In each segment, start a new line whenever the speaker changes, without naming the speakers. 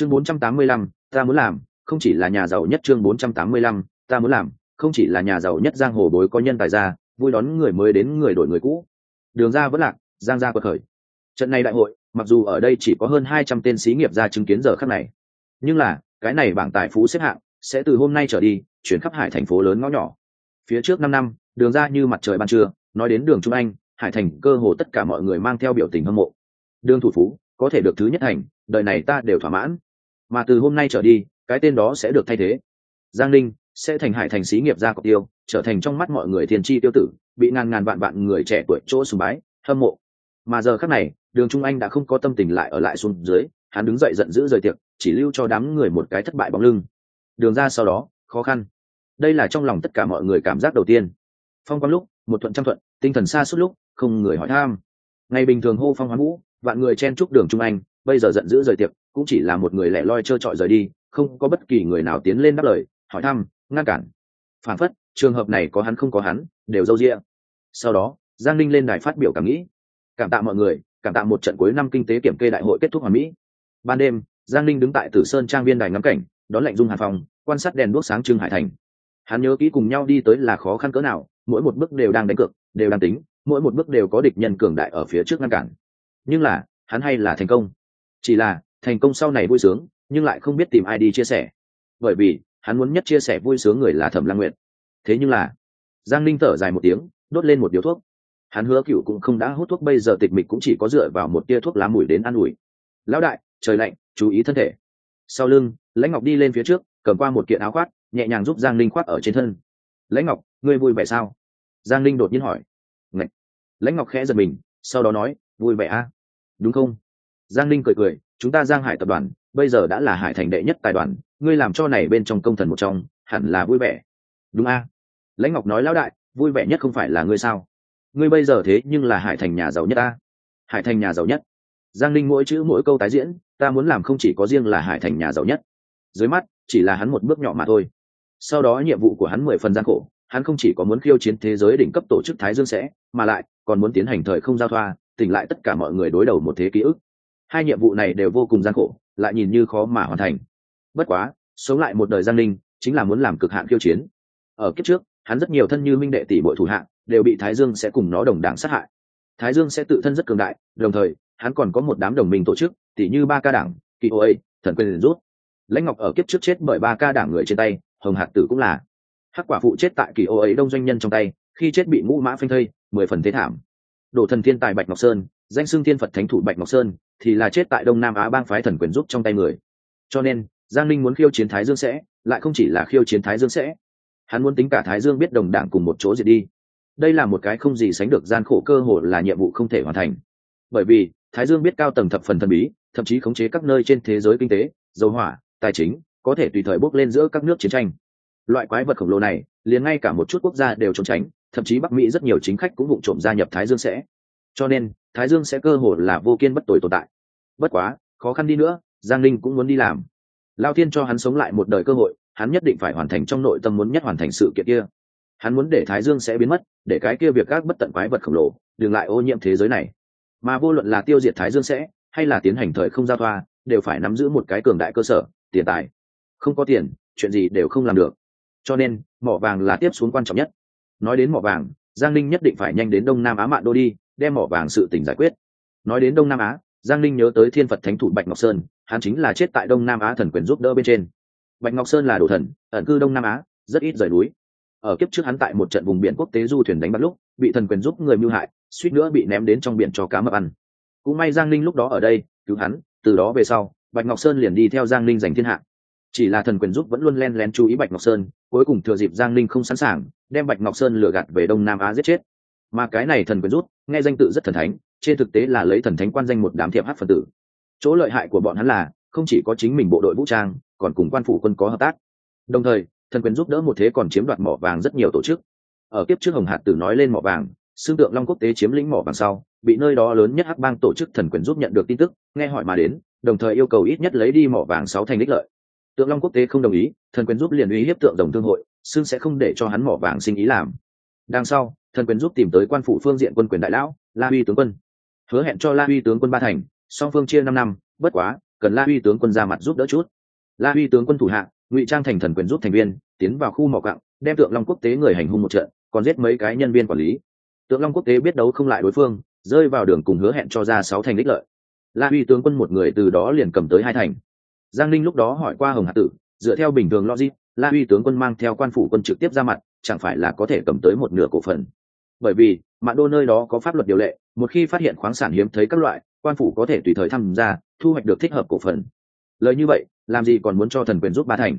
chương 485, ta muốn làm không chỉ là nhà giàu nhất chương 485, ta muốn làm không chỉ là nhà giàu nhất giang hồ bối có nhân tài ra vui đón người mới đến người đổi người cũ. Đường ra vẫn lạc giang gia quật khởi. Trận này đại hội mặc dù ở đây chỉ có hơn hai trăm tên sĩ nghiệp ra chứng kiến giờ khắc này. Nhưng là cái này bảng tài phú xếp hạng sẽ từ hôm nay trở đi chuyển khắp hải thành phố lớn ngõ nhỏ. Phía trước năm năm đường ra như mặt trời ban trưa nói đến đường trung anh hải thành cơ hồ tất cả mọi người mang theo biểu tình hâm mộ. Đường thủ phú có thể được thứ nhất thành đời này ta đều thỏa mãn mà từ hôm nay trở đi, cái tên đó sẽ được thay thế. Giang linh sẽ thành hải thành xí nghiệp gia cọc tiêu, trở thành trong mắt mọi người thiên tri tiêu tử, bị ngàn ngàn vạn vạn người trẻ tuổi chỗ sùng bái, hâm mộ. Mà giờ khác này, đường trung anh đã không có tâm tình lại ở lại xuống dưới, hắn đứng dậy giận dữ rời tiệc, chỉ lưu cho đám người một cái thất bại bóng lưng. Đường ra sau đó, khó khăn. Đây là trong lòng tất cả mọi người cảm giác đầu tiên. Phong quang lúc, một thuận trăm thuận, tinh thần xa suốt lúc, không người hỏi tham. Ngày bình thường hô phong hoán vũ, vạn người chen chúc đường trung anh, bây giờ giận dữ rời tiệc cũng chỉ là một người lẻ loi trơ trọi rời đi, không có bất kỳ người nào tiến lên đáp lời, hỏi thăm, ngăn cản. Phản phất, trường hợp này có hắn không có hắn, đều d â u rĩa sau đó, giang linh lên đài phát biểu cảm nghĩ. Cảm tạ mọi người, cảm tạ một trận cuối năm kinh tế kiểm kê đại hội kết thúc hoàn mỹ. Ban đêm, giang linh đứng tại tử sơn trang viên đài ngắm cảnh, đón lệnh dung hàn phòng quan sát đèn đuốc sáng trưng hải thành. Hắn nhớ kỹ cùng nhau đi tới là khó khăn cỡ nào, mỗi một bước đều đang đánh cược, đều đang tính, mỗi một bước đều có địch nhân cường đại ở phía trước ngăn cản. Nhưng là, hắn hay là thành công. Chỉ là thành công sau này vui sướng, nhưng lại không biết tìm ai đi chia sẻ. Bởi vì, hắn muốn nhất chia sẻ vui sướng người là thẩm lăng nguyện thế nhưng là, giang ninh thở dài một tiếng, đốt lên một điếu thuốc. Hắn hứa cựu cũng không đã hút thuốc, bây giờ tịch mịch cũng chỉ có dựa vào một tia thuốc lá mùi đến ă n ủi. Lão đại, trời lạnh, chú ý thân thể. Sau lưng, lãnh ngọc đi lên phía trước, cầm qua một kiện áo khoác, nhẹ nhàng giúp giang linh khoác ở trên thân. Lãnh ngọc, ngươi vui vẻ sao? Giang linh đột nhiên hỏi. Ngậy. lãnh ngọc khẽ giật mình, sau đó nói, vui vẻ a. À? đúng không? Giang linh cười cười chúng ta giang hải tập đoàn, bây giờ đã là hải thành đệ nhất tài đoàn, ngươi làm cho này bên trong công thần một trong, hẳn là vui vẻ. Đúng a? Lãnh ngọc nói, lão đại, vui vẻ nhất không phải là ngươi sao? Ngươi bây giờ thế nhưng là hải thành nhà giàu nhất ta. hải thành nhà giàu nhất? Giang linh mỗi chữ mỗi câu tái diễn, ta muốn làm không chỉ có riêng là hải thành nhà giàu nhất. Dưới mắt, chỉ là hắn một bước nhỏ mà thôi. Sau đó nhiệm vụ của hắn mười phần gian khổ, hắn không chỉ có muốn khiêu chiến thế giới đỉnh cấp tổ chức thái dương sẽ, mà lại còn muốn tiến hành thời không giao thoa, tỉnh lại tất cả mọi người đối đầu một thế ký ức hai nhiệm vụ này đều vô cùng gian khổ, lại nhìn như khó mà hoàn thành. Bất quá, sống lại một đời giang linh chính là muốn làm cực hạn khiêu chiến. Ở kiếp trước, hắn rất nhiều thân như minh đệ tỷ bội thủ hạng đều bị thái dương sẽ cùng nó đồng đảng sát hại. Thái dương sẽ tự thân rất cường đại, đồng thời, hắn còn có một đám đồng minh tổ chức, tỷ như ba ca đảng, kỳ oa thần quyền rút. Lãnh ngọc ở kiếp trước chết bởi ba ca đảng người trên tay, hồng hạt tử cũng là. Hắc quả phụ chết tại kỳ ô ấy đông doanh nhân trong tay, khi chết bị ngũ mã phanh thây, mười phần thế thảm. Đổ thần thiên tài bạch ngọc sơn, danh xưng thiên phật thánh thủ bạch ngọc sơn thì là chết tại đông nam á bang phái thần quyền giúp trong tay người. Cho nên, giang Ninh muốn khiêu chiến thái dương sẽ, lại không chỉ là khiêu chiến thái dương sẽ. Hắn muốn tính cả thái dương biết đồng đảng cùng một chỗ diệt đi. Đây là một cái không gì sánh được gian khổ cơ hội là nhiệm vụ không thể hoàn thành. Bởi vì, thái dương biết cao tầng thập phần thần bí, thậm chí khống chế các nơi trên thế giới kinh tế, dầu hỏa, tài chính, có thể tùy thời bốc lên giữa các nước chiến tranh. Loại quái vật khổng lồ này, liền ngay cả một chút quốc gia đều trốn tránh, thậm chí bắc mỹ rất nhiều chính khách cũng vụ trộm gia nhập thái dương sẽ cho nên, thái dương sẽ cơ hội là vô kiên bất tồi tồn tại. Bất quá, khó khăn đi nữa, giang linh cũng muốn đi làm. Lao thiên cho hắn sống lại một đời cơ hội, hắn nhất định phải hoàn thành trong nội tâm muốn nhất hoàn thành sự kiện kia. Hắn muốn để thái dương sẽ biến mất, để cái kia việc các bất tận quái vật khổng lồ, đừng lại ô nhiễm thế giới này. Mà vô luận là tiêu diệt thái dương sẽ, hay là tiến hành thời không giao thoa, đều phải nắm giữ một cái cường đại cơ sở, tiền tài. Không có tiền, chuyện gì đều không làm được. Cho nên, mỏ vàng là tiếp xuống quan trọng nhất. Nói đến mỏ vàng, giang ninh nhất định phải nhanh đến đông nam á mạn đô đi đem mỏ vàng sự tình giải quyết. Nói đến đông nam á, giang ninh nhớ tới thiên phật thánh thủ bạch ngọc sơn, hắn chính là chết tại đông nam á thần quyền giúp đỡ bên trên. Bạch ngọc sơn là đồ thần, ẩn cư đông nam á, rất ít rời núi. Ở kiếp trước hắn tại một trận vùng biển quốc tế du thuyền đánh bắt lúc, bị thần quyền giúp người mưu hại, suýt nữa bị ném đến trong biển cho cá mập ăn. Cũng may giang ninh lúc đó ở đây, cứu hắn, từ đó về sau, bạch ngọc sơn liền đi theo giang ninh giành thiên hạ. Chỉ là thần quyền giúp vẫn luôn len lén chú ý bạch ngọc sơn, cuối cùng thừa dịp giang ninh không sẵn sàng, đem bạch ngọc sơn lừa gạt về đông nam á giết chết mà cái này thần quyền rút, nghe danh tự rất thần thánh, trên thực tế là lấy thần thánh quan danh một đám thiệp hát phần tử. Chỗ lợi hại của bọn hắn là, không chỉ có chính mình bộ đội vũ trang, còn cùng quan phủ quân có hợp tác. Đồng thời, thần quyền giúp đỡ một thế còn chiếm đoạt mỏ vàng rất nhiều tổ chức. Ở kiếp trước hồng hạt tử nói lên mỏ vàng, xương tượng long quốc tế chiếm lĩnh mỏ vàng sau, bị nơi đó lớn nhất hắc bang tổ chức thần quyền giúp nhận được tin tức, nghe hỏi mà đến, đồng thời yêu cầu ít nhất lấy đi mỏ vàng sáu thành đích lợi. Tượng long quốc tế không đồng ý, thần quyền giúp liền uy hiếp tượng đồng thương hội, xương sẽ không để cho hắn mỏ vàng sinh ý làm. Đằng sau thần quyền giúp tìm tới quan phủ phương diện quân quyền đại lão, la huy tướng quân. Hứa hẹn cho la huy tướng quân ba thành, song phương chia năm năm, bất quá, cần la huy tướng quân ra mặt giúp đỡ chút. La huy tướng quân thủ hạ, ngụy trang thành thần quyền giúp thành viên, tiến vào khu mỏ cặng đem tượng long quốc tế người hành hung một trận, còn giết mấy cái nhân viên quản lý. Tượng long quốc tế biết đấu không lại đối phương, rơi vào đường cùng hứa hẹn cho ra sáu thành đích lợi. La huy tướng quân một người từ đó liền cầm tới hai thành. Giang linh lúc đó hỏi qua hồng hạ tử, dựa theo bình thường logic, la huy tướng quân mang theo quan phủ quân trực tiếp ra mặt, chẳng phải là có thể cầm tới một nửa cổ phần bởi vì, mạn đô nơi đó có pháp luật điều lệ, một khi phát hiện khoáng sản hiếm thấy các loại, quan phủ có thể tùy thời tham gia, thu hoạch được thích hợp cổ phần. Lời như vậy, làm gì còn muốn cho thần quyền giúp ba thành?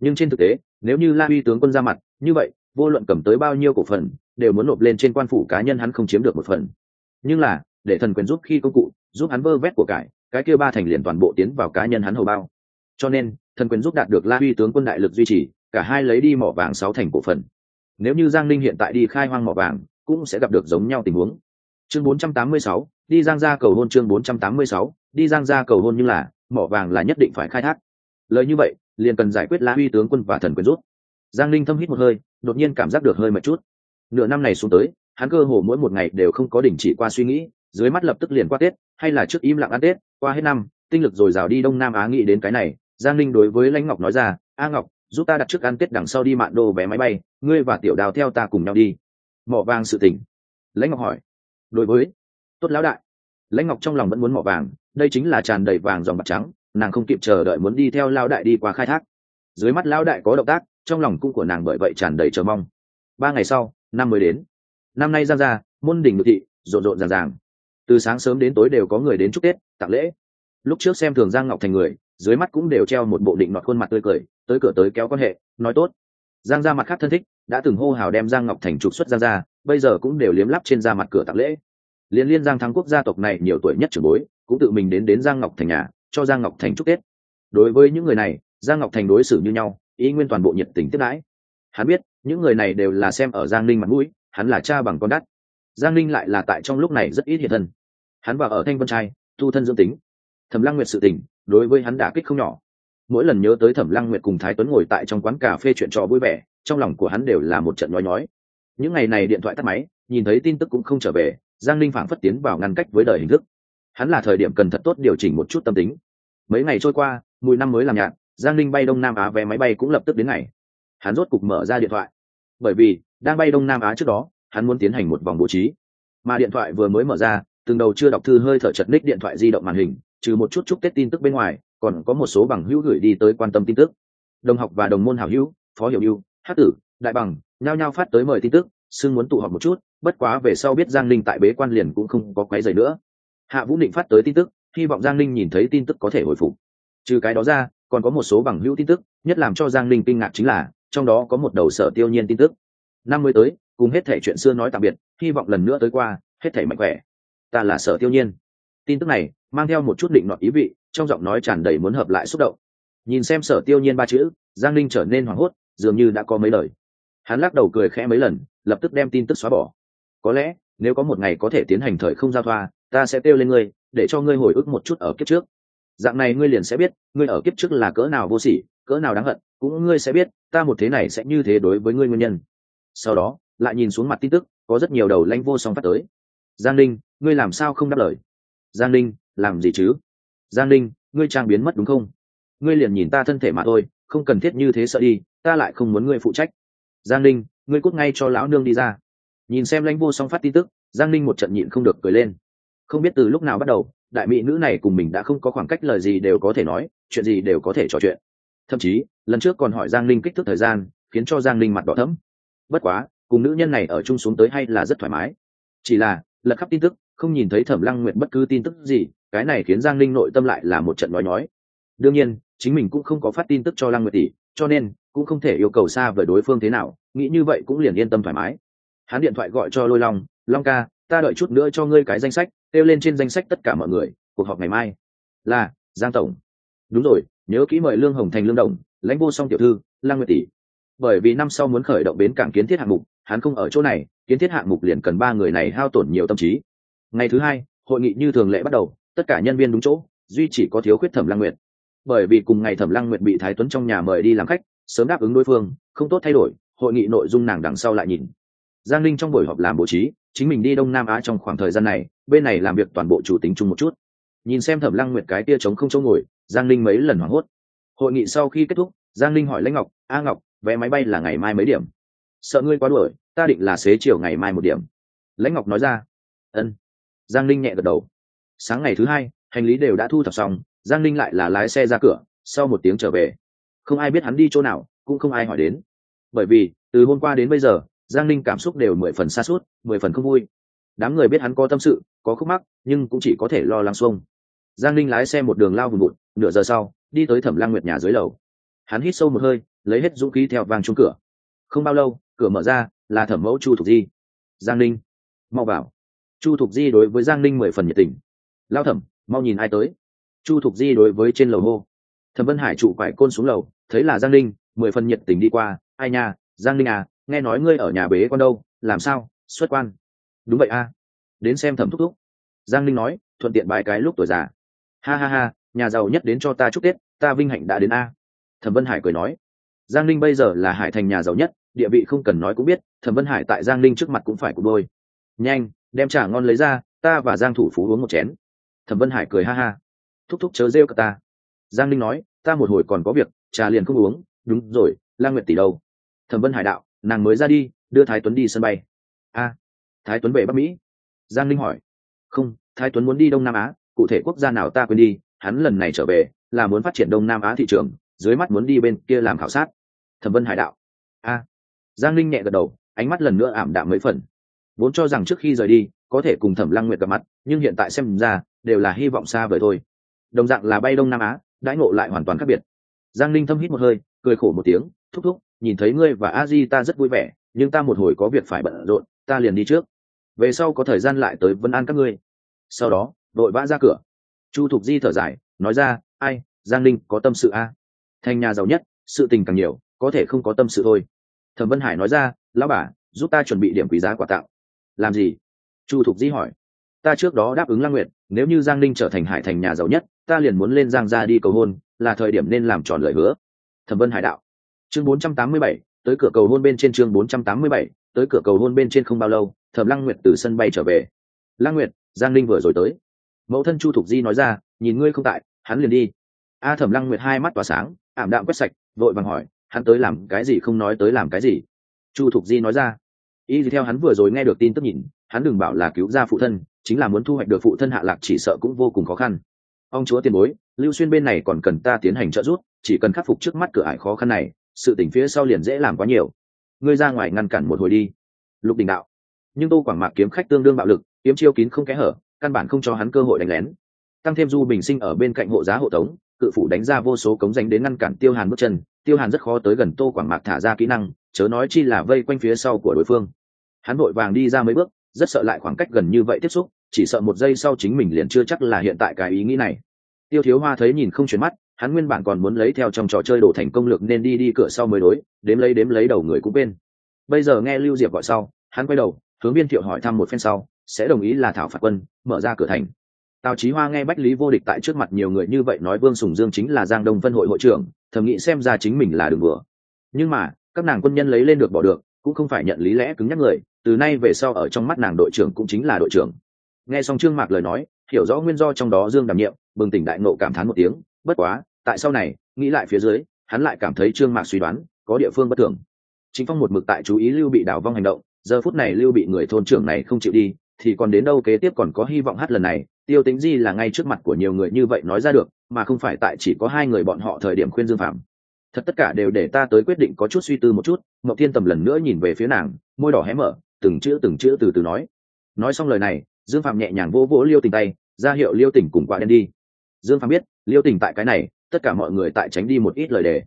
Nhưng trên thực tế, nếu như la huy tướng quân ra mặt, như vậy, vô luận cầm tới bao nhiêu cổ phần, đều muốn nộp lên trên quan phủ cá nhân hắn không chiếm được một phần. Nhưng là, để thần quyền giúp khi công cụ, giúp hắn vơ vét của cải, cái kia ba thành liền toàn bộ tiến vào cá nhân hắn hầu bao. Cho nên, thần quyền giúp đạt được la huy tướng quân đại lực duy trì, cả hai lấy đi mỏ vàng sáu thành cổ phần. Nếu như giang ninh hiện tại đi khai hoang mỏ vàng cũng sẽ gặp được giống nhau tình huống. Chương 486, đi giang ra cầu hôn chương 486, đi giang ra cầu hôn nhưng là mỏ vàng là nhất định phải khai thác. Lời như vậy liền cần giải quyết la huy tướng quân và thần quyền rút. Giang ninh thâm hít một hơi đột nhiên cảm giác được hơi mệt chút. Nửa năm này xuống tới hắn cơ hồ mỗi một ngày đều không có đình chỉ qua suy nghĩ dưới mắt lập tức liền qua tết hay là trước im lặng ăn tết qua hết năm tinh lực dồi dào đi đông nam á nghĩ đến cái này giang ninh đối với lãnh ngọc nói ra a ngọc giúp ta đặt trước ăn tết đằng sau đi mạn đô vé máy bay ngươi và tiểu đào theo ta cùng nhau đi mỏ vàng sự tỉnh lãnh ngọc hỏi, đối với tốt lão đại, lãnh ngọc trong lòng vẫn muốn mỏ vàng, đây chính là tràn đầy vàng dòng bạc trắng, nàng không kịp chờ đợi muốn đi theo lao đại đi qua khai thác. Dưới mắt lão đại có động tác, trong lòng cung của nàng bởi vậy tràn đầy chờ mong. Ba ngày sau, năm mới đến. Năm nay giang ra, môn đình ngự thị, rộn rộn ràng ràng. Từ sáng sớm đến tối đều có người đến chúc tết, tặng lễ. Lúc trước xem thường giang ngọc thành người, dưới mắt cũng đều treo một bộ định nọt khuôn mặt tươi cười, tới cửa tới kéo quan hệ, nói tốt. Giang ra mặt khác thân thích đã từng hô hào đem giang ngọc thành trục xuất giang ra bây giờ cũng đều liếm lắp trên da mặt cửa tặng lễ. Liên liên giang thắng quốc gia tộc này nhiều tuổi nhất trưởng bối, cũng tự mình đến đến giang ngọc thành nhà, cho giang ngọc thành chúc tết. Đối với những người này, giang ngọc thành đối xử như nhau, ý nguyên toàn bộ nhiệt tình tiếp đãi. Hắn biết, những người này đều là xem ở giang ninh mặt mũi, hắn là cha bằng con đắt. Giang ninh lại là tại trong lúc này rất ít hiện thân. Hắn vào ở thanh vân trai tu thân dương tính, thẩm lăng nguyệt sự tình, đối với hắn đả kích không nhỏ. Mỗi lần nhớ tới thẩm lăng nguyệt cùng thái tuấn ngồi tại trong quán cà phê chuyện trò vui vẻ trong lòng của hắn đều là một trận nói nhói. Những ngày này điện thoại tắt máy, nhìn thấy tin tức cũng không trở về, giang linh phảng phất tiến vào ngăn cách với đời hình thức. Hắn là thời điểm cần thật tốt điều chỉnh một chút tâm tính. Mấy ngày trôi qua, mùi năm mới làm nhạt, giang linh bay đông nam á, vé máy bay cũng lập tức đến ngày. Hắn rốt cục mở ra điện thoại. Bởi vì, đang bay đông nam á trước đó, hắn muốn tiến hành một vòng bố trí. Mà điện thoại vừa mới mở ra, từng đầu chưa đọc thư hơi thở chật ních điện thoại di động màn hình, trừ một chút chúc tết tin tức bên ngoài, còn có một số bằng hữu gửi đi tới quan tâm tin tức. Đồng học và đồng môn hảo hữu, phó hiểu hữu hát tử, đại bằng, nhao nhao phát tới mời tin tức xưng muốn tụ họp một chút, bất quá về sau biết giang linh tại bế quan liền cũng không có quấy dày nữa. Hạ vũ định phát tới tin tức, hy vọng giang linh nhìn thấy tin tức có thể hồi phục. Trừ cái đó ra, còn có một số bằng hữu tin tức, nhất làm cho giang linh kinh ngạc chính là, trong đó có một đầu sở tiêu nhiên tin tức. Năm mươi tới, cùng hết thể chuyện xưa nói tạm biệt, hy vọng lần nữa tới qua, hết thể mạnh khỏe. Ta là sở tiêu nhiên. Tin tức này, mang theo một chút định nọt ý vị, trong giọng nói tràn đầy muốn hợp lại xúc động. Nhìn xem sở tiêu nhiên ba chữ, giang linh trở nên hoảng hốt dường như đã có mấy lời. Hắn lắc đầu cười khẽ mấy lần, lập tức đem tin tức xóa bỏ. Có lẽ, nếu có một ngày có thể tiến hành thời không giao thoa, ta sẽ kêu lên ngươi, để cho ngươi hồi ức một chút ở kiếp trước. Dạng này ngươi liền sẽ biết, ngươi ở kiếp trước là cỡ nào vô sỉ, cỡ nào đáng hận, cũng ngươi sẽ biết, ta một thế này sẽ như thế đối với ngươi nguyên nhân. Sau đó, lại nhìn xuống mặt tin tức, có rất nhiều đầu lanh vô song phát tới. Giang linh ngươi làm sao không đáp lời? Giang linh làm gì chứ? Giang linh ngươi trang biến mất đúng không? Ngươi liền nhìn ta thân thể mà thôi, không cần thiết như thế sợ đi ta lại không muốn ngươi phụ trách. Giang linh ngươi cút ngay cho lão nương đi ra. Nhìn xem lãnh vô song phát tin tức, giang linh một trận nhịn không được cười lên. Không biết từ lúc nào bắt đầu, đại mỹ nữ này cùng mình đã không có khoảng cách lời gì đều có thể nói, chuyện gì đều có thể trò chuyện. Thậm chí, lần trước còn hỏi giang linh kích thước thời gian, khiến cho giang linh mặt đỏ thấm bất quá, cùng nữ nhân này ở chung xuống tới hay là rất thoải mái. Chỉ là, lật khắp tin tức, không nhìn thấy thẩm lăng nguyện bất cứ tin tức gì, cái này khiến giang linh nội tâm lại là một trận nói nói. Đương nhiên, chính mình cũng không có phát tin tức cho lăng nguyệt tỷ, cho nên cũng không thể yêu cầu xa với đối phương thế nào, nghĩ như vậy cũng liền yên tâm thoải mái. Hắn điện thoại gọi cho lôi long long ca, ta đợi chút nữa cho ngươi cái danh sách, kêu lên trên danh sách tất cả mọi người, cuộc họp ngày mai. Là, giang tổng. Đúng rồi, nhớ kỹ mời lương hồng thành lương đồng, lãnh vô song tiểu thư, lăng nguyệt tỷ. Bởi vì năm sau muốn khởi động bến cảng kiến thiết hạng mục, hắn không ở chỗ này, kiến thiết hạng mục liền cần ba người này hao tổn nhiều tâm trí. Ngày thứ hai, hội nghị như thường lệ bắt đầu, tất cả nhân viên đúng chỗ, duy chỉ có thiếu khuyết thẩm lăng nguyệt. Bởi vì cùng ngày thẩm lăng nguyệt bị thái tuấn trong nhà mời đi làm khách sớm đáp ứng đối phương, không tốt thay đổi, hội nghị nội dung nàng đằng sau lại nhìn. Giang linh trong buổi họp làm bố trí, chính mình đi đông nam á trong khoảng thời gian này, bên này làm việc toàn bộ chủ tính chung một chút. Nhìn xem thẩm lăng nguyệt cái tia trống không chỗ ngồi, giang linh mấy lần hoảng hốt. Hội nghị sau khi kết thúc, giang linh hỏi lãnh ngọc, a ngọc, vé máy bay là ngày mai mấy điểm? Sợ ngươi quá đuổi, ta định là xế chiều ngày mai một điểm. Lãnh ngọc nói ra. Ân. Giang linh nhẹ gật đầu. Sáng ngày thứ hai, hành lý đều đã thu thập xong, giang linh lại là lái xe ra cửa, sau một tiếng trở về không ai biết hắn đi chỗ nào cũng không ai hỏi đến. Bởi vì từ hôm qua đến bây giờ giang Ninh cảm xúc đều mười phần xa suốt mười phần không vui. Đám người biết hắn có tâm sự có khúc mắc nhưng cũng chỉ có thể lo lắng xuông. Giang Ninh lái xe một đường lao vùng bụt nửa giờ sau đi tới thẩm lang nguyệt nhà dưới lầu. Hắn hít sâu một hơi lấy hết dũng khí theo vàng chung cửa. Không bao lâu cửa mở ra là thẩm mẫu chu thục di. Giang Ninh, mau vào. Chu thục di đối với giang Ninh mười phần nhiệt tình. Lao thẩm mau nhìn ai tới. Chu thục di đối với trên lầu hô thẩm vân hải trụ quải côn xuống lầu, thấy là giang linh mười phần nhiệt tình đi qua, ai nha, giang linh à nghe nói ngươi ở nhà bế con đâu, làm sao, xuất quan? Đúng vậy a. Đến xem thẩm thúc thúc. Giang linh nói, thuận tiện bài cái lúc tuổi già. Ha ha ha, nhà giàu nhất đến cho ta chúc tết, ta vinh hạnh đã đến a. Thẩm vân hải cười nói. Giang linh bây giờ là hải thành nhà giàu nhất, địa vị không cần nói cũng biết, thẩm vân hải tại giang linh trước mặt cũng phải cục đôi. Nhanh, đem trà ngon lấy ra, ta và giang thủ phú uống một chén. Thẩm vân hải cười ha ha. Thúc thúc chớ rêu cả ta giang linh nói, ta một hồi còn có việc, trà liền không uống. Đúng rồi, lang nguyệt tỷ đâu? Thẩm vân hải đạo, nàng mới ra đi, đưa thái tuấn đi sân bay. A, thái tuấn về bắc mỹ? Giang linh hỏi. Không, thái tuấn muốn đi đông nam á, cụ thể quốc gia nào ta quên đi, hắn lần này trở về, là muốn phát triển đông nam á thị trường, dưới mắt muốn đi bên kia làm khảo sát. Thẩm vân hải đạo. A. Giang linh nhẹ gật đầu, ánh mắt lần nữa ảm đạm mấy phần. Vốn cho rằng trước khi rời đi, có thể cùng thẩm lăng nguyệt gặp mặt, nhưng hiện tại xem ra, đều là hy vọng xa vời thôi. Đồng dạng là bay đông nam á đãi ngộ lại hoàn toàn khác biệt. Giang linh thâm hít một hơi, cười khổ một tiếng, thúc thúc, nhìn thấy ngươi và a di ta rất vui vẻ, nhưng ta một hồi có việc phải bận rộn, ta liền đi trước. Về sau có thời gian lại tới vân an các ngươi. Sau đó, đội vã ra cửa. Chu thục di thở dài, nói ra, ai, giang linh có tâm sự a? À? thành nhà giàu nhất, sự tình càng nhiều, có thể không có tâm sự thôi. Thẩm vân hải nói ra, lão bà, giúp ta chuẩn bị điểm quý giá quả tặng. Làm gì? Chu thục di hỏi. Ta trước đó đáp ứng lang nguyện nếu như giang linh trở thành hải thành nhà giàu nhất ta liền muốn lên giang ra đi cầu hôn là thời điểm nên làm tròn lời hứa. Thẩm vân hải đạo. Chương 487, tới cửa cầu hôn bên trên chương 487, tới cửa cầu hôn bên trên không bao lâu thẩm lăng nguyệt từ sân bay trở về. Lăng nguyệt giang linh vừa rồi tới. Mẫu thân chu thục di nói ra nhìn ngươi không tại hắn liền đi. A thẩm lăng nguyệt hai mắt tỏa sáng ảm đạm quét sạch vội vàng hỏi hắn tới làm cái gì không nói tới làm cái gì? Chu thục di nói ra y theo hắn vừa rồi nghe được tin tức nhìn hắn đừng bảo là cứu ra phụ thân chính là muốn thu hoạch được phụ thân hạ lạc chỉ sợ cũng vô cùng khó khăn ông chúa tiền bối, lưu xuyên bên này còn cần ta tiến hành trợ giúp, chỉ cần khắc phục trước mắt cửa ải khó khăn này, sự tỉnh phía sau liền dễ làm quá nhiều. Ngươi ra ngoài ngăn cản một hồi đi. Lục đình đạo. Nhưng tô quảng mạc kiếm khách tương đương bạo lực, kiếm chiêu kín không kẽ hở, căn bản không cho hắn cơ hội đánh lén. Tăng thêm du bình sinh ở bên cạnh hộ giá hộ tống, cự phủ đánh ra vô số cống danh đến ngăn cản tiêu hàn bước chân, tiêu hàn rất khó tới gần tô quảng mạc thả ra kỹ năng, chớ nói chi là vây quanh phía sau của đối phương. Hắn vội vàng đi ra mấy bước, rất sợ lại khoảng cách gần như vậy tiếp xúc chỉ sợ một giây sau chính mình liền chưa chắc là hiện tại cái ý nghĩ này. Tiêu thiếu hoa thấy nhìn không chuyển mắt, hắn nguyên bản còn muốn lấy theo trong trò chơi đồ thành công lược nên đi đi cửa sau mới đối, đếm lấy đếm lấy đầu người cũng bên bây giờ nghe lưu diệp gọi sau, hắn quay đầu, hướng viên thiệu hỏi thăm một phen sau, sẽ đồng ý là thảo phạt quân, mở ra cửa thành. Tào chí hoa nghe bách lý vô địch tại trước mặt nhiều người như vậy nói vương sùng dương chính là giang đông phân hội hội trưởng, thầm nghĩ xem ra chính mình là đường vừa nhưng mà, các nàng quân nhân lấy lên được bỏ được, cũng không phải nhận lý lẽ cứng nhắc người, từ nay về sau ở trong mắt nàng đội trưởng cũng chính là đội trưởng nghe xong trương mạc lời nói, hiểu rõ nguyên do trong đó dương đảm nhiệm, bừng tỉnh đại ngộ cảm thán một tiếng, bất quá, tại sau này, nghĩ lại phía dưới, hắn lại cảm thấy trương mạc suy đoán, có địa phương bất thường. Chính phong một mực tại chú ý lưu bị đảo vong hành động, giờ phút này lưu bị người thôn trưởng này không chịu đi, thì còn đến đâu kế tiếp còn có hy vọng hát lần này, tiêu tính di là ngay trước mặt của nhiều người như vậy nói ra được, mà không phải tại chỉ có hai người bọn họ thời điểm khuyên dương phạm. Thật tất cả đều để ta tới quyết định có chút suy tư một chút mậu thiên tầm lần nữa nhìn về phía nàng, môi đỏ hé mở, từng chữ từng chữ từ từ nói. Nói xong lời này dương phạm nhẹ nhàng vỗ vỗ liêu tình tay, ra hiệu liêu tình cùng quả đen đi. Dương phạm biết, liêu tình tại cái này, tất cả mọi người tại tránh đi một ít lời đề.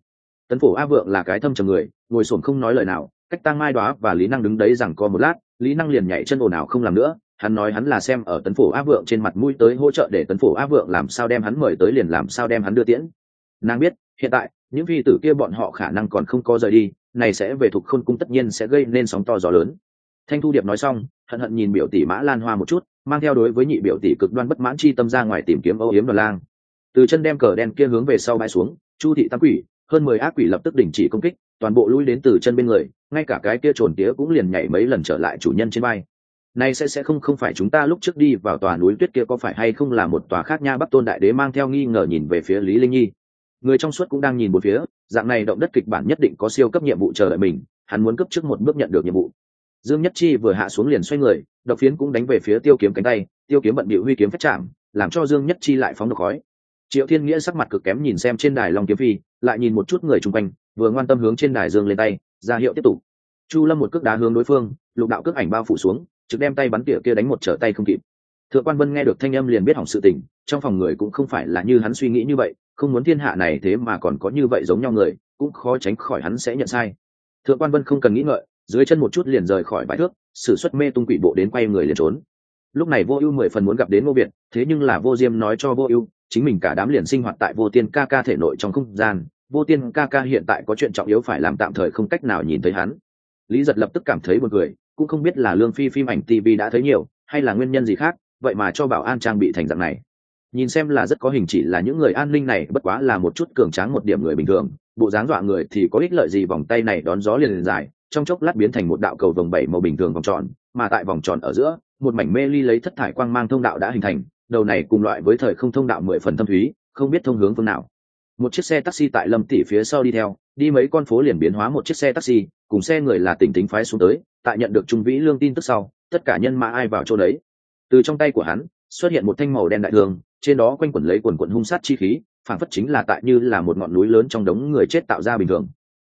Tấn phổ a vượng là cái thâm trầm người, ngồi xổm không nói lời nào, cách tăng mai đoá và lý năng đứng đấy rằng co một lát, lý năng liền nhảy chân ồn ào không làm nữa, hắn nói hắn là xem ở tấn phổ a vượng trên mặt mũi tới hỗ trợ để tấn phổ a vượng làm sao đem hắn mời tới liền làm sao đem hắn đưa tiễn. Nàng biết, hiện tại, những phi tử kia bọn họ khả năng còn không có rời đi, này sẽ về thuộc khôn cung tất nhiên sẽ gây nên sóng to gió lớn. Thanh thu điệp nói xong hận hận nhìn biểu tỷ mã lan hoa một chút, mang theo đối với nhị biểu tỷ cực đoan bất mãn chi tâm ra ngoài tìm kiếm âu yếm đoàn lang. Từ chân đem cờ đen kia hướng về sau bãi xuống, chu thị tam quỷ, hơn mười ác quỷ lập tức đình chỉ công kích, toàn bộ lui đến từ chân bên người, ngay cả cái kia trồn tía cũng liền nhảy mấy lần trở lại chủ nhân trên bay nay sẽ sẽ không không phải chúng ta lúc trước đi vào tòa núi tuyết kia có phải hay không là một tòa khác nha bắc tôn đại đế mang theo nghi ngờ nhìn về phía lý linh nhi. Người trong suốt cũng đang nhìn một phía, dạng này động đất kịch bản nhất định có siêu cấp nhiệm vụ chờ đợi mình, hắn muốn cấp trước một bước nhận được nhiệm vụ dương nhất chi vừa hạ xuống liền xoay người, độc phiến cũng đánh về phía tiêu kiếm cánh tay, tiêu kiếm bận bịu huy kiếm phách chạm, làm cho dương nhất chi lại phóng được khói. Triệu thiên nghĩa sắc mặt cực kém nhìn xem trên đài long kiếm phi, lại nhìn một chút người chung quanh, vừa ngoan tâm hướng trên đài dương lên tay, ra hiệu tiếp tục. Chu lâm một cước đá hướng đối phương, lục đạo cước ảnh bao phủ xuống, trực đem tay bắn tỉa kia đánh một trở tay không kịp. Thượng quan vân nghe được thanh âm liền biết hỏng sự tình, trong phòng người cũng không phải là như hắn suy nghĩ như vậy, không muốn thiên hạ này thế mà còn có như vậy giống nhau người, cũng khó tránh khỏi hắn sẽ nhận sai. Thượng quan vân không cần nghĩ ngợi dưới chân một chút liền rời khỏi bãi thước sử xuất mê tung quỷ bộ đến quay người liền trốn. Lúc này vô ưu mười phần muốn gặp đến ngô việt, thế nhưng là vô diêm nói cho vô ưu, chính mình cả đám liền sinh hoạt tại vô tiên ca ca thể nội trong không gian, vô tiên ca ca hiện tại có chuyện trọng yếu phải làm tạm thời không cách nào nhìn thấy hắn. Lý giật lập tức cảm thấy buồn cười, cũng không biết là lương phi phim ảnh tv đã thấy nhiều, hay là nguyên nhân gì khác, vậy mà cho bảo an trang bị thành dạng này. Nhìn xem là rất có hình chỉ là những người an ninh này, bất quá là một chút cường tráng một điểm người bình thường, bộ dáng dọa người thì có ích lợi gì vòng tay này đón gió liền liền dài trong chốc lát biến thành một đạo cầu vòng bảy màu bình thường vòng tròn, mà tại vòng tròn ở giữa, một mảnh mê ly lấy thất thải quang mang thông đạo đã hình thành, đầu này cùng loại với thời không thông đạo mười phần thâm thúy, không biết thông hướng phương nào. Một chiếc xe taxi tại lâm tỷ phía sau đi theo, đi mấy con phố liền biến hóa một chiếc xe taxi, cùng xe người là tỉnh tính phái xuống tới, tại nhận được trung vĩ lương tin tức sau, tất cả nhân mã ai vào chỗ đấy. Từ trong tay của hắn, xuất hiện một thanh màu đen đại thường, trên đó quanh quẩn lấy quần quần hung sát chi khí, phản phất chính là tại như là một ngọn núi lớn trong đống người chết tạo ra bình thường.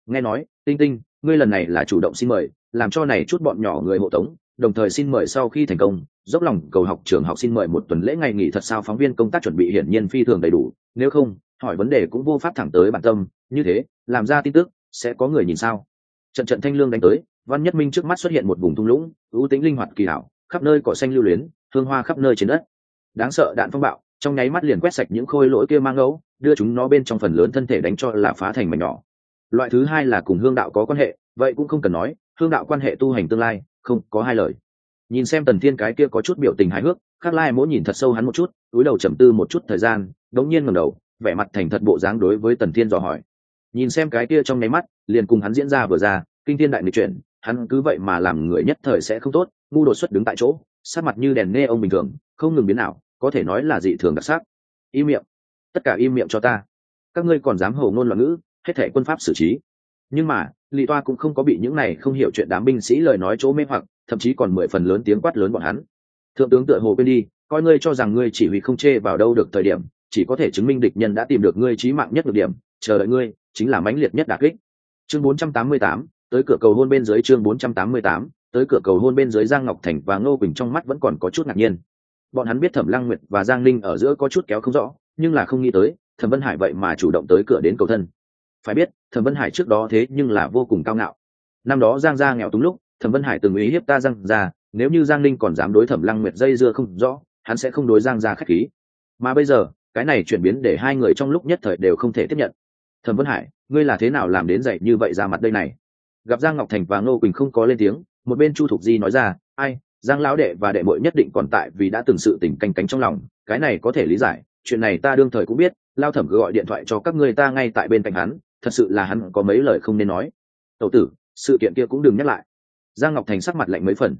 Nghe nói, tinh tinh ngươi lần này là chủ động xin mời, làm cho này chút bọn nhỏ người hộ tống, đồng thời xin mời sau khi thành công, dốc lòng cầu học trường học xin mời một tuần lễ ngày nghỉ thật sao phóng viên công tác chuẩn bị hiển nhiên phi thường đầy đủ, nếu không, hỏi vấn đề cũng vô pháp thẳng tới bản tâm, như thế, làm ra tin tức, sẽ có người nhìn sao? Trận trận thanh lương đánh tới, văn nhất minh trước mắt xuất hiện một vùng thung lũng, ưu tính linh hoạt kỳ hảo, khắp nơi cỏ xanh lưu luyến, hương hoa khắp nơi trên đất. Đáng sợ đạn phong bạo, trong nháy mắt liền quét sạch những khôi lỗi kia mang ngẫu đưa chúng nó bên trong phần lớn thân thể đánh cho là phá thành mảnh nhỏ loại thứ hai là cùng hương đạo có quan hệ, vậy cũng không cần nói, hương đạo quan hệ tu hành tương lai, không có hai lời. Nhìn xem tần thiên cái kia có chút biểu tình hài hước, khắc lai mỗi nhìn thật sâu hắn một chút, túi đầu trầm tư một chút thời gian, đống nhiên ngầm đầu, vẻ mặt thành thật bộ dáng đối với tần thiên dò hỏi. Nhìn xem cái kia trong nháy mắt, liền cùng hắn diễn ra vừa ra, kinh thiên đại nghịch chuyển, hắn cứ vậy mà làm người nhất thời sẽ không tốt, ngu đột xuất đứng tại chỗ sát mặt như đèn nghe ông bình thường, không ngừng biến nào có thể nói là dị thường đặc sắc. Im miệng. Tất cả im miệng cho ta. Các ngươi còn dám hầu ngôn loạn ngữ hết thể quân pháp xử trí. Nhưng mà lì toa cũng không có bị những này không hiểu chuyện đám binh sĩ lời nói chỗ mê hoặc thậm chí còn mười phần lớn tiếng quát lớn bọn hắn. Thượng tướng tựa hồ quên đi coi ngươi cho rằng ngươi chỉ huy không chê vào đâu được thời điểm chỉ có thể chứng minh địch nhân đã tìm được ngươi trí mạng nhất được điểm chờ đợi ngươi chính là mãnh liệt nhất đà kích. Chương 488, tới cửa cầu hôn bên dưới chương 488, tới cửa cầu hôn bên dưới giang ngọc thành và ngô quỳnh trong mắt vẫn còn có chút ngạc nhiên. Bọn hắn biết thẩm lăng nguyệt và giang ninh ở giữa có chút kéo không rõ nhưng là không nghĩ tới thẩm vân hải vậy mà chủ động tới cửa đến cầu thân phải biết, thẩm vân hải trước đó thế nhưng là vô cùng cao ngạo. Năm đó giang gia nghèo túng lúc, thẩm vân hải từng ý hiếp ta giang gia, nếu như giang ninh còn dám đối thẩm lăng nguyệt dây dưa không rõ, hắn sẽ không đối giang gia khách khí. Mà bây giờ, cái này chuyển biến để hai người trong lúc nhất thời đều không thể tiếp nhận. Thẩm vân hải, ngươi là thế nào làm đến dậy như vậy ra mặt đây này? Gặp giang ngọc thành và ngô quỳnh không có lên tiếng, một bên chu thục di nói ra, ai, giang lão đệ và đệ bội nhất định còn tại vì đã từng sự tình canh cánh trong lòng, cái này có thể lý giải, chuyện này ta đương thời cũng biết, lao thẩm cứ gọi điện thoại cho các ngươi ta ngay tại bên cạnh hắn thật sự là hắn có mấy lời không nên nói. Tẩu tử, sự kiện kia cũng đừng nhắc lại. Giang ngọc thành sắc mặt lạnh mấy phần.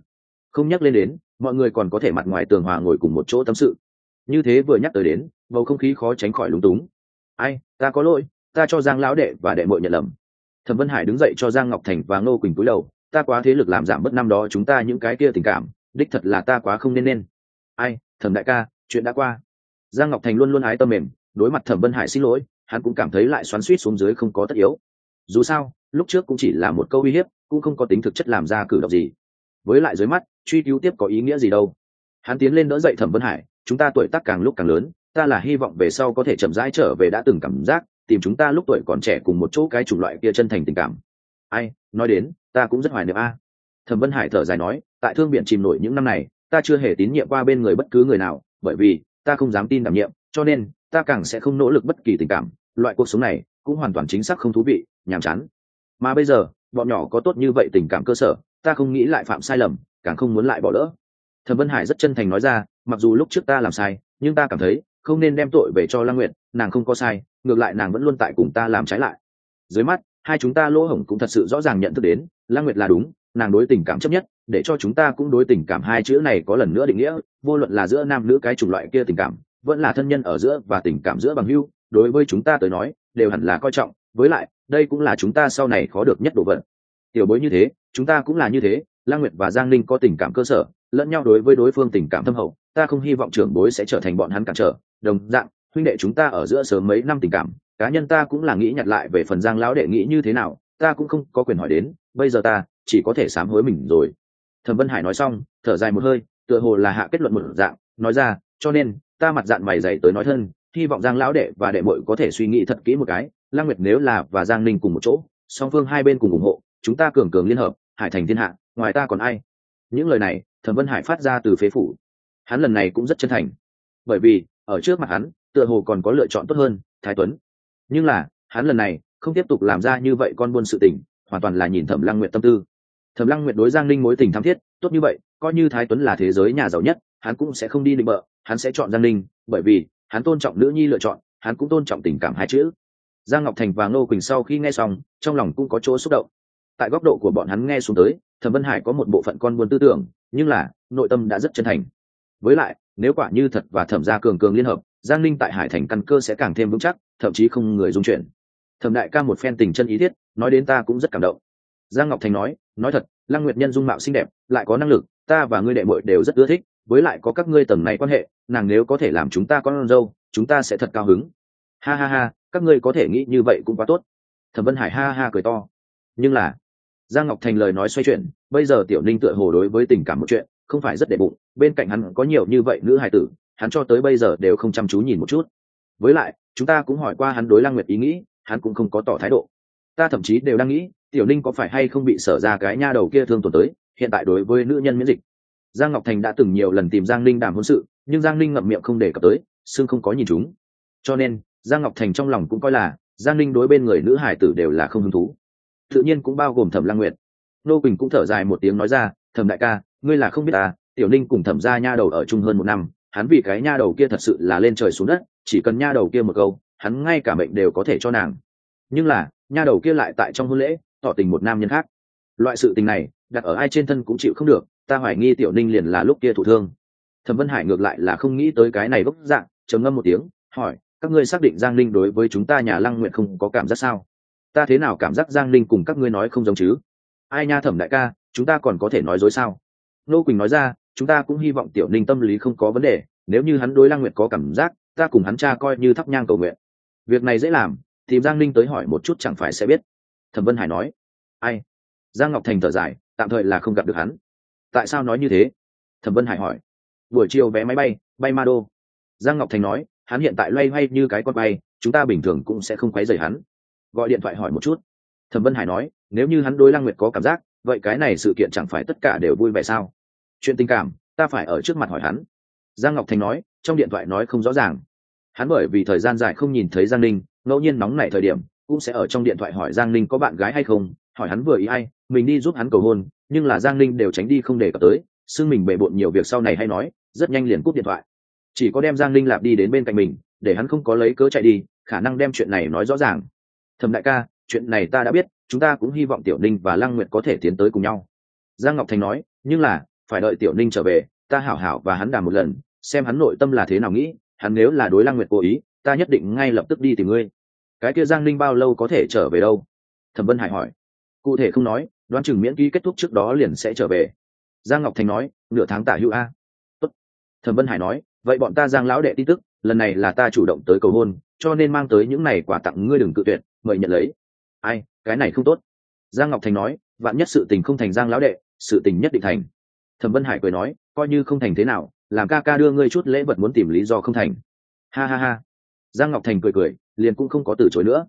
Không nhắc lên đến, mọi người còn có thể mặt ngoài tường hòa ngồi cùng một chỗ tâm sự. Như thế vừa nhắc tới đến, bầu không khí khó tránh khỏi lúng túng. Ai, ta có lỗi, ta cho giang lão đệ và đệ mội nhận lầm. Thẩm vân hải đứng dậy cho giang ngọc thành và ngô quỳnh cúi đầu, ta quá thế lực làm giảm bớt năm đó chúng ta những cái kia tình cảm, đích thật là ta quá không nên nên. Ai, thẩm đại ca, chuyện đã qua. Giang ngọc thành luôn luôn ái tâm mềm, đối mặt thẩm vân hải xin lỗi hắn cũng cảm thấy lại xoắn suýt xuống dưới không có tất yếu. Dù sao, lúc trước cũng chỉ là một câu uy hiếp, cũng không có tính thực chất làm ra cử động gì. Với lại dưới mắt, truy cứu tiếp có ý nghĩa gì đâu? Hắn tiến lên đỡ dậy thẩm vân hải, chúng ta tuổi tác càng lúc càng lớn, ta là hy vọng về sau có thể chậm rãi trở về đã từng cảm giác, tìm chúng ta lúc tuổi còn trẻ cùng một chỗ cái chủng loại kia chân thành tình cảm. Ai, nói đến, ta cũng rất hoài niệm a. Thẩm vân hải thở dài nói, tại thương biện chìm nổi những năm này, ta chưa hề tín nhiệm qua bên người bất cứ người nào, bởi vì ta không dám tin đảm nhiệm, cho nên ta càng sẽ không nỗ lực bất kỳ tình cảm loại cuộc sống này cũng hoàn toàn chính xác không thú vị, nhàm chán. Mà bây giờ, bọn nhỏ có tốt như vậy tình cảm cơ sở, ta không nghĩ lại phạm sai lầm, càng không muốn lại bỏ lỡ. Thẩm vân hải rất chân thành nói ra, mặc dù lúc trước ta làm sai, nhưng ta cảm thấy không nên đem tội về cho lăng nguyện nàng không có sai, ngược lại nàng vẫn luôn tại cùng ta làm trái lại. Dưới mắt, hai chúng ta lỗ hổng cũng thật sự rõ ràng nhận thức đến, lăng nguyệt là đúng, nàng đối tình cảm chấp nhất, để cho chúng ta cũng đối tình cảm hai chữ này có lần nữa định nghĩa, vô luận là giữa nam nữ cái chủng loại kia tình cảm, vẫn là thân nhân ở giữa và tình cảm giữa bằng hữu đối với chúng ta tới nói, đều hẳn là coi trọng, với lại, đây cũng là chúng ta sau này khó được nhất đồ vật. Tiểu bối như thế, chúng ta cũng là như thế, lang nguyệt và giang linh có tình cảm cơ sở, lẫn nhau đối với đối phương tình cảm thâm hậu, ta không hy vọng trưởng bối sẽ trở thành bọn hắn cản trở. Đồng dạng, huynh đệ chúng ta ở giữa sớm mấy năm tình cảm, cá nhân ta cũng là nghĩ nhặt lại về phần giang lão đệ nghĩ như thế nào, ta cũng không có quyền hỏi đến, bây giờ ta chỉ có thể sám hối mình rồi. Thẩm vân hải nói xong, thở dài một hơi, tựa hồ là hạ kết luận một dạng, nói ra, cho nên, ta mặt dạng mày dày tới nói thân hy vọng giang lão đệ và đệ mội có thể suy nghĩ thật kỹ một cái lang nguyệt nếu là và giang ninh cùng một chỗ, song phương hai bên cùng ủng hộ, chúng ta cường cường liên hợp, hải thành thiên hạ, ngoài ta còn ai? Những lời này, thẩm vân hải phát ra từ phế phủ. Hắn lần này cũng rất chân thành. Bởi vì, ở trước mặt hắn, tựa hồ còn có lựa chọn tốt hơn, thái tuấn. Nhưng là, hắn lần này, không tiếp tục làm ra như vậy con buôn sự tình, hoàn toàn là nhìn thẩm lăng nguyện tâm tư. Thẩm lăng nguyện đối giang ninh mối tình thắm thiết, tốt như vậy, coi như thái tuấn là thế giới nhà giàu nhất, hắn cũng sẽ không đi định bợ, hắn sẽ chọn giang ninh, bởi vì hắn tôn trọng nữ nhi lựa chọn, hắn cũng tôn trọng tình cảm hai chữ. Giang ngọc thành và ngô quỳnh sau khi nghe xong, trong lòng cũng có chỗ xúc động. Tại góc độ của bọn hắn nghe xuống tới, thẩm vân hải có một bộ phận con buôn tư tưởng, nhưng là, nội tâm đã rất chân thành. Với lại, nếu quả như thật và thẩm gia cường cường liên hợp, giang ninh tại hải thành căn cơ sẽ càng thêm vững chắc, thậm chí không người dung chuyển. Thẩm đại ca một phen tình chân ý thiết, nói đến ta cũng rất cảm động. Giang ngọc thành nói nói thật, lăng nguyệt nhân dung mạo xinh đẹp, lại có năng lực, ta và ngươi đệ mội đều rất ưa thích với lại có các ngươi tầng này quan hệ, nàng nếu có thể làm chúng ta con dâu, chúng ta sẽ thật cao hứng. Ha ha ha, các ngươi có thể nghĩ như vậy cũng quá tốt. Thẩm vân hải ha ha cười to. Nhưng là, giang ngọc thành lời nói xoay chuyển, bây giờ tiểu ninh tựa hồ đối với tình cảm một chuyện, không phải rất đệ bụng, bên cạnh hắn có nhiều như vậy nữ hài tử, hắn cho tới bây giờ đều không chăm chú nhìn một chút. Với lại, chúng ta cũng hỏi qua hắn đối lăng nguyệt ý nghĩ, hắn cũng không có tỏ thái độ. Ta thậm chí đều đang nghĩ, tiểu ninh có phải hay không bị sở ra cái nha đầu kia thương tổn tới, hiện tại đối với nữ nhân miễn dịch giang ngọc thành đã từng nhiều lần tìm giang ninh đàm hôn sự, nhưng giang ninh ngậm miệng không đề cập tới xương không có nhìn chúng. Cho nên, giang ngọc thành trong lòng cũng coi là, giang ninh đối bên người nữ hải tử đều là không hứng thú. Tự nhiên cũng bao gồm thẩm Lang nguyệt. Nô quỳnh cũng thở dài một tiếng nói ra, thẩm đại ca, ngươi là không biết ta, tiểu ninh cùng thẩm gia nha đầu ở chung hơn một năm, hắn vì cái nha đầu kia thật sự là lên trời xuống đất, chỉ cần nha đầu kia một câu, hắn ngay cả mệnh đều có thể cho nàng. Nhưng là, nha đầu kia lại tại trong hôn lễ, tỏ tình một nam nhân khác. Loại sự tình này, đặt ở ai trên thân cũng chịu không được ta hoài nghi tiểu ninh liền là lúc kia thụ thương. Thẩm vân hải ngược lại là không nghĩ tới cái này gốc dạng, trầm ngâm một tiếng, hỏi, các ngươi xác định giang ninh đối với chúng ta nhà lăng nguyện không có cảm giác sao? Ta thế nào cảm giác giang ninh cùng các ngươi nói không giống chứ? Ai nha thẩm đại ca, chúng ta còn có thể nói dối sao? Nô quỳnh nói ra, chúng ta cũng hy vọng tiểu ninh tâm lý không có vấn đề, nếu như hắn đối lăng nguyện có cảm giác, ta cùng hắn cha coi như thắp nhang cầu nguyện. Việc này dễ làm tìm giang ninh tới hỏi một chút chẳng phải sẽ biết. Thẩm vân hải nói, ai? Giang ngọc thành thở dài, tạm thời là không gặp được hắn tại sao nói như thế? Thẩm vân hải hỏi. Buổi chiều vé máy bay bay ma đô giang ngọc thành nói, hắn hiện tại loay hoay như cái con bay, chúng ta bình thường cũng sẽ không quấy rầy hắn. Gọi điện thoại hỏi một chút. Thẩm vân hải nói, nếu như hắn đối lăng nguyệt có cảm giác, vậy cái này sự kiện chẳng phải tất cả đều vui vẻ sao? Chuyện tình cảm, ta phải ở trước mặt hỏi hắn. Giang ngọc thành nói, trong điện thoại nói không rõ ràng. Hắn bởi vì thời gian dài không nhìn thấy giang ninh, ngẫu nhiên nóng nảy thời điểm, cũng sẽ ở trong điện thoại hỏi giang ninh có bạn gái hay không, hỏi hắn vừa ý ai, mình đi giúp hắn cầu hôn nhưng là giang ninh đều tránh đi không để cập tới, xưng mình bề bộn nhiều việc sau này hay nói, rất nhanh liền cúp điện thoại. Chỉ có đem giang ninh lạp đi đến bên cạnh mình, để hắn không có lấy cớ chạy đi, khả năng đem chuyện này nói rõ ràng. Thầm đại ca, chuyện này ta đã biết, chúng ta cũng hy vọng tiểu ninh và lăng nguyệt có thể tiến tới cùng nhau. Giang ngọc thành nói, nhưng là, phải đợi tiểu ninh trở về, ta hảo hảo và hắn đàm một lần, xem hắn nội tâm là thế nào nghĩ, hắn nếu là đối lăng nguyệt cố ý, ta nhất định ngay lập tức đi tìm ngươi. Cái kia giang ninh bao lâu có thể trở về đâu? Thẩm vân hải hỏi. Cụ thể không nói đoán chừng miễn ký kết thúc trước đó liền sẽ trở về. Giang ngọc thành nói, nửa tháng tả hữu a. Tốt. thẩm vân hải nói, vậy bọn ta giang lão đệ tin tức, lần này là ta chủ động tới cầu hôn, cho nên mang tới những này quà tặng ngươi đừng cự tuyệt, mời nhận lấy. Ai, cái này không tốt. Giang ngọc thành nói, vạn nhất sự tình không thành giang lão đệ, sự tình nhất định thành. Thẩm vân hải cười nói, coi như không thành thế nào, làm ca ca đưa ngươi chút lễ vật muốn tìm lý do không thành. Ha ha ha. Giang ngọc thành cười cười, liền cũng không có từ chối nữa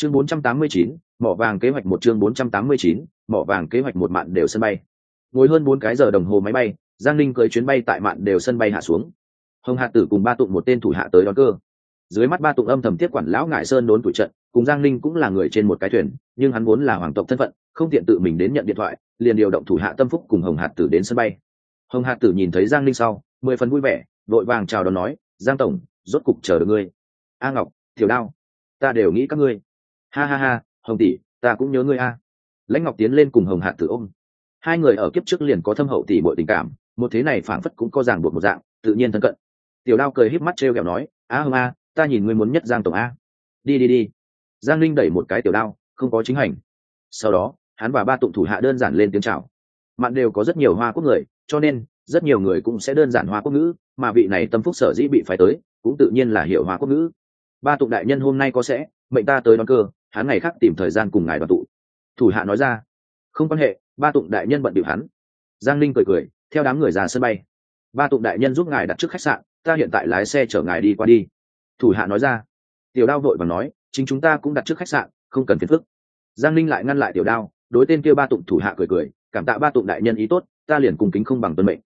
chương 489, mỏ vàng kế hoạch một chương 489, mỏ vàng kế hoạch một mạn đều sân bay. Ngồi hơn bốn cái giờ đồng hồ máy bay giang ninh cưới chuyến bay tại mạn đều sân bay hạ xuống. Hồng hạ tử cùng ba tụng một tên thủ hạ tới đón cơ. Dưới mắt ba tụng âm thầm tiếp quản lão ngại sơn đốn tuổi trận cùng giang ninh cũng là người trên một cái thuyền nhưng hắn vốn là hoàng tộc thân phận không tiện tự mình đến nhận điện thoại liền điều động thủ hạ tâm phúc cùng hồng hạt tử đến sân bay. Hồng hạt tử nhìn thấy giang ninh sau mười phần vui vẻ vội vàng chào đón nói giang tổng rốt cục chờ được ngươi. A ngọc tiểu đao ta đều nghĩ các ngươi ha ha ha, hồng tỷ, ta cũng nhớ ngươi a. Lãnh ngọc tiến lên cùng hồng hạt tử ôm. Hai người ở kiếp trước liền có thâm hậu tỷ bội tình cảm, một thế này phảng phất cũng có ràng buộc một dạng, tự nhiên thân cận. Tiểu đao cười híp mắt t r kẹo nói, a hưng a, ta nhìn ngươi muốn nhất giang tổng a. Đi đi đi. Giang linh đẩy một cái tiểu đao, không có chính hành. Sau đó, hắn và ba tụng thủ hạ đơn giản lên tiếng chào. Mạn đều có rất nhiều hoa quốc người, cho nên, rất nhiều người cũng sẽ đơn giản hoa quốc ngữ, mà vị này tâm phúc sở dĩ bị phải tới, cũng tự nhiên là hiểu hoa quốc ngữ. Ba tụng đại nhân hôm nay có sẽ, mệnh ta tới đón cơ hắn ngày khác tìm thời gian cùng ngài đoàn tụ. Thủ hạ nói ra, không quan hệ, ba tụng đại nhân bận điệu hắn. Giang linh cười cười, theo đám người ra sân bay. Ba tụng đại nhân giúp ngài đặt trước khách sạn, ta hiện tại lái xe chở ngài đi qua đi. Thủ hạ nói ra. Tiểu đao vội và nói, chính chúng ta cũng đặt trước khách sạn, không cần phiền phức. Giang linh lại ngăn lại tiểu đao, đối tên kia ba tụng thủ hạ cười cười, cảm tạ ba tụng đại nhân ý tốt, ta liền cùng kính không bằng tuân mệnh.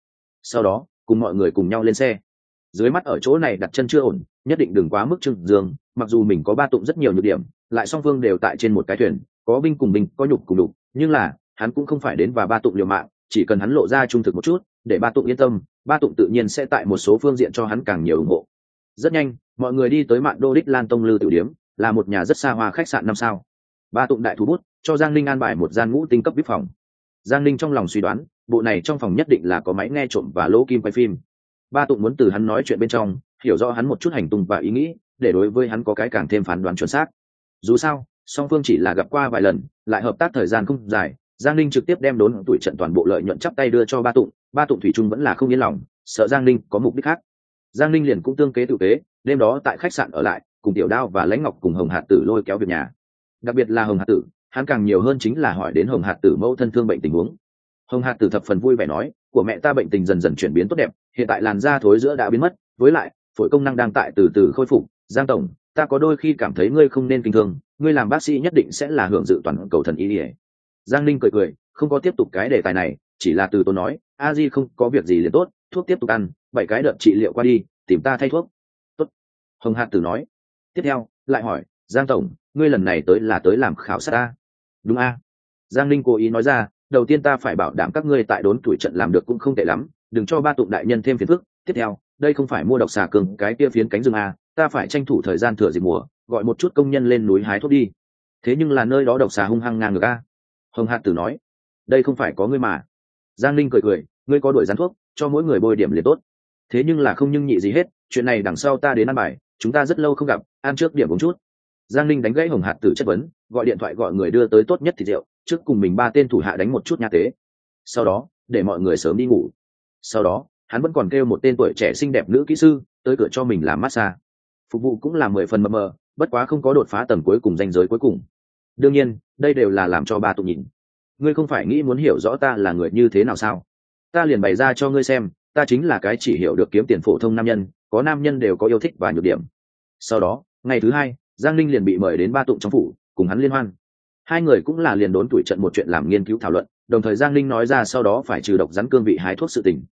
Sau đó, cùng mọi người cùng nhau lên xe. Dưới mắt ở chỗ này đặt chân chưa ổn, nhất định đừng quá mức trưng dương, mặc dù mình có ba tụng rất nhiều nhược điểm lại song phương đều tại trên một cái thuyền, có binh cùng binh, có nhục cùng đục nhưng là, hắn cũng không phải đến và ba tụng liều mạng, chỉ cần hắn lộ ra trung thực một chút, để ba tụng yên tâm, ba tụng tự nhiên sẽ tại một số phương diện cho hắn càng nhiều ủng hộ. Rất nhanh, mọi người đi tới mạng đô đích lan tông lư tiểu điếm, là một nhà rất xa hoa khách sạn năm sao. Ba tụng đại thú bút, cho giang linh an bài một gian ngũ tinh cấp vip phòng. Giang linh trong lòng suy đoán, bộ này trong phòng nhất định là có máy nghe trộm và lỗ kim quay phim. Ba tụng muốn từ hắn nói chuyện bên trong, hiểu rõ hắn một chút hành tung và ý nghĩ, để đối với hắn có cái càng thêm phán đoán chuẩn xác dù sao, song phương chỉ là gặp qua vài lần, lại hợp tác thời gian không dài, giang linh trực tiếp đem đốn tuổi trận toàn bộ lợi nhuận chắp tay đưa cho ba tụng ba tụng thủy trung vẫn là không yên lòng, sợ giang linh có mục đích khác. Giang linh liền cũng tương kế tự kế, đêm đó tại khách sạn ở lại, cùng tiểu đao và lãnh ngọc cùng hồng hạt tử lôi kéo việc nhà. Đặc biệt là hồng hạt tử, hắn càng nhiều hơn chính là hỏi đến hồng hạt tử mẫu thân thương bệnh tình huống. Hồng hạt tử thập phần vui vẻ nói, của mẹ ta bệnh tình dần dần chuyển biến tốt đẹp, hiện tại làn da thối giữa đã biến mất, với lại, phổi công năng đang tại từ từ khôi phục, giang tổng ta có đôi khi cảm thấy ngươi không nên kinh thường, ngươi làm bác sĩ nhất định sẽ là hưởng dự toàn cầu thần y ỉa giang linh cười cười không có tiếp tục cái đề tài này chỉ là từ tôi nói a di không có việc gì liền tốt thuốc tiếp tục ăn bảy cái đợt trị liệu qua đi tìm ta thay thuốc. Tốt. Hồng hạt tử nói. Tiếp theo lại hỏi giang tổng ngươi lần này tới là tới làm khảo sát ta? Đúng a. Giang linh cố ý nói ra đầu tiên ta phải bảo đảm các ngươi tại đốn tuổi trận làm được cũng không tệ lắm đừng cho ba tụng đại nhân thêm phiền phức. Tiếp theo đây không phải mua độc xà cường cái kia phiến cánh rừng a ta phải tranh thủ thời gian thừa dịp mùa, gọi một chút công nhân lên núi hái thuốc đi. Thế nhưng là nơi đó độc xà hung hăng ngang ngược a. Hồng hạt tử nói, đây không phải có ngươi mà. Giang linh cười cười, ngươi có đuổi rán thuốc, cho mỗi người bôi điểm liền tốt. Thế nhưng là không nhưng nhị gì hết, chuyện này đằng sau ta đến ăn bài, chúng ta rất lâu không gặp, ăn trước điểm uống chút. Giang linh đánh gãy hồng hạt tử chất vấn, gọi điện thoại gọi người đưa tới tốt nhất thì rượu, trước cùng mình ba tên thủ hạ đánh một chút nha tế. Sau đó, để mọi người sớm đi ngủ. Sau đó, hắn vẫn còn kêu một tên tuổi trẻ xinh đẹp nữ kỹ sư, tới cửa cho mình làm massage phục vụ cũng là mười phần mờ mờ, bất quá không có đột phá tầng cuối cùng danh giới cuối cùng. Đương nhiên, đây đều là làm cho ba tụ nhìn. Ngươi không phải nghĩ muốn hiểu rõ ta là người như thế nào sao? Ta liền bày ra cho ngươi xem, ta chính là cái chỉ hiểu được kiếm tiền phổ thông nam nhân, có nam nhân đều có yêu thích và nhược điểm. Sau đó, ngày thứ hai, giang linh liền bị mời đến ba tụng trong phủ, cùng hắn liên hoan. Hai người cũng là liền đốn tuổi trận một chuyện làm nghiên cứu thảo luận, đồng thời giang linh nói ra sau đó phải trừ độc rắn cương vị hái thuốc sự tình.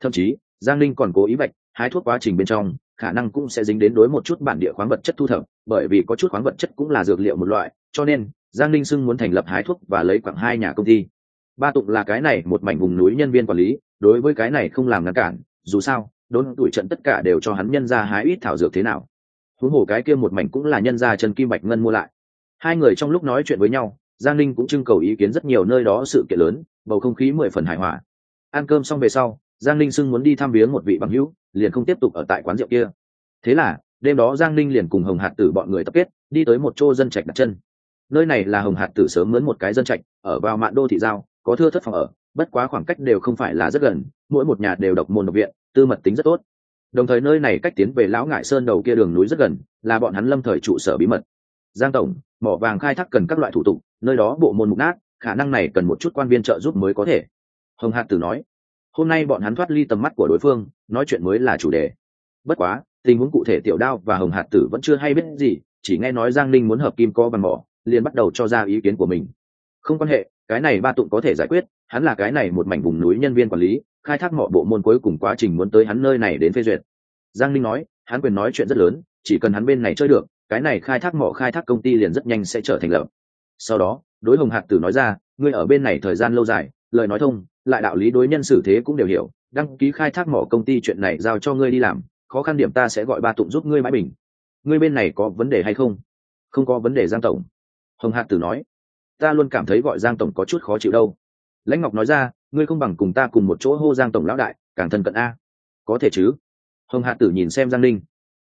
Thậm chí, giang linh còn cố ý vạch hái thuốc quá trình bên trong khả năng cũng sẽ dính đến đối một chút bản địa khoáng vật chất thu thập, bởi vì có chút khoáng vật chất cũng là dược liệu một loại, cho nên, giang linh sưng muốn thành lập hái thuốc và lấy khoảng hai nhà công ty. Ba tụng là cái này một mảnh vùng núi nhân viên quản lý, đối với cái này không làm ngăn cản, dù sao, đốn tuổi trận tất cả đều cho hắn nhân ra hái ít thảo dược thế nào. Huống hồ cái kia một mảnh cũng là nhân ra trần kim bạch ngân mua lại. Hai người trong lúc nói chuyện với nhau, giang linh cũng trưng cầu ý kiến rất nhiều nơi đó sự kiện lớn, bầu không khí mười phần hài hòa. Ăn cơm xong về sau giang Ninh sưng muốn đi thăm viếng một vị bằng hữu, liền không tiếp tục ở tại quán rượu kia. Thế là, đêm đó giang Ninh liền cùng hồng hạt tử bọn người tập kết, đi tới một chỗ dân trạch đặt chân. Nơi này là hồng hạt tử sớm mướn một cái dân trạch, ở vào mạn đô thị giao, có thưa thất phòng ở, bất quá khoảng cách đều không phải là rất gần, mỗi một nhà đều độc môn độc viện, tư mật tính rất tốt. Đồng thời nơi này cách tiến về lão ngại sơn đầu kia đường núi rất gần, là bọn hắn lâm thời trụ sở bí mật. Giang tổng, mỏ vàng khai thác cần các loại thủ tục, nơi đó bộ môn mục nát, khả năng này cần một chút quan viên trợ giúp mới có thể. Hồng hạt tử nói hôm nay bọn hắn thoát ly tầm mắt của đối phương, nói chuyện mới là chủ đề. Bất quá, tình huống cụ thể tiểu đao và hồng hạt tử vẫn chưa hay biết gì, chỉ nghe nói giang ninh muốn hợp kim co văn mỏ, liền bắt đầu cho ra ý kiến của mình. Không quan hệ, cái này ba tụng có thể giải quyết, hắn là cái này một mảnh vùng núi nhân viên quản lý, khai thác mỏ bộ môn cuối cùng quá trình muốn tới hắn nơi này đến phê duyệt. Giang ninh nói, hắn quyền nói chuyện rất lớn, chỉ cần hắn bên này chơi được, cái này khai thác mỏ khai thác công ty liền rất nhanh sẽ trở thành lập. Sau đó, đối hồng hạt tử nói ra, ngươi ở bên này thời gian lâu dài, lời nói thông lại đạo lý đối nhân xử thế cũng đều hiểu, đăng ký khai thác mỏ công ty chuyện này giao cho ngươi đi làm, khó khăn điểm ta sẽ gọi ba tụng giúp ngươi mãi bình. Ngươi bên này có vấn đề hay không? Không có vấn đề giang tổng. Hồng hạt tử nói. Ta luôn cảm thấy gọi giang tổng có chút khó chịu đâu. Lãnh ngọc nói ra, ngươi không bằng cùng ta cùng một chỗ hô giang tổng lão đại, càng thân cận a. Có thể chứ? Hồng hạ tử nhìn xem giang linh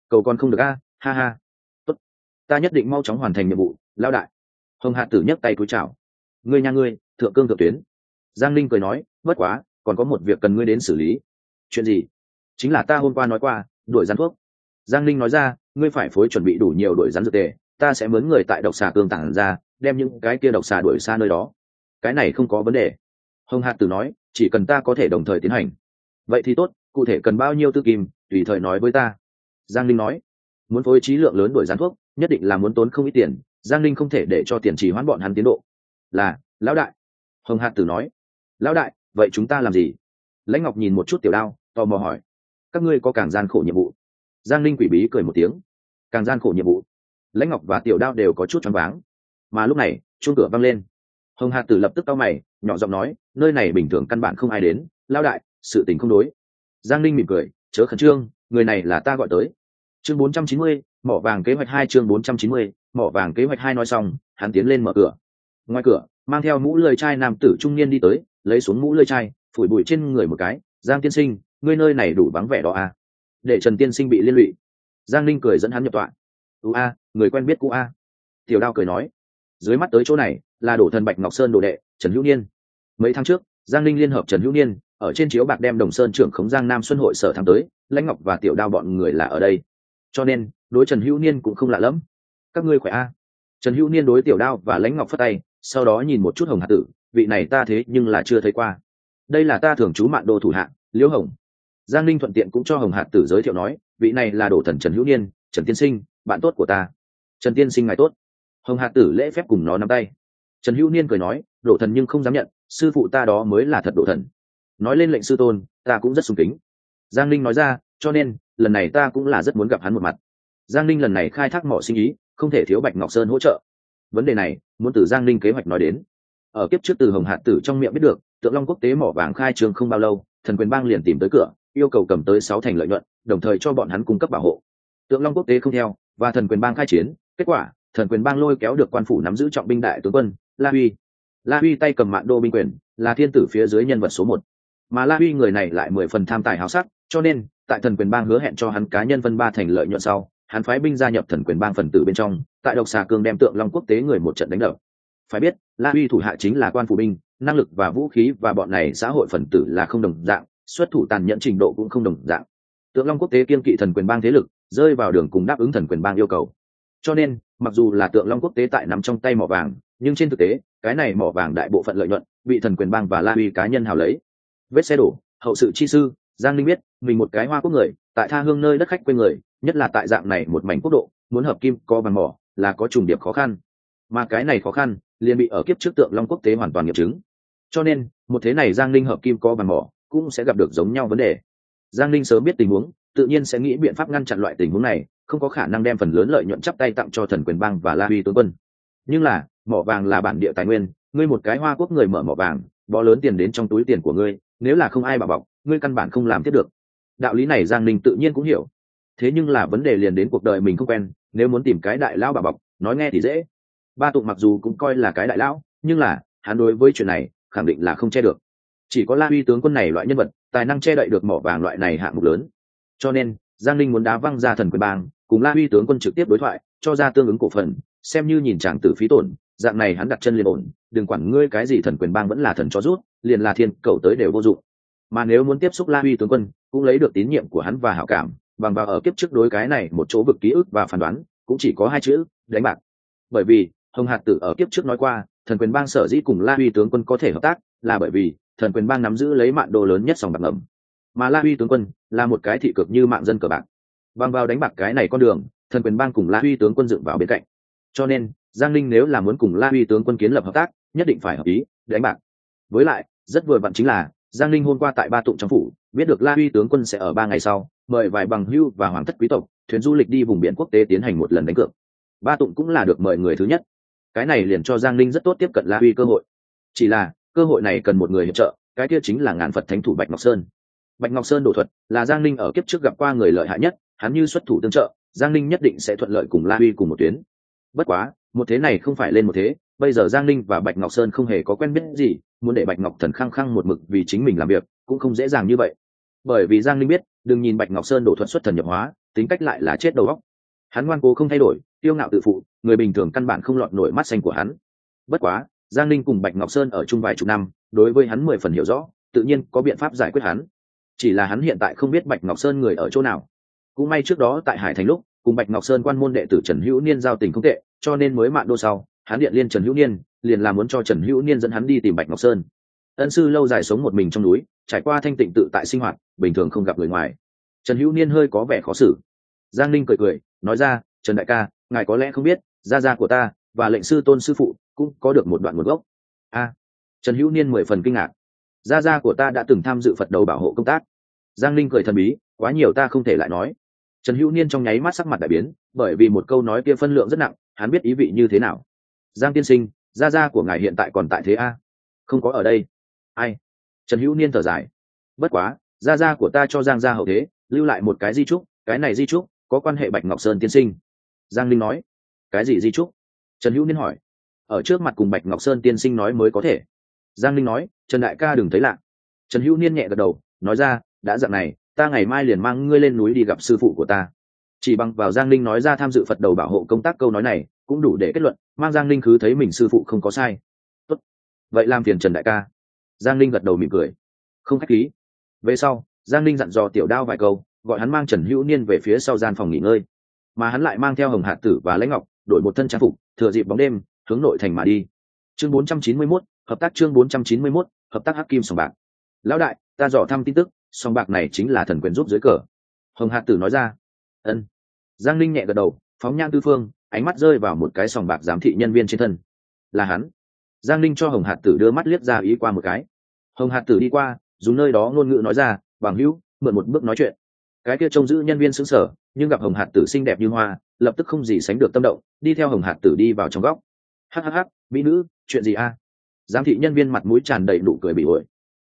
cầu còn không được a, ha ha. Tốt. Ta nhất định mau chóng hoàn thành nhiệm vụ, lão đại. Hồng hạ tử nhấc tay cúi chào. Ngươi nhà ngươi, thượng cương thượng tuyến. Giang linh cười nói bất quá, còn có một việc cần ngươi đến xử lý. Chuyện gì? Chính là ta hôm qua nói qua, đuổi rắn thuốc. Giang linh nói ra, ngươi phải phối chuẩn bị đủ nhiều đuổi rắn dược tề, ta sẽ mướn người tại độc xà cương tản ra, đem những cái kia độc xà đuổi xa nơi đó. Cái này không có vấn đề. Hồng hạt tử nói, chỉ cần ta có thể đồng thời tiến hành. Vậy thì tốt, cụ thể cần bao nhiêu tư kim, tùy thời nói với ta. Giang linh nói, muốn phối trí lượng lớn đuổi rắn thuốc, nhất định là muốn tốn không ít tiền, giang linh không thể để cho tiền trì hoãn bọn hắn tiến độ. Là, lão đại. Hồng hạt tử nói, lão đại vậy chúng ta làm gì? Lãnh ngọc nhìn một chút tiểu đao tò mò hỏi. Các ngươi có càng gian khổ nhiệm vụ? Giang linh quỷ bí cười một tiếng. Càng gian khổ nhiệm vụ? Lãnh ngọc và tiểu đao đều có chút choáng váng. Mà lúc này chuông cửa văng lên. Hồng hạt tử lập tức cau mày nhỏ giọng nói nơi này bình thường căn bản không ai đến lao đại sự tình không đối. Giang linh mỉm cười chớ khẩn trương người này là ta gọi tới. Chương 490, mỏ vàng kế hoạch hai chương 490, mỏ vàng kế hoạch hai nói xong hắn tiến lên mở cửa. Ngoài cửa mang theo mũ lười trai nam tử trung niên đi tới lấy xuống mũ lơi chai, phủi bụi trên người một cái, giang tiên sinh, ngươi nơi này đủ vắng vẻ đó à? Để trần tiên sinh bị liên lụy. Giang linh cười dẫn hắn nhập tọa. Ưu a, người quen biết cũ a. Tiểu đao cười nói. Dưới mắt tới chỗ này, là đổ thần bạch ngọc sơn đồ đệ, trần hữu niên. Mấy tháng trước, giang linh liên hợp trần hữu niên, ở trên chiếu bạc đem đồng sơn trưởng khống giang nam xuân hội sở tháng tới, lãnh ngọc và tiểu đao bọn người là ở đây. Cho nên, đối trần hữu niên cũng không lạ lẫm các ngươi khỏe a? Trần hữu niên đối tiểu đao và lãnh ngọc phất tay, sau đó nhìn một chút hồng hạt tử vị này ta thế nhưng là chưa thấy qua. Đây là ta thường trú mạn đô thủ hạng, liễu hồng. Giang linh thuận tiện cũng cho hồng hạt tử giới thiệu nói, vị này là đồ thần trần hữu niên, trần tiên sinh, bạn tốt của ta. Trần tiên sinh ngài tốt. Hồng hạt tử lễ phép cùng nó nắm tay. Trần hữu niên cười nói đổ thần nhưng không dám nhận, sư phụ ta đó mới là thật đổ thần. Nói lên lệnh sư tôn, ta cũng rất sùng kính. Giang linh nói ra, cho nên, lần này ta cũng là rất muốn gặp hắn một mặt. Giang linh lần này khai thác mỏ sinh ý không thể thiếu bạch ngọc sơn hỗ trợ. Vấn đề này, muốn từ giang linh kế hoạch nói đến ở kiếp trước từ hồng hạt tử trong miệng biết được, tượng long quốc tế mỏ vàng khai trường không bao lâu, thần quyền bang liền tìm tới cửa, yêu cầu cầm tới sáu thành lợi nhuận, đồng thời cho bọn hắn cung cấp bảo hộ. Tượng long quốc tế không theo, và thần quyền bang khai chiến, kết quả, thần quyền bang lôi kéo được quan phủ nắm giữ trọng binh đại tướng quân, la huy. La huy tay cầm mạng đô binh quyền, là thiên tử phía dưới nhân vật số một. Mà la huy người này lại mười phần tham tài háo sắc, cho nên, tại thần quyền bang hứa hẹn cho hắn cá nhân phân ba thành lợi nhuận sau, hắn phái binh gia nhập thần quyền bang phần tử bên trong, tại độc xà cương đem tượng long quốc tế người một trận đánh đập phải biết, la uy thủ hạ chính là quan phủ binh, năng lực và vũ khí và bọn này xã hội phần tử là không đồng dạng, xuất thủ tàn nhẫn trình độ cũng không đồng dạng. Tượng long quốc tế kiên kỵ thần quyền bang thế lực, rơi vào đường cùng đáp ứng thần quyền bang yêu cầu. Cho nên, mặc dù là tượng long quốc tế tại nắm trong tay mỏ vàng, nhưng trên thực tế, cái này mỏ vàng đại bộ phận lợi nhuận, bị thần quyền bang và la uy cá nhân hào lấy. Vết xe đổ, hậu sự chi sư, giang linh biết, mình một cái hoa quốc người, tại tha hương nơi đất khách quê người, nhất là tại dạng này một mảnh quốc độ, muốn hợp kim co bằng mỏ, là có trùng điệp khó khăn. Mà cái này khó khăn liền bị ở kiếp trước tượng long quốc tế hoàn toàn nghiệm chứng. Cho nên, một thế này giang linh hợp kim co bằng mỏ, cũng sẽ gặp được giống nhau vấn đề. Giang linh sớm biết tình huống, tự nhiên sẽ nghĩ biện pháp ngăn chặn loại tình huống này, không có khả năng đem phần lớn lợi nhuận chắp tay tặng cho thần quyền bang và la huy tướng quân. Nhưng là, mỏ vàng là bản địa tài nguyên, ngươi một cái hoa quốc người mở mỏ vàng bỏ lớn tiền đến trong túi tiền của ngươi, nếu là không ai bảo bọc, ngươi căn bản không làm tiếp được. Đạo lý này giang ninh tự nhiên cũng hiểu. Thế nhưng là vấn đề liền đến cuộc đời mình không quen, nếu muốn tìm cái đại lao bảo bọc, nói nghe thì dễ ba tụng mặc dù cũng coi là cái đại lão, nhưng là, hắn đối với chuyện này, khẳng định là không che được. Chỉ có la huy tướng quân này loại nhân vật, tài năng che đậy được mỏ vàng loại này hạng mục lớn. Cho nên, giang linh muốn đá văng ra thần quyền bang, cùng la huy tướng quân trực tiếp đối thoại, cho ra tương ứng cổ phần, xem như nhìn chàng tử phí tổn, dạng này hắn đặt chân liền ổn, đừng quản ngươi cái gì thần quyền bang vẫn là thần cho rút, liền là thiên, cầu tới đều vô dụng. Mà nếu muốn tiếp xúc la huy tướng quân, cũng lấy được tín nhiệm của hắn và hảo cảm, bằng vào ở kiếp trước đối cái này một chỗ vực ký ức và phán đoán, cũng chỉ có hai chữ, đánh bạc. Bởi vì hồng hạt tử ở kiếp trước nói qua, thần quyền bang sở dĩ cùng la huy tướng quân có thể hợp tác là bởi vì thần quyền bang nắm giữ lấy mạng đồ lớn nhất sòng bạc ngầm. Mà la huy tướng quân là một cái thị cực như mạng dân cờ bạc. Bằng vào đánh bạc cái này con đường, thần quyền bang cùng la huy tướng quân dựng vào bên cạnh. Cho nên, giang linh nếu là muốn cùng la huy tướng quân kiến lập hợp tác, nhất định phải hợp ý đánh bạc. Với lại, rất vừa vặn chính là, giang linh hôm qua tại ba tụng trong phủ, biết được la huy tướng quân sẽ ở ba ngày sau, mời vài bằng hưu và hoàng thất quý tộc, thuyền du lịch đi vùng biển quốc tế tiến hành một lần đánh cược. Ba tụng cũng là được mời người thứ nhất cái này liền cho giang linh rất tốt tiếp cận la huy cơ hội. Chỉ là, cơ hội này cần một người hiệp trợ, cái kia chính là ngàn phật thánh thủ bạch ngọc sơn. Bạch ngọc sơn đổ thuật là giang linh ở kiếp trước gặp qua người lợi hại nhất, hắn như xuất thủ tương trợ, giang linh nhất định sẽ thuận lợi cùng la huy cùng một tuyến. Bất quá, một thế này không phải lên một thế, bây giờ giang linh và bạch ngọc sơn không hề có quen biết gì, muốn để bạch ngọc thần khăng khăng một mực vì chính mình làm việc, cũng không dễ dàng như vậy. Bởi vì giang linh biết, đừng nhìn bạch ngọc sơn đổ thuận xuất thần nhập hóa, tính cách lại là chết đầu óc. Hắn ngoan cố không thay đổi tiêu ngạo tự phụ, người bình thường căn bản không lọt nổi mắt xanh của hắn. Bất quá, giang linh cùng bạch ngọc sơn ở chung vài chục năm, đối với hắn mười phần hiểu rõ, tự nhiên có biện pháp giải quyết hắn. Chỉ là hắn hiện tại không biết bạch ngọc sơn người ở chỗ nào. Cũng may trước đó tại hải thành lúc, cùng bạch ngọc sơn quan môn đệ tử trần hữu niên giao tình không tệ, cho nên mới mạn đô sau, hắn điện liên trần hữu niên, liền làm muốn cho trần hữu niên dẫn hắn đi tìm bạch ngọc sơn. Ân sư lâu dài sống một mình trong núi, trải qua thanh tịnh tự tại sinh hoạt, bình thường không gặp người ngoài. Trần hữu niên hơi có vẻ khó xử. Giang ninh cười cười, nói ra, trần đại ca ngài có lẽ không biết, gia gia của ta và lệnh sư tôn sư phụ cũng có được một đoạn nguồn gốc. A, trần hữu niên mười phần kinh ngạc. Gia gia của ta đã từng tham dự phật đầu bảo hộ công tác. Giang Linh cười thần bí, quá nhiều ta không thể lại nói. Trần hữu niên trong nháy mắt sắc mặt đại biến, bởi vì một câu nói kia phân lượng rất nặng, hắn biết ý vị như thế nào. Giang tiên sinh, gia gia của ngài hiện tại còn tại thế a? Không có ở đây. Ai? Trần hữu niên thở dài. Bất quá, gia gia của ta cho giang gia hậu thế, lưu lại một cái di trúc, cái này di trúc có quan hệ bạch ngọc sơn tiên sinh giang linh nói, cái gì di trúc? Trần hữu niên hỏi, ở trước mặt cùng bạch ngọc sơn tiên sinh nói mới có thể. Giang linh nói, trần đại ca đừng thấy lạ. Trần hữu niên nhẹ gật đầu, nói ra, đã dặn này, ta ngày mai liền mang ngươi lên núi đi gặp sư phụ của ta. Chỉ bằng vào giang linh nói ra tham dự phật đầu bảo hộ công tác câu nói này, cũng đủ để kết luận, mang giang linh cứ thấy mình sư phụ không có sai. Tốt. vậy làm phiền trần đại ca. Giang linh gật đầu mỉm cười. Không k h á c h khí. Về sau, giang linh dặn dò tiểu đao vài câu, gọi hắn mang trần hữu niên về phía sau gian phòng nghỉ ngơi mà hắn lại mang theo hồng hạt tử và lãnh ngọc đổi một thân trang phục thừa dịp bóng đêm hướng nội thành mà đi. Chương 491, hợp tác chương 491, hợp tác hắc kim sòng bạc. Lão đại ta dò thăm tin tức sòng bạc này chính là thần quyền giúp dưới cờ. Hồng hạt tử nói ra. Ân. Giang linh nhẹ gật đầu phóng nhang tư phương ánh mắt rơi vào một cái sòng bạc giám thị nhân viên trên thân. Là hắn. Giang linh cho hồng hạt tử đưa mắt liếc ra ý qua một cái. Hồng hạt tử đi qua dùng nơi đó ngôn ngữ nói ra bằng hữu mượn một bước nói chuyện cái kia trông giữ nhân viên xứng sở, nhưng gặp hồng hạt tử xinh đẹp như hoa, lập tức không gì sánh được tâm động, đi theo hồng hạt tử đi vào trong góc. Hhh mỹ nữ, chuyện gì a? Giám thị nhân viên mặt mũi tràn đầy nụ cười bị ổi.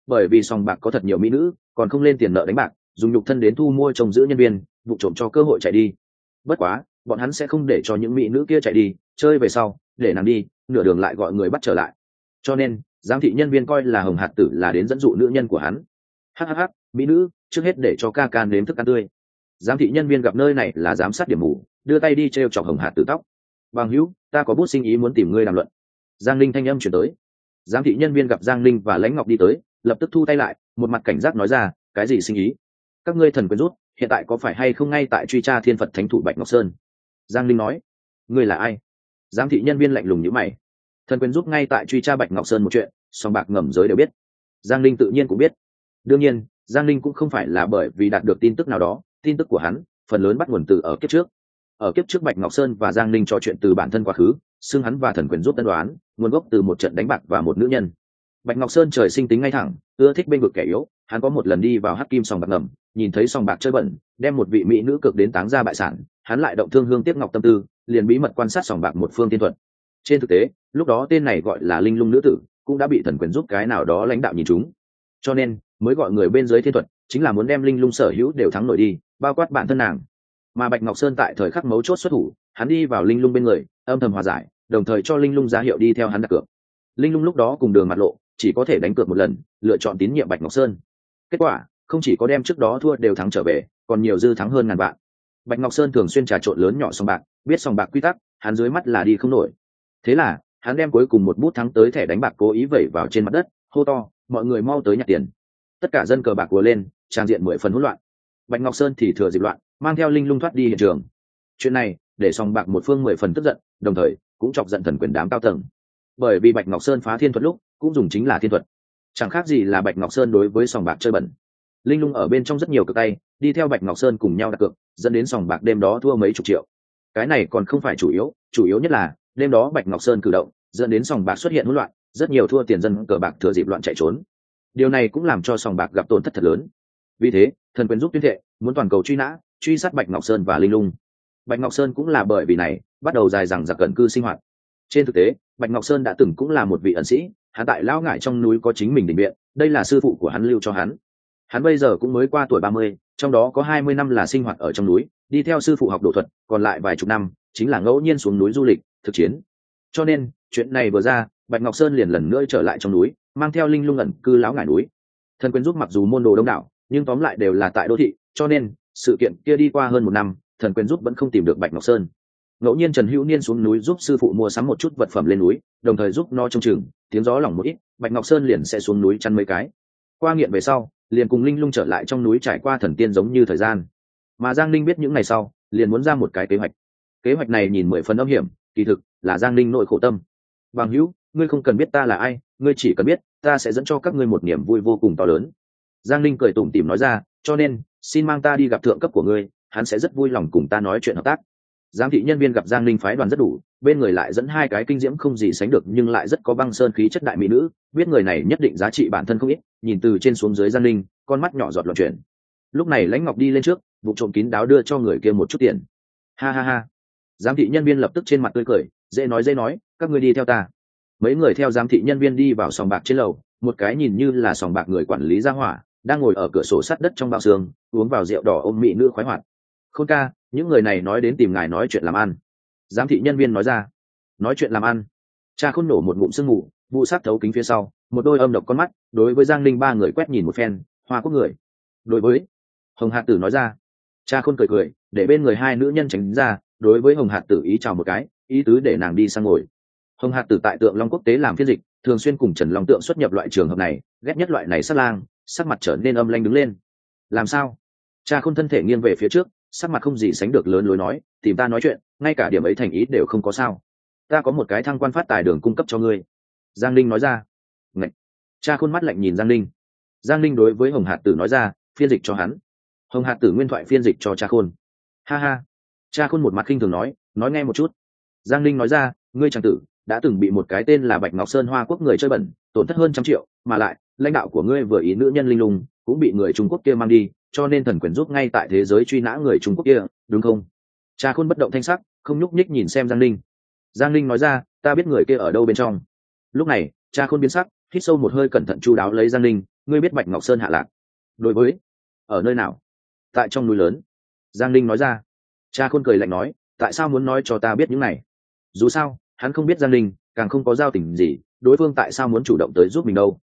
Bởi vì sòng bạc có thật nhiều mỹ nữ, còn không lên tiền nợ đánh bạc, dùng nhục thân đến thu mua trông giữ nhân viên, vụ trộm cho cơ hội chạy đi. Bất quá, bọn hắn sẽ không để cho những mỹ nữ kia chạy đi, chơi về sau, để nàng đi, nửa đường lại gọi người bắt trở lại. Cho nên, giám thị nhân viên coi là hồng hạt tử là đến dẫn dụ nữ nhân của hắn. Hhh mỹ nữ trước hết để cho ca ca nếm thức ăn tươi. Giám thị nhân viên gặp nơi này là giám sát điểm mù, đưa tay đi t r e o chọc hồng hạt từ tóc. Bằng hữu, ta có bút sinh ý muốn tìm ngươi làm luận. Giang linh thanh âm chuyển tới. Giám thị nhân viên gặp giang linh và lãnh ngọc đi tới, lập tức thu tay lại, một mặt cảnh giác nói ra, cái gì sinh ý? Các ngươi thần quyền rút, hiện tại có phải hay không ngay tại truy tra thiên phật thánh thủ bạch ngọc sơn? Giang linh nói. Ngươi là ai? Giám thị nhân viên lạnh lùng nhữ mày. Thần quyền rút ngay tại truy tra bạch ngọc sơn một chuyện, song bạc ngầm giới đều biết. Giang linh tự nhiên cũng biết. Đương nhiên giang linh cũng không phải là bởi vì đạt được tin tức nào đó, tin tức của hắn, phần lớn bắt nguồn từ ở kiếp trước. Ở kiếp trước bạch ngọc sơn và giang linh trò chuyện từ bản thân quá khứ, xưng hắn và thần quyền giúp tân đoán, nguồn gốc từ một trận đánh bạc và một nữ nhân. Bạch ngọc sơn trời sinh tính ngay thẳng, ưa thích bên vực kẻ yếu, hắn có một lần đi vào hắc kim sòng bạc ngầm, nhìn thấy sòng bạc chơi bẩn, đem một vị mỹ nữ cực đến táng ra bại sản, hắn lại động thương hương tiếp ngọc tâm tư, liền bí mật quan sát sòng bạc một phương tiên thuật. Trên thực tế, lúc đó tên này gọi là linh lung nữ tử, cũng đã bị thần quyền giúp cái nào đó lãnh đạo nhìn chúng cho nên, mới gọi người bên dưới thiên thuật, chính là muốn đem linh lung sở hữu đều thắng nổi đi, bao quát bản thân nàng. Mà bạch ngọc sơn tại thời khắc mấu chốt xuất thủ, hắn đi vào linh lung bên người, âm thầm hòa giải, đồng thời cho linh lung giá hiệu đi theo hắn đặt cược. Linh lung lúc đó cùng đường mặt lộ, chỉ có thể đánh cược một lần, lựa chọn tín nhiệm bạch ngọc sơn. Kết quả, không chỉ có đem trước đó thua đều thắng trở về, còn nhiều dư thắng hơn ngàn vạn. Bạch ngọc sơn thường xuyên trà trộn lớn nhỏ sòng bạc, biết sòng bạc quy tắc, hắn dưới mắt là đi không nổi. Thế là, hắn đem cuối cùng một bút thắng tới thẻ đánh bạc cố ý vẩy vào trên mặt đất, hô to mọi người mau tới nhặt tiền. Tất cả dân cờ bạc vừa lên, trang diện mười phần hỗn loạn. Bạch ngọc sơn thì thừa dịp loạn, mang theo linh lung thoát đi hiện trường. Chuyện này, để sòng bạc một phương mười phần tức giận, đồng thời, cũng chọc giận thần quyền đám cao tầng. Bởi vì bạch ngọc sơn phá thiên thuật lúc, cũng dùng chính là thiên thuật. Chẳng khác gì là bạch ngọc sơn đối với sòng bạc chơi bẩn. Linh lung ở bên trong rất nhiều cực tay, đi theo bạch ngọc sơn cùng nhau đặt cược, dẫn đến sòng bạc đêm đó thua mấy chục triệu. Cái này còn không phải chủ yếu chủ yếu nhất là, đêm đó bạch ngọc sơn cử động, dẫn đến sòng bạc xuất hiện hỗn loạn rất nhiều thua tiền dân cờ bạc thừa dịp loạn chạy trốn. Điều này cũng làm cho sòng bạc gặp tổn thất thật lớn. Vì thế, thần quyền giúp tuyên thệ, muốn toàn cầu truy nã, truy sát bạch ngọc sơn và linh lung. Bạch ngọc sơn cũng là bởi vì này, bắt đầu dài rằng giặc gần cư sinh hoạt. Trên thực tế, bạch ngọc sơn đã từng cũng là một vị ẩn sĩ, hắn tại lão ngại trong núi có chính mình định biện đây là sư phụ của hắn lưu cho hắn. Hắn bây giờ cũng mới qua tuổi ba mươi, trong đó có hai mươi năm là sinh hoạt ở trong núi, đi theo sư phụ học đồ thuật, còn lại vài chục năm, chính là ngẫu nhiên xuống núi du lịch, thực chiến. Cho nên, chuyện này vừa ra bạch ngọc sơn liền lần nữa trở lại trong núi, mang theo linh lung ẩn cư lão ngải núi. Thần quyền giúp mặc dù môn đồ đông đảo, nhưng tóm lại đều là tại đô thị, cho nên, sự kiện kia đi qua hơn một năm, thần quyền giúp vẫn không tìm được bạch ngọc sơn. Ngẫu nhiên trần hữu niên xuống núi giúp sư phụ mua sắm một chút vật phẩm lên núi, đồng thời giúp no trông chừng, tiếng gió lỏng một ít, bạch ngọc sơn liền sẽ xuống núi chăn mấy cái. Qua nghiện về sau, liền cùng linh lung trở lại trong núi trải qua thần tiên giống như thời gian. Mà giang linh biết những ngày sau, liền muốn ra một cái kế hoạch. Kế hoạch này nhìn mười phần âm hiểm, kỳ thực là giang linh nội khổ tâm. Bằng hữu ngươi không cần biết ta là ai, ngươi chỉ cần biết, ta sẽ dẫn cho các ngươi một niềm vui vô cùng to lớn. Giang linh cười tủm tỉm nói ra, cho nên, xin mang ta đi gặp thượng cấp của ngươi, hắn sẽ rất vui lòng cùng ta nói chuyện hợp tác. Giám thị nhân viên gặp giang linh phái đoàn rất đủ, bên người lại dẫn hai cái kinh diễm không gì sánh được nhưng lại rất có băng sơn khí chất đại mỹ nữ, biết người này nhất định giá trị bản thân không ít, nhìn từ trên xuống dưới giang linh con mắt nhỏ giọt loạn chuyển. Lúc này lãnh ngọc đi lên trước, vụ trộm kín đáo đưa cho người kia một chút tiền. Ha ha ha. Giám thị nhân viên lập tức trên mặt tươi cười, dễ nói dễ nói, các người đi theo ta mấy người theo giám thị nhân viên đi vào sòng bạc trên lầu, một cái nhìn như là sòng bạc người quản lý ra hỏa, đang ngồi ở cửa sổ sắt đất trong bao xương, uống vào rượu đỏ ôm mỹ nữ khoái hoạt. Khôn ca, những người này nói đến tìm ngài nói chuyện làm ăn. Giám thị nhân viên nói ra. Nói chuyện làm ăn. Cha khôn nổ một ngụm sương mù, vụ sát thấu kính phía sau, một đôi âm độc con mắt, đối với giang linh ba người quét nhìn một phen, hoa quốc người. Đối với hồng hạt tử nói ra. Cha khôn cười cười, để bên người hai nữ nhân tránh ra, đối với hồng hạt tử ý chào một cái, ý tứ để nàng đi sang ngồi hồng hạt tử tại tượng long quốc tế làm phiên dịch, thường xuyên cùng trần long tượng xuất nhập loại trường hợp này, ghét nhất loại này sát lang, sắc mặt trở nên âm lanh đứng lên. Làm sao? Cha khôn thân thể nghiêng về phía trước, sắc mặt không gì sánh được lớn lối nói, tìm ta nói chuyện, ngay cả điểm ấy thành ý đều không có sao. Ta có một cái thăng quan phát tài đường cung cấp cho ngươi. Giang linh nói ra. Ngậy! cha khôn mắt lạnh nhìn giang linh giang linh đối với hồng hạt tử nói ra, phiên dịch cho hắn. Hồng hạt tử nguyên thoại phiên dịch cho cha khôn. Ha ha. Cha khôn một mặt khinh thường nói nói nghe một chút. Giang linh nói ra, ngươi tràng tử đã từng bị một cái tên là bạch ngọc sơn hoa quốc người chơi bẩn, tổn thất hơn trăm triệu, mà lại, lãnh đạo của ngươi vừa ý nữ nhân linh lung, cũng bị người trung quốc kia mang đi, cho nên thần quyền giúp ngay tại thế giới truy nã người trung quốc kia, đúng không? Cha khôn bất động thanh sắc, không nhúc nhích nhìn xem giang linh giang linh nói ra, ta biết người kia ở đâu bên trong. Lúc này, cha khôn biến sắc, hít sâu một hơi cẩn thận chu đáo lấy giang linh ngươi biết bạch ngọc sơn hạ lạc? Đối với. Ở nơi nào? Tại trong núi lớn. Giang linh nói ra. Cha khôn cười lạnh nói, tại sao muốn nói cho ta biết những này? Dù sao hắn không biết giang linh càng không có giao tình gì đối phương tại sao muốn chủ động tới giúp mình đâu.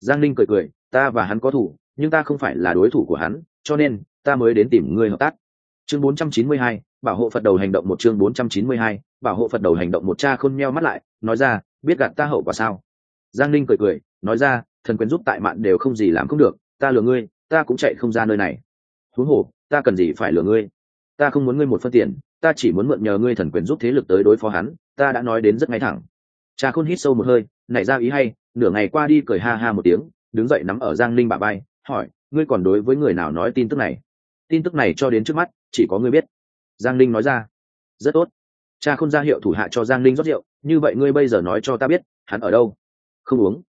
Giang linh cười cười ta và hắn có thủ nhưng ta không phải là đối thủ của hắn cho nên ta mới đến tìm ngươi hợp tác. Chương 492, bảo hộ phật đầu hành động một chương 492, bảo hộ phật đầu hành động một cha khôn meo mắt lại nói ra biết gạt ta hậu quả sao? Giang linh cười cười nói ra thần quyền giúp tại mạn đều không gì làm không được ta lừa ngươi ta cũng chạy không ra nơi này. Huống hồ ta cần gì phải lừa ngươi? Ta không muốn ngươi một phân tiền ta chỉ muốn mượn nhờ ngươi thần quyền giúp thế lực tới đối phó hắn ta đã nói đến rất ngay thẳng. Cha khôn hít sâu một hơi, nảy ra ý hay, nửa ngày qua đi cười ha ha một tiếng, đứng dậy nắm ở giang linh bà bay, hỏi, ngươi còn đối với người nào nói tin tức này? Tin tức này cho đến trước mắt, chỉ có ngươi biết. Giang linh nói ra, rất tốt. Cha khôn ra hiệu thủ hạ cho giang linh rót rượu, như vậy ngươi bây giờ nói cho ta biết, hắn ở đâu? Không uống.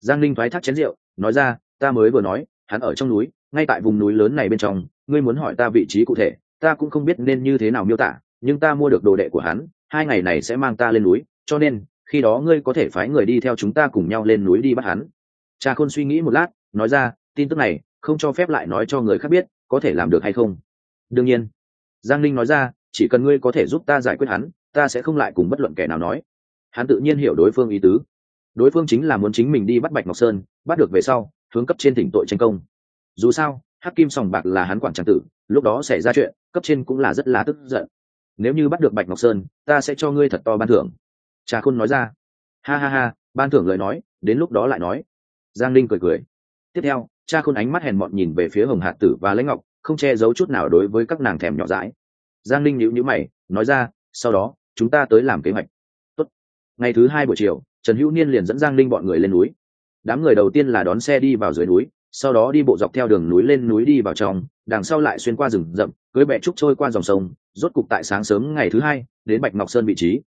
Giang linh thoái thác chén rượu, nói ra, ta mới vừa nói, hắn ở trong núi, ngay tại vùng núi lớn này bên trong, ngươi muốn hỏi ta vị trí cụ thể, ta cũng không biết nên như thế nào miêu tả, nhưng ta mua được đồ đệ của hắn hai ngày này sẽ mang ta lên núi, cho nên, khi đó ngươi có thể phái người đi theo chúng ta cùng nhau lên núi đi bắt hắn. Cha khôn suy nghĩ một lát, nói ra, tin tức này, không cho phép lại nói cho người khác biết, có thể làm được hay không? Đương nhiên. Giang linh nói ra, chỉ cần ngươi có thể giúp ta giải quyết hắn, ta sẽ không lại cùng bất luận kẻ nào nói. Hắn tự nhiên hiểu đối phương ý tứ. Đối phương chính là muốn chính mình đi bắt bạch ngọc sơn, bắt được về sau, hướng cấp trên thỉnh tội tranh công. Dù sao, hắc kim sòng bạc là hắn quản tràng tử, lúc đó xảy ra chuyện, cấp trên cũng là rất là tức giận nếu như bắt được bạch ngọc sơn, ta sẽ cho ngươi thật to ban thưởng. Trà khôn nói ra. Ha ha ha, ban thưởng lời nói, đến lúc đó lại nói. Giang linh cười cười. Tiếp theo cha khôn ánh mắt hèn mọn nhìn về phía hồng hạt tử và lãnh ngọc, không che giấu chút nào đối với các nàng thèm nhỏ dãi. Giang linh nhữ nhữ mày, nói ra, sau đó, chúng ta tới làm kế hoạch. Tốt. ngày thứ hai buổi chiều, trần hữu niên liền dẫn giang linh bọn người lên núi. Đám người đầu tiên là đón xe đi vào dưới núi, sau đó đi bộ dọc theo đường núi lên núi đi vào trong, đằng sau lại xuyên qua rừng rậm, cưới bẹ trúc trôi qua dòng sông rốt cục tại sáng sớm ngày thứ hai, đến bạch ngọc sơn vị trí.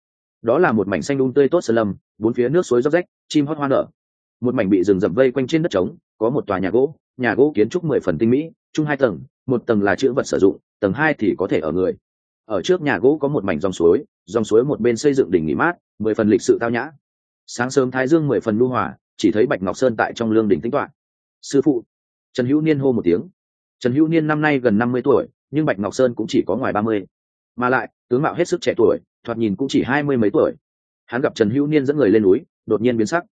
Đó là một mảnh xanh đun tươi tốt sơn lâm, bốn phía nước suối róc rách, chim hót hoa nở. Một mảnh bị rừng rậm vây quanh trên đất trống, có một tòa nhà gỗ nhà gỗ kiến trúc mười phần tinh mỹ, chung hai tầng, một tầng là chữ vật sử dụng, tầng hai thì có thể ở người. Ở trước nhà gỗ có một mảnh dòng suối dòng suối một bên xây dựng đỉnh nghỉ mát, mười phần lịch sự tao nhã. Sáng sớm thái dương mười phần lưu hòa, chỉ thấy bạch ngọc sơn tại trong lương đỉnh tính toạ sư phụ, trần hữu niên hô một tiếng. Trần hữu niên năm nay gần năm mươi tuổi, nhưng bạch ngọc sơn cũng chỉ có ngoài ba mươi mà lại, tướng mạo hết sức trẻ tuổi, thoạt nhìn cũng chỉ hai mươi mấy tuổi. Hắn gặp trần hữu niên dẫn người lên núi, đột nhiên biến sắc.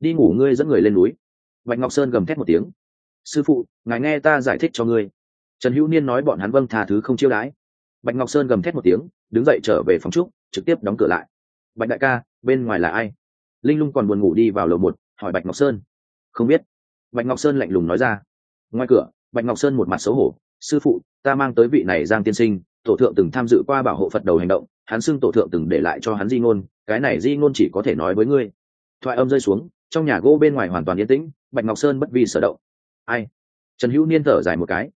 Đi ngủ ngươi dẫn người lên núi. Bạch ngọc sơn gầm thét một tiếng. Sư phụ, ngài nghe ta giải thích cho ngươi. Trần hữu niên nói bọn hắn vâng tha thứ không chiêu đãi. Bạch ngọc sơn gầm thét một tiếng, đứng dậy trở về phòng trúc, trực tiếp đóng cửa lại. Bạch đại ca, bên ngoài là ai? Linh lung còn buồn ngủ đi vào lầu một, hỏi bạch ngọc sơn. Không biết. Bạch ngọc sơn lạnh lùng nói ra. Ngoài cửa, bạch ngọc sơn một mặt xấu hổ. Sư phụ, ta mang tới vị này giang tiên sinh tổ thượng từng tham dự qua bảo hộ phật đầu hành động, hắn xưng tổ thượng từng để lại cho hắn di ngôn, cái này di ngôn chỉ có thể nói với ngươi. Thoại âm rơi xuống, trong nhà gỗ bên ngoài hoàn toàn yên tĩnh, bạch ngọc sơn bất vi sở động. Ai? Trần hữu niên thở dài một cái.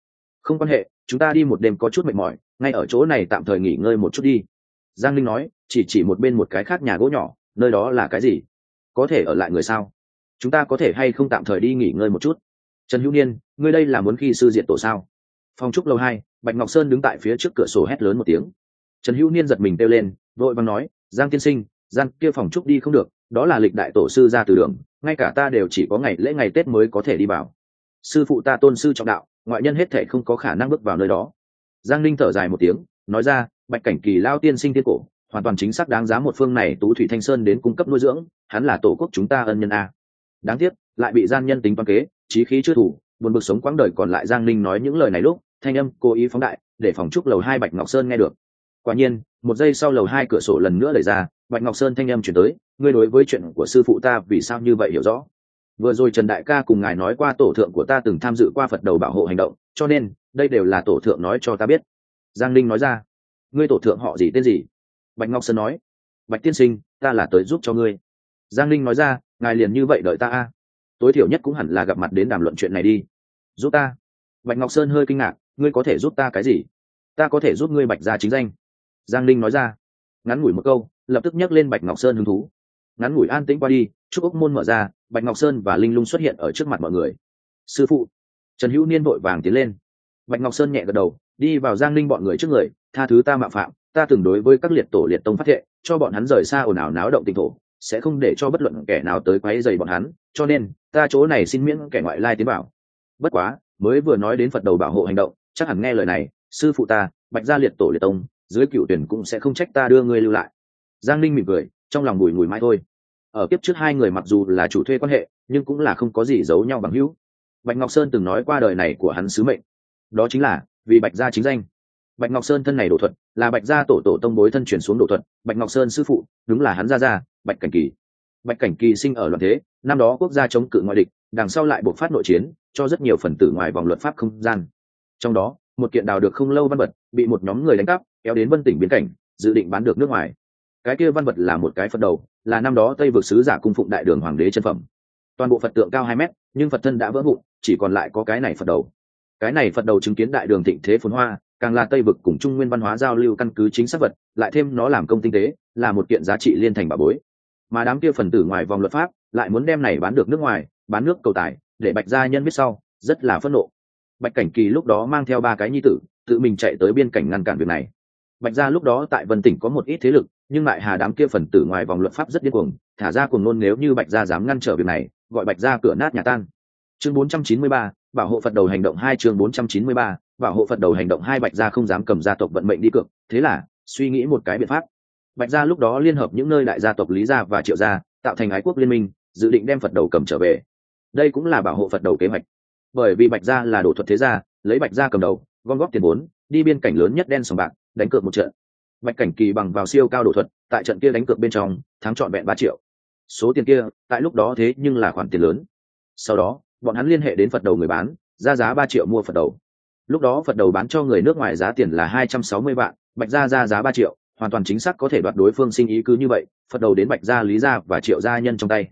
Không quan hệ, chúng ta đi một đêm có chút mệt mỏi, ngay ở chỗ này tạm thời nghỉ ngơi một chút đi. Giang linh nói, chỉ chỉ một bên một cái khác nhà gỗ nhỏ, nơi đó là cái gì? Có thể ở lại người sao? Chúng ta có thể hay không tạm thời đi nghỉ ngơi một chút? Trần hữu niên, ngươi đây là muốn khi sư diện tổ sao? Phong trúc lâu hai bạch ngọc sơn đứng tại phía trước cửa sổ hét lớn một tiếng. Trần hữu niên giật mình kêu lên, vội vàng nói, giang tiên sinh giang kia phòng trúc đi không được, đó là lịch đại tổ sư ra từ đường, ngay cả ta đều chỉ có ngày lễ ngày tết mới có thể đi vào. Sư phụ ta tôn sư trọng đạo, ngoại nhân hết thể không có khả năng bước vào nơi đó. Giang linh thở dài một tiếng, nói ra, bạch cảnh kỳ lao tiên sinh tiên cổ, hoàn toàn chính xác đáng giá một phương này tú thủy thanh sơn đến cung cấp nuôi dưỡng, hắn là tổ quốc chúng ta ân nhân a. Đáng tiếc, lại bị gian nhân tính toán kế trí khí chưa thủ, buồn bực sống quãng đời còn lại giang linh nói những lời này lúc thanh âm cố ý phóng đại, để phòng trúc lầu hai bạch ngọc sơn nghe được. Quả nhiên, một giây sau lầu hai cửa sổ lần nữa đẩy ra, bạch ngọc sơn thanh âm chuyển tới, ngươi đối với chuyện của sư phụ ta vì sao như vậy hiểu rõ? Vừa rồi trần đại ca cùng ngài nói qua tổ thượng của ta từng tham dự qua phật đầu bảo hộ hành động, cho nên, đây đều là tổ thượng nói cho ta biết. Giang linh nói ra, ngươi tổ thượng họ gì tên gì? Bạch ngọc sơn nói, bạch tiên sinh, ta là tới giúp cho ngươi. Giang linh nói ra, ngài liền như vậy đợi ta a? Tối thiểu nhất cũng hẳn là gặp mặt đến đàm luận chuyện này đi. Giúp ta. Bạch ngọc sơn hơi kinh ngạc ngươi có thể giúp ta cái gì? Ta có thể giúp ngươi bạch ra chính danh. Giang linh nói ra. Ngắn ngủi một câu, lập tức nhắc lên bạch ngọc sơn hứng thú. Ngắn ngủi an tĩnh qua đi, chúc ốc môn mở ra, bạch ngọc sơn và linh lung xuất hiện ở trước mặt mọi người. Sư phụ. Trần hữu niên vội vàng tiến lên. Bạch ngọc sơn nhẹ gật đầu, đi vào giang linh bọn người trước người, tha thứ ta mạo phạm, ta từng đối với các liệt tổ liệt tông phát thệ, cho bọn hắn rời xa ồn ào náo động tình thổ, sẽ không để cho bất luận kẻ nào tới quấy dày bọn hắn, cho nên, ta chỗ này xin miễn kẻ ngoại lai tiến bảo bất quá, mới vừa nói đến phật đầu bảo hộ hành động chắc hẳn nghe lời này, sư phụ ta, bạch gia liệt tổ liệt tông, dưới cựu tuyển cũng sẽ không trách ta đưa ngươi lưu lại. Giang linh mỉm cười, trong lòng bùi mùi mãi thôi. Ở kiếp trước hai người mặc dù là chủ thuê quan hệ, nhưng cũng là không có gì giấu nhau bằng hữu. Bạch ngọc sơn từng nói qua đời này của hắn sứ mệnh. Đó chính là, vì bạch gia chính danh. Bạch ngọc sơn thân này đổ thuật, là bạch gia tổ tổ tông bối thân chuyển xuống đổ thuật. Bạch ngọc sơn sư phụ, đúng là hắn gia gia, bạch cảnh kỳ. Bạch cảnh kỳ sinh ở loạn thế, năm đó quốc gia chống cự ngoại địch, đằng sau lại buộc phát nội chiến, cho rất nhiều phần tử ngoài vòng luật pháp không gian trong đó, một kiện đào được không lâu văn vật, bị một nhóm người đánh cắp, kéo đến vân tỉnh biến cảnh, dự định bán được nước ngoài. Cái kia văn vật là một cái phật đầu, là năm đó tây vực sứ giả cung phụng đại đường hoàng đế chân phẩm. Toàn bộ phật tượng cao hai mét, nhưng phật thân đã vỡ vụn, chỉ còn lại có cái này phật đầu. Cái này phật đầu chứng kiến đại đường thịnh thế phồn hoa, càng là tây vực cùng trung nguyên văn hóa giao lưu căn cứ chính xác vật, lại thêm nó làm công tinh tế, là một kiện giá trị liên thành bà bối. Mà đám kia phần tử ngoài vòng luật pháp, lại muốn đem này bán được nước ngoài, bán nước cầu tài, để bạch gia nhân biết sau, rất là phẫn nộ bạch cảnh kỳ lúc đó mang theo ba cái nhi tử tự mình chạy tới biên cảnh ngăn cản việc này. Bạch gia lúc đó tại vân tỉnh có một ít thế lực nhưng lại hà đám kia phần tử ngoài vòng luật pháp rất điên cuồng thả ra cùng nôn nếu như bạch gia dám ngăn trở việc này gọi bạch gia cửa nát nhà tan. Chương 493, bảo hộ phật đầu hành động hai chương 493, bảo hộ phật đầu hành động hai bạch gia không dám cầm gia tộc vận mệnh đi cược. Thế là suy nghĩ một cái biện pháp. Bạch gia lúc đó liên hợp những nơi đại gia tộc lý gia và triệu gia tạo thành ái quốc liên minh dự định đem phật đầu cầm trở về. Đây cũng là bảo hộ phật đầu kế hoạch bởi vì bạch gia là đổ thuật thế gia, lấy bạch gia cầm đầu, gom góp tiền vốn, đi biên cảnh lớn nhất đen sòng bạc, đánh cược một trận. Bạch cảnh kỳ bằng vào siêu cao đổ thuật, tại trận kia đánh cược bên trong, thắng trọn vẹn ba triệu. Số tiền kia, tại lúc đó thế nhưng là khoản tiền lớn. Sau đó, bọn hắn liên hệ đến phật đầu người bán, ra giá ba triệu mua phật đầu. Lúc đó phật đầu bán cho người nước ngoài giá tiền là hai trăm sáu mươi vạn, bạch gia ra giá ba triệu, hoàn toàn chính xác có thể đoạt đối phương sinh ý cứ như vậy, phật đầu đến bạch gia lý gia và triệu gia nhân trong tay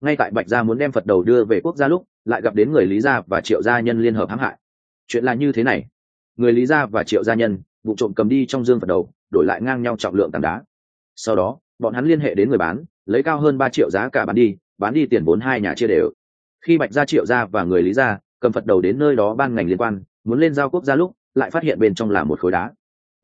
ngay tại bạch gia muốn đem phật đầu đưa về quốc gia lúc, lại gặp đến người lý gia và triệu gia nhân liên hợp hãm hại. Chuyện là như thế này. Người lý gia và triệu gia nhân, vụ trộm cầm đi trong dương phật đầu, đổi lại ngang nhau trọng lượng tảng đá. Sau đó, bọn hắn liên hệ đến người bán, lấy cao hơn ba triệu giá cả bán đi bán đi tiền vốn hai nhà chia đều. Khi bạch gia, triệu gia và người lý gia cầm phật đầu đến nơi đó ban ngành liên quan, muốn lên giao quốc gia lúc, lại phát hiện bên trong là một khối đá.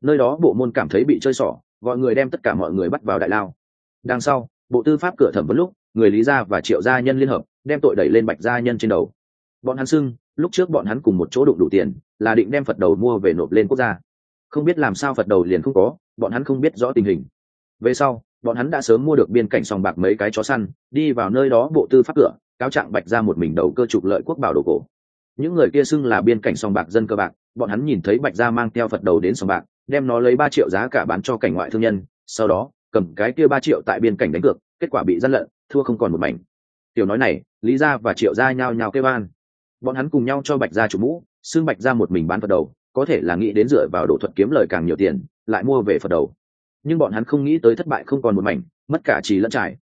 Nơi đó bộ môn cảm thấy bị chơi xỏ, gọi người đem tất cả mọi người bắt vào đại lao. Đằng sau, bộ tư pháp cửa thẩm vấn lúc người lý gia và triệu gia nhân liên hợp, đem tội đẩy lên bạch gia nhân trên đầu. Bọn hắn xưng, lúc trước bọn hắn cùng một chỗ đụng đủ tiền, là định đem phật đầu mua về nộp lên quốc gia. Không biết làm sao phật đầu liền không có, bọn hắn không biết rõ tình hình. Về sau, bọn hắn đã sớm mua được biên cảnh sòng bạc mấy cái chó săn, đi vào nơi đó bộ tư pháp cửa, cáo trạng bạch ra một mình đầu cơ trục lợi quốc bảo đồ cổ. Những người kia xưng là biên cảnh sòng bạc dân cơ bạc, bọn hắn nhìn thấy bạch gia mang theo phật đầu đến sòng bạc, đem nó lấy ba triệu giá cả bán cho cảnh ngoại thương nhân, sau đó cầm cái kia ba triệu tại biên cảnh đánh cược, kết quả bị gian lận, thua không còn một mảnh. Tiểu nói này, lý gia và triệu gia nhao nhao kêu an. Bọn hắn cùng nhau cho bạch gia chủ mũ xương bạch gia một mình bán phật đầu, có thể là nghĩ đến dựa vào độ thuật kiếm lời càng nhiều tiền, lại mua về phật đầu. Nhưng bọn hắn không nghĩ tới thất bại không còn một mảnh, mất cả trì lẫn trải.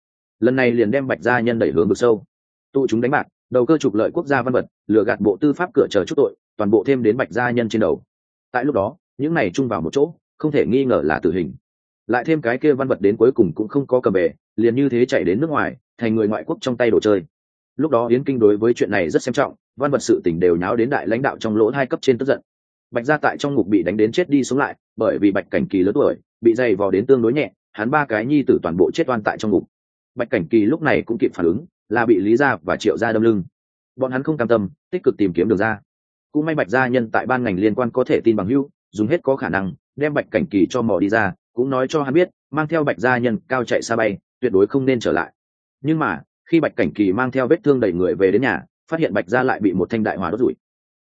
Lần này liền đem bạch gia nhân đẩy hướng vực sâu. Tụ chúng đánh bạc, đầu cơ trục lợi quốc gia văn vật, lừa gạt bộ tư pháp cửa chờ chút tội, toàn bộ thêm đến bạch gia nhân trên đầu. Tại lúc đó, những này chung vào một chỗ, không thể nghi ngờ là tử hình lại thêm cái kia văn vật đến cuối cùng cũng không có cầm về, liền như thế chạy đến nước ngoài, thành người ngoại quốc trong tay đồ chơi. Lúc đó yến kinh đối với chuyện này rất xem trọng, văn vật sự tỉnh đều nháo đến đại lãnh đạo trong lỗ hai cấp trên tức giận. Bạch gia tại trong ngục bị đánh đến chết đi sống lại, bởi vì bạch cảnh kỳ lớn tuổi, bị dày vò đến tương đối nhẹ, hắn ba cái nhi tử toàn bộ chết oan tại trong ngục. Bạch cảnh kỳ lúc này cũng kịp phản ứng, là bị lý gia và triệu gia đâm lưng. Bọn hắn không cam tâm, tích cực tìm kiếm đường ra. Cũng may bạch gia nhân tại ban ngành liên quan có thể tin bằng hưu dùng hết có khả năng, đem bạch cảnh kỳ cho mò đi ra cũng nói cho hắn biết, mang theo bạch gia nhân cao chạy xa bay, tuyệt đối không nên trở lại. Nhưng mà, khi bạch cảnh kỳ mang theo vết thương đầy người về đến nhà, phát hiện bạch gia lại bị một thanh đại hỏa đốt rủi.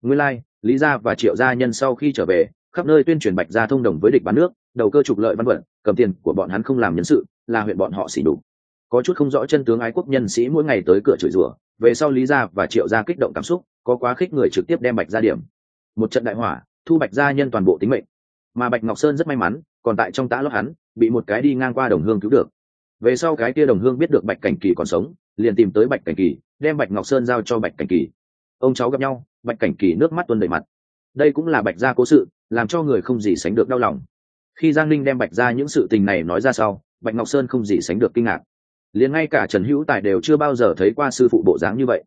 Nguyên lai, lý gia và triệu gia nhân sau khi trở về, khắp nơi tuyên truyền bạch gia thông đồng với địch bán nước, đầu cơ trục lợi văn vận, cầm tiền của bọn hắn không làm nhân sự, là huyện bọn họ xỉ đủ. Có chút không rõ chân tướng ái quốc nhân sĩ mỗi ngày tới cửa chửi rủa, về sau lý gia và triệu gia kích động cảm xúc, có quá khích người trực tiếp đem bạch gia điểm. Một trận đại hỏa, thu bạch gia nhân toàn bộ tính mệnh. Mà bạch ngọc sơn rất may mắn còn tại trong tã lót hắn, bị một cái đi ngang qua đồng hương cứu được. Về sau cái kia đồng hương biết được bạch cảnh kỳ còn sống, liền tìm tới bạch cảnh kỳ, đem bạch ngọc sơn giao cho bạch cảnh kỳ. Ông cháu gặp nhau, bạch cảnh kỳ nước mắt tuôn đầy mặt. Đây cũng là bạch gia cố sự, làm cho người không gì sánh được đau lòng. Khi giang linh đem bạch ra những sự tình này nói ra sau, bạch ngọc sơn không gì sánh được kinh ngạc. Liền ngay cả trần hữu tài đều chưa bao giờ thấy qua sư phụ bộ dáng như vậy.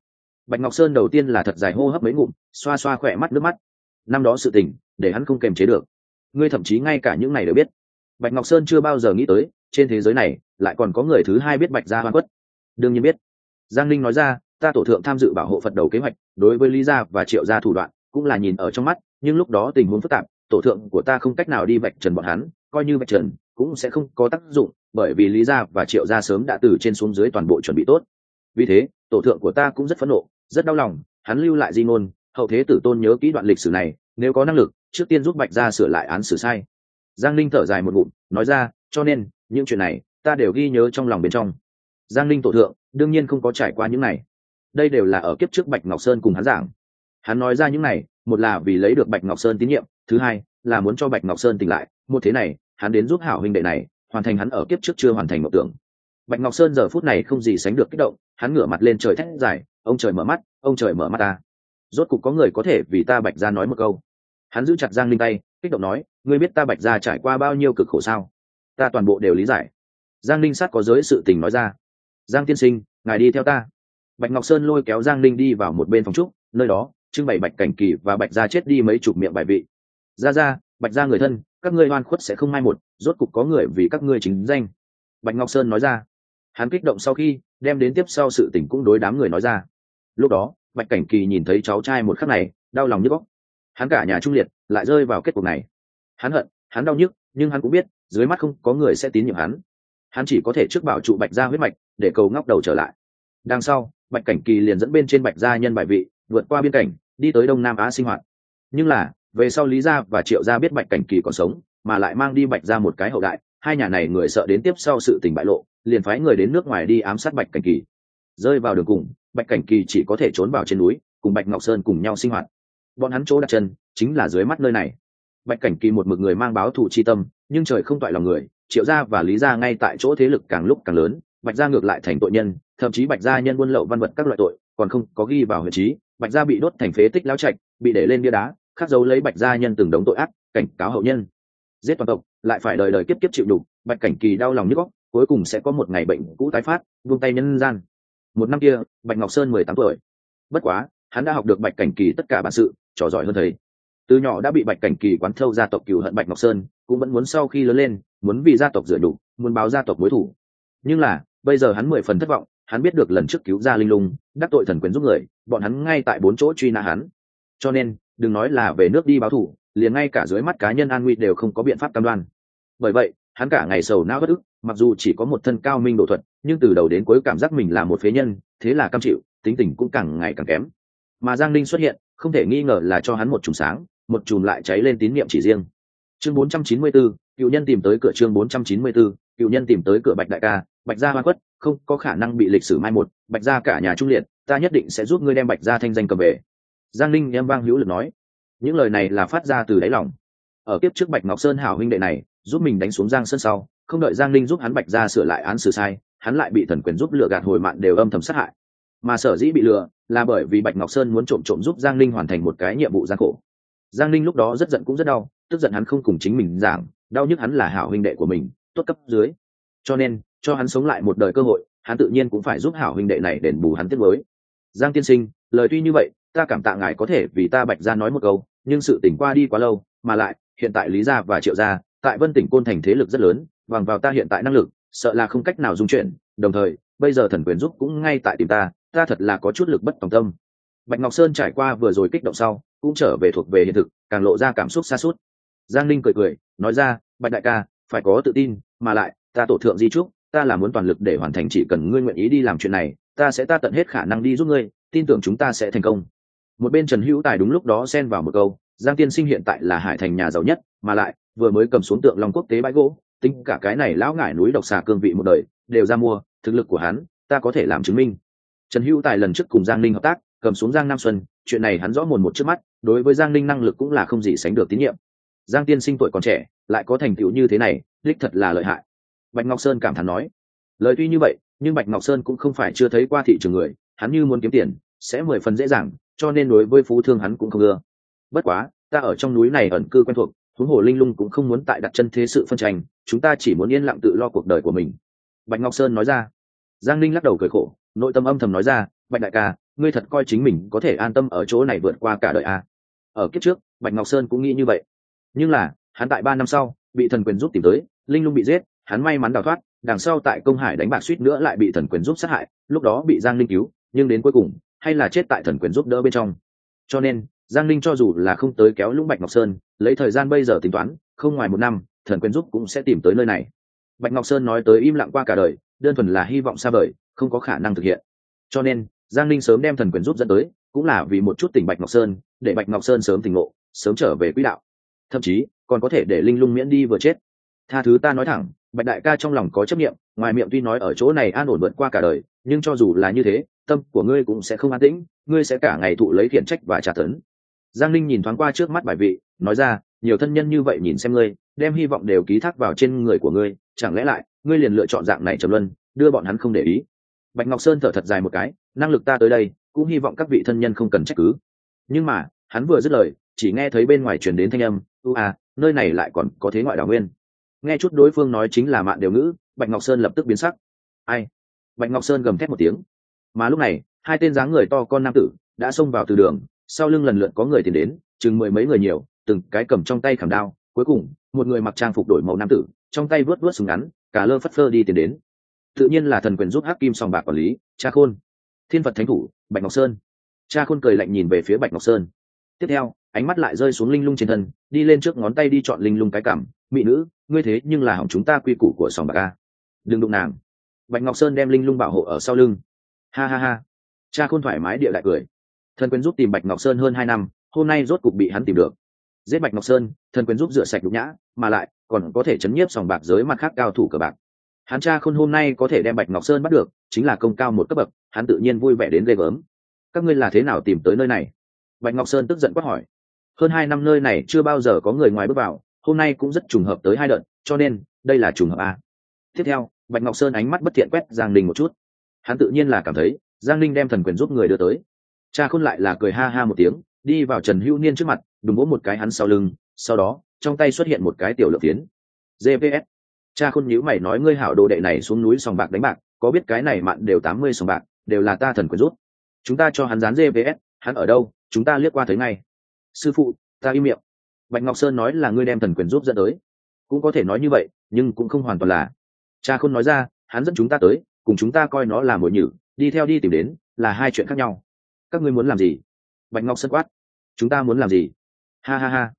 Bạch ngọc sơn đầu tiên là thật dài hô hấp mấy ngụm, xoa xoa khỏe mắt, nước mắt. Năm đó sự tình, để hắn không kềm chế được ngươi thậm chí ngay cả những này đều biết. Bạch ngọc sơn chưa bao giờ nghĩ tới, trên thế giới này, lại còn có người thứ hai biết bạch gia hoa quất. Đương nhiên biết. Giang linh nói ra, ta tổ thượng tham dự bảo hộ phật đầu kế hoạch, đối với lý gia và triệu gia thủ đoạn, cũng là nhìn ở trong mắt, nhưng lúc đó tình huống phức tạp, tổ thượng của ta không cách nào đi vạch trần bọn hắn, coi như vạch trần, cũng sẽ không có tác dụng, bởi vì lý gia và triệu gia sớm đã từ trên xuống dưới toàn bộ chuẩn bị tốt. Vì thế, tổ thượng của ta cũng rất phẫn nộ, rất đau lòng, hắn lưu lại di ngôn, hậu thế tử tôn nhớ kỹ đoạn lịch sử này nếu có năng lực, trước tiên giúp bạch ra sửa lại án xử sai. Giang linh thở dài một ngụm, nói ra, cho nên, những chuyện này, ta đều ghi nhớ trong lòng bên trong. Giang linh tổ thượng, đương nhiên không có trải qua những này. Đây đều là ở kiếp trước bạch ngọc sơn cùng hắn giảng. Hắn nói ra những này, một là vì lấy được bạch ngọc sơn tín nhiệm, thứ hai, là muốn cho bạch ngọc sơn tỉnh lại, một thế này, hắn đến giúp hảo huynh đệ này, hoàn thành hắn ở kiếp trước chưa hoàn thành mộng tưởng. Bạch ngọc sơn giờ phút này không gì sánh được kích động, hắn ngửa mặt lên trời thét dài, ông trời mở mắt, ông trời mở mắt ta rốt cục có người có thể vì ta bạch ra nói một câu. Hắn giữ chặt giang linh tay, kích động nói, ngươi biết ta bạch ra trải qua bao nhiêu cực khổ sao? Ta toàn bộ đều lý giải. Giang linh sát có giới sự tình nói ra. Giang tiên sinh, ngài đi theo ta. Bạch ngọc sơn lôi kéo giang linh đi vào một bên phòng trúc, nơi đó, trưng bày bạch cảnh kỳ và bạch gia chết đi mấy chục miệng bài vị. Ra ra bạch gia người thân, các ngươi oan khuất sẽ không mai một, rốt cục có người vì các ngươi chính danh. Bạch ngọc sơn nói ra. Hắn kích động sau khi, đem đến tiếp sau sự tình cũng đối đám người nói ra. Lúc đó bạch cảnh kỳ nhìn thấy cháu trai một khắc này, đau lòng như góc. Hắn cả nhà trung liệt, lại rơi vào kết cục này. Hắn hận, hắn đau nhức, nhưng hắn cũng biết, dưới mắt không có người sẽ tín nhiệm hắn. Hắn chỉ có thể trước bảo trụ bạch gia huyết mạch, để cầu ngóc đầu trở lại. Đằng sau, bạch cảnh kỳ liền dẫn bên trên bạch gia nhân bài vị, vượt qua biên cảnh, đi tới đông nam á sinh hoạt. Nhưng là, về sau lý gia và triệu gia biết bạch cảnh kỳ còn sống, mà lại mang đi bạch ra một cái hậu đại, hai nhà này người sợ đến tiếp sau sự tình bại lộ, liền phái người đến nước ngoài đi ám sát bạch cảnh kỳ rơi vào đường cùng, bạch cảnh kỳ chỉ có thể trốn vào trên núi, cùng bạch ngọc sơn cùng nhau sinh hoạt. Bọn hắn chỗ đặt chân, chính là dưới mắt nơi này. Bạch cảnh kỳ một mực người mang báo thù chi tâm, nhưng trời không toại lòng người, triệu gia và lý gia ngay tại chỗ thế lực càng lúc càng lớn, bạch gia ngược lại thành tội nhân, thậm chí bạch gia nhân buôn lậu văn vật các loại tội, còn không có ghi vào huyện trí, bạch gia bị đốt thành phế tích lao trạch, bị để lên bia đá, khắc dấu lấy bạch gia nhân từng đống tội ác, cảnh cáo hậu nhân. Giết toàn tộc, lại phải đời đời kiếp kiếp chịu đủ bạch cảnh kỳ đau lòng nhức góc cuối cùng sẽ có một ngày bệnh cũ tái phát vung tay nhân gian một năm kia, bạch ngọc sơn mười tám tuổi. Bất quá, hắn đã học được bạch cảnh kỳ tất cả bản sự, trò giỏi hơn thầy. Từ nhỏ đã bị bạch cảnh kỳ quán thâu gia tộc cựu hận bạch ngọc sơn, cũng vẫn muốn sau khi lớn lên, muốn vì gia tộc rửa đủ muốn báo gia tộc mối thủ. Nhưng là, bây giờ hắn mười phần thất vọng, hắn biết được lần trước cứu ra linh lung, đắc tội thần quyền giúp người, bọn hắn ngay tại bốn chỗ truy nã hắn. Cho nên, đừng nói là về nước đi báo thủ, liền ngay cả dưới mắt cá nhân an nguy đều không có biện pháp cam đoan. Bởi vậy hắn cả ngày sầu não bất ức mặc dù chỉ có một thân cao minh độ thuật nhưng từ đầu đến cuối cảm giác mình là một phế nhân thế là cam chịu tính tình cũng càng ngày càng kém. Mà giang linh xuất hiện không thể nghi ngờ là cho hắn một chùm sáng một chùm lại cháy lên tín niệm chỉ riêng. Chương 494, cựu nhân tìm tới cửa chương 494, cựu nhân tìm tới cửa bạch đại ca bạch gia hoa quất không có khả năng bị lịch sử mai một bạch gia cả nhà trung liệt ta nhất định sẽ giúp ngươi đem bạch gia thanh danh cầm về. Giang linh em vang hữu lực nói. Những lời này là phát ra từ đáy lòng. Ở kiếp trước bạch ngọc sơn hảo huynh đệ này giúp mình đánh xuống giang sơn sau, không đợi giang linh giúp hắn bạch ra sửa lại án xử sai, hắn lại bị thần quyền giúp lựa gạt hồi mạn đều âm thầm sát hại. Mà sở dĩ bị lừa là bởi vì bạch ngọc sơn muốn trộm trộm giúp giang linh hoàn thành một cái nhiệm vụ gian khổ. Giang linh lúc đó rất giận cũng rất đau, tức giận hắn không cùng chính mình giảng, đau nhức hắn là hảo huynh đệ của mình, tốt cấp dưới. Cho nên, cho hắn sống lại một đời cơ hội, hắn tự nhiên cũng phải giúp hảo huynh đệ này đền bù hắn tiết mới giang tiên sinh, lời tuy như vậy, ta cảm tạ ngài có thể vì ta bạch ra nói một câu, nhưng sự tỉnh qua đi quá lâu, mà lại, hiện tại lý gia và triệu gia tại vân tỉnh côn thành thế lực rất lớn, bằng vào ta hiện tại năng lực, sợ là không cách nào dung chuyển. Đồng thời, bây giờ thần quyền giúp cũng ngay tại tìm ta ta thật là có chút lực bất tòng tâm. Bạch ngọc sơn trải qua vừa rồi kích động sau, cũng trở về thuộc về hiện thực, càng lộ ra cảm xúc xa suốt. Giang linh cười cười, nói ra, bạch đại ca, phải có tự tin, mà lại, ta tổ thượng di trúc, ta là muốn toàn lực để hoàn thành chỉ cần ngươi nguyện ý đi làm chuyện này, ta sẽ ta tận hết khả năng đi giúp ngươi, tin tưởng chúng ta sẽ thành công. Một bên trần hữu tài đúng lúc đó xen vào một câu, giang tiên sinh hiện tại là hải thành nhà giàu nhất mà lại, vừa mới cầm xuống tượng long quốc tế bãi gỗ, tính cả cái này lão ngải núi độc xà cương vị một đời, đều ra mua, thực lực của hắn, ta có thể làm chứng minh. Trần hữu tài lần trước cùng giang ninh hợp tác, cầm xuống giang nam xuân, chuyện này hắn rõ mồn một trước mắt, đối với giang ninh năng lực cũng là không gì sánh được tín nhiệm. Giang tiên sinh tuổi còn trẻ, lại có thành tựu như thế này, đích thật là lợi hại. Bạch ngọc sơn cảm thán nói, lời tuy như vậy, nhưng bạch ngọc sơn cũng không phải chưa thấy qua thị trường người, hắn như muốn kiếm tiền, sẽ mười phần dễ dàng, cho nên đối với phú thương hắn cũng không ưa. Bất quá, ta ở trong núi này ẩn cư quen thuộc huống hồ linh lung cũng không muốn tại đặt chân thế sự phân tranh, chúng ta chỉ muốn yên lặng tự lo cuộc đời của mình. Bạch ngọc sơn nói ra. Giang linh lắc đầu cười khổ, nội tâm âm thầm nói ra, bạch đại ca, ngươi thật coi chính mình có thể an tâm ở chỗ này vượt qua cả đời à. ở kiếp trước, bạch ngọc sơn cũng nghĩ như vậy. Nhưng là, hắn tại ba năm sau, bị thần quyền giúp tìm tới, linh lung bị giết, hắn may mắn đào thoát, đằng sau tại công hải đánh bạc suýt nữa lại bị thần quyền giúp sát hại, lúc đó bị giang linh cứu, nhưng đến cuối cùng, hay là chết tại thần quyền giúp đỡ bên trong. Cho nên giang linh cho dù là không tới kéo lũng bạch ngọc sơn, lấy thời gian bây giờ tính toán, không ngoài một năm, thần quyền giúp cũng sẽ tìm tới nơi này. Bạch ngọc sơn nói tới im lặng qua cả đời, đơn thuần là hy vọng xa vời, không có khả năng thực hiện. Cho nên, giang linh sớm đem thần quyền giúp dẫn tới, cũng là vì một chút tỉnh bạch ngọc sơn, để bạch ngọc sơn sớm tỉnh ngộ, sớm trở về quỹ đạo. Thậm chí, còn có thể để linh lung miễn đi vừa chết. Tha thứ ta nói thẳng, bạch đại ca trong lòng có chấp nghiệm ngoài miệng tuy nói ở chỗ này an ổn vượt qua cả đời, nhưng cho dù là như thế, tâm của ngươi cũng sẽ không an tĩnh, ngươi sẽ cả ngày thụ lấy thiện trách và trả tấn giang linh nhìn thoáng qua trước mắt bài vị, nói ra, nhiều thân nhân như vậy nhìn xem ngươi, đem hy vọng đều ký thác vào trên người của ngươi, chẳng lẽ lại, ngươi liền lựa chọn dạng này trầm luân, đưa bọn hắn không để ý? Bạch ngọc sơn thở thật dài một cái, năng lực ta tới đây, cũng hy vọng các vị thân nhân không cần trách cứ. Nhưng mà, hắn vừa dứt lời, chỉ nghe thấy bên ngoài truyền đến thanh âm, u à nơi này lại còn có thế ngoại đảo nguyên. Nghe chút đối phương nói chính là mạn đều ngữ, bạch ngọc sơn lập tức biến sắc. Ai? Bạch ngọc sơn gầm thét một tiếng. Mà lúc này, hai tên dáng người to con nam tử đã xông vào từ đường sau lưng lần lượt có người tìm đến, chừng mười mấy người nhiều, từng cái cầm trong tay khảm đao, cuối cùng, một người mặc trang phục đổi màu nam tử, trong tay vớt vớt súng ngắn, cả lơ phất phơ đi tìm đến. Tự nhiên là thần quyền giúp hắc kim sòng bạc quản lý, cha khôn. Thiên phật thánh thủ, bạch ngọc sơn. Cha khôn cười lạnh nhìn về phía bạch ngọc sơn. Tiếp theo, ánh mắt lại rơi xuống linh lung trên thân, đi lên trước ngón tay đi chọn linh lung cái cảm. Mỹ nữ, ngươi thế nhưng là hỏng chúng ta quy củ của sòng bạc a. Đừng đụng nàng. Bạch ngọc sơn đem linh lung bảo hộ ở sau lưng. Ha ha ha. Cha khôn thoải mái địa đại cười thần quyền giúp tìm bạch ngọc sơn hơn hai năm, hôm nay rốt cục bị hắn tìm được. Giết bạch ngọc sơn, thần quyền giúp rửa sạch nhục nhã, mà lại, còn có thể chấn nhiếp sòng bạc giới mặt khác cao thủ cờ bạc. Hắn cha khôn hôm nay có thể đem bạch ngọc sơn bắt được, chính là công cao một cấp bậc, hắn tự nhiên vui vẻ đến ghê gớm. Các ngươi là thế nào tìm tới nơi này? Bạch ngọc sơn tức giận quát hỏi. Hơn hai năm nơi này chưa bao giờ có người ngoài bước vào, hôm nay cũng rất trùng hợp tới hai đợt, cho nên, đây là trùng hợp a tiếp theo, bạch ngọc sơn ánh mắt bất thiện quét giang Ninh một chút. Hắn tự nhiên là cảm thấy, giang ninh đem thần quyền giúp người đưa tới cha khôn lại là cười ha ha một tiếng, đi vào trần hữu niên trước mặt, đùng vỗ một cái hắn sau lưng, sau đó, trong tay xuất hiện một cái tiểu lượng tiến gps cha khôn nhữ mày nói, ngươi hảo đồ đệ này xuống núi sòng bạc đánh bạc, có biết cái này mặn đều tám mươi sòng bạc, đều là ta thần quyền rút. Chúng ta cho hắn dán gps hắn ở đâu, chúng ta liếc qua thấy ngay. Sư phụ, ta im miệng. Bạch ngọc sơn nói là ngươi đem thần quyền giúp dẫn tới. Cũng có thể nói như vậy, nhưng cũng không hoàn toàn là. Cha khôn nói ra, hắn dẫn chúng ta tới, cùng chúng ta coi nó là mồi nhử, đi theo đi tìm đến, là hai chuyện khác nhau các ngươi muốn làm gì? Bạch ngọc sơn quát. Chúng ta muốn làm gì? Ha ha ha.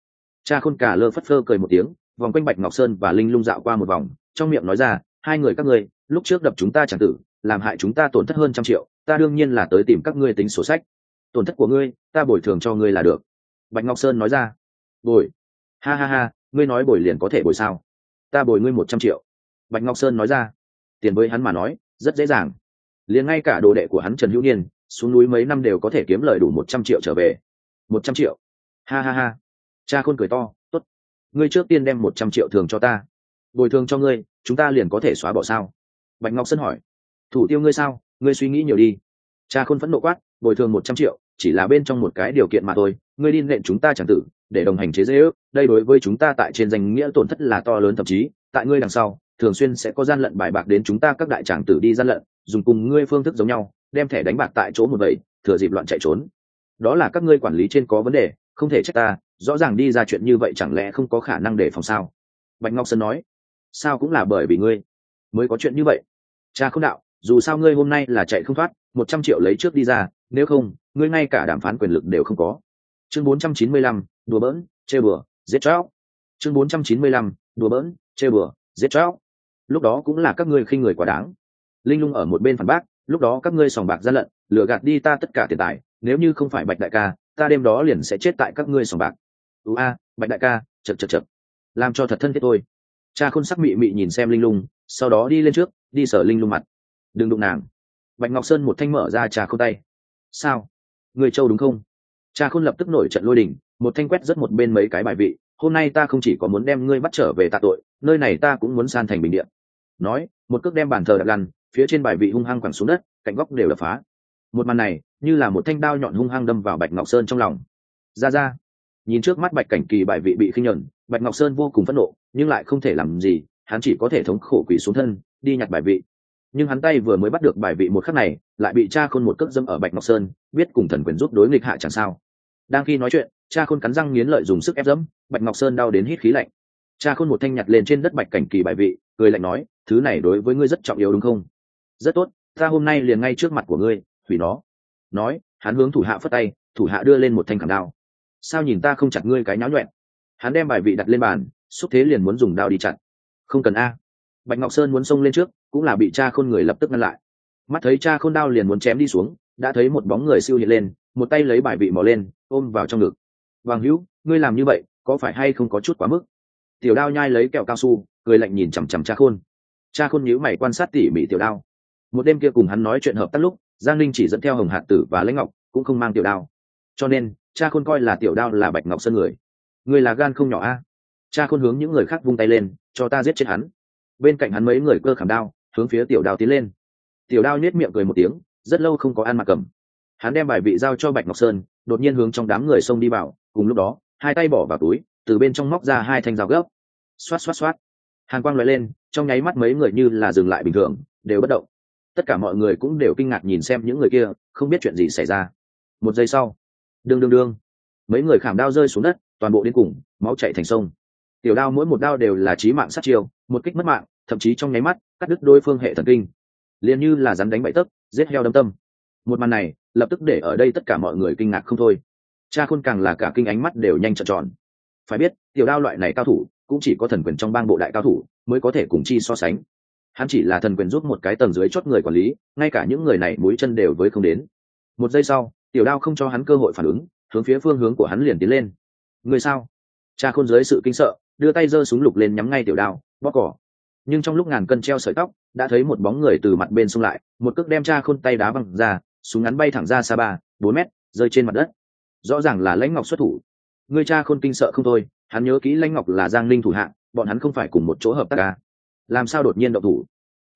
Cha khôn cả lơ phất phơ cười một tiếng, vòng quanh bạch ngọc sơn và linh lung dạo qua một vòng, trong miệng nói ra, hai người các ngươi, lúc trước đập chúng ta chẳng tử, làm hại chúng ta tổn thất hơn trăm triệu, ta đương nhiên là tới tìm các ngươi tính sổ sách. Tổn thất của ngươi, ta bồi thường cho ngươi là được. Bạch ngọc sơn nói ra. Bồi. Ha ha ha, ngươi nói bồi liền có thể bồi sao? Ta bồi ngươi một trăm triệu. Bạch ngọc sơn nói ra. Tiền với hắn mà nói, rất dễ dàng. Liền ngay cả đồ đệ của hắn trần hữu niên xuống núi mấy năm đều có thể kiếm lời đủ một trăm triệu trở về. Một trăm triệu? Ha ha ha. Cha khôn cười to t ố t ngươi trước tiên đem một trăm triệu thường cho ta. Bồi thường cho ngươi, chúng ta liền có thể xóa bỏ sao? Bạch ngọc sơn hỏi. Thủ tiêu ngươi sao? Ngươi suy nghĩ nhiều đi. Cha khôn phẫn nộ quát, bồi thường một trăm triệu, chỉ là bên trong một cái điều kiện mà thôi. Ngươi đi nện chúng ta chẳng tử, để đồng hành chế dễ ước. Đây đối với chúng ta tại trên danh nghĩa tổn thất là to lớn thậm chí. Tại ngươi đằng sau, thường xuyên sẽ có gian lận bài bạc đến chúng ta các đại tràng tử đi gian lận, dùng cùng ngươi phương thức giống nhau đem thẻ đánh bạc tại chỗ một vậy thừa dịp loạn chạy trốn. Đó là các ngươi quản lý trên có vấn đề, không thể trách ta, rõ ràng đi ra chuyện như vậy chẳng lẽ không có khả năng để phòng sao? Bạch ngọc sơn nói, sao cũng là bởi vì ngươi mới có chuyện như vậy. Cha không đạo, dù sao ngươi hôm nay là chạy không thoát, một trăm triệu lấy trước đi ra, nếu không, ngươi ngay cả đàm phán quyền lực đều không có. Chương bốn trăm chín mươi lăm, đùa bỡn, chê bừa, giết chóc. Chương bốn trăm chín mươi lăm, đùa bỡn, chê bừa, giết chóc. Lúc đó cũng là các ngươi khinh người quá đáng. Linh lung ở một bên phản bác lúc đó các ngươi sòng bạc gian lận, lừa gạt đi ta tất cả tiền tài, nếu như không phải bạch đại ca, ta đêm đó liền sẽ chết tại các ngươi sòng bạc. Ưu a, bạch đại ca chật chật chật làm cho thật thân thiết tôi cha khôn sắc mị mị nhìn xem linh lung, sau đó đi lên trước, đi sở linh lung mặt. Đừng đụng nàng. Bạch ngọc sơn một thanh mở ra trà khôn tay. Sao? Người châu đúng không? Cha khôn lập tức nổi trận lôi đình, một thanh quét rất một bên mấy cái bài vị. Hôm nay ta không chỉ có muốn đem ngươi bắt trở về tạ tội, nơi này ta cũng muốn san thành bình điện nói, một cước đem bàn thờ đặt lăn phía trên bài vị hung hăng quẳng xuống đất, cạnh góc đều đập phá. Một màn này, như là một thanh đao nhọn hung hăng đâm vào bạch ngọc sơn trong lòng. Ra ra, nhìn trước mắt bạch cảnh kỳ bài vị bị khinh nhẫn, bạch ngọc sơn vô cùng phẫn nộ, nhưng lại không thể làm gì, hắn chỉ có thể thống khổ quỷ xuống thân, đi nhặt bài vị. Nhưng hắn tay vừa mới bắt được bài vị một khắc này, lại bị cha khôn một cước dâm ở bạch ngọc sơn, biết cùng thần quyền giúp đối nghịch hạ chẳng sao. Đang khi nói chuyện, cha khôn cắn răng nghiến lợi dùng sức ép dẫm, bạch ngọc sơn đau đến hít khí lạnh. Cha khôn một thanh nhặt lên trên đất bạch cảnh kỳ bài vị, cười lạnh nói, thứ này đối với ngươi rất trọng yếu đúng không? Rất tốt, ta hôm nay liền ngay trước mặt của ngươi, hủy nó. Nói, hắn hướng thủ hạ phất tay, thủ hạ đưa lên một thanh khảm đao. Sao nhìn ta không chặt ngươi cái nháo nhuẹn? Hắn đem bài vị đặt lên bàn, xúc thế liền muốn dùng đao đi chặt. Không cần a. Bạch ngọc sơn muốn xông lên trước, cũng là bị cha khôn người lập tức ngăn lại. Mắt thấy cha khôn đao liền muốn chém đi xuống, đã thấy một bóng người siêu hiện lên, một tay lấy bài vị mò lên, ôm vào trong ngực. Vàng hữu, ngươi làm như vậy, có phải hay không có chút quá mức? Tiểu đao nhai lấy kẹo cao su, cười lạnh nhìn chằm chằm cha khôn. Cha khôn nhíu mày quan sát tỉ mỉ tiểu đao một đêm kia cùng hắn nói chuyện hợp tác lúc, giang linh chỉ dẫn theo hồng hạt tử và lãnh ngọc, cũng không mang tiểu đao. Cho nên, cha khôn coi là tiểu đao là bạch ngọc sơn người. Người là gan không nhỏ a. Cha khôn hướng những người khác vung tay lên, cho ta giết chết hắn. Bên cạnh hắn mấy người cơ khảm đao, hướng phía tiểu đao tiến lên. Tiểu đao nhét miệng cười một tiếng, rất lâu không có ăn mặc cầm. Hắn đem bài vị giao cho bạch ngọc sơn, đột nhiên hướng trong đám người xông đi vào, cùng lúc đó, hai tay bỏ vào túi, từ bên trong móc ra hai thanh dao gấp. Xoát xoát xoát. Hàn quang loại lên, trong nháy mắt mấy người như là dừng lại bình thường, đều bất động tất cả mọi người cũng đều kinh ngạc nhìn xem những người kia, không biết chuyện gì xảy ra. Một giây sau, đương đương đương, mấy người khảm đao rơi xuống đất, toàn bộ đến cùng, máu chạy thành sông. Tiểu đao mỗi một đao đều là trí mạng sát chiêu, một kích mất mạng, thậm chí trong nháy mắt, cắt đứt đôi phương hệ thần kinh. Liền như là rắn đánh bậy tấc, giết heo đâm tâm. Một màn này, lập tức để ở đây tất cả mọi người kinh ngạc không thôi. Cha khôn càng là cả kinh ánh mắt đều nhanh trợn tròn. Phải biết, tiểu đao loại này cao thủ, cũng chỉ có thần quyền trong bang bộ đại cao thủ, mới có thể cùng chi so sánh hắn chỉ là thần quyền giúp một cái tầng dưới chót người quản lý ngay cả những người này mũi chân đều với không đến. Một giây sau tiểu đao không cho hắn cơ hội phản ứng hướng phía phương hướng của hắn liền tiến lên. Người sao? Cha khôn dưới sự kinh sợ đưa tay giơ súng lục lên nhắm ngay tiểu đao bóp cỏ. Nhưng trong lúc ngàn cân treo sợi tóc đã thấy một bóng người từ mặt bên xông lại một cước đem cha khôn tay đá văng ra súng ngắn bay thẳng ra xa ba bốn mét rơi trên mặt đất. Rõ ràng là lãnh ngọc xuất thủ. Người cha khôn kinh sợ không thôi hắn nhớ kỹ lãnh ngọc là giang ninh thủ hạng, bọn hắn không phải cùng một chỗ hợp tác ca làm sao đột nhiên động thủ?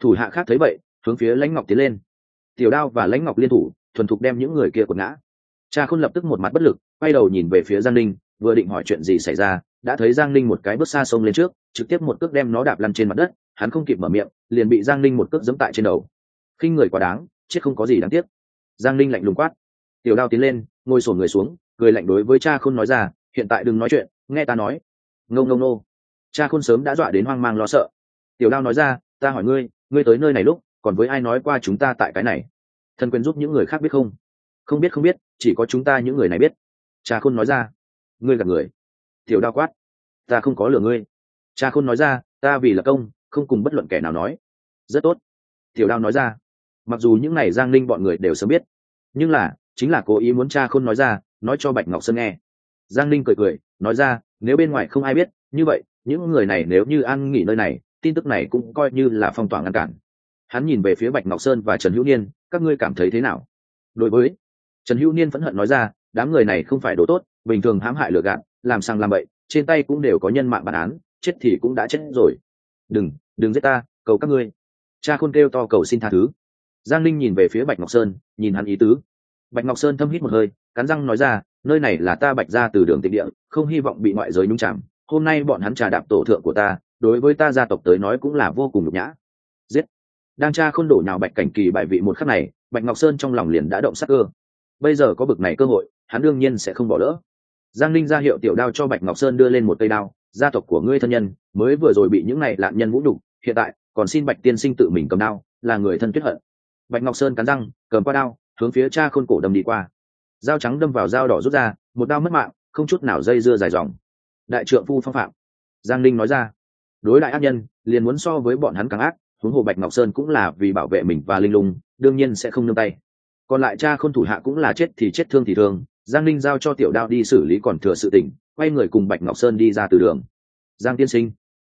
Thủ hạ khác thấy vậy, hướng phía lãnh ngọc tiến lên. Tiểu đao và lãnh ngọc liên thủ, thuần thục đem những người kia quật ngã. Cha khôn lập tức một mặt bất lực, quay đầu nhìn về phía giang ninh, vừa định hỏi chuyện gì xảy ra, đã thấy giang ninh một cái bước xa sông lên trước, trực tiếp một cước đem nó đạp lăn trên mặt đất, hắn không kịp mở miệng, liền bị giang ninh một cước giẫm tại trên đầu. Khi người quá đáng, chết không có gì đáng tiếc. Giang ninh lạnh lùng quát. Tiểu đao tiến lên, ngồi sổ người xuống, cười lạnh đối với cha khôn nói ra, hiện tại đừng nói chuyện, nghe ta nói. Ngâu ngâu nô cha khôn sớm đã dọa đến hoang mang lo sợ tiểu đao nói ra, ta hỏi ngươi ngươi tới nơi này lúc, còn với ai nói qua chúng ta tại cái này? Thần quyền giúp những người khác biết không? Không biết không biết, chỉ có chúng ta những người này biết. Cha khôn nói ra, ngươi gặp người? Tiểu đao quát, ta không có lừa ngươi. Cha khôn nói ra, ta vì là công, không cùng bất luận kẻ nào nói. Rất tốt. Tiểu đao nói ra, mặc dù những n à y giang ninh bọn người đều sớm biết, nhưng là, chính là cố ý muốn cha khôn nói ra, nói cho bạch ngọc sơn nghe. Giang ninh cười cười, nói ra, nếu bên ngoài không ai biết, như vậy, những người này nếu như an nghỉ nơi này tin tức này cũng coi như là phong tỏa ngăn cản. Hắn nhìn về phía bạch ngọc sơn và trần hữu niên, các ngươi cảm thấy thế nào? Đối với trần hữu niên phẫn hận nói ra, đám người này không phải đồ tốt, bình thường hãm hại lừa gạt, làm sang làm bậy, trên tay cũng đều có nhân mạng bản án, chết thì cũng đã chết rồi. Đừng đừng giết ta, cầu các ngươi. Cha khôn kêu to cầu xin tha thứ. Giang linh nhìn về phía bạch ngọc sơn, nhìn hắn ý tứ. Bạch ngọc sơn thâm hít một hơi, cắn răng nói ra, nơi này là ta bạch ra từ đường tịnh địa, không hy vọng bị ngoại giới nhung chạm hôm nay bọn hắn trà đạp tổ thượng của ta đối với ta gia tộc tới nói cũng là vô cùng nhục nhã. Giết! Đang tra khôn đổ nhào bạch cảnh kỳ bại vị một khắc này, bạch ngọc sơn trong lòng liền đã động sắc cơ. Bây giờ có bực này cơ hội, hắn đương nhiên sẽ không bỏ lỡ. Giang linh ra hiệu tiểu đao cho bạch ngọc sơn đưa lên một cây đao, gia tộc của ngươi thân nhân, mới vừa rồi bị những này lạn nhân vũ đục hiện tại còn xin bạch tiên sinh tự mình cầm đao, là người thân tuyết hận. Bạch ngọc sơn cắn răng, cầm qua đao, hướng phía cha khôn cổ đâm đi qua. Dao trắng đâm vào dao đỏ rút ra, một đao mất mạng, không chút nào dây dưa dài dòng. Đại trượng phu phong phạm. Giang linh nói ra đối đại ác nhân liền muốn so với bọn hắn càng ác huống hồ bạch ngọc sơn cũng là vì bảo vệ mình và linh lùng, đương nhiên sẽ không nương tay. Còn lại cha khôn thủ hạ cũng là chết thì chết thương thì thương giang linh giao cho tiểu đao đi xử lý còn thừa sự tình quay người cùng bạch ngọc sơn đi ra từ đường. Giang tiên sinh.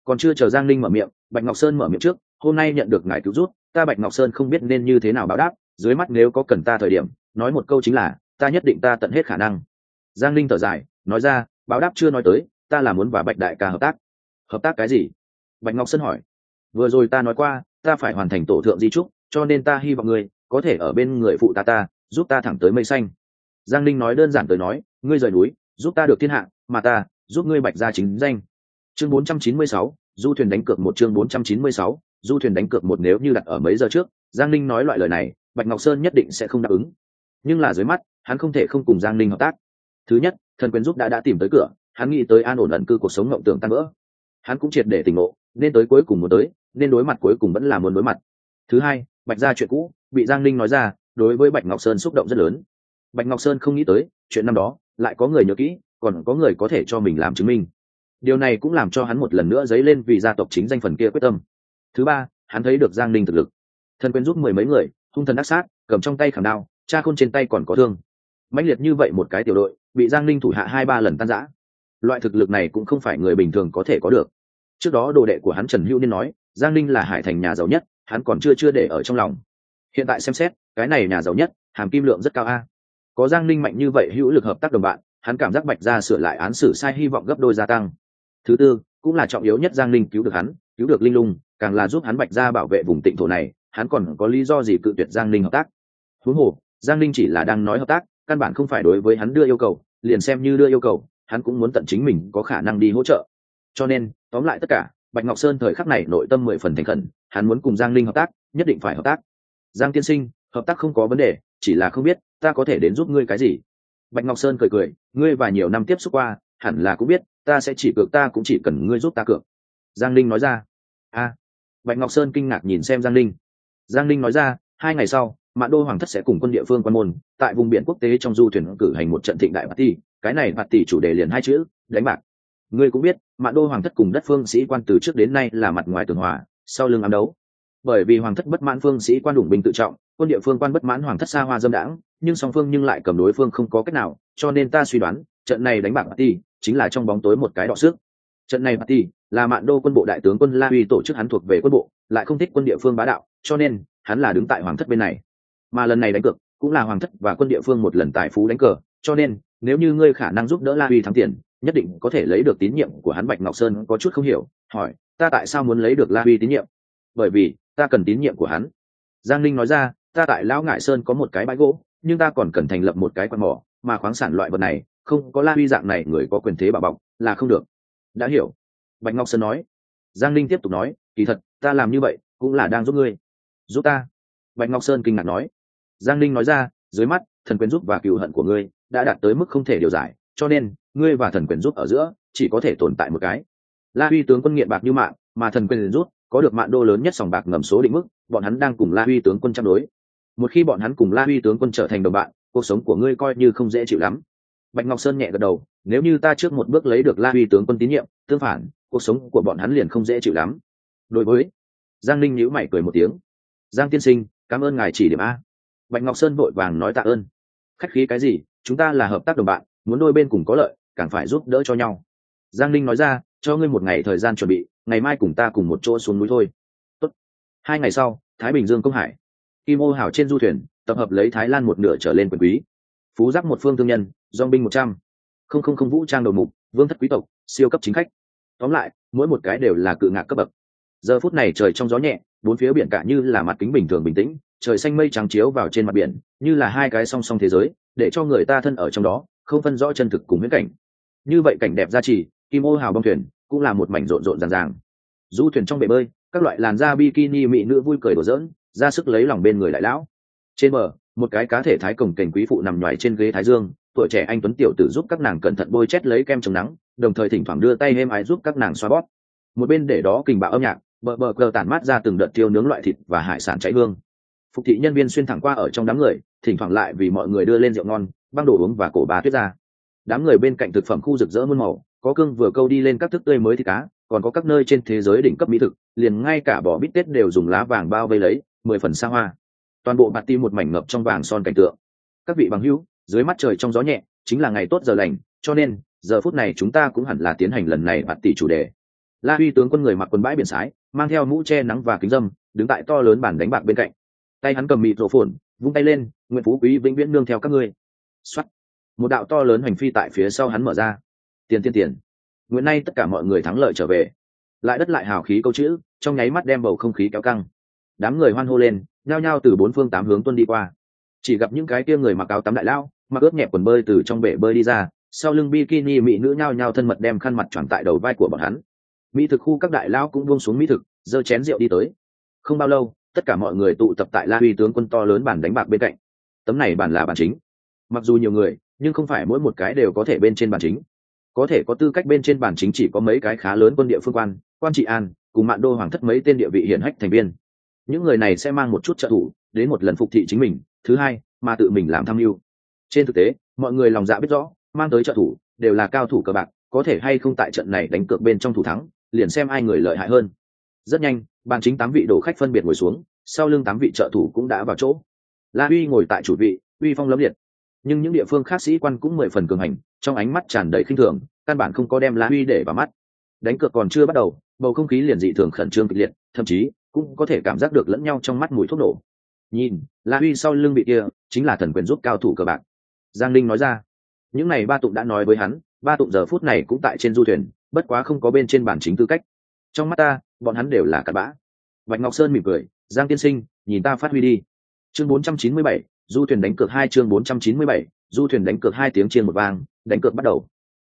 Còn chưa chờ giang linh mở miệng bạch ngọc sơn mở miệng trước hôm nay nhận được ngài cứu rút ta bạch ngọc sơn không biết nên như thế nào báo đáp dưới mắt nếu có cần ta thời điểm nói một câu chính là ta nhất định ta tận hết khả năng. Giang linh thở dài nói ra báo đáp chưa nói tới ta là muốn và bạch đại ca hợp tác hợp tác cái gì? Bạch ngọc sơn hỏi. Vừa rồi ta nói qua ta phải hoàn thành tổ thượng di trúc cho nên ta hy vọng ngươi có thể ở bên người phụ ta ta giúp ta thẳng tới mây xanh. Giang linh nói đơn giản tới nói ngươi rời núi giúp ta được thiên hạ mà ta giúp ngươi bạch ra chính danh. Chương 496, du thuyền đánh cược một chương 496, du thuyền đánh cược một nếu như đặt ở mấy giờ trước giang linh nói loại lời này bạch ngọc sơn nhất định sẽ không đáp ứng. Nhưng là dưới mắt hắn không thể không cùng giang linh hợp tác. Thứ nhất thần quyền giúp đã đã tìm tới cửa hắn nghĩ tới an ổn ẩn cư cuộc sống ngộng tưởng tăng vỡ hắn cũng triệt để tỉnh ngộ, nên tới cuối cùng muốn tới, nên đối mặt cuối cùng vẫn là muốn đối mặt. Thứ hai, bạch ra chuyện cũ, bị giang linh nói ra, đối với bạch ngọc sơn xúc động rất lớn. Bạch ngọc sơn không nghĩ tới, chuyện năm đó, lại có người nhớ kỹ, còn có người có thể cho mình làm chứng minh. Điều này cũng làm cho hắn một lần nữa dấy lên vì gia tộc chính danh phần kia quyết tâm. Thứ ba, hắn thấy được giang linh thực lực. Thần quyền giúp mười mấy người, hung thần đắc sát, cầm trong tay khảm đao, cha khôn trên tay còn có thương. Mãnh liệt như vậy một cái tiểu đội, bị giang linh thủ hạ hai ba lần tan giã loại thực lực này cũng không phải người bình thường có thể có được. Trước đó đồ đệ của hắn trần hữu niên nói, giang Ninh là hải thành nhà giàu nhất, hắn còn chưa chưa để ở trong lòng. Hiện tại xem xét, cái này nhà giàu nhất, hàm kim lượng rất cao a. Có giang Ninh mạnh như vậy hữu lực hợp tác đồng bạn, hắn cảm giác bạch ra sửa lại án xử sai hy vọng gấp đôi gia tăng. Thứ tư, cũng là trọng yếu nhất giang Ninh cứu được hắn, cứu được linh lung, càng là giúp hắn bạch ra bảo vệ vùng tịnh thổ này, hắn còn có lý do gì cự tuyệt giang Ninh hợp tác? Huống hồ, giang Ninh chỉ là đang nói hợp tác, căn bản không phải đối với hắn đưa yêu cầu, liền xem như đưa yêu cầu hắn cũng muốn tận chính mình có khả năng đi hỗ trợ. Cho nên, tóm lại tất cả, bạch ngọc sơn thời khắc này nội tâm mười phần thành khẩn, hắn muốn cùng giang linh hợp tác, nhất định phải hợp tác. Giang tiên sinh, hợp tác không có vấn đề, chỉ là không biết, ta có thể đến giúp ngươi cái gì? Bạch ngọc sơn cười cười, ngươi và nhiều năm tiếp xúc qua, hẳn là cũng biết, ta sẽ chỉ cược, ta cũng chỉ cần ngươi giúp ta cược. Giang linh nói ra. A. Bạch ngọc sơn kinh ngạc nhìn xem giang linh. Giang linh nói ra, hai ngày sau, mạn đô hoàng thất sẽ cùng quân địa phương quan môn, tại vùng biển quốc tế trong du thuyền cử hành một trận thịnh đại bà ti cái này mặt tỷ chủ đề liền hai chữ, đánh bạc. Ngươi cũng biết, mạn đô hoàng thất cùng đất phương sĩ quan từ trước đến nay là mặt ngoài tường hòa, sau lưng ám đấu. Bởi vì hoàng thất bất mãn phương sĩ quan đủng binh tự trọng, quân địa phương quan bất mãn hoàng thất xa hoa dâm đãng, nhưng song phương nhưng lại cầm đối phương không có cách nào, cho nên ta suy đoán, trận này đánh bạc mặt tỷ chính là trong bóng tối một cái đọ sức trận này mặt tỷ là mạn đô quân bộ đại tướng quân la uy tổ chức hắn thuộc về quân bộ, lại không thích quân địa phương bá đạo, cho nên hắn là đứng tại hoàng thất bên này. Mà lần này đánh cược cũng là hoàng thất và quân địa phương một lần tài phú đánh cờ, cho nên nếu như ngươi khả năng giúp đỡ la uy thắng tiền, nhất định có thể lấy được tín nhiệm của hắn bạch ngọc sơn có chút không hiểu, hỏi, ta tại sao muốn lấy được la uy tín nhiệm? Bởi vì, ta cần tín nhiệm của hắn. Giang linh nói ra, ta tại lão ngại sơn có một cái bãi gỗ, nhưng ta còn cần thành lập một cái quan mỏ, mà khoáng sản loại vật này, không có la uy dạng này người có quyền thế bảo bọc, là không được. Đã hiểu. Bạch ngọc sơn nói. Giang linh tiếp tục nói, kỳ thật, ta làm như vậy cũng là đang giúp ngươi. Giúp ta? Bạch ngọc sơn kinh ngạc nói. Giang linh nói ra, dưới mắt thần quyền giúp và cựu hận của ngươi đã đạt tới mức không thể điều giải, cho nên ngươi và thần quyền giúp ở giữa chỉ có thể tồn tại một cái. La huy tướng quân nghiện bạc như mạng, mà thần quyền rút có được mạng đô lớn nhất sòng bạc ngầm số định mức, bọn hắn đang cùng la huy tướng quân chăm đối. Một khi bọn hắn cùng la huy tướng quân trở thành đồng bạn, cuộc sống của ngươi coi như không dễ chịu lắm. Bạch ngọc sơn nhẹ gật đầu, nếu như ta trước một bước lấy được la huy tướng quân tín nhiệm, tương phản, cuộc sống của bọn hắn liền không dễ chịu lắm. Đối với giang ninh nhữ mày cười một tiếng. Giang tiên sinh, cảm ơn ngài chỉ điểm a bạch ngọc sơn vội vàng nói tạ ơn. Khách khí cái gì, chúng ta là hợp tác đồng bạn, muốn đôi bên cùng có lợi, càng phải giúp đỡ cho nhau. Giang ninh nói ra, cho ngươi một ngày thời gian chuẩn bị, ngày mai cùng ta cùng một chỗ xuống núi thôi. Tốt. hai ngày sau, thái bình dương công hải. Kim ô hảo trên du thuyền, tập hợp lấy thái lan một nửa trở lên quyền quý. Phú giác một phương thương nhân, dong binh một trăm. Không không không vũ trang đầu mục, vương thất quý tộc, siêu cấp chính khách. Tóm lại, mỗi một cái đều là cự ngạc cấp bậc. Giờ phút này trời trong gió nhẹ, bốn phía biển cả như là mặt kính bình thường bình tĩnh trời xanh mây trắng chiếu vào trên mặt biển, như là hai cái song song thế giới, để cho người ta thân ở trong đó, không phân rõ chân thực cùng viễn cảnh. Như vậy cảnh đẹp gia trì, kim ô hào bong thuyền cũng là một mảnh rộn rộn ràng ràng. Du thuyền trong bể bơi, các loại làn da bikini mỹ nữ vui cười đổ dỡn ra sức lấy lòng bên người đại lão. Trên bờ, một cái cá thể thái cổng cảnh quý phụ nằm nhoài trên ghế thái dương, tuổi trẻ anh tuấn tiểu tử giúp các nàng cẩn thận bôi chét lấy kem chống nắng, đồng thời thỉnh thoảng đưa tay êm ái giúp các nàng xoa bóp. Một bên để đó kình bạo âm nhạc, bờ bờ cờ tản mát ra từng đợt tiêu nướng loại thịt và hải sản cháy hương phục thị nhân viên xuyên thẳng qua ở trong đám người, thỉnh thoảng lại vì mọi người đưa lên rượu ngon, băng đồ uống và cổ bà tuyết ra. Đám người bên cạnh thực phẩm khu rực rỡ muôn màu, có cương vừa câu đi lên các thức tươi mới thì cá, còn có các nơi trên thế giới đỉnh cấp mỹ thực, liền ngay cả bỏ bít tết đều dùng lá vàng bao vây lấy, mười phần xa hoa. Toàn bộ bạt ti một mảnh ngập trong vàng son cảnh tượng. Các vị bằng hữu, dưới mắt trời trong gió nhẹ, chính là ngày tốt giờ lành, cho nên, giờ phút này chúng ta cũng hẳn là tiến hành lần này bạt tỷ chủ đề. La huy tướng quân người mặc quần bãi biển sái, mang theo mũ che nắng và kính dâm, đứng tại to lớn bàn đánh bạc bên cạnh tay hắn cầm mịt rổ phồn, vung tay lên, nguyện phú quý vĩnh viễn nương theo các ngươi. Xuất một đạo to lớn hành phi tại phía sau hắn mở ra. Tiền tiền tiền. Nguyện nay tất cả mọi người thắng lợi trở về. Lại đất lại hào khí câu chữ, trong nháy mắt đem bầu không khí kéo căng. Đám người hoan hô lên, nhao nhao từ bốn phương tám hướng tuân đi qua. Chỉ gặp những cái kia người mặc áo tắm đại lao mặc ướt nhẹp quần bơi từ trong bể bơi đi ra, sau lưng bikini mỹ nữ nhao nhao thân mật đem khăn mặt tròn tại đầu vai của bọn hắn. Mỹ thực khu các đại lao cũng buông xuống mỹ thực, giơ chén rượu đi tới. Không bao lâu tất cả mọi người tụ tập tại la huy tướng quân to lớn bản đánh bạc bên cạnh. Tấm này bản là bản chính. Mặc dù nhiều người, nhưng không phải mỗi một cái đều có thể bên trên bản chính. Có thể có tư cách bên trên bản chính chỉ có mấy cái khá lớn quân địa phương quan quan trị an, cùng mạng đô hoàng thất mấy tên địa vị hiển hách thành viên. Những người này sẽ mang một chút trợ thủ, đến một lần phục thị chính mình, thứ hai, mà tự mình làm tham mưu. Trên thực tế, mọi người lòng dạ biết rõ, mang tới trợ thủ, đều là cao thủ cờ bạc, có thể hay không tại trận này đánh cược bên trong thủ thắng, liền xem ai người lợi hại hơn rất nhanh, bàn chính tám vị đổ khách phân biệt ngồi xuống, sau lưng tám vị trợ thủ cũng đã vào chỗ. La uy ngồi tại chủ vị, uy phong lấm liệt. Nhưng những địa phương khác sĩ quan cũng mười phần cường hành, trong ánh mắt tràn đầy khinh thường, căn bản không có đem la uy để vào mắt. Đánh cược còn chưa bắt đầu, bầu không khí liền dị thường khẩn trương kịch liệt, thậm chí cũng có thể cảm giác được lẫn nhau trong mắt mùi thuốc nổ. Nhìn, la uy sau lưng bị kia, chính là thần quyền giúp cao thủ cờ bạc. Giang linh nói ra, những này ba tụng đã nói với hắn, ba tụng giờ phút này cũng tại trên du thuyền, bất quá không có bên trên bản chính tư cách trong mắt ta bọn hắn đều là cặn bã. Bạch ngọc sơn mỉm cười giang tiên sinh nhìn ta phát huy đi. Chương 497, du thuyền đánh cược hai chương 497, du thuyền đánh cược hai tiếng chiên một vang đánh cược bắt đầu.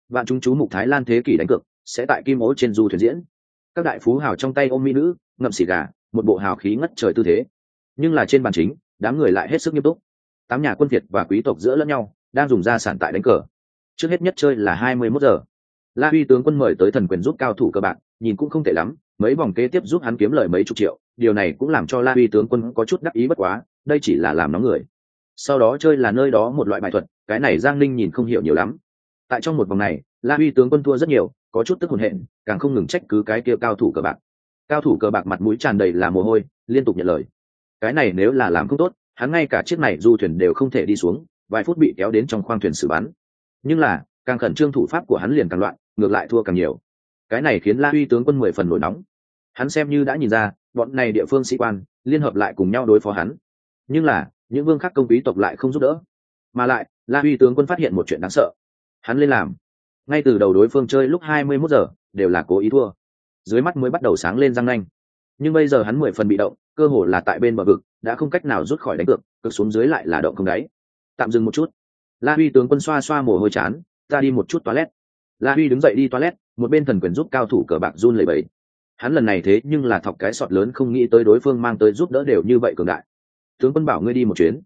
Vạn chúng chú mục thái lan thế kỷ đánh cược sẽ tại kim ố trên du thuyền diễn. Các đại phú hào trong tay ôm mỹ nữ ngậm xì gà một bộ hào khí ngất trời tư thế. Nhưng là trên bàn chính đám người lại hết sức nghiêm túc. Tám nhà quân việt và quý tộc giữa lẫn nhau đang dùng gia sản tại đánh cờ. Trước hết nhất chơi là hai mươi mốt giờ la huy tướng quân mời tới thần quyền giúp cao thủ cơ bạc, nhìn cũng không tệ lắm mấy vòng kế tiếp giúp hắn kiếm lời mấy chục triệu điều này cũng làm cho la huy tướng quân có chút đắc ý bất quá đây chỉ là làm nóng người. Sau đó chơi là nơi đó một loại bài thuật cái này giang Ninh nhìn không hiểu nhiều lắm. Tại trong một vòng này la huy tướng quân thua rất nhiều có chút tức hồn hện càng không ngừng trách cứ cái kia cao thủ cờ bạc. Cao thủ cờ bạc mặt mũi tràn đầy là mồ hôi liên tục nhận lời. Cái này nếu là làm không tốt hắn ngay cả chiếc này du thuyền đều không thể đi xuống vài phút bị kéo đến trong khoang thuyền xử bắn. Nhưng là càng khẩn trương thủ pháp của hắn liền càng loạn ngược lại thua càng nhiều. Cái này khiến la huy tướng quân mười phần nổi nóng. Hắn xem như đã nhìn ra, bọn này địa phương sĩ quan, liên hợp lại cùng nhau đối phó hắn. Nhưng là, những vương khác công quý tộc lại không giúp đỡ. Mà lại, la huy tướng quân phát hiện một chuyện đáng sợ. Hắn lên làm. Ngay từ đầu đối phương chơi lúc hai mươi 21 giờ, đều là cố ý thua. Dưới mắt mới bắt đầu sáng lên răng nanh. Nhưng bây giờ hắn mười phần bị động, cơ hồ là tại bên bờ vực, đã không cách nào rút khỏi đánh cược cực xuống dưới lại là động không đáy. Tạm dừng một chút. La huy tướng quân xoa xoa mồ hôi chán, ta đi một chút toilet la huy đứng dậy đi toilet, một bên thần quyền giúp cao thủ cờ bạc run lẩy bẩy. Hắn lần này thế nhưng là thọc cái sọt lớn không nghĩ tới đối phương mang tới giúp đỡ đều như vậy cường đại. Tướng quân bảo ngươi đi một chuyến.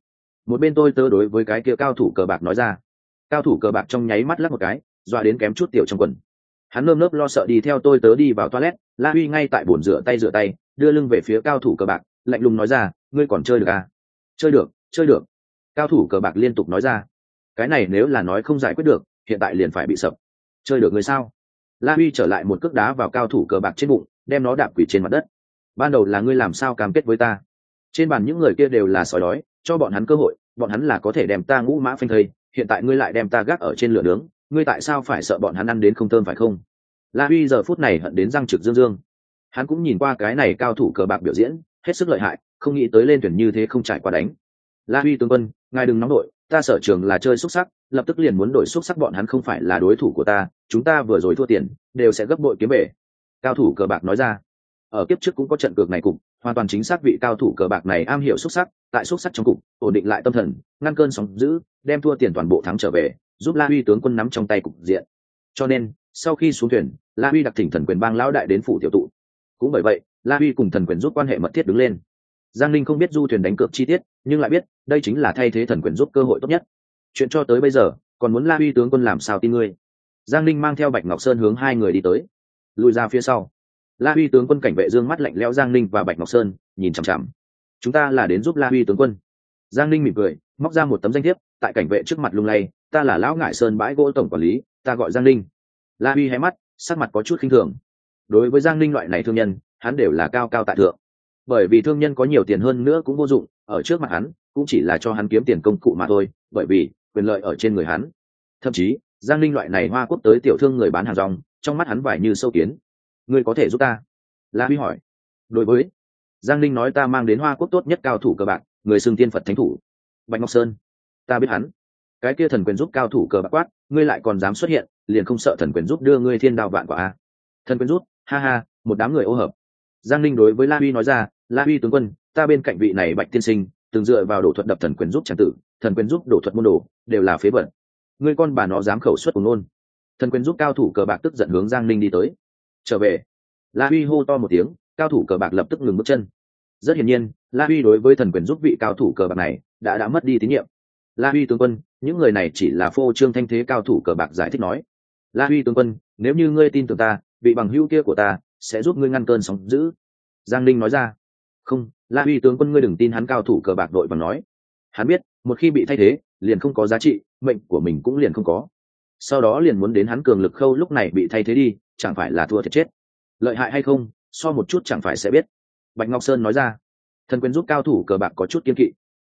Một bên tôi tớ đối với cái kia cao thủ cờ bạc nói ra. Cao thủ cờ bạc trong nháy mắt lắc một cái, dọa đến kém chút tiểu trong quần. Hắn lơm lớp lo sợ đi theo tôi tớ đi vào toilet, la huy ngay tại bồn rửa tay rửa tay, đưa lưng về phía cao thủ cờ bạc, lạnh lùng nói ra, ngươi còn chơi được à? Chơi được chơi được. Cao thủ cờ bạc liên tục nói ra. Cái này nếu là nói không giải quyết được, hiện tại liền phải bị sập chơi được người sao? La huy trở lại một cước đá vào cao thủ cờ bạc trên bụng, đem nó đạp quỷ trên mặt đất. Ban đầu là ngươi làm sao cam kết với ta? Trên bàn những người kia đều là sói đói, cho bọn hắn cơ hội, bọn hắn là có thể đem ta ngũ mã phanh thây, hiện tại ngươi lại đem ta gác ở trên lửa nướng, ngươi tại sao phải sợ bọn hắn ăn đến không thơm phải không? La huy giờ phút này hận đến răng trực dương dương. Hắn cũng nhìn qua cái này cao thủ cờ bạc biểu diễn, hết sức lợi hại, không nghĩ tới lên tuyển như thế không trải qua đánh. La huy tướng quân, ngài đừng nóng đội ta sở trường là chơi xúc sắc, lập tức liền muốn đổi xúc sắc bọn hắn không phải là đối thủ của ta, chúng ta vừa rồi thua tiền, đều sẽ gấp bội kiếm về. cao thủ cờ bạc nói ra. Ở kiếp trước cũng có trận cược này cục, hoàn toàn chính xác vị cao thủ cờ bạc này am hiểu xúc sắc, tại xúc sắc trong cục, ổn định lại tâm thần, ngăn cơn sóng giữ đem thua tiền toàn bộ thắng trở về, giúp la huy tướng quân nắm trong tay cục diện. Cho nên, sau khi xuống thuyền, la huy đặc thỉnh thần quyền bang lão đại đến phủ tiểu tụ. Cũng bởi vậy, la huy cùng thần quyền giúp quan hệ mật thiết đứng lên. Giang linh không biết du thuyền đánh cược chi tiết, nhưng lại biết đây chính là thay thế thần quyền giúp cơ hội tốt nhất. Chuyện cho tới bây giờ, còn muốn la huy tướng quân làm sao tin ngươi? Giang linh mang theo bạch ngọc sơn hướng hai người đi tới. Lùi ra phía sau. La huy tướng quân cảnh vệ dương mắt lạnh lẽo giang linh và bạch ngọc sơn, nhìn chằm chằm. Chúng ta là đến giúp la huy tướng quân. Giang linh mỉm cười, móc ra một tấm danh thiếp, tại cảnh vệ trước mặt lung lay, ta là lão ngải sơn bãi gỗ tổng quản lý, ta gọi giang linh la huy hé mắt, sắc mặt có chút khinh thường. Đối với giang linh loại này thương nhân, hắn đều là cao cao tại thượng bởi vì thương nhân có nhiều tiền hơn nữa cũng vô dụng, ở trước mặt hắn, cũng chỉ là cho hắn kiếm tiền công cụ mà thôi, bởi vì, quyền lợi ở trên người hắn. Thậm chí, giang linh loại này hoa quốc tới tiểu thương người bán hàng rong, trong mắt hắn vải như sâu kiến. Ngươi có thể giúp ta? La huy hỏi. Đối với, giang linh nói ta mang đến hoa quốc tốt nhất cao thủ cờ bạc, người xưng tiên phật thánh thủ. Bạch ngọc sơn. Ta biết hắn. Cái kia thần quyền giúp cao thủ cờ bạc quát, ngươi lại còn dám xuất hiện, liền không sợ thần quyền giúp đưa ngươi thiên đạo vạn quả a thần quyền giúp, ha ha, một đám người ô hợp. Giang linh đối với la huy nói ra la huy tướng quân, ta bên cạnh vị này bạch tiên sinh, từng dựa vào đổ thuật đập thần quyền giúp tràng tử, thần quyền giúp đổ thuật môn đồ, đều là phế vật. Ngươi con bà nó dám khẩu suất cùng nôn thần quyền giúp cao thủ cờ bạc tức giận hướng giang Ninh đi tới. Trở về. La huy hô to một tiếng, cao thủ cờ bạc lập tức ngừng bước chân. Rất hiển nhiên, la huy đối với thần quyền giúp vị cao thủ cờ bạc này, đã đã mất đi tín nhiệm. La huy tướng quân, những người này chỉ là phô trương thanh thế cao thủ cờ bạc giải thích nói. La huy tướng quân, nếu như ngươi tin tưởng ta, vị bằng hữu kia của ta sẽ giúp ngươi ngăn cơn sóng giữ giang Ninh nói ra không, la huy tướng quân ngươi đừng tin hắn cao thủ cờ bạc đội bằng nói. Hắn biết, một khi bị thay thế, liền không có giá trị, mệnh của mình cũng liền không có. Sau đó liền muốn đến hắn cường lực khâu lúc này bị thay thế đi, chẳng phải là thua thiệt chết. Lợi hại hay không, so một chút chẳng phải sẽ biết. Bạch ngọc sơn nói ra. Thần quyền giúp cao thủ cờ bạc có chút kiên kỵ.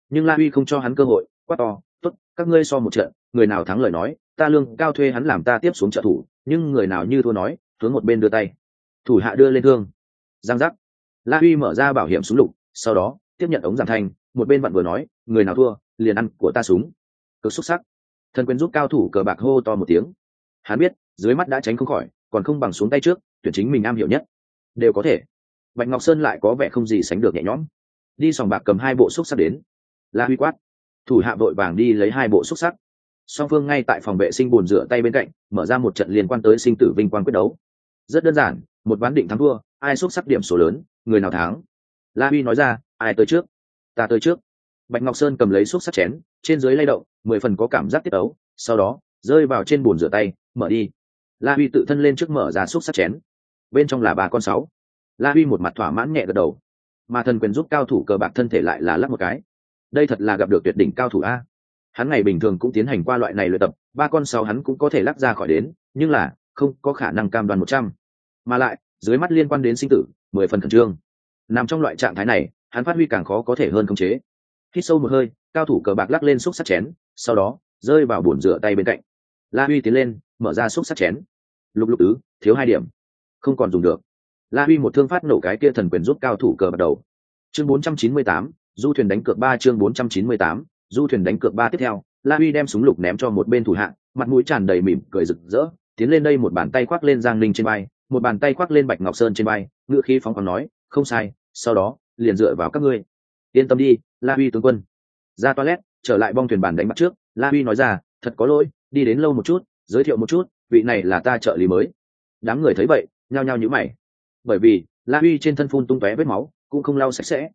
Nhưng la huy không cho hắn cơ hội, quát to t ố t các ngươi so một trận, người nào thắng lời nói, ta lương cao thuê hắn làm ta tiếp xuống trợ thủ, nhưng người nào như thua nói hướng một bên đưa tay. Thủ hạ đưa lên thương. Giang giác la huy mở ra bảo hiểm súng lục, sau đó, tiếp nhận ống giảm thanh, một bên vặn vừa nói, người nào thua, liền ăn của ta súng. Cực xúc sắc. Thần quyền giúp cao thủ cờ bạc hô to một tiếng. Hắn biết, dưới mắt đã tránh không khỏi, còn không bằng xuống tay trước, tuyển chính mình am hiểu nhất. Đều có thể. Bạch ngọc sơn lại có vẻ không gì sánh được nhẹ nhõm. Đi sòng bạc cầm hai bộ xúc sắc đến. La huy quát. Thủ hạ vội vàng đi lấy hai bộ xúc sắc. Song phương ngay tại phòng vệ sinh bồn rửa tay bên cạnh, mở ra một trận liên quan tới sinh tử vinh quang quyết đấu. Rất đơn giản, một ván định thắng thua ai xúc sắc điểm số lớn, người nào thắng? La huy nói ra, ai tới trước? Ta tới trước. Bạch ngọc sơn cầm lấy xúc sắc chén, trên dưới lay động, mười phần có cảm giác tiết ấu, sau đó, rơi vào trên bồn rửa tay, mở đi. La huy tự thân lên trước mở ra xúc sắc chén. Bên trong là ba con sáu. La huy một mặt thỏa mãn nhẹ gật đầu. Mà thần quyền giúp cao thủ cờ bạc thân thể lại là lắp một cái. Đây thật là gặp được tuyệt đỉnh cao thủ a. Hắn ngày bình thường cũng tiến hành qua loại này luyện tập, ba con sáu hắn cũng có thể lắc ra khỏi đến, nhưng là, không có khả năng cam đoan một trăm. Mà lại dưới mắt liên quan đến sinh tử mười phần khẩn trương. Nằm trong loại trạng thái này hắn phát huy càng khó có thể hơn khống chế. Hít sâu một hơi cao thủ cờ bạc lắc lên xúc sắt chén sau đó rơi vào bồn rửa tay bên cạnh. La huy tiến lên mở ra xúc sắt chén. Lục lục tứ thiếu hai điểm. Không còn dùng được. La huy một thương phát nổ cái kia thần quyền giúp cao thủ cờ bắt đầu. Chương 498, du thuyền đánh cược ba chương 498, du thuyền đánh cược ba tiếp theo. La huy đem súng lục ném cho một bên thủ hạng mặt mũi tràn đầy mỉm cười rực rỡ tiến lên đây một bàn tay khoác lên giang linh trên bay một bàn tay khoác lên bạch ngọc sơn trên bay ngựa khí phóng còn nói, không sai, sau đó, liền dựa vào các ngươi. Yên tâm đi, la huy tướng quân. Ra toilet, trở lại bong thuyền bàn đánh bắt trước, la huy nói ra, thật có lỗi, đi đến lâu một chút, giới thiệu một chút, vị này là ta trợ lý mới. Đám người thấy vậy, nhao nhao nhữ mày. Bởi vì, la huy trên thân phun tung tóe vết máu, cũng không lau sạch sẽ.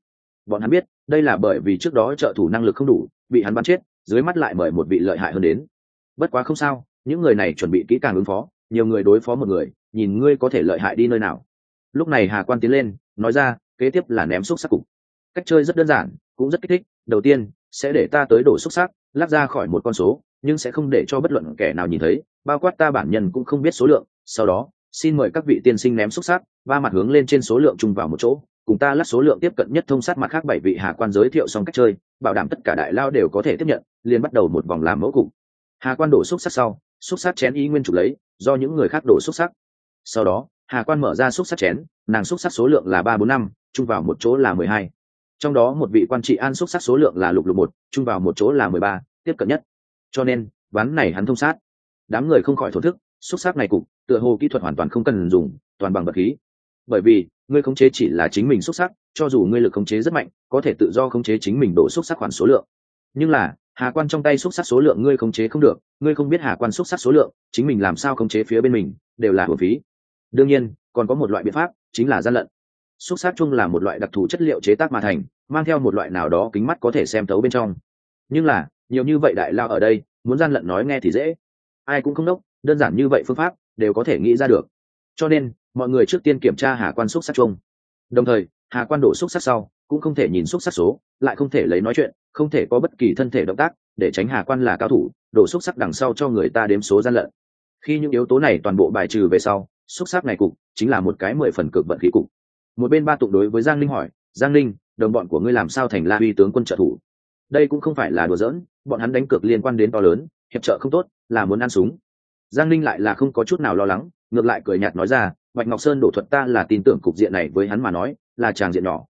Bọn hắn biết, đây là bởi vì trước đó trợ thủ năng lực không đủ, bị hắn bắn chết, dưới mắt lại mời một vị lợi hại hơn đến. Bất quá không sao, những người này chuẩn bị kỹ càng ứng phó nhiều người đối phó một người, nhìn ngươi có thể lợi hại đi nơi nào. Lúc này hà quan tiến lên, nói ra, kế tiếp là ném xúc sắc cục. Cách chơi rất đơn giản, cũng rất kích thích, đầu tiên, sẽ để ta tới đổ xúc sắc lắc ra khỏi một con số, nhưng sẽ không để cho bất luận kẻ nào nhìn thấy, bao quát ta bản nhân cũng không biết số lượng. Sau đó, xin mời các vị tiên sinh ném xúc sắc ba mặt hướng lên trên số lượng chung vào một chỗ, cùng ta lắc số lượng tiếp cận nhất thông sát mặt khác bảy vị hà quan giới thiệu xong cách chơi, bảo đảm tất cả đại lao đều có thể tiếp nhận, liền bắt đầu một vòng làm mẫu cục. Hà quan đổ xúc sắc sau, xúc sắc chén ý nguyên trục lấy do những người khác đổ xúc sắc. Sau đó, hà quan mở ra xúc sắc chén, nàng xúc sắc số lượng là ba bốn năm, chung vào một chỗ là mười hai. Trong đó một vị quan trị an xúc sắc số lượng là lục lục một, chung vào một chỗ là mười ba, tiếp cận nhất. Cho nên, ván này hắn thông sát. Đám người không khỏi thổ thức, xúc sắc này cục, tựa hồ kỹ thuật hoàn toàn không cần dùng, toàn bằng vật khí. Bởi vì, ngươi khống chế chỉ là chính mình xúc sắc, cho dù ngươi lực khống chế rất mạnh, có thể tự do khống chế chính mình đổ xúc sắc khoản số lượng. Nhưng là hà quan trong tay xúc sắc số lượng ngươi khống chế không được, ngươi không biết hà quan xúc sắc số lượng, chính mình làm sao khống chế phía bên mình, đều là hưởng phí. Đương nhiên, còn có một loại biện pháp, chính là gian lận. Xúc sắc chung là một loại đặc thù chất liệu chế tác mà thành, mang theo một loại nào đó kính mắt có thể xem thấu bên trong. Nhưng là, nhiều như vậy đại lao ở đây, muốn gian lận nói nghe thì dễ. Ai cũng không đốc, đơn giản như vậy phương pháp, đều có thể nghĩ ra được. Cho nên, mọi người trước tiên kiểm tra hà quan xúc sắc chung. Đồng thời, hà quan đổ xúc sắc sau, cũng không thể nhìn xúc sắc số, lại không thể lấy nói chuyện không thể có bất kỳ thân thể động tác, để tránh hà quan là cao thủ, đổ xúc sắc đằng sau cho người ta đếm số gian lận. Khi những yếu tố này toàn bộ bài trừ về sau, xúc sắc này cục chính là một cái mười phần cực vận khí cục. Một bên ba tụng đối với giang linh hỏi, giang linh đồng bọn của ngươi làm sao thành la uy tướng quân trợ thủ? Đây cũng không phải là đùa giỡn, bọn hắn đánh cược liên quan đến to lớn, hiệp trợ không tốt, là muốn ăn súng. Giang linh lại là không có chút nào lo lắng, ngược lại cười nhạt nói ra, bạch ngọc sơn đổ thuật ta là tin tưởng cục diện này với hắn mà nói, là tràng diện nhỏ.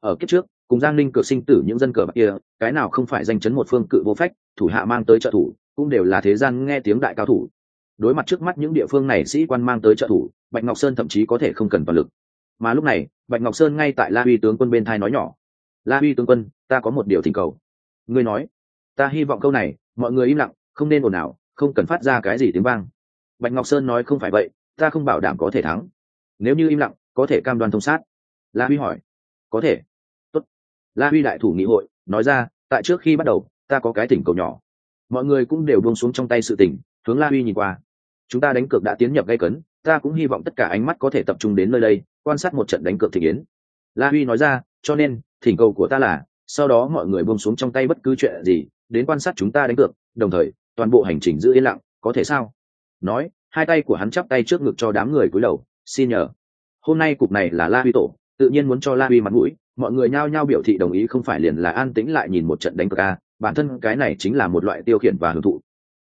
Ở kiếp trước cùng giang linh cược sinh tử những dân cờ bạc kia, cái nào không phải danh chấn một phương cự vô phách, thủ hạ mang tới trợ thủ, cũng đều là thế gian nghe tiếng đại cao thủ. Đối mặt trước mắt những địa phương này sĩ quan mang tới trợ thủ, bạch ngọc sơn thậm chí có thể không cần toàn lực. Mà lúc này, bạch ngọc sơn ngay tại la uy tướng quân bên thai nói nhỏ, la uy tướng quân, ta có một điều thỉnh cầu. Ngươi nói, ta hy vọng câu này, mọi người im lặng, không nên ồn ào, không cần phát ra cái gì tiếng vang. Bạch ngọc sơn nói, không phải vậy, ta không bảo đảm có thể thắng. Nếu như im lặng, có thể cam đoan thông sát. La huy hỏi, có thể la huy đại thủ nghị hội, nói ra, tại trước khi bắt đầu, ta có cái tỉnh cầu nhỏ. Mọi người cũng đều buông xuống trong tay sự tỉnh hướng la huy nhìn qua. Chúng ta đánh cược đã tiến nhập gây cấn, ta cũng hy vọng tất cả ánh mắt có thể tập trung đến nơi đây, quan sát một trận đánh cược thị yến. La huy nói ra, cho nên, thỉnh cầu của ta là, sau đó mọi người buông xuống trong tay bất cứ chuyện gì, đến quan sát chúng ta đánh cược, đồng thời, toàn bộ hành trình giữ yên lặng, có thể sao? Nói, hai tay của hắn chắp tay trước ngực cho đám người cúi đầu, xin nhờ. Hôm nay cục này là la huy tổ tự nhiên muốn cho la uy mặt mũi, mọi người nhao nhao biểu thị đồng ý không phải liền là an tĩnh lại nhìn một trận đánh cược a bản thân cái này chính là một loại tiêu khiển và hưởng thụ.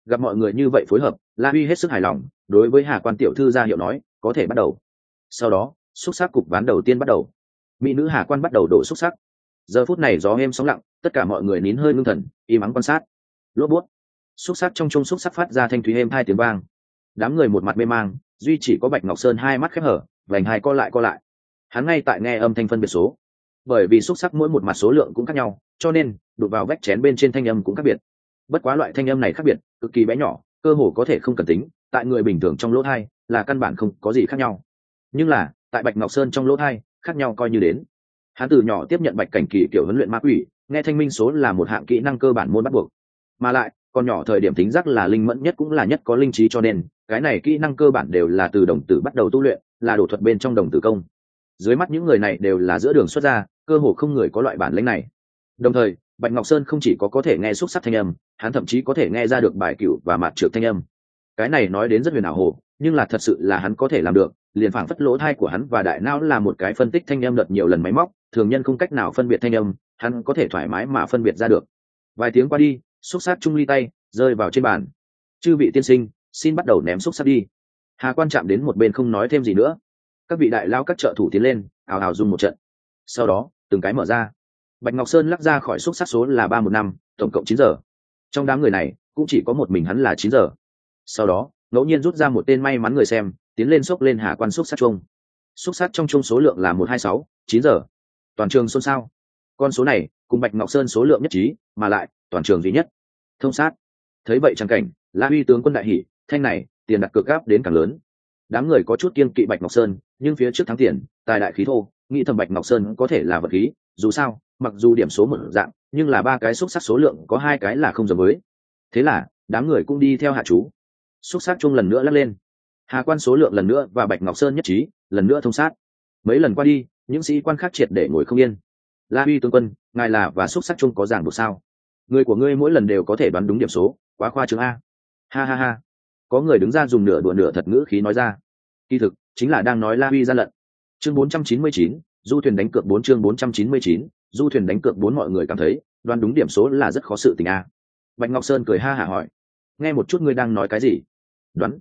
Gặp mọi người như vậy phối hợp, la uy hết sức hài lòng, đối với hà quan tiểu thư ra hiệu nói, có thể bắt đầu. Sau đó, xúc sắc cục ván đầu tiên bắt đầu. Mỹ nữ hà quan bắt đầu đổ xúc sắc giờ phút này gió êm sóng lặng, tất cả mọi người nín hơi ngưng thần, im ắng quan sát. Lốp bút. Xúc sắc trong chung xúc sắc phát ra thanh thúy êm hai tiếng vang. Đám người một mặt mê mang, duy chỉ có bạch ngọc sơn hai mắt khép hở, vành hai co lại co lại hắn ngay tại nghe âm thanh phân biệt số. Bởi vì xúc sắc mỗi một mặt số lượng cũng khác nhau, cho nên đụt vào vách chén bên trên thanh âm cũng khác biệt. Bất quá loại thanh âm này khác biệt, cực kỳ bé nhỏ, cơ hồ có thể không cần tính, tại người bình thường trong lỗ thai, là căn bản không có gì khác nhau. Nhưng là, tại bạch ngọc sơn trong lỗ thai, khác nhau coi như đến. Hắn từ nhỏ tiếp nhận bạch cảnh kỳ kiểu huấn luyện ma quỷ, nghe thanh minh số là một hạng kỹ năng cơ bản môn bắt buộc. Mà lại, còn nhỏ thời điểm tính giác là linh mẫn nhất cũng là nhất có linh trí cho nên, cái này kỹ năng cơ bản đều là từ đồng tử bắt đầu tu luyện, là đổ thuật bên trong đồng tử công dưới mắt những người này đều là giữa đường xuất ra, cơ hồ không người có loại bản lĩnh này. Đồng thời, bạch ngọc sơn không chỉ có có thể nghe xúc sắc thanh âm, hắn thậm chí có thể nghe ra được bài cựu và mặt trượt thanh âm. Cái này nói đến rất huyền ảo hồ, nhưng là thật sự là hắn có thể làm được, liền phảng phất lỗ thai của hắn và đại não là một cái phân tích thanh âm đợt nhiều lần máy móc, thường nhân không cách nào phân biệt thanh âm, hắn có thể thoải mái mà phân biệt ra được. Vài tiếng qua đi, xúc sát trung ly tay rơi vào trên bàn. Chư vị tiên sinh, xin bắt đầu ném xúc sắc đi. Hà quan chạm đến một bên không nói thêm gì nữa các vị đại lao các trợ thủ tiến lên ào ào dùng một trận. Sau đó, từng cái mở ra. Bạch ngọc sơn lắc ra khỏi xúc sắc số là ba một năm, tổng cộng chín giờ. Trong đám người này, cũng chỉ có một mình hắn là chín giờ. Sau đó, ngẫu nhiên rút ra một tên may mắn người xem, tiến lên xốc lên hà quan xúc sắc chung xúc sắc trong chung số lượng là một hai sáu, chín giờ. Toàn trường xôn xao. Con số này, cùng bạch ngọc sơn số lượng nhất trí, mà lại, toàn trường duy nhất. Thông sát. Thấy vậy trang cảnh, la huy tướng quân đại hỷ thanh này, tiền đặt cược gáp đến càng lớn đám người có chút kiên kỵ bạch ngọc sơn, nhưng phía trước thắng tiền, tài đại khí thô, nghĩ thầm bạch ngọc sơn có thể là vật khí, dù sao, mặc dù điểm số một dạng, nhưng là ba cái xúc sắc số lượng có hai cái là không giống với. Thế là, đám người cũng đi theo hạ chú. Xúc sắc chung lần nữa lắc lên. Hà quan số lượng lần nữa và bạch ngọc sơn nhất trí, lần nữa thông sát. Mấy lần qua đi, những sĩ quan khác triệt để ngồi không yên. La huy tướng quân, ngài là và xúc sắc chung có giảng buộc sao? Người của ngươi mỗi lần đều có thể đoán đúng điểm số, quá khoa chứng a. Ha ha ha có người đứng ra dùng nửa đùa nửa thật ngữ khí nói ra. Kỳ thực chính là đang nói la huy gian lận. Chương 499, du thuyền đánh cược bốn chương 499, du thuyền đánh cược bốn mọi người cảm thấy đoán đúng điểm số là rất khó sự tình a. Bạch ngọc sơn cười ha hả hỏi. Nghe một chút ngươi đang nói cái gì? Đoán.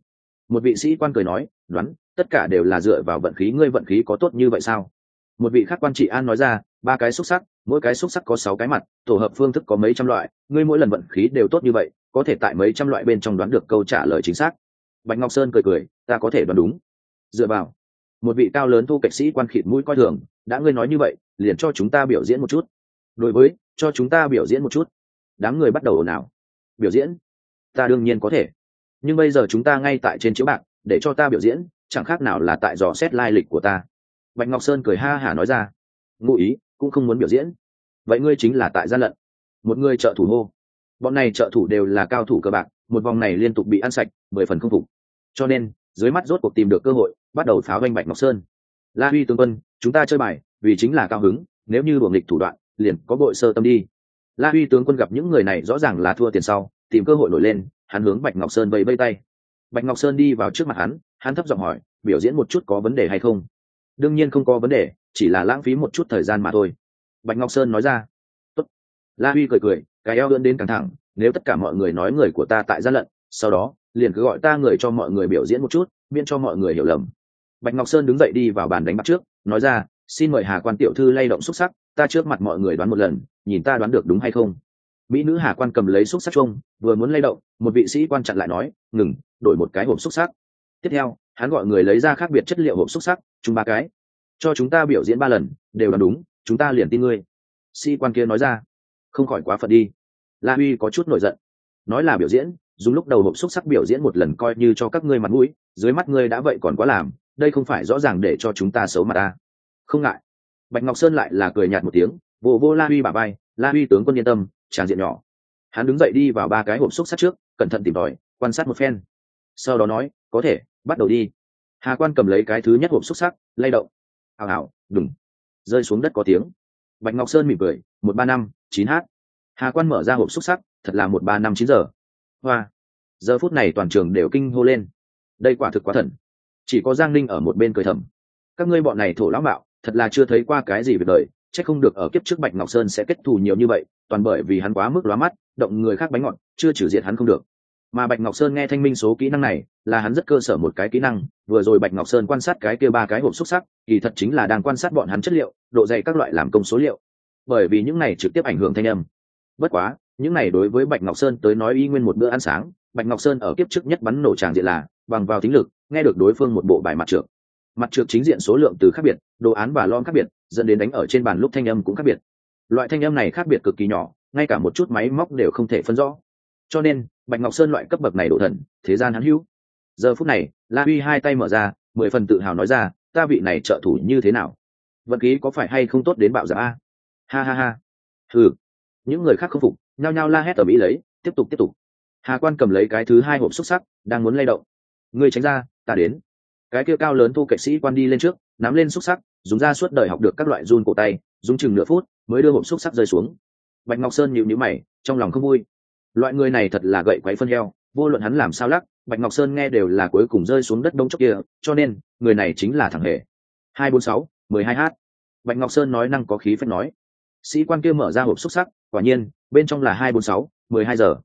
Một vị sĩ quan cười nói đoán tất cả đều là dựa vào vận khí ngươi vận khí có tốt như vậy sao? Một vị khác quan trị an nói ra ba cái xúc sắc mỗi cái xúc sắc có sáu cái mặt tổ hợp phương thức có mấy trăm loại ngươi mỗi lần vận khí đều tốt như vậy có thể tại mấy trăm loại bên trong đoán được câu trả lời chính xác. Bạch ngọc sơn cười cười, ta có thể đoán đúng. Dựa vào, một vị cao lớn thu kệ sĩ quan khịt mũi coi thường, đã ngươi nói như vậy, liền cho chúng ta biểu diễn một chút. Đối với, cho chúng ta biểu diễn một chút. Đám người bắt đầu ồn ào. Biểu diễn? Ta đương nhiên có thể. Nhưng bây giờ chúng ta ngay tại trên chiếu bạc, để cho ta biểu diễn, chẳng khác nào là tại dò xét lai lịch của ta. Bạch ngọc sơn cười ha hả nói ra. Ngụ ý, cũng không muốn biểu diễn. Vậy ngươi chính là tại gian lận. Một người trợ thủ hô bọn này trợ thủ đều là cao thủ cơ bạc, một vòng này liên tục bị ăn sạch, mười phần không phục. Cho nên, dưới mắt rốt cuộc tìm được cơ hội, bắt đầu pháo doanh bạch ngọc sơn. La huy tướng quân, chúng ta chơi bài, vì chính là cao hứng, nếu như buồng địch thủ đoạn, liền có bội sơ tâm đi. La huy tướng quân gặp những người này rõ ràng là thua tiền sau, tìm cơ hội nổi lên, hắn hướng bạch ngọc sơn vẫy vây tay. Bạch ngọc sơn đi vào trước mặt hắn hắn thấp giọng hỏi, biểu diễn một chút có vấn đề hay không? Đương nhiên không có vấn đề, chỉ là lãng phí một chút thời gian mà thôi. Bạch ngọc sơn nói ra. Tốt. la huy cười cười cái eo ưỡn đến căng thẳng, nếu tất cả mọi người nói người của ta tại gian lận, sau đó, liền cứ gọi ta người cho mọi người biểu diễn một chút, miễn cho mọi người hiểu lầm. Bạch ngọc sơn đứng dậy đi vào bàn đánh bắt trước, nói ra, xin mời hà quan tiểu thư lay động xúc sắc, ta trước mặt mọi người đoán một lần, nhìn ta đoán được đúng hay không? Mỹ nữ hà quan cầm lấy xúc sắc chung vừa muốn lay động, một vị sĩ quan chặn lại nói, ngừng, đổi một cái hộp xúc sắc. Tiếp theo, hắn gọi người lấy ra khác biệt chất liệu hộp xúc sắc, chung ba cái. Cho chúng ta biểu diễn ba lần, đều đoán đúng, chúng ta liền tin ngươi. Sĩ quan kia nói ra không khỏi quá phận đi. La huy có chút nổi giận. Nói là biểu diễn, dùng lúc đầu hộp xúc sắc biểu diễn một lần coi như cho các ngươi mặt mũi, dưới mắt ngươi đã vậy còn quá làm, đây không phải rõ ràng để cho chúng ta xấu mặt ta không ngại. Bạch ngọc sơn lại là cười nhạt một tiếng, vô vô la huy bà bay la huy tướng quân yên tâm, tràn diện nhỏ. Hắn đứng dậy đi vào ba cái hộp xúc sắc trước, cẩn thận tìm tòi, quan sát một phen. Sau đó nói, có thể, bắt đầu đi. Hà quan cầm lấy cái thứ nhất hộp xúc sắc, lay động. Hào hào đừng rơi xuống đất có tiếng. Bạch ngọc sơn mỉm cười, một ba năm chín h. Hà quan mở ra hộp xúc sắc, thật là một ba năm chín giờ. Hoa. Giờ phút này toàn trường đều kinh hô lên. Đây quả thực quá thần. Chỉ có giang ninh ở một bên cười thầm. Các ngươi bọn này thổ lão mạo, thật là chưa thấy qua cái gì về đời c h ắ c không được ở kiếp trước bạch ngọc sơn sẽ kết thù nhiều như vậy, toàn bởi vì hắn quá mức lóa mắt, động người khác bánh ngọt, chưa trừ diệt hắn không được. Mà bạch ngọc sơn nghe thanh minh số kỹ năng này, là hắn rất cơ sở một cái kỹ năng, vừa rồi bạch ngọc sơn quan sát cái kia ba cái hộp xúc sắc, kỳ thật chính là đang quan sát bọn hắn chất liệu, độ dày các loại làm công số liệu bởi vì những này trực tiếp ảnh hưởng thanh âm. Bất quá, những này đối với bạch ngọc sơn tới nói y nguyên một bữa ăn sáng, bạch ngọc sơn ở kiếp trước nhất bắn nổ tràng diện là, bằng vào tính lực, nghe được đối phương một bộ bài mặt trượt mặt trượt chính diện số lượng từ khác biệt, đồ án và lon khác biệt, dẫn đến đánh ở trên bàn lúc thanh âm cũng khác biệt. Loại thanh âm này khác biệt cực kỳ nhỏ, ngay cả một chút máy móc đều không thể phân rõ. Cho nên, bạch ngọc sơn loại cấp bậc này độ thần, thế gian hắn hữu. Giờ phút này, la huy hai tay mở ra, mười phần tự hào nói ra, ta vị này trợ thủ như thế nào? Vận khí có phải hay không tốt đến bạo giả a? Ha ha ha. Ừ những người khác không phục, nhao nhao la hét ở mỹ lấy, tiếp tục tiếp tục. Hà quan cầm lấy cái thứ hai hộp xúc sắc, đang muốn lay động. Người tránh ra, ta đến. Cái kia cao lớn thu kệ sĩ quan đi lên trước, nắm lên xúc sắc, dùng ra suốt đời học được các loại run cổ tay, dùng chừng nửa phút, mới đưa hộp xúc sắc rơi xuống. Bạch ngọc sơn nhịu nhữ mày, trong lòng không vui. Loại người này thật là gậy quấy phân heo, vô luận hắn làm sao lắc, bạch ngọc sơn nghe đều là cuối cùng rơi xuống đất đông chốc kia, cho nên, người này chính là thằng hề. Hai bốn sáu, mười hai h bạch ngọc sơn nói năng có khí phép nói sĩ quan kia mở ra hộp xúc sắc quả nhiên bên trong là hai bốn sáu mười hai giờ.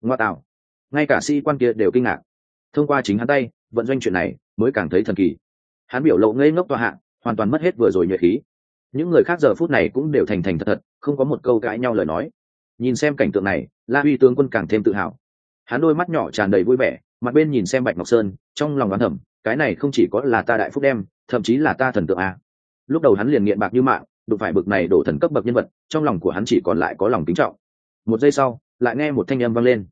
Ngoa tạo. Ngay cả sĩ quan kia đều kinh ngạc. Thông qua chính hắn tay vận doanh chuyện này mới càng thấy thần kỳ. Hắn biểu lộ ngây ngốc tòa hạng, hoàn toàn mất hết vừa rồi nhuệ khí. Những người khác giờ phút này cũng đều thành thành thật thật không có một câu cãi nhau lời nói. Nhìn xem cảnh tượng này la huy tướng quân càng thêm tự hào. Hắn đôi mắt nhỏ tràn đầy vui vẻ mặt bên nhìn xem bạch ngọc sơn trong lòng đoán thẩm cái này không chỉ có là ta đại phúc đem thậm chí là ta thần tượng à. lúc đầu hắn liền nghiện bạc như mạng đụng phải bực này đổ thần cấp bậc nhân vật, trong lòng của hắn chỉ còn lại có lòng kính trọng. Một giây sau, lại nghe một thanh âm vang lên.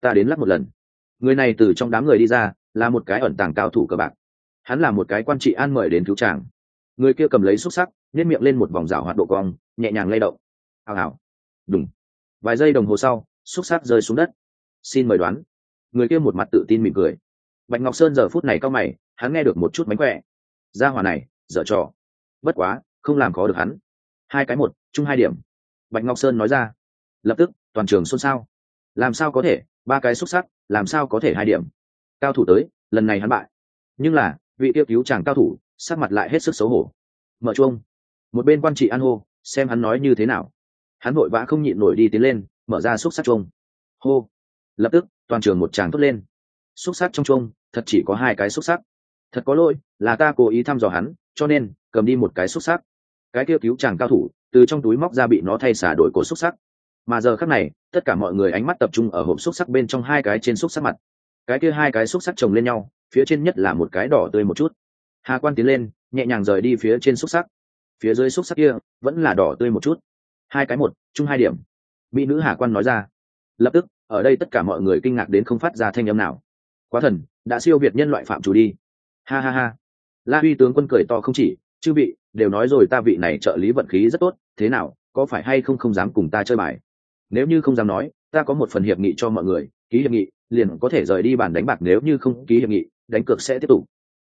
Ta đến lắc một lần. Người này từ trong đám người đi ra, là một cái ẩn tàng cao thủ cờ bạc. Hắn là một cái quan trị an mời đến cứu tràng người kia cầm lấy xúc sắc nhét miệng lên một vòng rào hoạt độ cong, nhẹ nhàng lay động. Hào hào. Đúng vài giây đồng hồ sau, xúc sắc rơi xuống đất. Xin mời đoán. Người kia một mặt tự tin mỉm cười. Bạch ngọc sơn giờ phút này cao mày, hắn nghe được một chút mánh khỏe. Ra hỏa này, dở trò. Bất quá không làm khó được hắn. Hai cái một, chung hai điểm. Bạch ngọc sơn nói ra. Lập tức, toàn trường xôn xao. Làm sao có thể, ba cái xuất sắc, làm sao có thể hai điểm? Cao thủ tới, lần này hắn bại. Nhưng là, vị yêu cứu chàng cao thủ, sắc mặt lại hết sức xấu hổ. Mở chuông. Một bên quan trị an hô, xem hắn nói như thế nào. Hắn vội vã không nhịn nổi đi tiến lên, mở ra xúc sắc chuông. Hô. Lập tức, toàn trường một chàng thốt lên. Xúc sắc trong chuông, thật chỉ có hai cái xúc sắc. Thật có lỗi, là ta cố ý thăm dò hắn, cho nên, cầm đi một cái xúc sắc cái kia cứu chàng cao thủ, từ trong túi móc ra bị nó thay xả đổi cổ xúc sắc. Mà giờ khắc này, tất cả mọi người ánh mắt tập trung ở hộp xúc sắc bên trong hai cái trên xúc sắc mặt. Cái kia hai cái xúc sắc chồng lên nhau, phía trên nhất là một cái đỏ tươi một chút. Hà quan tiến lên, nhẹ nhàng rời đi phía trên xúc sắc. Phía dưới xúc sắc kia, vẫn là đỏ tươi một chút. Hai cái một, chung hai điểm. Mỹ nữ hà quan nói ra. Lập tức, ở đây tất cả mọi người kinh ngạc đến không phát ra thanh âm nào. Quá thần, đã siêu việt nhân loại phạm chủ đi. Ha ha ha. La huy tướng quân cười to không chỉ chư vị, đều nói rồi ta vị này trợ lý vận khí rất tốt, thế nào, có phải hay không không dám cùng ta chơi bài? Nếu như không dám nói, ta có một phần hiệp nghị cho mọi người, ký hiệp nghị, liền có thể rời đi bàn đánh bạc nếu như không ký hiệp nghị, đánh cược sẽ tiếp tục.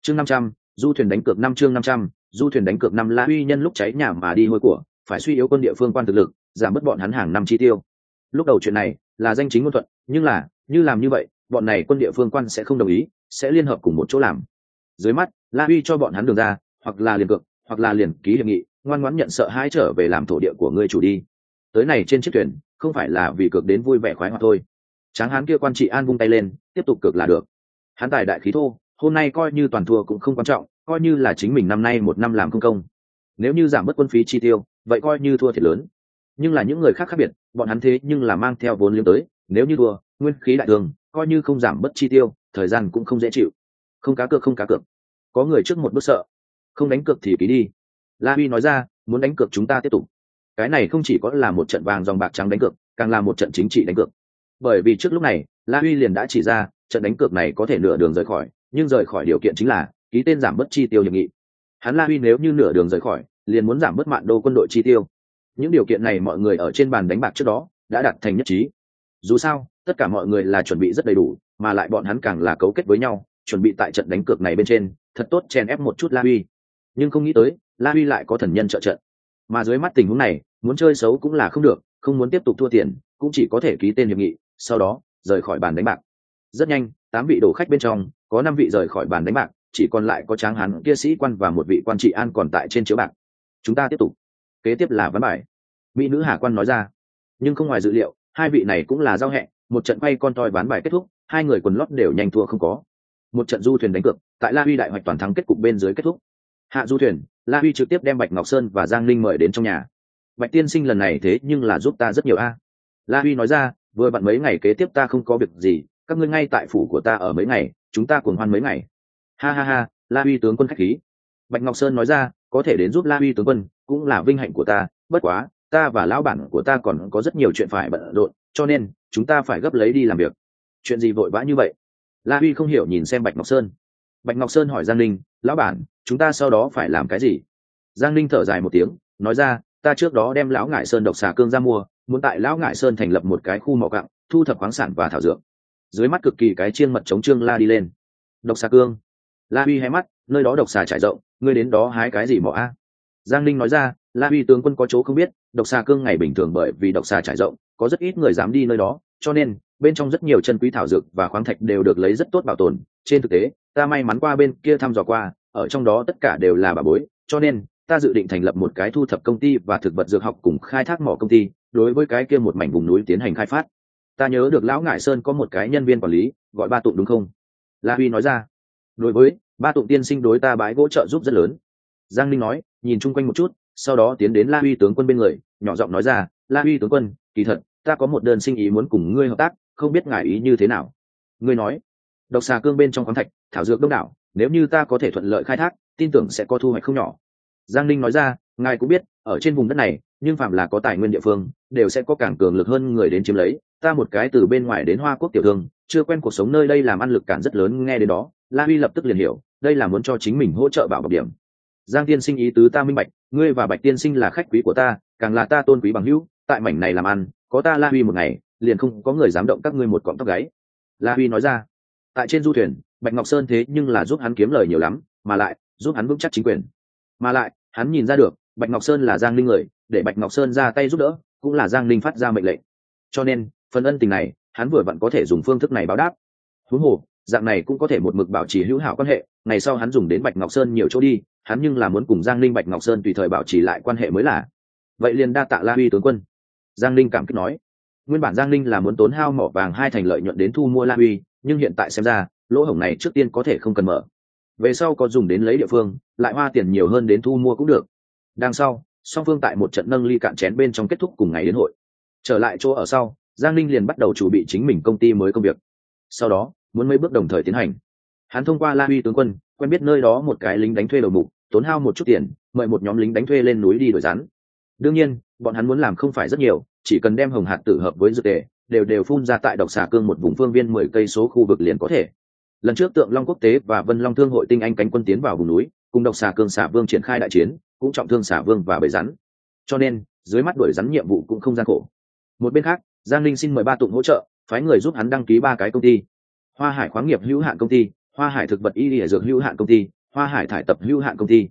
Chương năm trăm, du thuyền đánh cược năm chương năm trăm, du thuyền đánh cược năm la uy nhân lúc cháy nhà mà đi hôi của, phải suy yếu quân địa phương quan thực lực, giảm bớt bọn hắn hàng năm chi tiêu. Lúc đầu chuyện này là danh chính ngôn thuận, nhưng là, như làm như vậy, bọn này quân địa phương quan sẽ không đồng ý, sẽ liên hợp cùng một chỗ làm. Dưới mắt, la uy cho bọn hắn đường ra hoặc là liền cược, hoặc là liền ký hiệp nghị, ngoan ngoãn nhận sợ hãi trở về làm thổ địa của ngươi chủ đi. Tới này trên chiếc thuyền, không phải là vì cược đến vui vẻ khoái hoạt thôi. Tráng hán kia quan trị an vung tay lên, tiếp tục cược là được. Hán tài đại khí thô, hôm nay coi như toàn thua cũng không quan trọng, coi như là chính mình năm nay một năm làm công công. Nếu như giảm bớt quân phí chi tiêu, vậy coi như thua thiệt lớn. Nhưng là những người khác khác biệt, bọn hắn thế nhưng là mang theo vốn liếng tới, nếu như thua, nguyên khí đại thường, coi như không giảm bớt chi tiêu, thời gian cũng không dễ chịu. Không cá cược, không cá cược. Có người trước một bước sợ không đánh cược thì ký đi. La huy nói ra, muốn đánh cược chúng ta tiếp tục. Cái này không chỉ có là một trận vàng dòng bạc trắng đánh cược, càng là một trận chính trị đánh cược. Bởi vì trước lúc này, la huy liền đã chỉ ra, trận đánh cược này có thể nửa đường rời khỏi, nhưng rời khỏi điều kiện chính là, ký tên giảm bớt chi tiêu hiệp nghị. Hắn la huy nếu như nửa đường rời khỏi, liền muốn giảm bớt mạng đô quân đội chi tiêu. Những điều kiện này mọi người ở trên bàn đánh bạc trước đó, đã đạt thành nhất trí. Dù sao, tất cả mọi người là chuẩn bị rất đầy đủ, mà lại bọn hắn càng là cấu kết với nhau, chuẩn bị tại trận đánh cược này bên trên, thật tốt chèn ép một chút la huy nhưng không nghĩ tới, la huy lại có thần nhân trợ trận. Mà dưới mắt tình huống này, muốn chơi xấu cũng là không được, không muốn tiếp tục thua tiền, cũng chỉ có thể ký tên hiệp nghị, sau đó, rời khỏi bàn đánh bạc. Rất nhanh, tám vị đổ khách bên trong, có năm vị rời khỏi bàn đánh bạc, chỉ còn lại có tráng hán, kia sĩ quan và một vị quan trị an còn tại trên chiếu bạc. Chúng ta tiếp tục. Kế tiếp là ván bài. Mỹ nữ hà quan nói ra. Nhưng không ngoài dự liệu, hai vị này cũng là giao hẹn, một trận quay con toi ván bài kết thúc, hai người quần lót đều nhanh thua không có. Một trận du thuyền đánh cược, tại la huy đại hoạch toàn thắng kết cục bên dưới kết thúc hạ du thuyền, la huy trực tiếp đem bạch ngọc sơn và giang linh mời đến trong nhà. Bạch tiên sinh lần này thế nhưng là giúp ta rất nhiều a. La huy nói ra, vừa bận mấy ngày kế tiếp ta không có việc gì, các ngươi ngay tại phủ của ta ở mấy ngày, chúng ta cùng hoan mấy ngày. Ha ha ha, la huy tướng quân khách khí. Bạch ngọc sơn nói ra, có thể đến giúp la huy tướng quân, cũng là vinh hạnh của ta, bất quá, ta và lão bản của ta còn có rất nhiều chuyện phải bận rộn, cho nên, chúng ta phải gấp lấy đi làm việc. Chuyện gì vội vã như vậy? La huy không hiểu nhìn xem bạch ngọc sơn. Bạch ngọc sơn hỏi giang linh lão bản chúng ta sau đó phải làm cái gì? Giang linh thở dài một tiếng, nói ra, ta trước đó đem lão ngải sơn độc xà cương ra mua, muốn tại lão ngải sơn thành lập một cái khu mỏ cặng thu thập khoáng sản và thảo dược. Dưới mắt cực kỳ cái chiên mật chống trương la đi lên. Độc xà cương. La huy hay mắt, nơi đó độc xà trải rộng, ngươi đến đó hái cái gì mỏ a? Giang Ninh nói ra, la huy tướng quân có chỗ không biết, độc xà cương ngày bình thường bởi vì độc xà trải rộng, có rất ít người dám đi nơi đó, cho nên, bên trong rất nhiều chân quý thảo dược và khoáng thạch đều được lấy rất tốt bảo tồn. Trên thực tế, ta may mắn qua bên kia thăm dò qua ở trong đó tất cả đều là bà bối, cho nên, ta dự định thành lập một cái thu thập công ty và thực vật dược học cùng khai thác mỏ công ty, đối với cái kia một mảnh vùng núi tiến hành khai phát. Ta nhớ được lão ngải sơn có một cái nhân viên quản lý, gọi ba tụng đúng không? La huy nói ra. Đối với, ba tụng tiên sinh đối ta bãi gỗ trợ giúp rất lớn. Giang linh nói, nhìn chung quanh một chút, sau đó tiến đến la huy tướng quân bên người, nhỏ giọng nói ra, la huy tướng quân, kỳ thật, ta có một đơn sinh ý muốn cùng ngươi hợp tác, không biết ngài ý như thế nào. Ngươi nói, độc xà cương bên trong khoáng thạch, thảo dược đông đảo nếu như ta có thể thuận lợi khai thác, tin tưởng sẽ có thu hoạch không nhỏ. Giang Ninh nói ra, ngài cũng biết, ở trên vùng đất này, nhưng phạm là có tài nguyên địa phương, đều sẽ có càng cường lực hơn người đến chiếm lấy. Ta một cái từ bên ngoài đến hoa quốc tiểu thương, chưa quen cuộc sống nơi đây làm ăn lực cản rất lớn, nghe đến đó, la huy lập tức liền hiểu, đây là muốn cho chính mình hỗ trợ bảo bọc điểm. Giang tiên sinh ý tứ ta minh bạch, ngươi và bạch tiên sinh là khách quý của ta, càng là ta tôn quý bằng hữu, tại mảnh này làm ăn, có ta la huy một ngày, liền không có người dám động các ngươi một cọng tóc gáy. La huy nói ra, tại trên du thuyền bạch ngọc sơn thế nhưng là giúp hắn kiếm lời nhiều lắm, mà lại, giúp hắn vững chắc chính quyền. Mà lại, hắn nhìn ra được, bạch ngọc sơn là giang linh người, để bạch ngọc sơn ra tay giúp đỡ, cũng là giang linh phát ra mệnh lệnh. Cho nên, phần ân tình này, hắn vừa vặn có thể dùng phương thức này báo đáp. Huống hồ, dạng này cũng có thể một mực bảo trì hữu hảo quan hệ, ngày sau hắn dùng đến bạch ngọc sơn nhiều chỗ đi, hắn nhưng là muốn cùng giang Linh bạch ngọc sơn tùy thời bảo trì lại quan hệ mới là. Vậy liền đa tạ la huy tướng quân. Giang Linh cảm kích nói. Nguyên bản giang Linh là muốn tốn hao mỏ vàng hai thành lợi nhuận đến thu mua la huy, nhưng hiện tại xem ra lỗ hổng này trước tiên có thể không cần mở. Về sau có dùng đến lấy địa phương, lại hoa tiền nhiều hơn đến thu mua cũng được. Đằng sau, song phương tại một trận nâng ly cạn chén bên trong kết thúc cùng ngày đến hội. Trở lại chỗ ở sau, giang ninh liền bắt đầu chuẩn bị chính mình công ty mới công việc. Sau đó, muốn mấy bước đồng thời tiến hành. Hắn thông qua la huy tướng quân, quen biết nơi đó một cái lính đánh thuê đầu mục, tốn hao một chút tiền, mời một nhóm lính đánh thuê lên núi đi đổi rắn. Đương nhiên, bọn hắn muốn làm không phải rất nhiều, chỉ cần đem hồng hạt tử hợp với dược tề, đều đều phun ra tại độc xà cương một vùng phương viên mười cây số khu vực liền có thể lần trước tượng long quốc tế và vân long thương hội tinh anh cánh quân tiến vào vùng núi, cùng độc xà cương xà vương triển khai đại chiến, cũng trọng thương xà vương và bầy rắn. Cho nên, dưới mắt đuổi rắn nhiệm vụ cũng không gian khổ. Một bên khác, giang linh xin mời ba tụng hỗ trợ, phái người giúp hắn đăng ký ba cái công ty. Hoa hải khoáng nghiệp hữu hạn công ty, hoa hải thực vật y địa dược hữu hạn công ty, hoa hải thải tập hữu hạn công ty.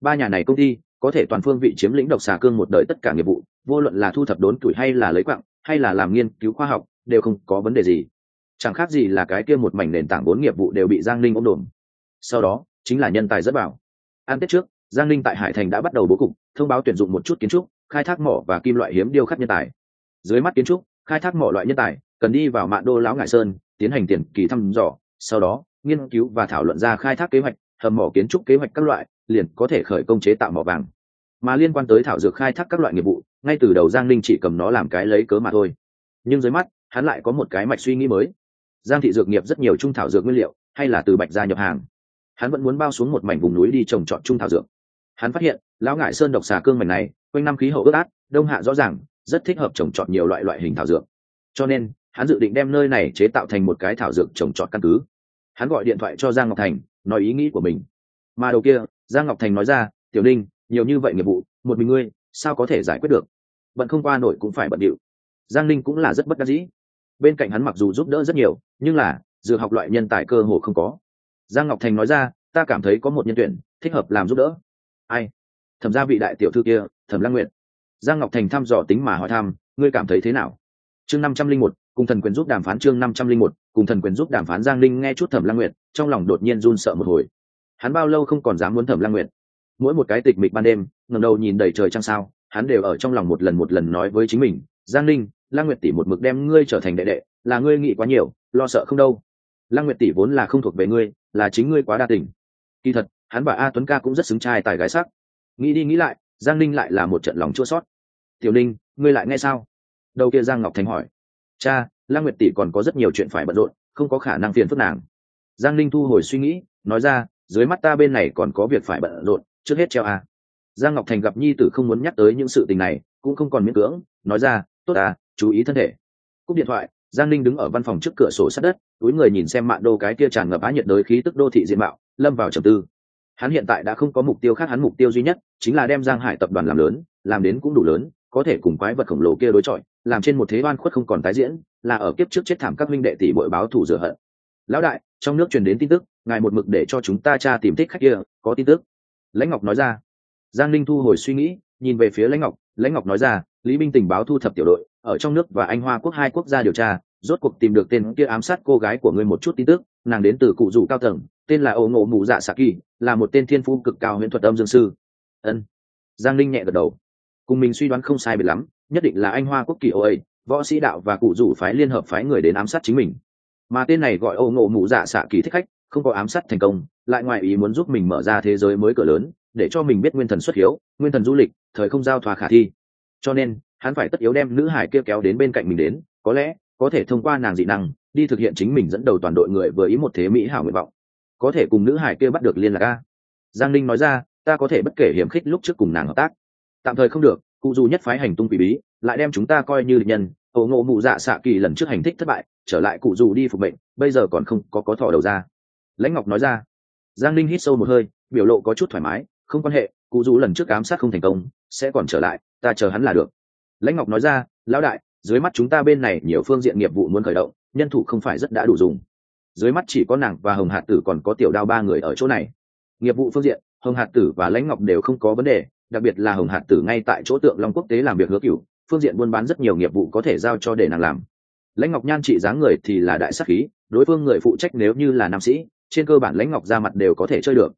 Ba nhà này công ty, có thể toàn phương vị chiếm lĩnh độc xà cương một đời tất cả nghiệp vụ, vô luận là thu thập đốn tuổi hay là lấy quặng hay là làm nghiên cứu khoa học, đều không có vấn đề gì chẳng khác gì là cái kia một mảnh nền tảng bốn nghiệp vụ đều bị giang Ninh ôm đồn sau đó, chính là nhân tài rất bảo an tết trước, giang Ninh tại hải thành đã bắt đầu bố cục, thông báo tuyển dụng một chút kiến trúc, khai thác mỏ và kim loại hiếm điêu khắc nhân tài. Dưới mắt kiến trúc, khai thác mỏ loại nhân tài, cần đi vào mạng đô lão ngải sơn, tiến hành tiền kỳ thăm dò, sau đó, nghiên cứu và thảo luận ra khai thác kế hoạch, hầm mỏ kiến trúc kế hoạch các loại, liền có thể khởi công chế tạo mỏ vàng. Mà liên quan tới thảo dược khai thác các loại nghiệp vụ, ngay từ đầu giang Ninh chỉ cầm nó làm cái lấy cớ mà thôi. Nhưng dưới mắt, hắn lại có một cái mạch suy nghĩ mới giang thị dược nghiệp rất nhiều trung thảo dược nguyên liệu, hay là từ bạch gia nhập hàng. Hắn vẫn muốn bao xuống một mảnh vùng núi đi trồng trọt trung thảo dược. Hắn phát hiện, lão ngải sơn độc xà cương mảnh này, quanh năm khí hậu ướt át, đông hạ rõ ràng, rất thích hợp trồng trọt nhiều loại loại hình thảo dược. Cho nên, hắn dự định đem nơi này chế tạo thành một cái thảo dược trồng trọt căn cứ. Hắn gọi điện thoại cho giang ngọc thành, nói ý nghĩ của mình. Mà đầu kia, giang ngọc thành nói ra, tiểu ninh, nhiều như vậy nghiệp vụ, một mình ngươi, sao có thể giải quyết được? Bận không qua nổi cũng phải bận điệu. Giang ninh cũng là rất bất đắc dĩ bên cạnh hắn mặc dù giúp đỡ rất nhiều, nhưng là dược học loại nhân tài cơ hồ không có. Giang ngọc thành nói ra, ta cảm thấy có một nhân tuyển, thích hợp làm giúp đỡ. Ai? Thẩm ra vị đại tiểu thư kia, thẩm lăng nguyện giang ngọc thành thăm dò tính mà hỏi thăm, ngươi cảm thấy thế nào? Chương năm trăm linh một, cùng thần quyền giúp đàm phán chương năm trăm linh một, cùng thần quyền giúp đàm phán giang linh nghe chút thẩm lăng nguyện trong lòng đột nhiên run sợ một hồi. Hắn bao lâu không còn dám muốn thẩm lăng nguyện mỗi một cái tịch mịch ban đêm ngầm đầu nhìn đầy trời trăng sao, hắn đều ở trong lòng một lần một lần nói với chính mình, giang linh lăng nguyệt tỷ một mực đem ngươi trở thành đệ đệ, là ngươi nghĩ quá nhiều, lo sợ không đâu. Lăng nguyệt tỷ vốn là không thuộc về ngươi, là chính ngươi quá đa tình. Kỳ thật, hắn và a tuấn ca cũng rất xứng trai tài gái sắc. Nghĩ đi nghĩ lại, giang ninh lại là một trận lòng chua sót. Tiểu ninh, ngươi lại nghe sao? Đầu kia giang ngọc thành hỏi. Cha, lăng nguyệt tỷ còn có rất nhiều chuyện phải bận rộn, không có khả năng phiền phức nàng. Giang ninh thu hồi suy nghĩ, nói ra, dưới mắt ta bên này còn có việc phải bận rộn, trước hết treo a. Giang ngọc thành gặp nhi tử không muốn nhắc tới những sự tình này, cũng không còn miễn cưỡng, nói ra, tốt à chú ý thân thể. Cúp điện thoại, giang ninh đứng ở văn phòng trước cửa sổ sát đất, túi người nhìn xem mạng đô cái kia tràn ngập á nhiệt đới khí tức đô thị diện mạo, lâm vào trầm tư. Hắn hiện tại đã không có mục tiêu khác, hắn mục tiêu duy nhất chính là đem giang hải tập đoàn làm lớn, làm đến cũng đủ lớn, có thể cùng quái vật khổng lồ kia đối chọi, làm trên một thế oan khuất không còn tái diễn, là ở kiếp trước chết thảm các minh đệ tỷ bội báo thủ rửa hận. Lão đại, trong nước truyền đến tin tức, ngài một mực để cho chúng ta tra tìm thích khách kia, có tin tức. Lãnh ngọc nói ra. Giang linh thu hồi suy nghĩ, nhìn về phía lãnh ngọc lãnh ngọc nói ra, lý binh tình báo thu thập tiểu đội ở trong nước và anh hoa quốc hai quốc gia điều tra, rốt cuộc tìm được tên kia ám sát cô gái của ngươi một chút tin tức, nàng đến từ cụ rủ cao tầng, tên là ô ngộ mù dạ xạ kỳ, là một tên thiên phú cực cao huyễn thuật âm dương sư. Ân. Giang linh nhẹ gật đầu. Cùng mình suy đoán không sai biệt lắm, nhất định là anh hoa quốc kỳ ô ấy võ sĩ đạo và cụ rủ phái liên hợp phái người đến ám sát chính mình. Mà tên này gọi ô ngộ mù dạ xạ kỳ thích khách, không có ám sát thành công, lại ngoại ý muốn giúp mình mở ra thế giới mới cửa lớn, để cho mình biết nguyên thần xuất hiếu, nguyên thần du lịch, thời không giao thoa khả thi. Cho nên hắn phải tất yếu đem nữ hải kia kéo đến bên cạnh mình đến, có lẽ, có thể thông qua nàng dị năng, đi thực hiện chính mình dẫn đầu toàn đội người vừa ý một thế mỹ hảo nguyện vọng. Có thể cùng nữ hải kia bắt được liên lạc a. Giang ninh nói ra, ta có thể bất kể hiểm khích lúc trước cùng nàng hợp tác. Tạm thời không được, cụ dù nhất phái hành tung quỷ bí, lại đem chúng ta coi như địch nhân. Ổ ngộ mụ dạ xạ kỳ lần trước hành thích thất bại, trở lại cụ dù đi phục mệnh, bây giờ còn không có có thỏ đầu ra. Lãnh ngọc nói ra. Giang ninh hít sâu một hơi, biểu lộ có chút thoải mái, không quan hệ, cụ dù lần trước ám sát không thành công, sẽ còn trở lại, ta chờ hắn là được lãnh ngọc nói ra, lão đại, dưới mắt chúng ta bên này nhiều phương diện nghiệp vụ muốn khởi động, nhân thủ không phải rất đã đủ dùng. Dưới mắt chỉ có nàng và hồng hạt tử còn có tiểu đao ba người ở chỗ này. Nghiệp vụ phương diện, hồng hạt tử và lãnh ngọc đều không có vấn đề, đặc biệt là hồng hạt tử ngay tại chỗ tượng long quốc tế làm việc hứa cửu, phương diện buôn bán rất nhiều nghiệp vụ có thể giao cho để nàng làm. Lãnh ngọc nhan trị dáng người thì là đại sắc khí, đối phương người phụ trách nếu như là nam sĩ, trên cơ bản lãnh ngọc ra mặt đều có thể chơi được.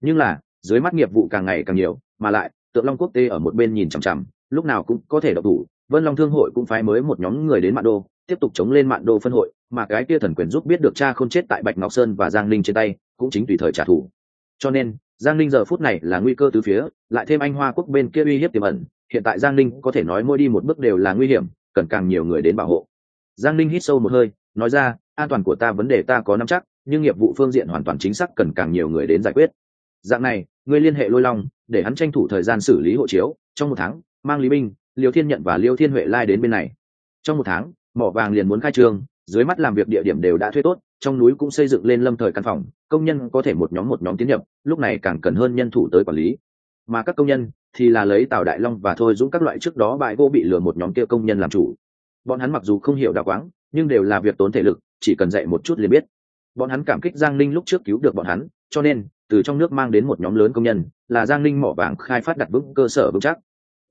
Nhưng là, dưới mắt nghiệp vụ càng ngày càng nhiều, mà lại, tượng long quốc tế ở một bên nhìn chằm chằm lúc nào cũng có thể độc thủ vân long thương hội cũng phái mới một nhóm người đến mạn đô, tiếp tục chống lên mạn đô phân hội, mà cái kia thần quyền giúp biết được cha không chết tại bạch ngọc sơn và giang linh trên tay, cũng chính tùy thời trả thù. Cho nên, giang linh giờ phút này là nguy cơ từ phía, lại thêm anh hoa quốc bên kia uy hiếp tiềm ẩn, hiện tại giang linh có thể nói mỗi đi một bước đều là nguy hiểm, cần càng nhiều người đến bảo hộ. Giang linh hít sâu một hơi, nói ra, an toàn của ta vấn đề ta có nắm chắc, nhưng nghiệp vụ phương diện hoàn toàn chính xác cần càng nhiều người đến giải quyết. Dạng này, ngươi liên hệ lôi long, để hắn tranh thủ thời gian xử lý hộ chiếu, trong một tháng mang lý binh, liêu thiên nhận và liêu thiên huệ lai đến bên này. Trong một tháng, mỏ vàng liền muốn khai trương, dưới mắt làm việc địa điểm đều đã thuê tốt, trong núi cũng xây dựng lên lâm thời căn phòng, công nhân có thể một nhóm một nhóm tiến nhập, lúc này càng cần hơn nhân thủ tới quản lý. Mà các công nhân thì là lấy tàu đại long và thôi dũng các loại trước đó bãi gỗ bị lừa một nhóm kia công nhân làm chủ. Bọn hắn mặc dù không hiểu đạo quáng, nhưng đều là việc tốn thể lực, chỉ cần dạy một chút liền biết. Bọn hắn cảm kích giang linh lúc trước cứu được bọn hắn, cho nên, từ trong nước mang đến một nhóm lớn công nhân, là giang linh mỏ vàng khai phát đặt vững cơ sở vững chắc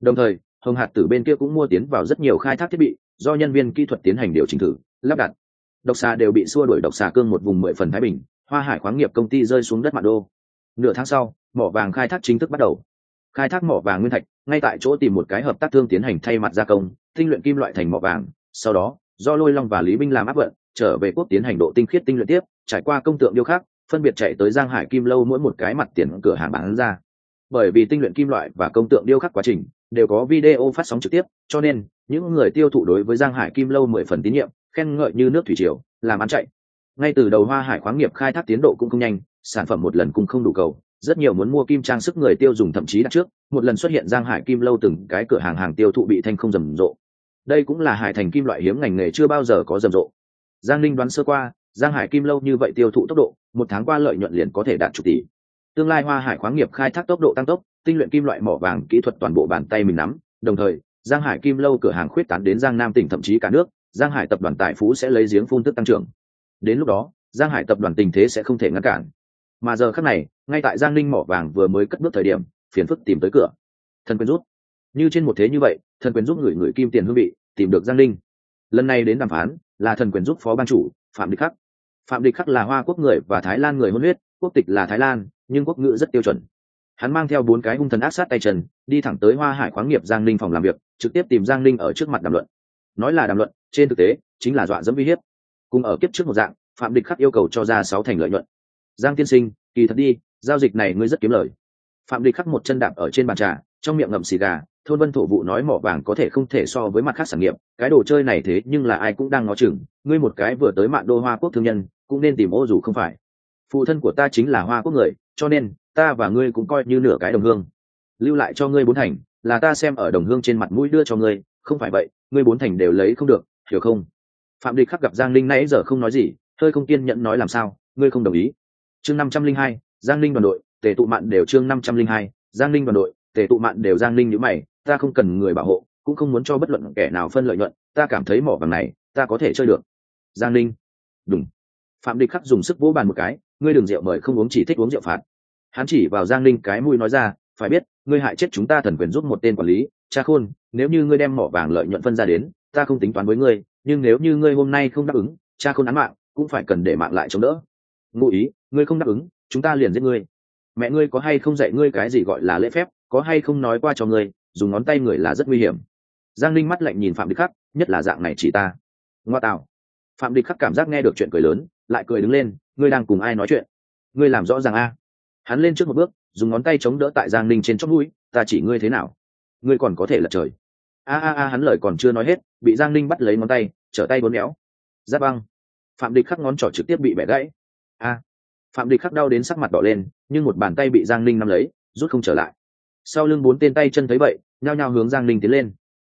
đồng thời, hồng hạt tử bên kia cũng mua tiến vào rất nhiều khai thác thiết bị, do nhân viên kỹ thuật tiến hành điều chỉnh thử, lắp đặt. Độc xà đều bị xua đuổi độc xà cương một vùng mười phần thái bình, hoa hải khoáng nghiệp công ty rơi xuống đất mặt đô. Nửa tháng sau, mỏ vàng khai thác chính thức bắt đầu. Khai thác mỏ vàng nguyên thạch, ngay tại chỗ tìm một cái hợp tác thương tiến hành thay mặt gia công, tinh luyện kim loại thành mỏ vàng. Sau đó, do lôi long và lý binh làm áp vận, trở về quốc tiến hành độ tinh khiết tinh luyện tiếp, trải qua công tượng điêu khắc, phân biệt chạy tới giang hải kim lâu mỗi một cái mặt tiền cửa hàng bán ra. Bởi vì tinh luyện kim loại và công tượng điêu khắc quá trình đều có video phát sóng trực tiếp, cho nên, những người tiêu thụ đối với giang hải kim lâu mười phần tín nhiệm, khen ngợi như nước thủy triều, làm ăn chạy. Ngay từ đầu hoa hải khoáng nghiệp khai thác tiến độ cũng không nhanh, sản phẩm một lần cũng không đủ cầu, rất nhiều muốn mua kim trang sức người tiêu dùng thậm chí đặt trước, một lần xuất hiện giang hải kim lâu từng cái cửa hàng hàng tiêu thụ bị thanh không rầm rộ. Đây cũng là hải thành kim loại hiếm ngành nghề chưa bao giờ có rầm rộ. Giang linh đoán sơ qua, giang hải kim lâu như vậy tiêu thụ tốc độ, một tháng qua lợi nhuận liền có thể đạt chục tỷ. Tương lai hoa hải khoáng nghiệp khai thác tốc độ tăng tốc tinh luyện kim loại mỏ vàng kỹ thuật toàn bộ bàn tay mình nắm, đồng thời, giang hải kim lâu cửa hàng khuyết tán đến giang nam tỉnh thậm chí cả nước, giang hải tập đoàn tài phú sẽ lấy giếng phun tức tăng trưởng. Đến lúc đó, giang hải tập đoàn tình thế sẽ không thể ngăn cản. Mà giờ khác này, ngay tại giang ninh mỏ vàng vừa mới cất bước thời điểm, phiền phức tìm tới cửa. Thần quyền rút. Như trên một thế như vậy, thần quyền giúp người người kim tiền hương vị, tìm được giang ninh. Lần này đến đàm phán, là thần quyền giúp phó ban chủ, phạm địch khắc. Phạm địch khắc là hoa quốc người và thái lan người hôn huyết, quốc tịch là thái lan, nhưng quốc ngữ rất tiêu chuẩn hắn mang theo bốn cái hung thần ác sát tay chân, đi thẳng tới hoa hải khoáng nghiệp giang ninh phòng làm việc, trực tiếp tìm giang ninh ở trước mặt đàm luận. Nói là đàm luận, trên thực tế, chính là dọa dẫm uy hiếp. Cùng ở kiếp trước một dạng, phạm địch khắc yêu cầu cho ra sáu thành lợi nhuận. Giang tiên sinh, kỳ thật đi, giao dịch này ngươi rất kiếm lời. Phạm địch khắc một chân đạp ở trên bàn trà, trong miệng ngậm xì gà, thôn vân thổ vụ nói mỏ vàng có thể không thể so với mặt khác sản nghiệp, cái đồ chơi này thế nhưng là ai cũng đang ngó chừng, ngươi một cái vừa tới mạng đô hoa quốc thương nhân, cũng nên tìm ô dù không phải. Phụ thân của ta chính là hoa quốc người, cho nên ta và ngươi cũng coi như nửa cái đồng hương. Lưu lại cho ngươi bốn thành, là ta xem ở đồng hương trên mặt mũi đưa cho ngươi, không phải vậy, ngươi bốn thành đều lấy không được, hiểu không? Phạm địch khắc gặp giang linh nãy giờ không nói gì, hơi không kiên nhẫn nói làm sao, ngươi không đồng ý. Chương năm trăm linh hai, giang linh đoàn đội, tề tụ mạn đều chương năm trăm linh hai, giang linh đoàn đội, tề tụ mạn đều giang linh nhữ mày, ta không cần người bảo hộ, cũng không muốn cho bất luận kẻ nào phân lợi nhuận, ta cảm thấy mỏ vàng này, ta có thể chơi được. Giang linh đúng phạm địch khắc dùng sức vỗ bàn một cái, ngươi đường rượu mời không uống chỉ thích uống rượu phạt hắn chỉ vào giang linh cái mũi nói ra, phải biết, ngươi hại chết chúng ta thần quyền giúp một tên quản lý. Cha khôn, nếu như ngươi đem mỏ vàng lợi nhuận phân ra đến, ta không tính toán với ngươi, nhưng nếu như ngươi hôm nay không đáp ứng, cha khôn án mạng cũng phải cần để mạng lại chống đỡ. Ngụ ý, ngươi không đáp ứng, chúng ta liền giết ngươi. Mẹ ngươi có hay không dạy ngươi cái gì gọi là lễ phép, có hay không nói qua cho ngươi, dùng ngón tay người là rất nguy hiểm. Giang linh mắt lạnh nhìn phạm địch khắc, nhất là dạng này chỉ ta. Ngoa tạo phạm địch khắc cảm giác nghe được chuyện cười lớn, lại cười đứng lên, ngươi đang cùng ai nói chuyện? Ngươi làm rõ ràng a hắn lên trước một bước, dùng ngón tay chống đỡ tại giang Ninh trên chót mũi, ta chỉ ngươi thế nào? Ngươi còn có thể lật trời. A a a, hắn lời còn chưa nói hết, bị giang Ninh bắt lấy ngón tay, trở tay bốn méo. Giáp băng. Phạm địch khắc ngón trỏ trực tiếp bị bẻ gãy. A. Phạm địch khắc đau đến sắc mặt đỏ lên, nhưng một bàn tay bị giang Ninh nắm lấy, rút không trở lại. Sau lưng bốn tên tay chân thấy vậy, nhao nhao hướng giang Ninh tiến lên.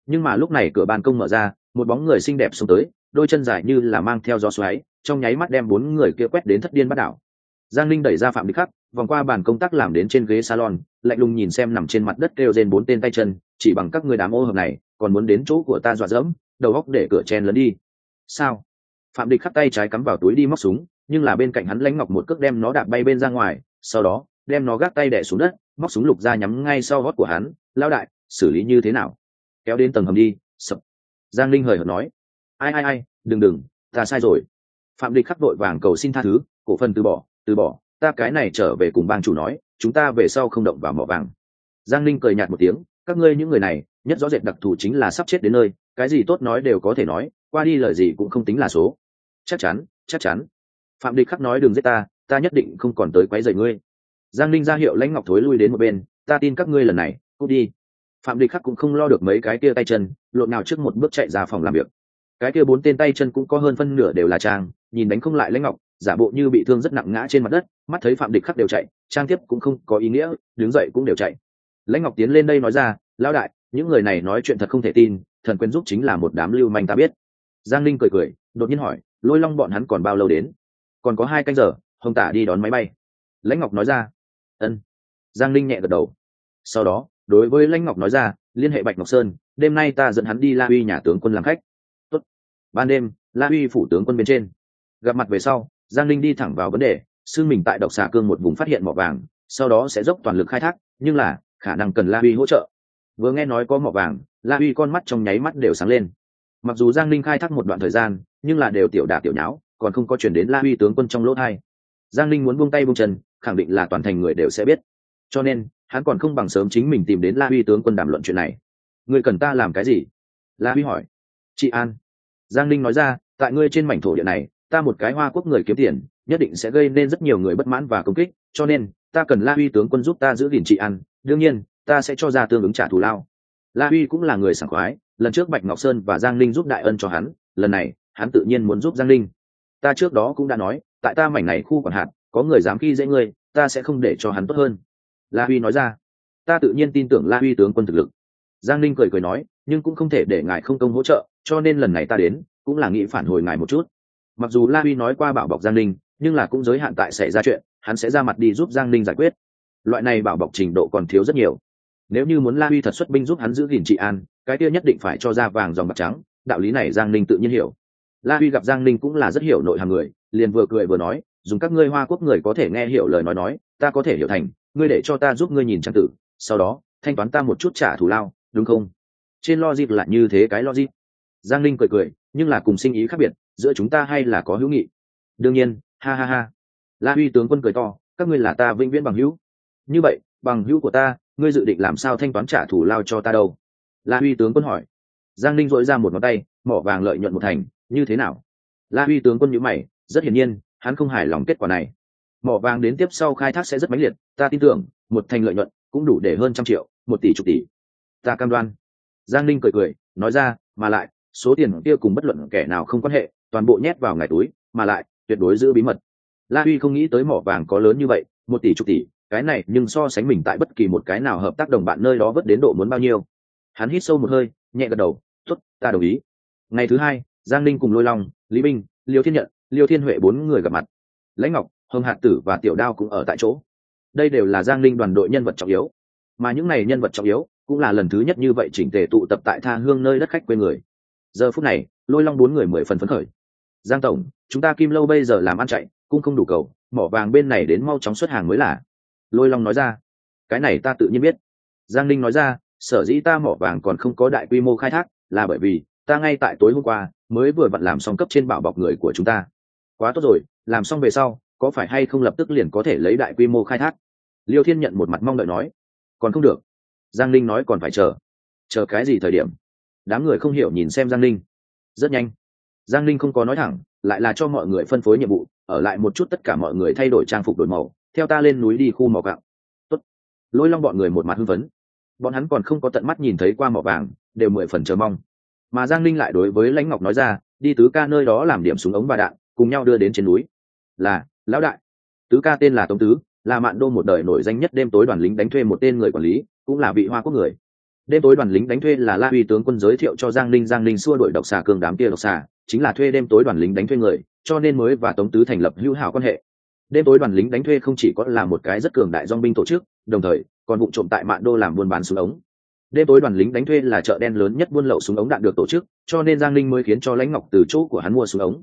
Nhưng mà lúc này cửa ban công mở ra, một bóng người xinh đẹp xông tới, đôi chân dài như là mang theo gió xoáy, trong nháy mắt đem bốn người kia quét đến thất điên bắt đảo. Giang Ninh đẩy ra phạm địch khắc vòng qua bàn công tác làm đến trên ghế salon, lạnh lùng nhìn xem nằm trên mặt đất kêu trên bốn tên tay chân, chỉ bằng các người đám ô hợp này, còn muốn đến chỗ của ta dọa dẫm, đầu góc để cửa chen lấn đi. Sao? Phạm địch khắc tay trái cắm vào túi đi móc súng, nhưng là bên cạnh hắn lãnh ngọc một cước đem nó đạp bay bên ra ngoài, sau đó, đem nó gác tay đẻ xuống đất, móc súng lục ra nhắm ngay sau gót của hắn lao đại, xử lý như thế nào? Kéo đến tầng hầm đi. Sập. Giang linh hời hợt nói. Ai ai ai, đừng đừng, ta sai rồi. Phạm địch khắc đội vàng cầu xin tha thứ, cổ phần từ bỏ từ bỏ ta cái này trở về cùng bang chủ nói, chúng ta về sau không động vào mỏ vàng. Giang linh cười nhạt một tiếng, các ngươi những người này, nhất rõ rệt đặc thù chính là sắp chết đến nơi, cái gì tốt nói đều có thể nói, qua đi lời gì cũng không tính là số. Chắc chắn chắc chắn. Phạm địch khắc nói đừng giết ta ta nhất định không còn tới quấy rầy ngươi. Giang linh ra hiệu lãnh ngọc thối lui đến một bên, ta tin các ngươi lần này, cút đi. Phạm địch khắc cũng không lo được mấy cái kia tay chân, lộn nào trước một bước chạy ra phòng làm việc. Cái kia bốn tên tay chân cũng có hơn phân nửa đều là trang, nhìn đánh không lại lãnh ngọc giả bộ như bị thương rất nặng ngã trên mặt đất, mắt thấy phạm địch khắc đều chạy, trang tiếp cũng không có ý nghĩa, đứng dậy cũng đều chạy. Lãnh ngọc tiến lên đây nói ra, lão đại, những người này nói chuyện thật không thể tin, thần quyền giúp chính là một đám lưu manh ta biết. Giang linh cười cười, đột nhiên hỏi, lôi long bọn hắn còn bao lâu đến? Còn có hai canh giờ, hồng tả đi đón máy bay. Lãnh ngọc nói ra, ân. Giang linh nhẹ gật đầu. Sau đó, đối với lãnh ngọc nói ra, liên hệ bạch ngọc sơn, đêm nay ta dẫn hắn đi la uy nhà tướng quân làm khách. Tốt. ban đêm, la uy phủ tướng quân bên trên. Gặp mặt về sau giang linh đi thẳng vào vấn đề xương mình tại độc xà cương một vùng phát hiện mỏ vàng, sau đó sẽ dốc toàn lực khai thác, nhưng là, khả năng cần la uy hỗ trợ. Vừa nghe nói có mỏ vàng, la uy con mắt trong nháy mắt đều sáng lên. Mặc dù giang linh khai thác một đoạn thời gian, nhưng là đều tiểu đả tiểu nháo, còn không có chuyển đến la uy tướng quân trong lỗ thai. Giang linh muốn buông tay buông chân, khẳng định là toàn thành người đều sẽ biết. Cho nên, hắn còn không bằng sớm chính mình tìm đến la huy tướng quân đàm luận chuyện này. Người cần ta làm cái gì? La huy hỏi. Chị an. Giang linh nói ra, tại ngươi trên mảnh thổ địa này ta một cái hoa quốc người kiếm tiền, nhất định sẽ gây nên rất nhiều người bất mãn và công kích, cho nên, ta cần la huy tướng quân giúp ta giữ gìn trị an, đương nhiên, ta sẽ cho ra tương ứng trả thù lao. La huy cũng là người sảng khoái, lần trước bạch ngọc sơn và giang linh giúp đại ân cho hắn, lần này, hắn tự nhiên muốn giúp giang linh ta trước đó cũng đã nói, tại ta mảnh này khu quản hạt có người dám khi dễ ngươi, ta sẽ không để cho hắn tốt hơn. La huy nói ra. Ta tự nhiên tin tưởng la huy tướng quân thực lực. Giang Linh cười cười nói, nhưng cũng không thể để ngài không công hỗ trợ, cho nên lần này ta đến, cũng là nghĩ phản hồi ngài một chút mặc dù la huy nói qua bảo bọc giang ninh, nhưng là cũng giới hạn tại xảy ra chuyện, hắn sẽ ra mặt đi giúp giang ninh giải quyết. Loại này bảo bọc trình độ còn thiếu rất nhiều. Nếu như muốn la huy thật xuất binh giúp hắn giữ gìn trị an, cái kia nhất định phải cho ra vàng dòng bạc trắng, đạo lý này giang ninh tự nhiên hiểu. La huy gặp giang ninh cũng là rất hiểu nội hàng người, liền vừa cười vừa nói, dùng các ngươi hoa quốc người có thể nghe hiểu lời nói nói, ta có thể hiểu thành, ngươi để cho ta giúp ngươi nhìn trang tử, sau đó, thanh toán ta một chút trả thù lao, đúng không? Trên logic là như thế cái logic. Giang Ninh cười cười nhưng là cùng sinh ý khác biệt, giữa chúng ta hay là có hữu nghị. Đương nhiên, ha ha ha. La huy tướng quân cười to, các ngươi là ta vĩnh viễn bằng hữu. Như vậy, bằng hữu của ta, ngươi dự định làm sao thanh toán trả thù lao cho ta đâu? La huy tướng quân hỏi. Giang ninh dội ra một ngón tay, mỏ vàng lợi nhuận một thành, như thế nào? La huy tướng quân nhữ mày, rất hiển nhiên, hắn không hài lòng kết quả này. Mỏ vàng đến tiếp sau khai thác sẽ rất mãnh liệt, ta tin tưởng, một thành lợi nhuận cũng đủ để hơn trăm triệu, một tỷ chục tỷ. Ta cam đoan. Giang ninh cười cười, nói ra, mà lại số tiền kia cùng bất luận kẻ nào không quan hệ, toàn bộ nhét vào ngài túi, mà lại, tuyệt đối giữ bí mật. La huy không nghĩ tới mỏ vàng có lớn như vậy, một tỷ chục tỷ, cái này nhưng so sánh mình tại bất kỳ một cái nào hợp tác đồng bạn nơi đó vớt đến độ muốn bao nhiêu. Hắn hít sâu một hơi, nhẹ gật đầu t ố t ta đồng ý. Ngày thứ hai, giang ninh cùng lôi long, lý binh liêu thiên nhận, liêu thiên huệ bốn người gặp mặt. Lãnh ngọc, hồng hạt tử và tiểu đao cũng ở tại chỗ. Đây đều là giang linh đoàn đội nhân vật trọng yếu. Mà những này nhân vật trọng yếu cũng là lần thứ nhất như vậy chỉnh tề tụ tập tại tha hương nơi đất khách quê người giờ phút này, lôi long bốn người mười phần phấn khởi. Giang tổng, chúng ta kim lâu bây giờ làm ăn chạy, cũng không đủ cầu, mỏ vàng bên này đến mau chóng xuất hàng mới là. Lôi long nói ra. Cái này ta tự nhiên biết. Giang ninh nói ra, sở dĩ ta mỏ vàng còn không có đại quy mô khai thác, là bởi vì, ta ngay tại tối hôm qua, mới vừa vặn làm xong cấp trên bảo bọc người của chúng ta. Quá tốt rồi, làm xong về sau, có phải hay không lập tức liền có thể lấy đại quy mô khai thác? Liêu thiên nhận một mặt mong đợi nói. Còn không được. Giang ninh nói còn phải chờ. Chờ cái gì thời điểm? Đám người không hiểu nhìn xem giang linh rất nhanh. Giang linh không có nói thẳng, lại là cho mọi người phân phối nhiệm vụ, ở lại một chút tất cả mọi người thay đổi trang phục đổi màu, theo ta lên núi đi khu mỏ gạo Tốt. lôi long bọn người một mặt hưng phấn. Bọn hắn còn không có tận mắt nhìn thấy qua mỏ vàng, đều mười phần chờ mong. Mà giang linh lại đối với lãnh ngọc nói ra, đi tứ ca nơi đó làm điểm súng ống và đạn, cùng nhau đưa đến trên núi. Là, lão đại. Tứ ca tên là tống tứ, là mạn đô một đời nổi danh nhất đêm tối đoàn lính đánh thuê một tên người quản lý, cũng là vị hoa quốc người đêm tối đoàn lính đánh thuê là la uy tướng quân giới thiệu cho giang ninh giang ninh xua đội độc xà cường đám kia độc xà, chính là thuê đêm tối đoàn lính đánh thuê người, cho nên mới và tống tứ thành lập hữu hảo quan hệ. Đêm tối đoàn lính đánh thuê không chỉ có là một cái rất cường đại dong binh tổ chức, đồng thời, còn vụ trộm tại mạng đô làm buôn bán súng ống. Đêm tối đoàn lính đánh thuê là chợ đen lớn nhất buôn lậu súng ống đạn được tổ chức, cho nên giang ninh mới khiến cho lãnh ngọc từ chỗ của hắn mua súng ống.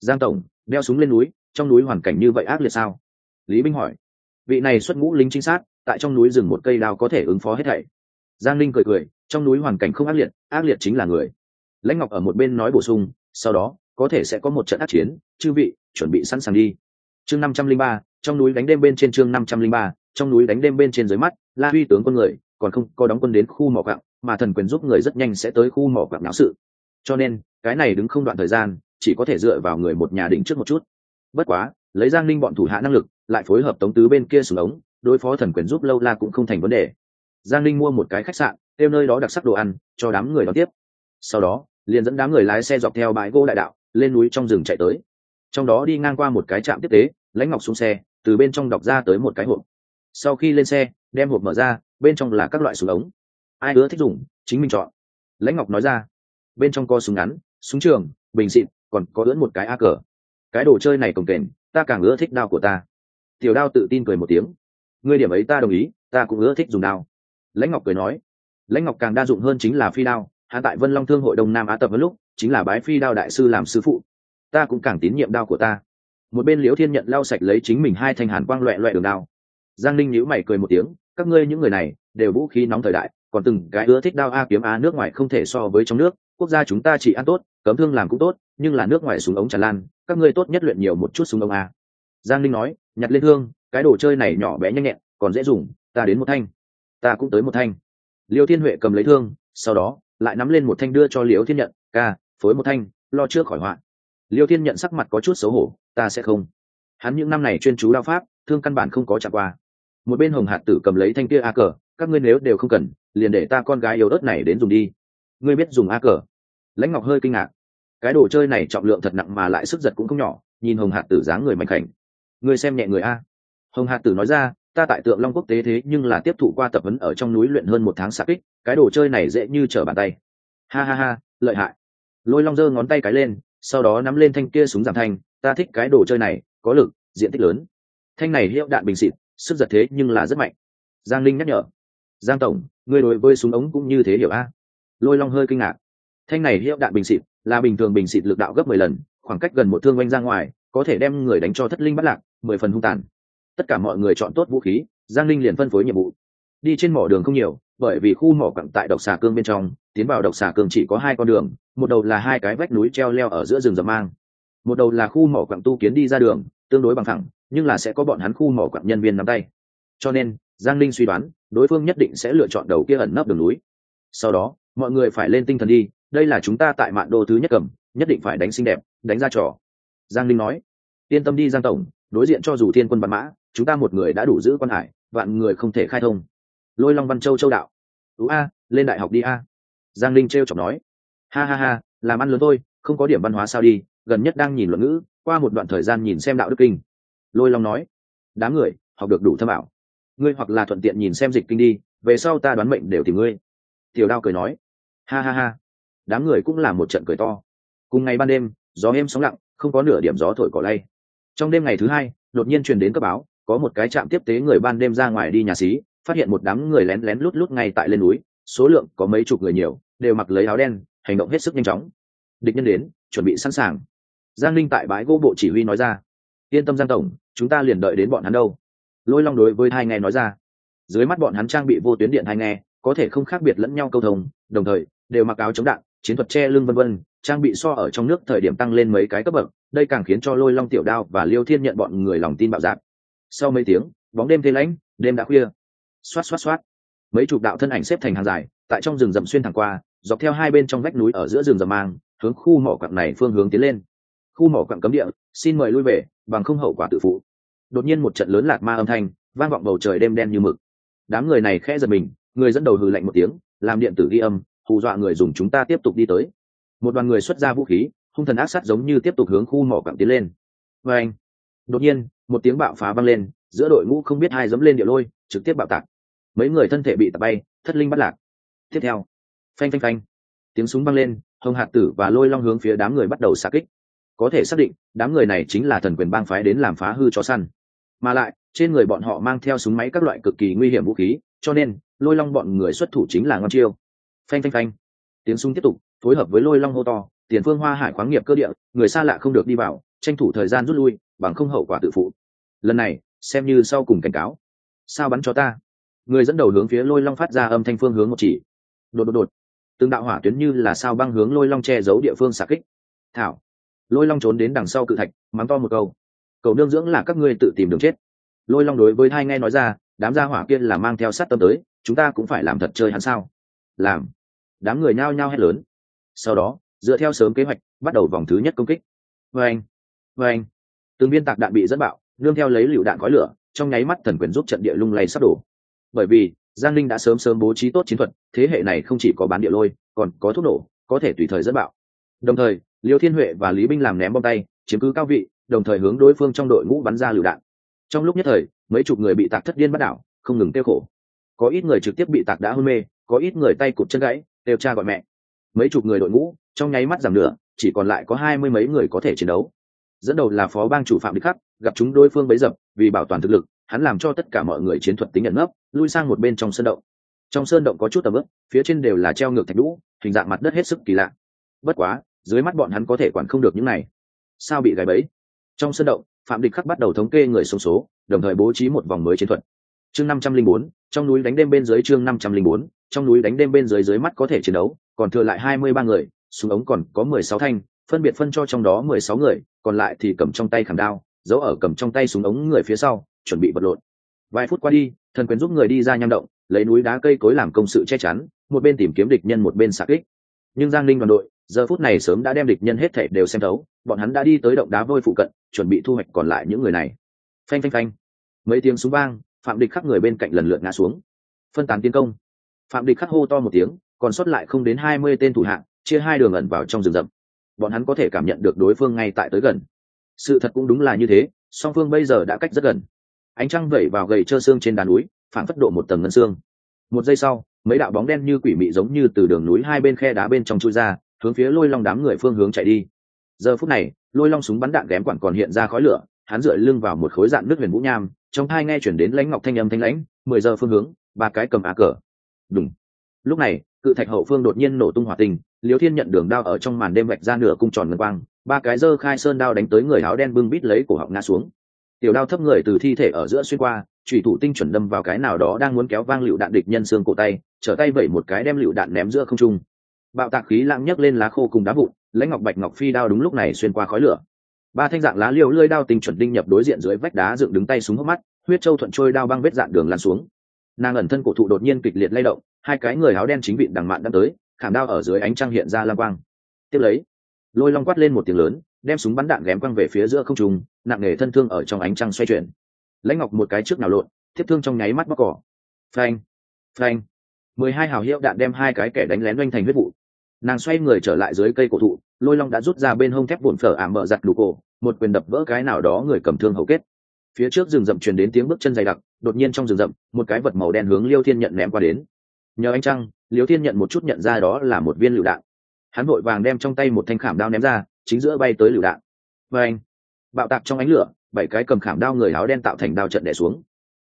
Giang tổng, đeo súng lên núi, trong núi hoàn cảnh như vậy ác liệt sao? Lý binh hỏi. Vị này xuất ngũ lính trinh sát, tại trong núi rừng một cây đao có thể ứng phó hết thảy giang linh cười cười, trong núi hoàn cảnh không ác liệt ác liệt chính là người. Lãnh ngọc ở một bên nói bổ sung, sau đó, có thể sẽ có một trận ác chiến, chư vị, chuẩn bị sẵn sàng đi. Chương năm trăm linh ba, trong núi đánh đêm bên trên chương năm trăm linh ba, trong núi đánh đêm bên trên dưới mắt, la huy tướng quân người, còn không có đóng quân đến khu mỏ quạng, mà thần quyền giúp người rất nhanh sẽ tới khu mỏ quạng náo sự. Cho nên, cái này đứng không đoạn thời gian, chỉ có thể dựa vào người một nhà định trước một chút. Bất quá, lấy giang ninh bọn thủ hạ năng lực, lại phối hợp tống tứ bên kia xuống ống, đối phó thần quyền giúp lâu la cũng không thành vấn đề giang ninh mua một cái khách sạn kêu nơi đó đặc sắc đồ ăn, cho đám người đón tiếp. Sau đó, liền dẫn đám người lái xe dọc theo bãi gỗ đại đạo, lên núi trong rừng chạy tới. Trong đó đi ngang qua một cái trạm tiếp tế lãnh ngọc xuống xe, từ bên trong đọc ra tới một cái hộp. Sau khi lên xe, đem hộp mở ra, bên trong là các loại súng ống. Ai ưa thích dùng, chính mình chọn. Lãnh ngọc nói ra, bên trong có súng ngắn, súng trường, bình xịt còn có ưỡn một cái a cờ. Cái đồ chơi này cồng kềnh, ta càng ưa thích đao của ta. Tiểu đao tự tin cười một tiếng. Ngươi điểm ấy ta đồng ý, ta cũng ưa thích dùng đao lãnh ngọc cười nói, lãnh ngọc càng đa dụng hơn chính là phi đao hạ tại vân long thương hội đông nam á tập với lúc, chính là bái phi đao đại sư làm sư phụ. Ta cũng càng tín nhiệm đao của ta. Một bên liễu thiên nhận lau sạch lấy chính mình hai thanh hàn quang loẹ loẹ đường đao. Giang ninh nhữ mày cười một tiếng, các ngươi những người này đều vũ khí nóng thời đại, còn từng cái ưa thích đao a kiếm a nước ngoài không thể so với trong nước, quốc gia chúng ta chỉ ăn tốt, cấm thương làm cũng tốt, nhưng là nước ngoài súng ống tràn lan, các ngươi tốt nhất luyện nhiều một chút súng ống a. Giang ninh nói, nhặt lên thương, cái đồ chơi này nhỏ bé nhanh nhẹn, còn dễ dùng, ta đến một thanh ta cũng tới một thanh. Liêu thiên huệ cầm lấy thương, sau đó, lại nắm lên một thanh đưa cho liêu thiên nhận, ca, phối một thanh, lo trước khỏi hoạn liêu thiên nhận sắc mặt có chút xấu hổ, ta sẽ không. Hắn những năm này chuyên chú đao pháp, thương căn bản không có chạm qua. Một bên hồng hạt tử cầm lấy thanh kia a cờ, các ngươi nếu đều không cần, liền để ta con gái yếu đất này đến dùng đi. Ngươi biết dùng a cờ? Lãnh ngọc hơi kinh ngạc. Cái đồ chơi này trọng lượng thật nặng mà lại sức giật cũng không nhỏ, nhìn hồng hạt tử dáng người mạnh khảnh. Ngươi xem nhẹ người a. Hồng hạt tử nói ra ta tại tượng long quốc tế thế nhưng là tiếp thụ qua tập huấn ở trong núi luyện hơn một tháng xạ kích, cái đồ chơi này dễ như trở bàn tay. Ha ha ha, lợi hại. Lôi long giơ ngón tay cái lên, sau đó nắm lên thanh kia súng giảm thanh, ta thích cái đồ chơi này, có lực, diện tích lớn. Thanh này hiệu đạn bình xịt sức giật thế nhưng là rất mạnh. Giang linh nhắc nhở. Giang tổng người đối với súng ống cũng như thế hiểu a? Lôi long hơi kinh ngạc. Thanh này hiệu đạn bình xịt là bình thường bình xịt lực đạo gấp mười lần, khoảng cách gần một thương oanh ra ngoài, có thể đem người đánh cho thất linh bắt lạc, mười phần hung tàn tất cả mọi người chọn tốt vũ khí, giang linh liền phân phối nhiệm vụ. Đi trên mỏ đường không nhiều, bởi vì khu mỏ cặn tại độc xà cương bên trong, tiến vào độc xà cương chỉ có hai con đường, một đầu là hai cái vách núi treo leo ở giữa rừng rậm mang. Một đầu là khu mỏ quặng tu kiến đi ra đường, tương đối bằng thẳng nhưng là sẽ có bọn hắn khu mỏ quặng nhân viên nắm tay. Cho nên, giang linh suy đoán, đối phương nhất định sẽ lựa chọn đầu kia ẩn nấp đường núi. Sau đó, mọi người phải lên tinh thần đi, đây là chúng ta tại mạn đô thứ nhất cầm, nhất định phải đánh xinh đẹp, đánh ra trò. Giang linh nói, yên tâm đi, giang tổng, đối diện cho dù thiên quân văn mã chúng ta một người đã đủ giữ quan hải, vạn người không thể khai thông. Lôi long văn châu châu đạo. Tú a, lên đại học đi a. Giang linh t r e o chọc nói. Ha ha ha, làm ăn lớn thôi, không có điểm văn hóa sao đi, gần nhất đang nhìn luận ngữ, qua một đoạn thời gian nhìn xem đạo đức kinh. Lôi long nói. Đám người, học được đủ thâm ảo. Ngươi hoặc là thuận tiện nhìn xem dịch kinh đi, về sau ta đoán mệnh đều tìm ngươi. Tiểu đao cười nói. Ha ha ha, đám người cũng là một trận cười to. Cùng ngày ban đêm, gió êm sóng lặng, không có nửa điểm gió thổi cỏ lay. Trong đêm ngày thứ hai, đột nhiên truyền đến cấp báo có một cái trạm tiếp tế người ban đêm ra ngoài đi nhà xí, phát hiện một đám người lén lén lút lút ngay tại lên núi, số lượng có mấy chục người nhiều, đều mặc lấy áo đen, hành động hết sức nhanh chóng. Địch nhân đến, chuẩn bị sẵn sàng. Giang linh tại bãi gỗ bộ chỉ huy nói ra. Yên tâm giang tổng, chúng ta liền đợi đến bọn hắn đâu. Lôi long đối với hai nghe nói ra. Dưới mắt bọn hắn trang bị vô tuyến điện hai nghe, có thể không khác biệt lẫn nhau câu thông, đồng thời, đều mặc áo chống đạn, chiến thuật che lưng vân vân, trang bị so ở trong nước thời điểm tăng lên mấy cái cấp bậc, đây càng khiến cho lôi long tiểu đao và liêu thiên nhận bọn người lòng tin bạo dạn sau mấy tiếng, bóng đêm thế lãnh đêm đã khuya. Xoát xoát xoát. Mấy chục đạo thân ảnh xếp thành hàng dài, tại trong rừng rậm xuyên thẳng qua, dọc theo hai bên trong vách núi ở giữa rừng rậm mang, hướng khu mỏ quặng này phương hướng tiến lên. Khu mỏ quặng cấm địa, xin mời lui về, bằng không hậu quả tự phụ. Đột nhiên một trận lớn lạc ma âm thanh, vang vọng bầu trời đêm đen như mực. Đám người này khẽ giật mình, người dẫn đầu hừ lạnh một tiếng, làm điện tử ghi âm, hù dọa người dùng chúng ta tiếp tục đi tới. Một đoàn người xuất ra vũ khí, hung thần ác sát giống như tiếp tục hướng khu mỏ quặng tiến lên. Và anh đột nhiên một tiếng bạo phá vang lên, giữa đội ngũ không biết hai dẫm lên địa lôi, trực tiếp bạo tạc. Mấy người thân thể bị tạt bay, thất linh bắt lạc. Tiếp theo, phanh phanh phanh, tiếng súng vang lên, hồng hạt tử và lôi long hướng phía đám người bắt đầu xạ kích. Có thể xác định, đám người này chính là thần quyền bang phái đến làm phá hư chó săn. Mà lại, trên người bọn họ mang theo súng máy các loại cực kỳ nguy hiểm vũ khí, cho nên, lôi long bọn người xuất thủ chính là ngon chiêu. Phanh phanh phanh, tiếng súng tiếp tục, phối hợp với lôi long hô to, tiền phương hoa hải khoáng nghiệp cơ địa, người xa lạ không được đi vào, tranh thủ thời gian rút lui bằng không hậu quả tự phụ. Lần này, xem như sau cùng cảnh cáo. Sao bắn cho ta? Người dẫn đầu hướng phía lôi long phát ra âm thanh phương hướng một chỉ. Đột đột đột. Từng đạo hỏa tuyến như là sao băng hướng lôi long che giấu địa phương xạ kích. Thảo. Lôi long trốn đến đằng sau cự thạch, mắng to một câu. Cầu nương dưỡng là các ngươi tự tìm đường chết. Lôi long đối với hai nghe nói ra, đám gia hỏa kia là mang theo sát tâm tới, chúng ta cũng phải làm thật chơi hắn sao? Làm. Đám người nhao nhao hét lớn. Sau đó, dựa theo sớm kế hoạch, bắt đầu vòng thứ nhất công kích. Vê anh vê anh từng viên tạc đạn bị dẫn bạo, nương theo lấy lựu đạn khói lửa, trong nháy mắt thần quyền giúp trận địa lung lay sắp đổ. Bởi vì, giang linh đã sớm sớm bố trí tốt chiến thuật, thế hệ này không chỉ có bán địa lôi, còn có thuốc nổ, có thể tùy thời dẫn bạo. Đồng thời, liêu thiên huệ và lý binh làm ném bom tay, chiếm cứ cao vị, đồng thời hướng đối phương trong đội ngũ bắn ra lựu đạn. Trong lúc nhất thời, mấy chục người bị tạc thất điên bắt đảo, không ngừng tiêu khổ. Có ít người trực tiếp bị tạc đã hôn mê, có ít người tay cụt chân gãy đều cha gọi mẹ. Mấy chục người đội ngũ, trong nháy mắt giảm nửa, chỉ còn lại có hai mươi mấy người có thể chiến đấu dẫn đầu là phó bang chủ phạm đích khắc, gặp chúng đối phương bấy dập, vì bảo toàn thực lực, hắn làm cho tất cả mọi người chiến thuật tính nhận ngấp, lui sang một bên trong sơn động. Trong sơn động có chút tầm ướp phía trên đều là treo ngược thạch lũ hình dạng mặt đất hết sức kỳ lạ. Bất quá, dưới mắt bọn hắn có thể quản không được những này. Sao bị gãy bẫy? Trong sơn động, phạm địch khắc bắt đầu thống kê người sống số, đồng thời bố trí một vòng mới chiến thuật. Chương năm trăm linh bốn, trong núi đánh đêm bên dưới chương năm trăm linh bốn, trong núi đánh đêm bên dưới dưới mắt có thể chiến đấu, còn thừa lại hai mươi ba người, súng ống còn có mười sáu thanh phân biệt phân cho trong đó mười sáu người, còn lại thì cầm trong tay khảm đao, giấu ở cầm trong tay súng ống người phía sau, chuẩn bị vật lộn. Vài phút qua đi, thần quyền giúp người đi ra nham động, lấy núi đá cây cối làm công sự che chắn, một bên tìm kiếm địch nhân một bên xạ kích. Nhưng giang linh đoàn đội, giờ phút này sớm đã đem địch nhân hết thể đều xem thấu, bọn hắn đã đi tới động đá vôi phụ cận, chuẩn bị thu hoạch còn lại những người này. Phanh phanh phanh. Mấy tiếng súng vang, phạm địch khắc người bên cạnh lần lượt ngã xuống. Phân tán tiến công. Phạm địch khắc hô to một tiếng, còn sót lại không đến hai mươi tên thủ hạng chia hai đường ẩn vào trong rừng rậm bọn hắn có thể cảm nhận được đối phương ngay tại tới gần. Sự thật cũng đúng là như thế, song phương bây giờ đã cách rất gần. Ánh trăng vẩy vào gầy trơ xương trên đàn núi phản phất độ một tầng ngân xương. Một giây sau, mấy đạo bóng đen như quỷ mị giống như từ đường núi hai bên khe đá bên trong chui ra, hướng phía lôi long đám người phương hướng chạy đi. Giờ phút này, lôi long súng bắn đạn ghém quản còn hiện ra khói lửa, hắn dựa lưng vào một khối dạn nước huyền vũ nham, trong hai nghe chuyển đến lãnh ngọc thanh âm thanh lãnh, mười giờ phương hướng, ba cái cầm á cờ. Đúng lúc này, cự thạch hậu phương đột nhiên nổ tung hỏa tình liều thiên nhận đường đao ở trong màn đêm vạch ra nửa cung tròn ngân quang, ba cái dơ khai sơn đao đánh tới người áo đen bưng bít lấy cổ họng ngã xuống. Tiểu đao thấp người từ thi thể ở giữa xuyên qua trùy thủ tinh chuẩn đâm vào cái nào đó đang muốn kéo vang lựu đạn địch nhân xương cổ tay, trở tay vẩy một cái đem lựu đạn ném giữa không trung. Bạo tạc khí lặng nhấc lên lá khô cùng đá vụn, lãnh ngọc bạch ngọc phi đao đúng lúc này xuyên qua khói lửa. Ba thanh dạng lá liều lưỡi đao tinh chuẩn đinh nhập đối diện dưới vách đá dựng đứng tay súng hốc mắt, huyết châu thuận trôi đao băng vết dạn đường lan xuống. Nàng ẩn thân cổ thụ đột nhiên kịch liệt lay động, hai cái người áo đen chính vịn đằng mạn đang tới khảm đao ở dưới ánh trăng hiện ra lam quang. Tiếp lấy, lôi long quát lên một tiếng lớn, đem súng bắn đạn ghém quăng về phía giữa không trung, nặng nề thân thương ở trong ánh trăng xoay chuyển. Lãnh ngọc một cái trước nào lộn tiếp thương trong nháy mắt bóc cỏ. Phanh phanh. Mười hai hào hiệu đạn đem hai cái kẻ đánh lén doanh thành huyết vụ. Nàng xoay người trở lại dưới cây cổ thụ, lôi long đã rút ra bên hông thép vụn phở ảm mở giặt đủ cổ, một quyền đập vỡ cái nào đó người cầm thương hầu kết. Phía trước rừng rậm truyền đến tiếng bước chân dày đặc, đột nhiên trong rừng rậm, một cái vật màu đen hướng liêu thiên nhận ném qua đến. Nhờ anh trăng liêu thiên nhận một chút nhận ra đó là một viên lựu đạn. Hắn vội vàng đem trong tay một thanh khảm đao ném ra, chính giữa bay tới lựu đạn. Và anh, bạo tạc trong ánh lửa, bảy cái cầm khảm đao người áo đen tạo thành đao trận đẻ xuống.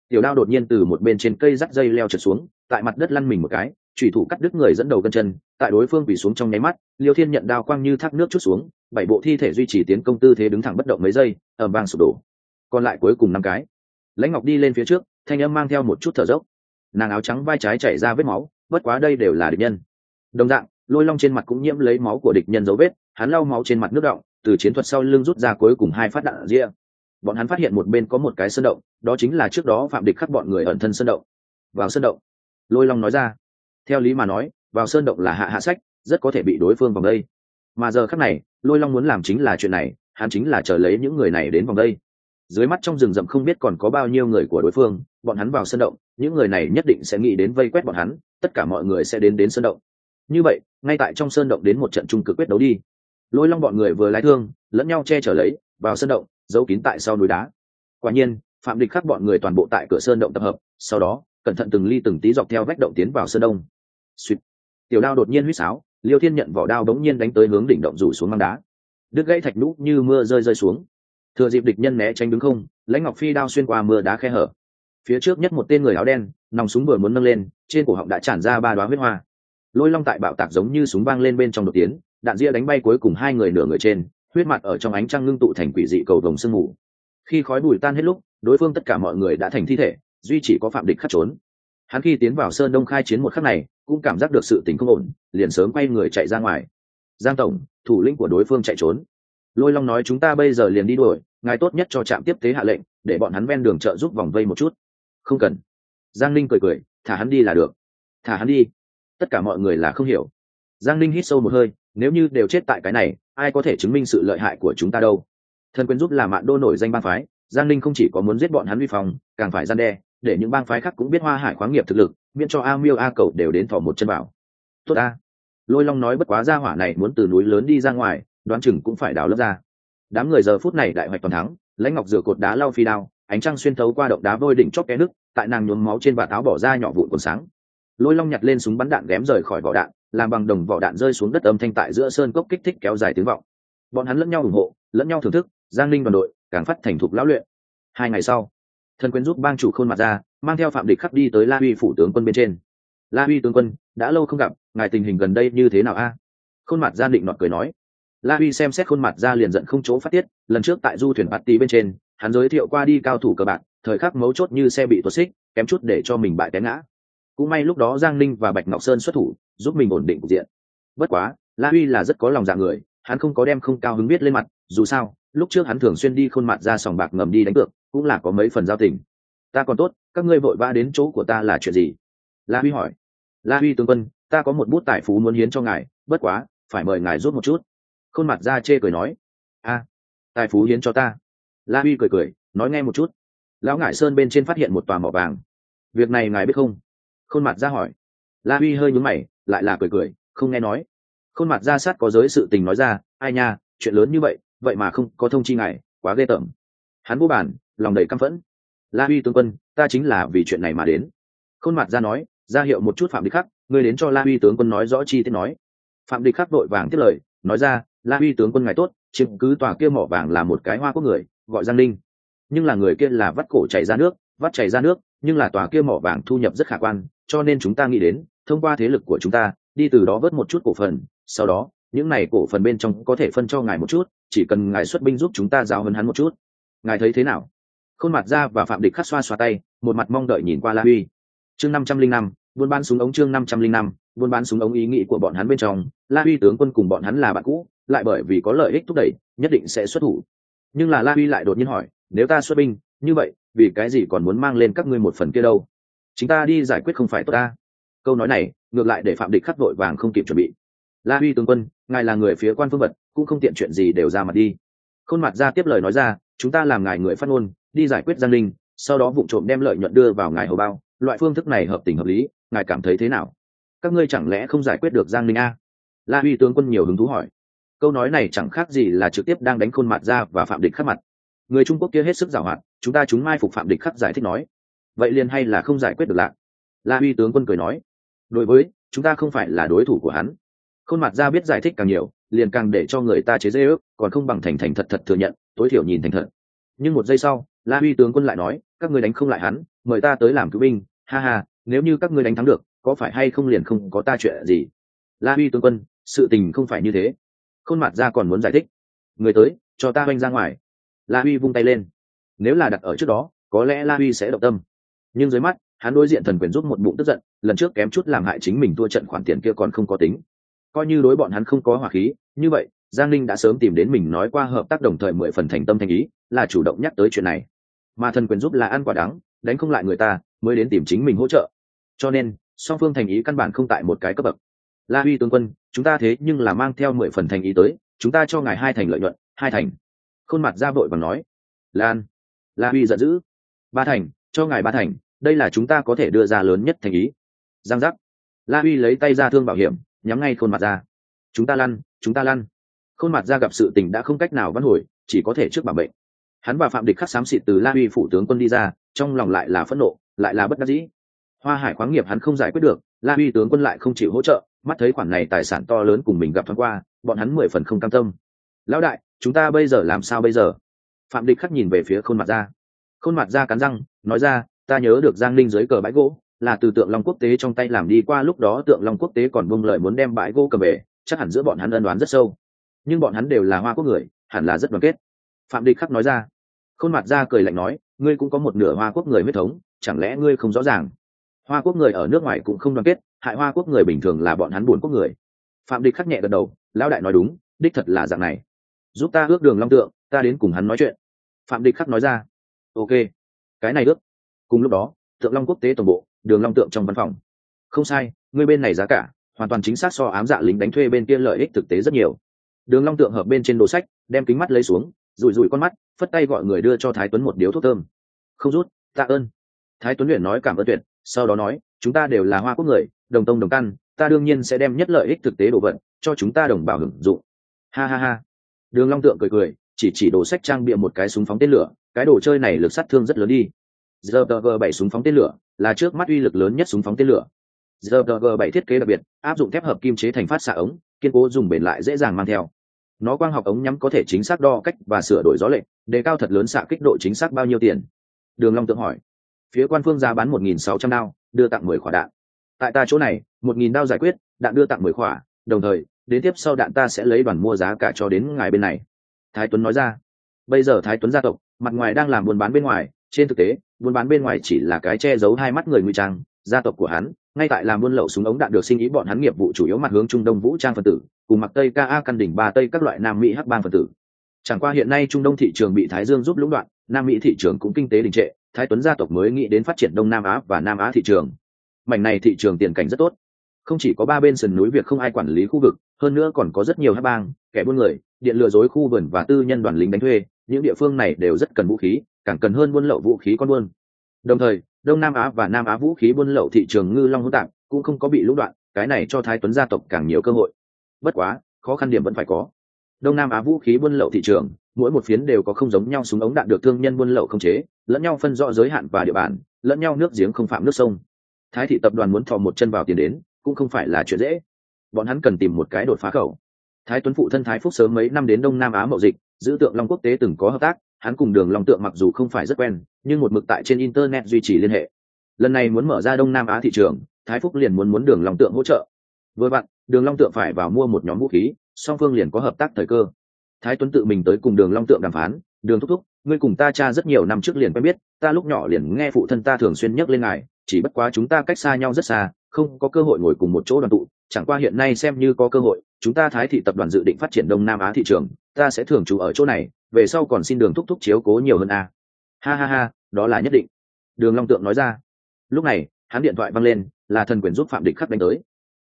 Tiểu đao đột nhiên từ một bên trên cây rắc dây leo trượt xuống, tại mặt đất lăn mình một cái thủy thủ cắt đứt người dẫn đầu gân chân, tại đối phương bị xuống trong nháy mắt, liêu thiên nhận đao quang như thác nước chút xuống, bảy bộ thi thể duy trì tiến công tư thế đứng thẳng bất động mấy giây ở vang sụp đổ. Còn lại cuối cùng năm cái. Lãnh ngọc đi lên phía trước, thanh âm mang theo một chút thở dốc. Nàng áo trắng vai trái chảy ra vết máu bất quá đây đều là địch nhân. Đồng dạng, lôi long trên mặt cũng nhiễm lấy máu của địch nhân dấu vết, hắn lau máu trên mặt nước động, từ chiến thuật sau lưng rút ra cuối cùng hai phát đạn ria bọn hắn phát hiện một bên có một cái sơn động, đó chính là trước đó phạm địch khắc bọn người ẩn thân sơn động. Vào sơn động. Lôi long nói ra. Theo lý mà nói, vào sơn động là hạ hạ sách, rất có thể bị đối phương vòng đây. Mà giờ khắc này, lôi long muốn làm chính là chuyện này, hắn chính là chờ lấy những người này đến vòng đây dưới mắt trong rừng rậm không biết còn có bao nhiêu người của đối phương, bọn hắn vào sân động, những người này nhất định sẽ nghĩ đến vây quét bọn hắn, tất cả mọi người sẽ đến đến sân động. Như vậy, ngay tại trong sơn động đến một trận trung cực quyết đấu đi. Lôi long bọn người vừa lái thương, lẫn nhau che chở lấy, vào sân động, giấu kín tại sau núi đá. Quả nhiên, phạm địch khắc bọn người toàn bộ tại cửa sơn động tập hợp, sau đó, cẩn thận từng ly từng tí dọc theo vách động tiến vào sơn đông. Sweet. tiểu đao đột nhiên huýt sáo, liêu thiên nhận vỏ đao đống nhiên đánh tới hướng đỉnh động rủ xuống mang đá. Đứt gãy thạch lũ như mưa rơi rơi xuống thừa dịp địch nhân né tránh đứng không, lãnh ngọc phi đao xuyên qua mưa đá khe hở. Phía trước nhất một tên người áo đen, nòng súng vừa muốn nâng lên, trên cổ họng đã tràn ra ba đoá huyết hoa. Lôi long tại bạo tạc giống như súng vang lên bên trong đột tiến, đạn ria đánh bay cuối cùng hai người nửa người trên, huyết mặt ở trong ánh trăng ngưng tụ thành quỷ dị cầu đồng sương mù. Khi khói bụi tan hết lúc, đối phương tất cả mọi người đã thành thi thể, duy chỉ có phạm địch khắc trốn. Hắn khi tiến vào sơn đông khai chiến một khắc này, cũng cảm giác được sự tình không ổn, liền sớm quay người chạy ra ngoài. Giang tổng, thủ lĩnh của đối phương chạy trốn lôi long nói chúng ta bây giờ liền đi đuổi, ngài tốt nhất cho trạm tiếp tế hạ lệnh, để bọn hắn ven đường chợ giúp vòng vây một chút. Không cần. Giang ninh cười cười, thả hắn đi là được. Thả hắn đi. Tất cả mọi người là không hiểu. Giang ninh hít sâu một hơi, nếu như đều chết tại cái này, ai có thể chứng minh sự lợi hại của chúng ta đâu? Thần quyền giúp là mạn đô nổi danh bang phái, giang ninh không chỉ có muốn giết bọn hắn vi phòng càng phải gian đe, để những bang phái khác cũng biết hoa hải khoáng nghiệp thực lực, miễn cho a miêu, a cầu đều đến thỏ một chân bảo tốt a lôi long nói bất quá ra hỏa này muốn từ núi lớn đi ra ngoài đoán chừng cũng phải đào lớp ra. Đám người giờ phút này đại hoạch toàn thắng, lãnh ngọc rửa cột đá lau phi đao, ánh trăng xuyên thấu qua động đá vôi đỉnh chóp kẽ nước, tại nàng nhuốm máu trên bạt áo bỏ ra nhỏ vụn còn sáng. Lôi long nhặt lên súng bắn đạn ghém rời khỏi vỏ đạn, làm bằng đồng vỏ đạn rơi xuống đất âm thanh tại giữa sơn cốc kích thích kéo dài tiếng vọng. Bọn hắn lẫn nhau ủng hộ, lẫn nhau thưởng thức, giang linh đoàn đội, càng phát thành thục lão luyện. Hai ngày sau, thần quyến giúp bang chủ khôn mặt ra mang theo phạm địch khắc đi tới la huy phủ tướng quân bên trên. La huy tướng quân, đã lâu không gặp, ngài tình hình gần đây như thế nào a? Khôn mặt gia định nọt cười nói la huy xem xét khuôn mặt ra liền giận không chỗ phát tiết, lần trước tại du thuyền bạt bên trên, hắn giới thiệu qua đi cao thủ cờ bạc, thời khắc mấu chốt như xe bị tuột xích, kém chút để cho mình bại té ngã. Cũng may lúc đó giang ninh và bạch ngọc sơn xuất thủ, giúp mình ổn định cục diện. Bất quá, la huy là rất có lòng dạ người, hắn không có đem không cao hứng biết lên mặt, dù sao, lúc trước hắn thường xuyên đi khuôn mặt ra sòng bạc ngầm đi đánh cược, cũng là có mấy phần giao tình. Ta còn tốt, các ngươi vội vã đến chỗ của ta là chuyện gì? La huy hỏi. La huy tướng quân, ta có một bút tài phú muốn hiến cho ngài, bất quá, phải mời ngài rút một chút khuôn mặt ra chê cười nói, a, tài phú hiến cho ta. La huy cười cười, nói nghe một chút. Lão ngải sơn bên trên phát hiện một tòa mỏ vàng. Việc này ngài biết không? Khuôn mặt ra hỏi. La huy hơi nhúng mày, lại là cười cười, không nghe nói. Khuôn mặt ra sát có giới sự tình nói ra, ai nha, chuyện lớn như vậy vậy mà không có thông chi ngài, quá ghê tởm. Hắn vô bản, lòng đầy căm phẫn. La huy tướng quân, ta chính là vì chuyện này mà đến. Khuôn mặt ra nói, ra hiệu một chút phạm địch khắc, ngươi đến cho la huy tướng quân nói rõ chi tiết nói. Phạm địch khắc vội vàng tiếp lời, nói ra la huy tướng quân ngài tốt, chiếm cứ tòa kia mỏ vàng là một cái hoa quốc người, gọi giang ninh. Nhưng là người kia là vắt cổ chảy ra nước, vắt chảy ra nước, nhưng là tòa kia mỏ vàng thu nhập rất khả quan, cho nên chúng ta nghĩ đến, thông qua thế lực của chúng ta, đi từ đó vớt một chút cổ phần, sau đó, những này cổ phần bên trong có thể phân cho ngài một chút, chỉ cần ngài xuất binh giúp chúng ta giao hơn hắn một chút. Ngài thấy thế nào? Khôn mặt ra và phạm địch khắc xoa xoa tay, một mặt mong đợi nhìn qua la huy. Chương năm trăm linh năm, buôn bán súng ống chương năm trăm linh năm, buôn bán súng ống ý nghĩ của bọn hắn bên trong, la huy tướng quân cùng bọn hắn là bạn cũ lại bởi vì có lợi ích thúc đẩy, nhất định sẽ xuất thủ. Nhưng là la huy lại đột nhiên hỏi, nếu ta xuất binh, như vậy, vì cái gì còn muốn mang lên các ngươi một phần kia đâu? Chúng ta đi giải quyết không phải tốt ta. Câu nói này, ngược lại để phạm địch khắc vội vàng không kịp chuẩn bị. La huy tướng quân, ngài là người phía quan phương vật, cũng không tiện chuyện gì đều ra mặt đi. Khôn mặt ra tiếp lời nói ra, chúng ta làm ngài người phát ngôn, đi giải quyết giang linh, sau đó vụ trộm đem lợi nhuận đưa vào ngài hầu bao. Loại phương thức này hợp tình hợp lý, ngài cảm thấy thế nào? Các ngươi chẳng lẽ không giải quyết được giang linh a? La huy tướng quân nhiều hứng thú hỏi câu nói này chẳng khác gì là trực tiếp đang đánh khuôn mặt ra và phạm địch khắc mặt. Người trung quốc kia hết sức giảo hoạt, chúng ta chúng mai phục phạm địch khắc giải thích nói. Vậy liền hay là không giải quyết được lạc la huy tướng quân cười nói. Đối với, chúng ta không phải là đối thủ của hắn. Khuôn mặt ra biết giải thích càng nhiều, liền càng để cho người ta chế dễ ước, còn không bằng thành thành thật thật thừa nhận, tối thiểu nhìn thành thật. Nhưng một giây sau, la huy tướng quân lại nói, các người đánh không lại hắn, mời ta tới làm cứu binh. Ha ha, nếu như các ngươi đánh thắng được, có phải hay không liền không có ta chuyện gì? La huy tướng quân, sự tình không phải như thế khôn mặt ra còn muốn giải thích. Người tới, cho ta oanh ra ngoài. La huy vung tay lên. Nếu là đặt ở trước đó, có lẽ la huy sẽ động tâm. Nhưng dưới mắt, hắn đối diện thần quyền giúp một bụng tức giận, lần trước kém chút làm hại chính mình thua trận khoản tiền kia còn không có tính. Coi như đối bọn hắn không có hỏa khí, như vậy, giang linh đã sớm tìm đến mình nói qua hợp tác đồng thời mười phần thành tâm thành ý, là chủ động nhắc tới chuyện này. Mà thần quyền giúp là ăn quả đắng, đánh không lại người ta, mới đến tìm chính mình hỗ trợ. Cho nên, song phương thành ý căn bản không tại một cái cấp bậc la huy tướng quân, chúng ta thế nhưng là mang theo mười phần thành ý tới, chúng ta cho ngài hai thành lợi nhuận, hai thành. Khuôn mặt ra vội và nói. Lan, la huy giận dữ. Ba thành, cho ngài ba thành, đây là chúng ta có thể đưa ra lớn nhất thành ý. Giang giác. La huy lấy tay ra thương bảo hiểm, nhắm ngay khuôn mặt ra. Chúng ta lăn, chúng ta lăn. Khuôn mặt ra gặp sự tình đã không cách nào văn hồi, chỉ có thể trước bảo bệnh hắn và phạm địch khắc xám xịt từ la huy phủ tướng quân đi ra, trong lòng lại là phẫn nộ, lại là bất đắc dĩ. Hoa hải khoáng nghiệp hắn không giải quyết được, la huy tướng quân lại không chịu hỗ trợ mắt thấy khoản này tài sản to lớn cùng mình gặp thoáng qua, bọn hắn mười phần không cam tâm. Lão đại, chúng ta bây giờ làm sao bây giờ? Phạm địch khắc nhìn về phía Khôn mặt ra Khôn mặt ra cắn răng, nói ra, ta nhớ được giang ninh dưới cờ bãi gỗ, là từ tượng long quốc tế trong tay làm đi qua lúc đó tượng long quốc tế còn bông lợi muốn đem bãi gỗ cầm về, chắc hẳn giữa bọn hắn ân đoán rất sâu. Nhưng bọn hắn đều là hoa quốc người, hẳn là rất đoàn kết. Phạm địch khắc nói ra. Khôn mặt ra cười lạnh nói, ngươi cũng có một nửa hoa quốc người huyết thống, chẳng lẽ ngươi không rõ ràng? Hoa quốc người ở nước ngoài cũng không đoàn kết hại hoa quốc người bình thường là bọn hắn buồn quốc người. Phạm địch khắc nhẹ gật đầu, lão đại nói đúng, đích thật là dạng này. Giúp ta ước đường long tượng, ta đến cùng hắn nói chuyện. Phạm địch khắc nói ra, ok, cái này ước. Cùng lúc đó, tượng long quốc tế tổng bộ, đường long tượng trong văn phòng. Không sai, người bên này giá cả, hoàn toàn chính xác so ám dạ lính đánh thuê bên kia lợi ích thực tế rất nhiều. Đường long tượng hợp bên trên đồ sách, đem kính mắt lấy xuống, rủi rủi con mắt, phất tay gọi người đưa cho thái tuấn một điếu thuốc thơm. Không rút, tạ ơn. Thái tuấn luyện nói cảm ơn tuyệt sau đó nói, chúng ta đều là hoa quốc người, đồng tông đồng căn, ta đương nhiên sẽ đem nhất lợi ích thực tế đồ vật cho chúng ta đồng bào hưởng dụng. Ha ha ha. Đường long tượng cười cười, chỉ chỉ đồ sách trang bịa một cái súng phóng tên lửa, cái đồ chơi này lực sát thương rất lớn đi. ZG bảy súng phóng tên lửa là trước mắt uy lực lớn nhất súng phóng tên lửa. ZG bảy thiết kế đặc biệt, áp dụng thép hợp kim chế thành phát xạ ống, kiên cố dùng bền lại dễ dàng mang theo. Nó quang học ống nhắm có thể chính xác đo cách và sửa đổi gió lệnh đề cao thật lớn xạ kích độ chính xác bao nhiêu tiền? Đường long tượng hỏi phía quan phương giá bán một nghìn sáu trăm đao, đưa tặng mười quả đạn. Tại ta chỗ này, một nghìn đao giải quyết, đạn đưa tặng mười quả đồng thời, đến tiếp sau đạn ta sẽ lấy đoàn mua giá cả cho đến ngài bên này. Thái tuấn nói ra. Bây giờ thái tuấn gia tộc, mặt ngoài đang làm buôn bán bên ngoài, trên thực tế, buôn bán bên ngoài chỉ là cái che giấu hai mắt người ngụy trang, gia tộc của hắn, ngay tại làm buôn lậu súng ống đạn được sinh ý bọn hắn nghiệp vụ chủ yếu mặt hướng trung đông vũ trang phân tử, cùng mặc tây ca căn đỉnh ba tây các loại nam mỹ hắc bang phân tử. Chẳng qua hiện nay trung đông thị trường bị thái dương giúp lũng đoạn, nam mỹ thị trường cũng kinh tế đình trệ thái tuấn gia tộc mới nghĩ đến phát triển đông nam á và nam á thị trường. Mảnh này thị trường tiền cảnh rất tốt. Không chỉ có ba bên sườn núi việc không ai quản lý khu vực, hơn nữa còn có rất nhiều hát bang, kẻ buôn người, điện lừa dối khu vườn và tư nhân đoàn lính đánh thuê. Những địa phương này đều rất cần vũ khí, càng cần hơn buôn lậu vũ khí con buôn. Đồng thời, đông nam á và nam á vũ khí buôn lậu thị trường ngư long hỗn tạp cũng không có bị lũng đoạn, cái này cho thái tuấn gia tộc càng nhiều cơ hội. Bất quá, khó khăn điểm vẫn phải có đông nam á vũ khí buôn lậu thị trường, mỗi một phiến đều có không giống nhau súng ống đạn được thương nhân buôn lậu không chế, lẫn nhau phân rõ giới hạn và địa bàn, lẫn nhau nước giếng không phạm nước sông. Thái thị tập đoàn muốn thò một chân vào tiền đến, cũng không phải là chuyện dễ. Bọn hắn cần tìm một cái đột phá khẩu. Thái tuấn phụ thân thái phúc sớm mấy năm đến đông nam á mậu dịch, giữ tượng long quốc tế từng có hợp tác, hắn cùng đường long tượng mặc dù không phải rất quen, nhưng một mực tại trên internet duy trì liên hệ. Lần này muốn mở ra đông nam á thị trường, thái phúc liền muốn muốn đường long tượng hỗ trợ. Với bạn đường long tượng phải vào mua một nhóm vũ khí song phương liền có hợp tác thời cơ. Thái tuấn tự mình tới cùng đường long tượng đàm phán, đường thúc thúc, ngươi cùng ta cha rất nhiều năm trước liền quen biết, ta lúc nhỏ liền nghe phụ thân ta thường xuyên nhắc lên ngài, chỉ bất quá chúng ta cách xa nhau rất xa, không có cơ hội ngồi cùng một chỗ đoàn tụ, chẳng qua hiện nay xem như có cơ hội, chúng ta thái thị tập đoàn dự định phát triển đông nam á thị trường, ta sẽ thường trú ở chỗ này, về sau còn xin đường thúc thúc chiếu cố nhiều hơn a. Ha ha ha, đó là nhất định. Đường long tượng nói ra. Lúc này, hắn điện thoại văng lên, là thần quyền giúp phạm địch khắc đánh tới.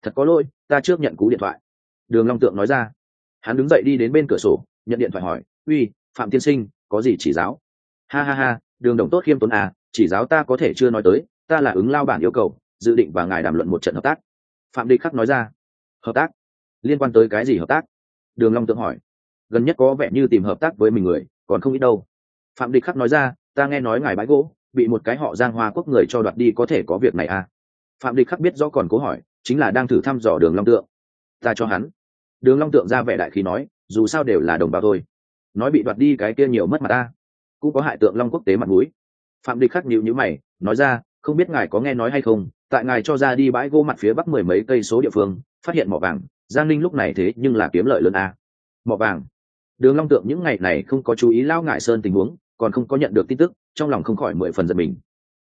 Thật có lỗi, ta trước nhận cú điện thoại đường long tượng nói ra. Hắn đứng dậy đi đến bên cửa sổ, nhận điện thoại hỏi, uy, phạm tiên sinh, có gì chỉ giáo? Ha ha ha, đường đồng tốt khiêm tốn à chỉ giáo ta có thể chưa nói tới, ta là ứng lao bản yêu cầu, dự định và ngài đàm luận một trận hợp tác. Phạm địch khắc nói ra. Hợp tác? Liên quan tới cái gì hợp tác? Đường long tượng hỏi. Gần nhất có vẻ như tìm hợp tác với mình người, còn không ít đâu. Phạm địch khắc nói ra. Ta nghe nói ngài bãi gỗ, bị một cái họ giang hoa quốc người cho đoạt đi có thể có việc này à? Phạm địch khắc biết rõ còn cố hỏi, chính là đang thử thăm dò đường long tượng. Ta cho hắn đường long tượng ra vẻ đại khí nói, dù sao đều là đồng bào thôi. Nói bị đoạt đi cái kia nhiều mất mặt ta, cũng có hại tượng long quốc tế mặt mũi. Phạm địch khắc nhíu nhíu mày, nói ra, không biết ngài có nghe nói hay không, tại ngài cho ra đi bãi gỗ mặt phía bắc mười mấy cây số địa phương, phát hiện mỏ vàng, giang ninh lúc này thế nhưng là kiếm lợi lớn a. À. mỏ vàng. Đường long tượng những ngày này không có chú ý lao ngại sơn tình huống, còn không có nhận được tin tức, trong lòng không khỏi mười phần giật mình.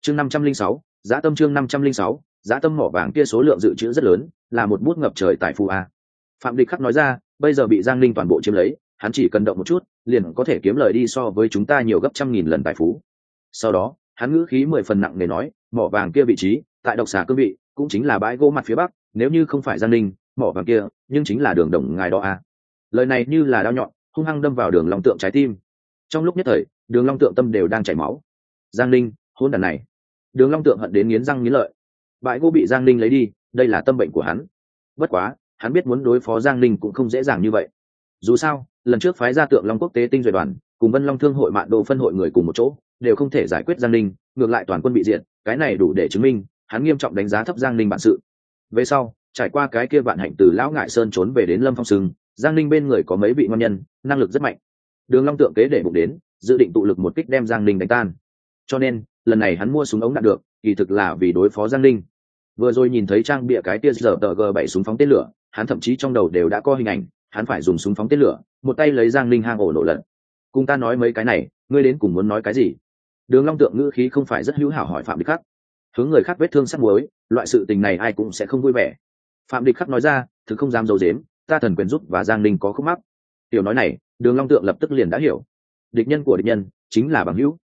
Chương năm trăm linh sáu, giá tâm chương năm trăm linh sáu, giá tâm mỏ vàng kia số lượng dự trữ rất lớn, là một bút ngập trời tại phù a phạm địch khắc nói ra, bây giờ bị giang ninh toàn bộ chiếm lấy, hắn chỉ cần động một chút, liền có thể kiếm lời đi so với chúng ta nhiều gấp trăm nghìn lần tài phú. Sau đó, hắn ngữ khí mười phần nặng để nói, mỏ vàng kia vị trí, tại độc xà cương vị, cũng chính là bãi gỗ mặt phía bắc, nếu như không phải giang ninh, mỏ vàng kia, nhưng chính là đường đồng ngài đó a lời này như là đao nhọn, hung hăng đâm vào đường long tượng trái tim. Trong lúc nhất thời, đường long tượng tâm đều đang chảy máu. Giang ninh, hôn đàn này. Đường long tượng hận đến nghiến răng nghiến lợi. Bãi gỗ bị giang ninh lấy đi, đây là tâm bệnh của hắn. Bất quá hắn biết muốn đối phó giang ninh cũng không dễ dàng như vậy. Dù sao lần trước phái ra tượng long quốc tế tinh duyệt đoàn cùng vân long thương hội mạng đồ phân hội người cùng một chỗ đều không thể giải quyết giang ninh ngược lại toàn quân bị diện, cái này đủ để chứng minh hắn nghiêm trọng đánh giá thấp giang ninh bản sự. Về sau trải qua cái kia vạn hạnh từ lão ngại sơn trốn về đến lâm phong sừng giang ninh bên người có mấy vị ngon nhân năng lực rất mạnh. Đường long tượng kế để bụng đến dự định tụ lực một kích đem giang ninh đánh tan. Cho nên lần này hắn mua súng ống đạn được kỳ thực là vì đối phó giang ninh. Vừa rồi nhìn thấy trang bịa cái tia giờ tờ g bảy súng phóng tên lửa hắn thậm chí trong đầu đều đã có hình ảnh, hắn phải dùng súng phóng tên lửa, một tay lấy giang linh hang ổ nổ lận cùng ta nói mấy cái này, ngươi đến cùng muốn nói cái gì? Đường long tượng ngữ khí không phải rất hữu hảo hỏi phạm địch khắc. Hướng người khác vết thương sắc muối, loại sự tình này ai cũng sẽ không vui vẻ. Phạm địch khắc nói ra, thực không dám dầu dếm ta thần quyền giúp và giang linh có khúc mắc. Tiểu nói này, đường long tượng lập tức liền đã hiểu. Địch nhân của địch nhân chính là bằng hữu.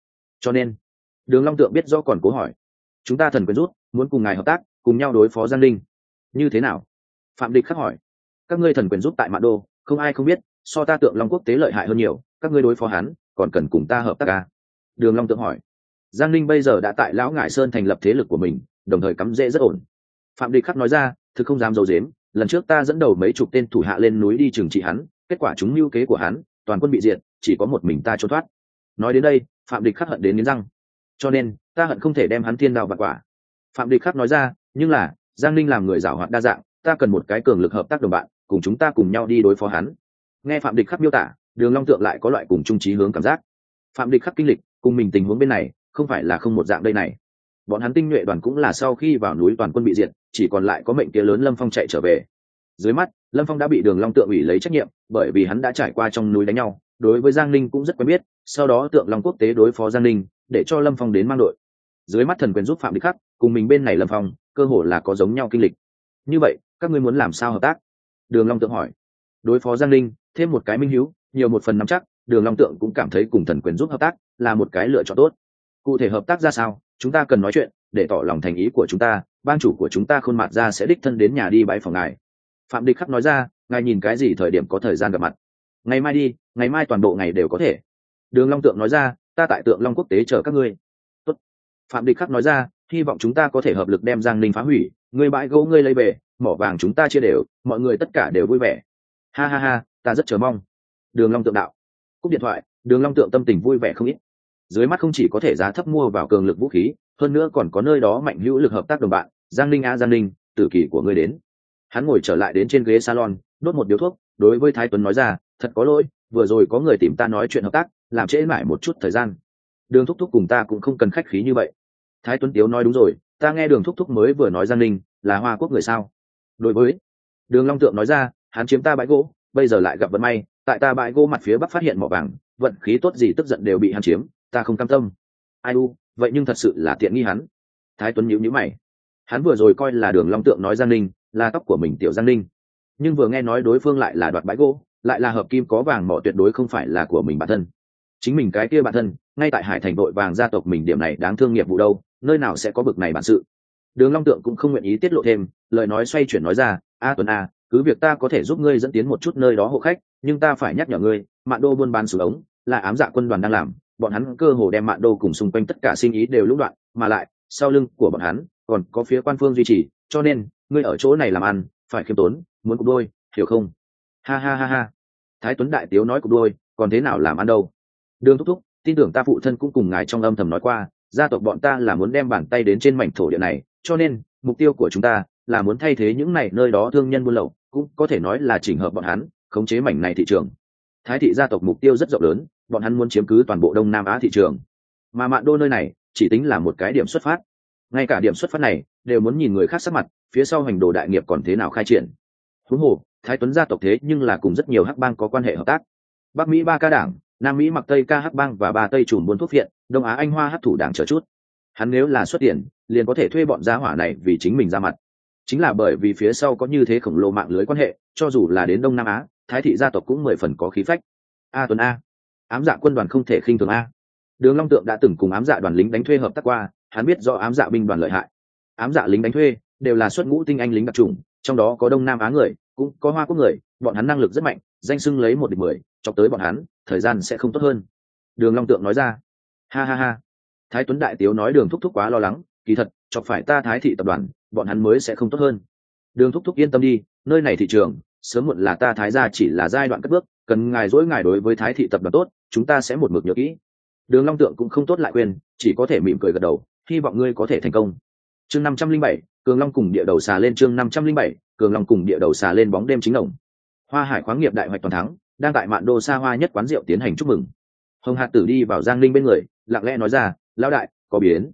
Cho nên, đường long tượng biết rõ còn cố hỏi, chúng ta thần quyền rút, muốn cùng ngài hợp tác, cùng nhau đối phó giang linh như thế nào? Phạm địch khắc hỏi, các ngươi thần quyền giúp tại mạn đô, không ai không biết, so ta tượng long quốc tế lợi hại hơn nhiều, các ngươi đối phó hắn, còn cần cùng ta hợp tác à? đường long tượng hỏi, giang linh bây giờ đã tại lão ngải sơn thành lập thế lực của mình, đồng thời cắm rễ rất ổn. Phạm địch khắc nói ra thực không dám dầu dếm lần trước ta dẫn đầu mấy chục tên thủ hạ lên núi đi trừng trị hắn, kết quả chúng mưu kế của hắn, toàn quân bị diệt, chỉ có một mình ta trốn thoát. Nói đến đây, phạm địch khắc hận đến nghiến răng. Cho nên, ta hận không thể đem hắn thiên đào vặt quả. Phạm địch khắc nói ra, nhưng là, giang ninh làm người giảo hoạt đa dạng ta cần một cái cường lực hợp tác đồng bạn, cùng chúng ta cùng nhau đi đối phó hắn. Nghe phạm địch khắc miêu tả, đường long tượng lại có loại cùng trung trí hướng cảm giác. Phạm địch khắc kinh lịch, cùng mình tình huống bên này, không phải là không một dạng đây này. Bọn hắn tinh nhuệ đoàn cũng là sau khi vào núi toàn quân bị diệt, chỉ còn lại có mệnh kia lớn lâm phong chạy trở về. Dưới mắt, lâm phong đã bị đường long tượng ủy lấy trách nhiệm, bởi vì hắn đã trải qua trong núi đánh nhau, đối với giang ninh cũng rất quen biết, sau đó tượng long quốc tế đối phó giang ninh, để cho lâm phong đến mang đội. Dưới mắt thần quyền giúp phạm địch khắc, cùng mình bên này lâm phong, cơ hồ là có giống nhau kinh lịch. Như vậy các ngươi muốn làm sao hợp tác? Đường long tượng hỏi. Đối phó giang ninh, thêm một cái minh hiếu, nhiều một phần nắm chắc, đường long tượng cũng cảm thấy cùng thần quyền giúp hợp tác là một cái lựa chọn tốt. Cụ thể hợp tác ra sao, chúng ta cần nói chuyện, để tỏ lòng thành ý của chúng ta, ban chủ của chúng ta khôn mặt ra sẽ đích thân đến nhà đi bãi phòng ngài. Phạm địch khắc nói ra, ngài nhìn cái gì thời điểm có thời gian gặp mặt. Ngày mai đi, ngày mai toàn bộ ngày đều có thể. Đường long tượng nói ra, ta tại tượng long quốc tế chờ các ngươi. Tốt. phạm địch khắc nói ra, hy vọng chúng ta có thể hợp lực đem giang ninh phá hủy ngươi bãi gỗ ngươi lấy về, mỏ vàng chúng ta chia đều, mọi người tất cả đều vui vẻ. Ha ha ha, ta rất chờ mong. Đường long tượng đạo. Cúp điện thoại, đường long tượng tâm tình vui vẻ không ít. Dưới mắt không chỉ có thể giá thấp mua vào cường lực vũ khí, hơn nữa còn có nơi đó mạnh hữu lực hợp tác đồng bạn, giang ninh a giang ninh, tử kỳ của ngươi đến. Hắn ngồi trở lại đến trên ghế salon, đốt một điếu thuốc, đối với thái tuấn nói ra, thật có lỗi, vừa rồi có người tìm ta nói chuyện hợp tác, làm trễ mãi một chút thời gian. Đường thúc thúc cùng ta cũng không cần khách khí như vậy. Thái tuấn tiếu nói đúng rồi ta nghe đường thúc thúc mới vừa nói giang ninh, là hoa quốc người sao? Đối với, đường long tượng nói ra, hắn chiếm ta bãi gỗ, bây giờ lại gặp vận may, tại ta bãi gỗ mặt phía bắc phát hiện mỏ vàng, vận khí tốt gì tức giận đều bị hắn chiếm, ta không cam tâm. Ai u, vậy nhưng thật sự là tiện nghi hắn. Thái tuấn nhíu nhíu mày. Hắn vừa rồi coi là đường long tượng nói giang ninh, là tóc của mình tiểu giang ninh. Nhưng vừa nghe nói đối phương lại là đoạt bãi gỗ, lại là hợp kim có vàng mỏ tuyệt đối không phải là của mình bản thân. Chính mình cái kia bản thân, ngay tại hải thành đội vàng gia tộc mình điểm này đáng thương nghiệp vụ đâu nơi nào sẽ có bực này bản sự? Đường long tượng cũng không nguyện ý tiết lộ thêm, lời nói xoay chuyển nói ra, a tuấn a cứ việc ta có thể giúp ngươi dẫn tiến một chút nơi đó hộ khách, nhưng ta phải nhắc nhở ngươi, mạn đô buôn bán sủ ống, là ám dạ quân đoàn đang làm, bọn hắn cơ hồ đem mạn đô cùng xung quanh tất cả sinh ý đều lũng đoạn, mà lại, sau lưng của bọn hắn, còn có phía quan phương duy trì, cho nên, ngươi ở chỗ này làm ăn, phải khiêm tốn, muốn cục đôi, hiểu không? Ha ha ha ha. Thái tuấn đại tiếu nói cục đôi, còn thế nào làm ăn đâu? Đường thúc thúc, tin tưởng ta phụ thân cũng cùng ngài trong âm thầm nói qua gia tộc bọn ta là muốn đem bàn tay đến trên mảnh thổ địa này, cho nên, mục tiêu của chúng ta là muốn thay thế những này nơi đó thương nhân buôn lậu, cũng có thể nói là chỉnh hợp bọn hắn, khống chế mảnh này thị trường. Thái thị gia tộc mục tiêu rất rộng lớn, bọn hắn muốn chiếm cứ toàn bộ đông nam á thị trường. Mà mạn đô nơi này, chỉ tính là một cái điểm xuất phát. Ngay cả điểm xuất phát này, đều muốn nhìn người khác sắc mặt, phía sau hành đồ đại nghiệp còn thế nào khai triển. Huống hồ, thái tuấn gia tộc thế nhưng là cùng rất nhiều hắc bang có quan hệ hợp tác. Bắc mỹ ba ca đảng nam mỹ mặc tây ca hắc bang và ba tây chùm buôn thuốc viện đông á anh hoa hắc thủ đảng chờ chút. Hắn nếu là xuất tiền, liền có thể thuê bọn gia hỏa này vì chính mình ra mặt. Chính là bởi vì phía sau có như thế khổng lồ mạng lưới quan hệ, cho dù là đến đông nam á, thái thị gia tộc cũng mười phần có khí phách. A tuấn a. Ám dạ quân đoàn không thể khinh thường a. Đường long tượng đã từng cùng ám dạ đoàn lính đánh thuê hợp tác qua, hắn biết do ám dạ binh đoàn lợi hại. Ám dạ lính đánh thuê đều là xuất ngũ tinh anh lính đặc trùng, trong đó có đông nam á người, cũng có hoa quốc người, bọn hắn năng lực rất mạnh, danh sưng lấy một địch mười chọc tới bọn hắn thời gian sẽ không tốt hơn. Đường long tượng nói ra. Ha ha ha. Thái tuấn đại tiếu nói đường thúc thúc quá lo lắng kỳ thật chọc phải ta thái thị tập đoàn bọn hắn mới sẽ không tốt hơn. Đường thúc thúc yên tâm đi nơi này thị trường sớm muộn là ta thái gia chỉ là giai đoạn cất bước cần ngài dỗi ngài đối với thái thị tập đoàn tốt chúng ta sẽ một mực nhớ kỹ. Đường long tượng cũng không tốt lại quyền, chỉ có thể mỉm cười gật đầu hy vọng ngươi có thể thành công. Chương năm trăm linh bảy cường long cùng địa đầu xà lên chương năm trăm linh bảy cường long cùng địa đầu xà lên bóng đêm chính đồng. Hoa hải khoáng nghiệp đại hoạch toàn thắng đang tại mạn đô xa hoa nhất quán rượu tiến hành chúc mừng. Hồng hạt tử đi vào giang linh bên người, lặng lẽ nói ra, lão đại, có biến.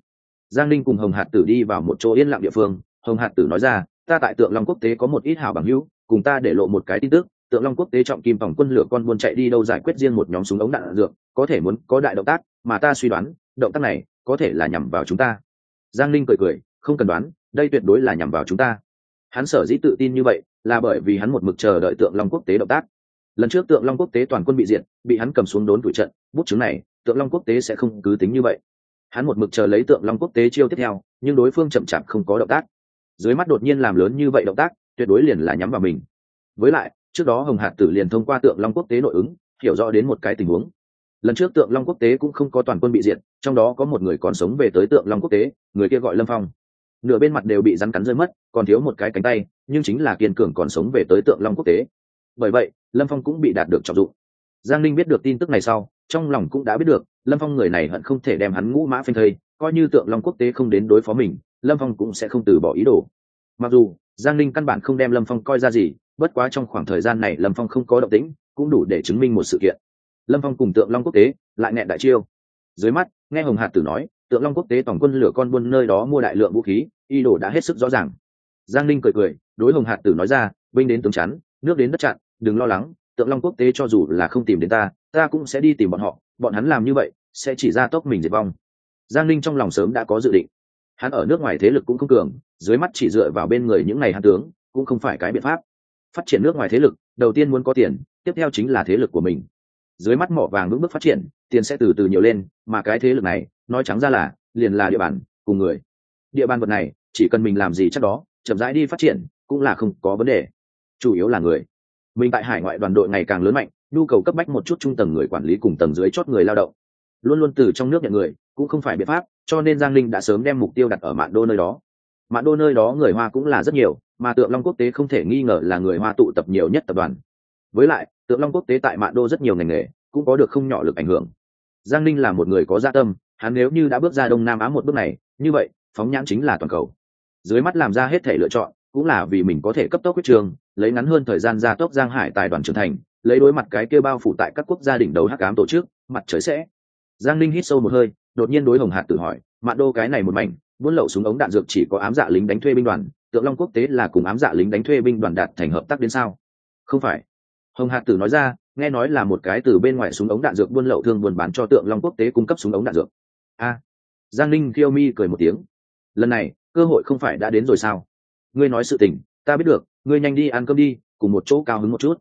Giang linh cùng hồng hạt tử đi vào một chỗ yên lặng địa phương. Hồng hạt tử nói ra, ta tại tượng long quốc tế có một ít hảo bằng hữu, cùng ta để lộ một cái tin tức. Tượng long quốc tế trọng kim phòng quân lửa con buôn chạy đi đâu giải quyết riêng một nhóm súng ống đạn dược, có thể muốn có đại động tác, mà ta suy đoán, động tác này có thể là nhằm vào chúng ta. Giang linh cười cười, không cần đoán, đây tuyệt đối là nhằm vào chúng ta. Hắn sở dĩ tự tin như vậy là bởi vì hắn một mực chờ đợi tượng long quốc tế động tác lần trước tượng long quốc tế toàn quân bị diệt, bị hắn cầm xuống đốn tuổi trận, bút chứng này, tượng long quốc tế sẽ không cứ tính như vậy. Hắn một mực chờ lấy tượng long quốc tế chiêu tiếp theo, nhưng đối phương chậm chạp không có động tác. Dưới mắt đột nhiên làm lớn như vậy động tác, tuyệt đối liền là nhắm vào mình. Với lại, trước đó hồng hạt tử liền thông qua tượng long quốc tế nội ứng, hiểu rõ đến một cái tình huống. Lần trước tượng long quốc tế cũng không có toàn quân bị diệt, trong đó có một người còn sống về tới tượng long quốc tế, người kia gọi lâm phong. Nửa bên mặt đều bị rắn cắn rơi mất, còn thiếu một cái cánh tay, nhưng chính là kiên cường còn sống về tới tượng long quốc tế. Bởi vậy lâm phong cũng bị đạt được trọng dụng. Giang linh biết được tin tức này sau, trong lòng cũng đã biết được, lâm phong người này hận không thể đem hắn ngũ mã phanh thây, coi như tượng long quốc tế không đến đối phó mình, lâm phong cũng sẽ không từ bỏ ý đồ. Mặc dù, giang linh căn bản không đem lâm phong coi ra gì, bất quá trong khoảng thời gian này lâm phong không có động tĩnh, cũng đủ để chứng minh một sự kiện. Lâm phong cùng tượng long quốc tế, lại nghẹn đại chiêu. Dưới mắt, nghe hồng hạt tử nói, tượng long quốc tế tổng quân lửa con buôn nơi đó mua đại lượng vũ khí y đồ đã hết sức rõ ràng. Giang linh cười cười, đối hồng hạt tử nói ra, binh đến tướng chắn, nước đến đất chặn đừng lo lắng, tượng long quốc tế cho dù là không tìm đến ta ta cũng sẽ đi tìm bọn họ, bọn hắn làm như vậy, sẽ chỉ ra tốc mình diệt vong. Giang linh trong lòng sớm đã có dự định. Hắn ở nước ngoài thế lực cũng không cường, dưới mắt chỉ dựa vào bên người những ngày hắn tướng, cũng không phải cái biện pháp. Phát triển nước ngoài thế lực, đầu tiên muốn có tiền, tiếp theo chính là thế lực của mình. Dưới mắt mỏ vàng vững bước phát triển, tiền sẽ từ từ nhiều lên, mà cái thế lực này, nói trắng ra là, liền là địa bàn, cùng người. Địa bàn vật này, chỉ cần mình làm gì chắc đó, chậm rãi đi phát triển, cũng là không có vấn đề. Chủ yếu là người mình tại hải ngoại đoàn đội ngày càng lớn mạnh, nhu cầu cấp bách một chút trung tầng người quản lý cùng tầng dưới chót người lao động. Luôn luôn từ trong nước nhận người, cũng không phải biện pháp, cho nên giang linh đã sớm đem mục tiêu đặt ở mạn đô nơi đó. Mạn đô nơi đó người hoa cũng là rất nhiều, mà tượng long quốc tế không thể nghi ngờ là người hoa tụ tập nhiều nhất tập đoàn. Với lại, tượng long quốc tế tại mạn đô rất nhiều ngành nghề, cũng có được không nhỏ lực ảnh hưởng. Giang ninh là một người có gia tâm, hắn nếu như đã bước ra đông nam á một bước này, như vậy, phóng nhãn chính là toàn cầu. Dưới mắt làm ra hết thể lựa chọn, cũng là vì mình có thể cấp tốc quyết trường lấy ngắn hơn thời gian gia tốc giang hải tài đoàn trưởng thành, lấy đối mặt cái kêu bao phủ tại các quốc gia đỉnh đầu hắc ám tổ chức, mặt trời sẽ. Giang ninh hít sâu một hơi, đột nhiên đối hồng hạt tự hỏi, mạn đô cái này một mảnh, buôn lậu súng ống đạn dược chỉ có ám dạ lính đánh thuê binh đoàn, tượng long quốc tế là cùng ám dạ lính đánh thuê binh đoàn đạt thành hợp tác đến sao? Không phải. Hồng hạt tử nói ra, nghe nói là một cái từ bên ngoài súng ống đạn dược buôn lậu thương buôn bán cho tượng long quốc tế cung cấp súng ống đạn dược. A. Giang ninh khiêu mi cười một tiếng, lần này, cơ hội không phải đã đến rồi sao? Ngươi nói sự tình, ta biết được ngươi nhanh đi ăn cơm đi, cùng một chỗ cao hứng một chút.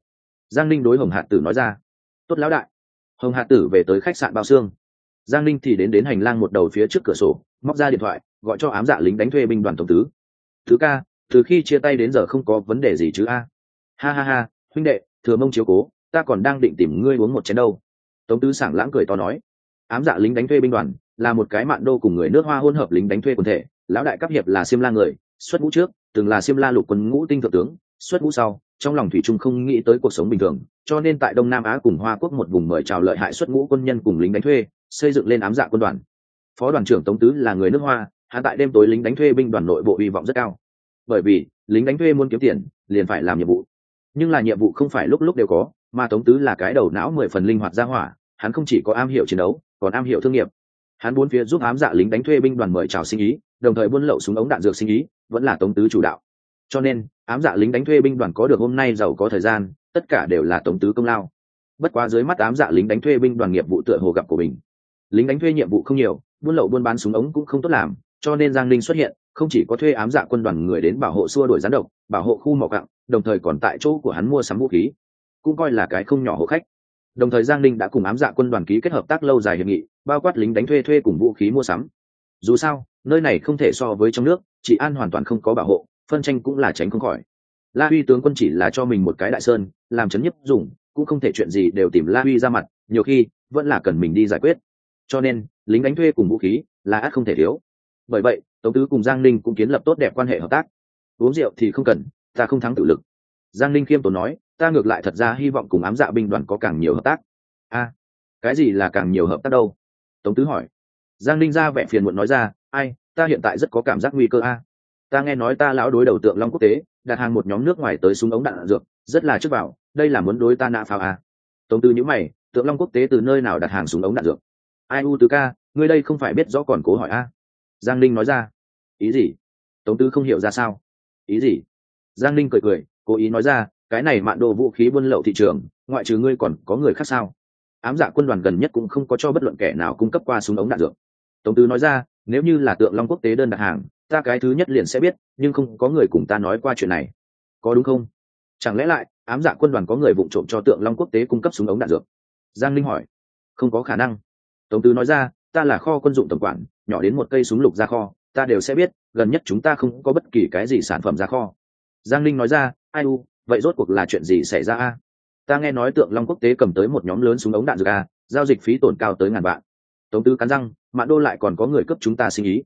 Giang ninh đối hồng hạt tử nói ra. Tốt lão đại. Hồng hạt tử về tới khách sạn bao xương giang ninh thì đến đến hành lang một đầu phía trước cửa sổ, móc ra điện thoại, gọi cho ám dạ lính đánh thuê binh đoàn tổng tứ. Thứ ca, từ khi chia tay đến giờ không có vấn đề gì chứ a? Ha ha ha, huynh đệ, thừa mông chiếu cố, ta còn đang định tìm ngươi uống một chén đâu. Tống tứ sảng lãng cười to nói. Ám dạ lính đánh thuê binh đoàn, là một cái mạn đô cùng người nước hoa hôn hợp lính đánh thuê quần thể, lão đại cấp hiệp là xiêm la người, xuất ngũ trước từng là xiêm la lục quân ngũ tinh thượng tướng, xuất ngũ sau, trong lòng thủy trung không nghĩ tới cuộc sống bình thường, cho nên tại đông nam á cùng hoa quốc một vùng mời chào lợi hại xuất ngũ quân nhân cùng lính đánh thuê, xây dựng lên ám dạ quân đoàn. Phó đoàn trưởng tống tứ là người nước hoa hạ tại đêm tối lính đánh thuê binh đoàn nội bộ hy vọng rất cao. Bởi vì, lính đánh thuê muốn kiếm tiền, liền phải làm nhiệm vụ. Nhưng là nhiệm vụ không phải lúc lúc đều có, mà tống tứ là cái đầu não mười phần linh hoạt ra hỏa, hắn không chỉ có am hiểu chiến đấu, còn am hiểu thương nghiệp hắn bốn phía giúp ám dạ lính đánh thuê binh đoàn mời chào sinh ý, đồng thời buôn lậu súng ống đạn dược sinh ý, vẫn là tống tứ chủ đạo. Cho nên, ám dạ lính đánh thuê binh đoàn có được hôm nay giàu có thời gian, tất cả đều là tống tứ công lao. Bất quá dưới mắt ám dạ lính đánh thuê binh đoàn nghiệp vụ tựa hồ gặp của mình. Lính đánh thuê nhiệm vụ không nhiều, buôn lậu buôn bán súng ống cũng không tốt làm, cho nên giang linh xuất hiện, không chỉ có thuê ám dạ quân đoàn người đến bảo hộ xua đuổi gián độc, bảo hộ khu mỏ cặng đồng thời còn tại chỗ của hắn mua sắm vũ khí. Cũng coi là cái không nhỏ hộ khách đồng thời giang Ninh đã cùng ám dạ quân đoàn ký kết hợp tác lâu dài hiệp nghị, bao quát lính đánh thuê thuê cùng vũ khí mua sắm. Dù sao, nơi này không thể so với trong nước chị an hoàn toàn không có bảo hộ, phân tranh cũng là tránh không khỏi. La huy tướng quân chỉ là cho mình một cái đại sơn, làm chấn nhấp dùng, cũng không thể chuyện gì đều tìm la huy ra mặt, nhiều khi, vẫn là cần mình đi giải quyết. Cho nên, lính đánh thuê cùng vũ khí là ắt không thể thiếu. Bởi vậy, tống tứ cùng giang ninh cũng kiến lập tốt đẹp quan hệ hợp tác. Uống rượu thì không cần, ta không thắng tự lực. Giang ninh khiêm tốn nói ta ngược lại thật ra hy vọng cùng ám dạ binh đoàn có càng nhiều hợp tác. A cái gì là càng nhiều hợp tác đâu? Tống tứ hỏi. Giang ninh ra vẻ phiền muộn nói ra ai ta hiện tại rất có cảm giác nguy cơ a. Ta nghe nói ta lão đối đầu tượng long quốc tế đặt hàng một nhóm nước ngoài tới súng ống đạn, đạn dược rất là trước vào đây là muốn đối ta nạ pháo a. Tống tứ nhữ mày tượng long quốc tế từ nơi nào đặt hàng súng ống đạn dược? Ai u tứ ca ngươi đây không phải biết rõ còn cố hỏi a. Giang ninh nói ra. Ý gì? Tống tứ không hiểu ra sao. Ý gì? Giang ninh cười cười cố ý nói ra cái này mạn đồ vũ khí buôn lậu thị trường, ngoại trừ ngươi còn có người khác sao? Ám dạ quân đoàn gần nhất cũng không có cho bất luận kẻ nào cung cấp qua súng ống đạn dược. Tổng tứ nói ra, nếu như là tượng long quốc tế đơn đặt hàng, ta cái thứ nhất liền sẽ biết, nhưng không có người cùng ta nói qua chuyện này. Có đúng không? Chẳng lẽ lại, ám dạ quân đoàn có người vụ trộm cho tượng long quốc tế cung cấp súng ống đạn dược? Giang linh hỏi. Không có khả năng. Tổng tứ nói ra, ta là kho quân dụng tổng quản, nhỏ đến một cây súng lục ra kho, ta đều sẽ biết, gần nhất chúng ta không có bất kỳ cái gì sản phẩm ra kho. Giang linh nói ra, ai u vậy rốt cuộc là chuyện gì xảy ra a? Ta nghe nói tượng long quốc tế cầm tới một nhóm lớn súng ống đạn dược a, giao dịch phí tổn cao tới ngàn vạn. Tống tứ cắn răng, mạn đô lại còn có người cấp chúng ta sinh ý.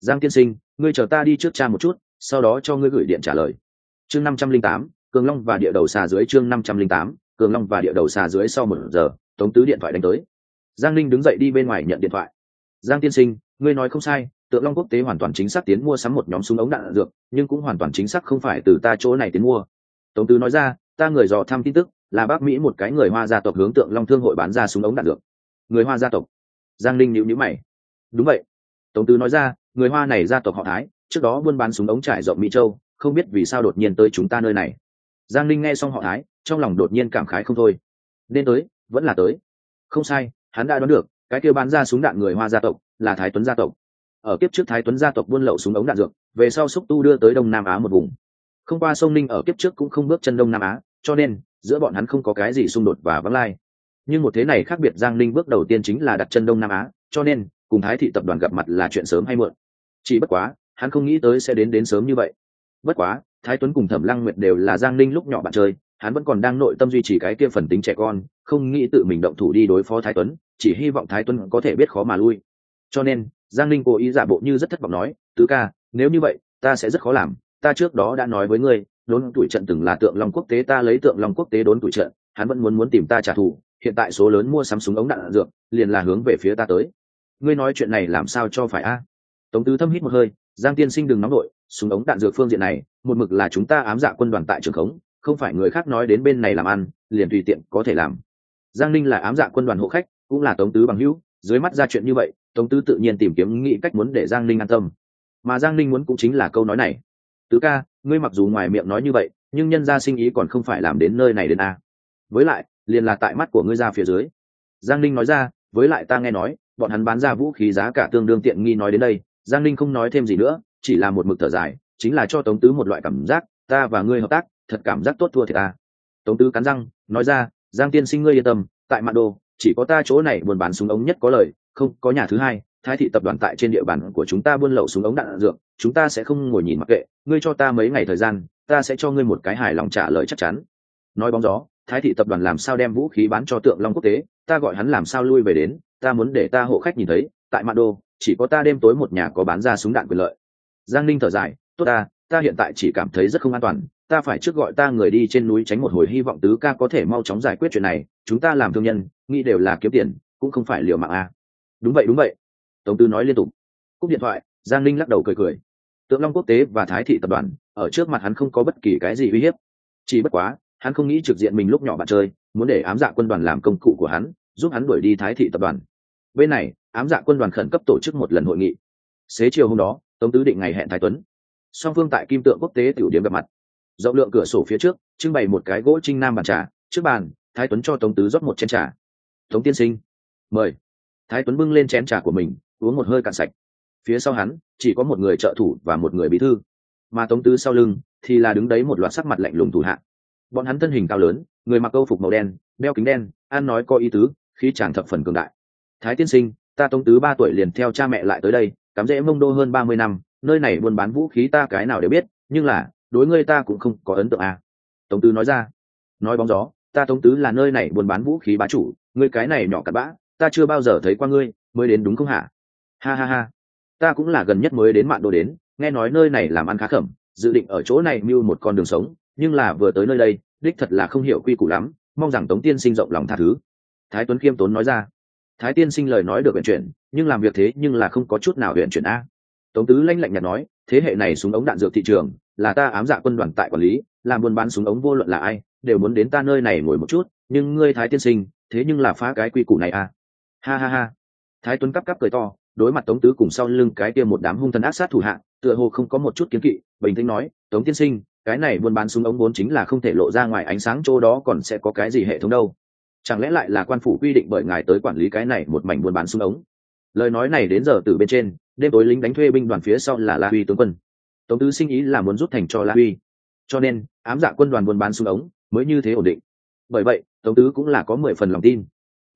Giang tiên sinh, ngươi chờ ta đi trước cha một chút, sau đó cho ngươi gửi điện trả lời. Chương năm trăm linh tám, cường long và địa đầu xà dưới chương năm trăm linh tám, cường long và địa đầu xà dưới sau một giờ, tống tứ điện thoại đánh tới. Giang linh đứng dậy đi bên ngoài nhận điện thoại. Giang tiên sinh, ngươi nói không sai, tượng long quốc tế hoàn toàn chính xác tiến mua sắm một nhóm súng ống đạn dược, nhưng cũng hoàn toàn chính xác không phải từ ta chỗ này tiến mua tống tứ nói ra, ta người dò thăm tin tức, là bác mỹ một cái người hoa gia tộc hướng tượng long thương hội bán ra súng ống đạn dược. Người hoa gia tộc? Giang linh nhịu nhữ mày. Đúng vậy. Tống tứ nói ra, người hoa này gia tộc họ thái, trước đó buôn bán súng ống trải rộng mỹ châu, không biết vì sao đột nhiên tới chúng ta nơi này. Giang linh nghe xong họ thái, trong lòng đột nhiên cảm khái không thôi. Nên tới, vẫn là tới. Không sai, hắn đã đoán được, cái kia bán ra súng đạn người hoa gia tộc, là thái tuấn gia tộc. Ở kiếp trước thái tuấn gia tộc buôn lậu súng ống đạn dược, về sau xúc tu đưa tới đông nam á một vùng không qua sông ninh ở kiếp trước cũng không bước chân đông nam á, cho nên, giữa bọn hắn không có cái gì xung đột và vắng lai. Nhưng một thế này khác biệt giang ninh bước đầu tiên chính là đặt chân đông nam á, cho nên, cùng thái thị tập đoàn gặp mặt là chuyện sớm hay muộn. Chỉ bất quá, hắn không nghĩ tới sẽ đến đến sớm như vậy. Bất quá, thái tuấn cùng thẩm lăng nguyệt đều là giang ninh lúc nhỏ bạn chơi, hắn vẫn còn đang nội tâm duy trì cái kia phần tính trẻ con, không nghĩ tự mình động thủ đi đối phó thái tuấn, chỉ hy vọng thái tuấn có thể biết khó mà lui. Cho nên, giang ninh cố ý giả bộ như rất thất vọng nói, tứ ca, nếu như vậy, ta sẽ rất khó làm ta trước đó đã nói với ngươi đốn tuổi trận từng là tượng long quốc tế ta lấy tượng long quốc tế đốn tuổi trận hắn vẫn muốn muốn tìm ta trả thù hiện tại số lớn mua sắm súng ống đạn, đạn dược liền là hướng về phía ta tới. Ngươi nói chuyện này làm sao cho phải a? Tống tứ thâm hít một hơi giang tiên sinh đừng nóng nội súng ống đạn dược phương diện này một mực là chúng ta ám dạ quân đoàn tại trường khống không phải người khác nói đến bên này làm ăn liền tùy tiện có thể làm. Giang ninh là ám dạ quân đoàn hộ khách cũng là tống tứ bằng hữu dưới mắt ra chuyện như vậy tống tứ tự nhiên tìm kiếm nghĩ cách muốn để giang ninh an tâm. Mà giang ninh muốn cũng chính là câu nói này tứ ca, ngươi mặc dù ngoài miệng nói như vậy, nhưng nhân gia sinh ý còn không phải làm đến nơi này đến a. Với lại, liền là tại mắt của ngươi ra phía dưới. Giang ninh nói ra, với lại ta nghe nói, bọn hắn bán ra vũ khí giá cả tương đương tiện nghi nói đến đây. Giang ninh không nói thêm gì nữa, chỉ là một mực thở dài, chính là cho tống tứ một loại cảm giác, ta và ngươi hợp tác, thật cảm giác tốt thua thiệt ta tống tứ cắn răng, nói ra, giang tiên sinh ngươi yên tâm, tại mạn đô chỉ có ta chỗ này buôn bán súng ống nhất có lời, không có nhà thứ hai thái thị tập đoàn tại trên địa bàn của chúng ta buôn lậu súng ống đạn, đạn dược chúng ta sẽ không ngồi nhìn mặc kệ ngươi cho ta mấy ngày thời gian ta sẽ cho ngươi một cái hài lòng trả lời chắc chắn. Nói bóng gió thái thị tập đoàn làm sao đem vũ khí bán cho tượng long quốc tế ta gọi hắn làm sao lui về đến ta muốn để ta hộ khách nhìn thấy tại mạn đô chỉ có ta đêm tối một nhà có bán ra súng đạn quyền lợi. Giang ninh thở dài tốt ta ta hiện tại chỉ cảm thấy rất không an toàn ta phải trước gọi ta người đi trên núi tránh một hồi hy vọng tứ ca có thể mau chóng giải quyết chuyện này chúng ta làm thương nhân nghĩ đều là kiếm tiền cũng không phải liều mạng a. À. đúng vậy đúng vậy tống tư nói liên tục. Cúp điện thoại, giang Linh lắc đầu cười cười. Tượng long quốc tế và thái thị tập đoàn, ở trước mặt hắn không có bất kỳ cái gì uy hiếp. Chỉ bất quá, hắn không nghĩ trực diện mình lúc nhỏ bạn chơi, muốn để ám dạ quân đoàn làm công cụ của hắn, giúp hắn đuổi đi thái thị tập đoàn. Bên này, ám dạ quân đoàn khẩn cấp tổ chức một lần hội nghị. Xế chiều hôm đó, tống tứ định ngày hẹn thái tuấn. Song phương tại kim tượng quốc tế tiểu điểm gặp mặt. Rộng lượng cửa sổ phía trước, trưng bày một cái gỗ trinh nam bàn trà. Trước bàn, thái tuấn cho tống tứ rót một chén trà. Tống tiên sinh, mời. Thái tuấn bưng lên chén trà của mình uống một hơi cạn sạch. Phía sau hắn, chỉ có một người trợ thủ và một người bí thư. Mà tống tứ sau lưng, thì là đứng đấy một loạt sắc mặt lạnh lùng thủ hạ. Bọn hắn thân hình cao lớn, người mặc câu phục màu đen, đeo kính đen an nói có ý tứ khi chàng thập phần cường đại. Thái tiên sinh, ta tống tứ ba tuổi liền theo cha mẹ lại tới đây, cắm rễ mông đô hơn ba mươi năm, nơi này buôn bán vũ khí ta cái nào đều biết, nhưng là, đối ngươi ta cũng không có ấn tượng à. tống tứ nói ra. Nói bóng gió, ta tống tứ là nơi này buôn bán vũ khí bá chủ, ngươi cái này nhỏ cặn bã, ta chưa bao giờ thấy qua ngươi, mới đến đúng không hả? Ha ha ha. Ta cũng là gần nhất mới đến mạn đô đến, nghe nói nơi này làm ăn khá khẩm, dự định ở chỗ này mưu một con đường sống, nhưng là vừa tới nơi đây, đích thật là không hiểu quy củ lắm, mong rằng tống tiên sinh rộng lòng tha thứ. Thái tuấn khiêm tốn nói ra. Thái tiên sinh lời nói được vận chuyển, nhưng làm việc thế nhưng là không có chút nào huyện chuyển a. Tống tứ lanh lạnh nhạt nói, thế hệ này súng ống đạn dược thị trường, là ta ám dạ quân đoàn tại quản lý, làm buôn bán súng ống vô luận là ai, đều muốn đến ta nơi này ngồi một chút, nhưng ngươi thái tiên sinh, thế nhưng là phá cái quy củ này à ha ha ha. Thái tuấn cắp cắp cười to đối mặt tống tứ cùng sau lưng cái kia một đám hung thần ác sát thủ hạ, tựa hồ không có một chút kiến kỵ, bình tĩnh nói, tống tiên sinh, cái này buôn bán súng ống vốn chính là không thể lộ ra ngoài ánh sáng chỗ đó còn sẽ có cái gì hệ thống đâu. Chẳng lẽ lại là quan phủ quy định bởi ngài tới quản lý cái này một mảnh buôn bán súng ống? Lời nói này đến giờ từ bên trên, đêm tối lính đánh thuê binh đoàn phía sau là la huy tướng quân. Tống tứ sinh ý là muốn rút thành cho la huy. Cho nên, ám dạ quân đoàn buôn bán súng ống mới như thế ổn định. Bởi vậy, tống tứ cũng là có mười phần lòng tin.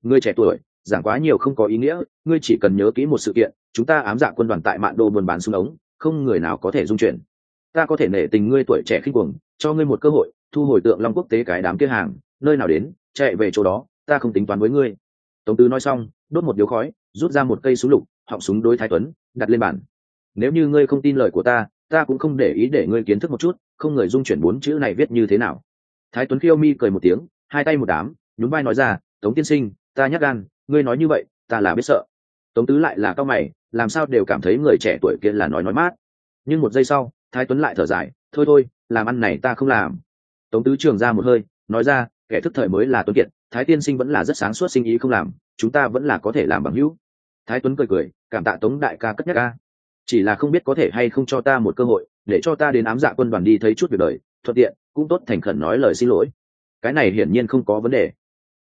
Người trẻ tuổi giảng quá nhiều không có ý nghĩa, ngươi chỉ cần nhớ kỹ một sự kiện, chúng ta ám dạ quân đoàn tại mạn đô buôn bán xuống ống, không người nào có thể dung chuyển. Ta có thể nể tình ngươi tuổi trẻ khinh cuồng, cho ngươi một cơ hội, thu hồi tượng long quốc tế cái đám kia hàng, nơi nào đến, chạy về chỗ đó, ta không tính toán với ngươi. Tống tứ nói xong, đốt một điếu khói, rút ra một cây súng lục, họng súng đối thái tuấn, đặt lên bàn. Nếu như ngươi không tin lời của ta ta cũng không để ý để ngươi kiến thức một chút, không người dung chuyển bốn chữ này viết như thế nào. Thái tuấn khiêu mi cười một tiếng, hai tay một đám, nhún vai nói ra, tống tiên sinh, ta nhắc gan ngươi nói như vậy, ta là biết sợ. Tống tứ lại là cao mày, làm sao đều cảm thấy người trẻ tuổi kia là nói nói mát. Nhưng một giây sau, thái tuấn lại thở dài, thôi thôi, làm ăn này ta không làm. Tống tứ trường ra một hơi, nói ra, kẻ thức thời mới là tuấn kiệt, thái tiên sinh vẫn là rất sáng suốt sinh ý không làm, chúng ta vẫn là có thể làm bằng hữu. Thái tuấn cười cười, cảm tạ tống đại ca cất nhắc ca. Chỉ là không biết có thể hay không cho ta một cơ hội, để cho ta đến ám dạ quân đoàn đi thấy chút việc đời, thuận tiện, cũng tốt thành khẩn nói lời xin lỗi. Cái này hiển nhiên không có vấn đề.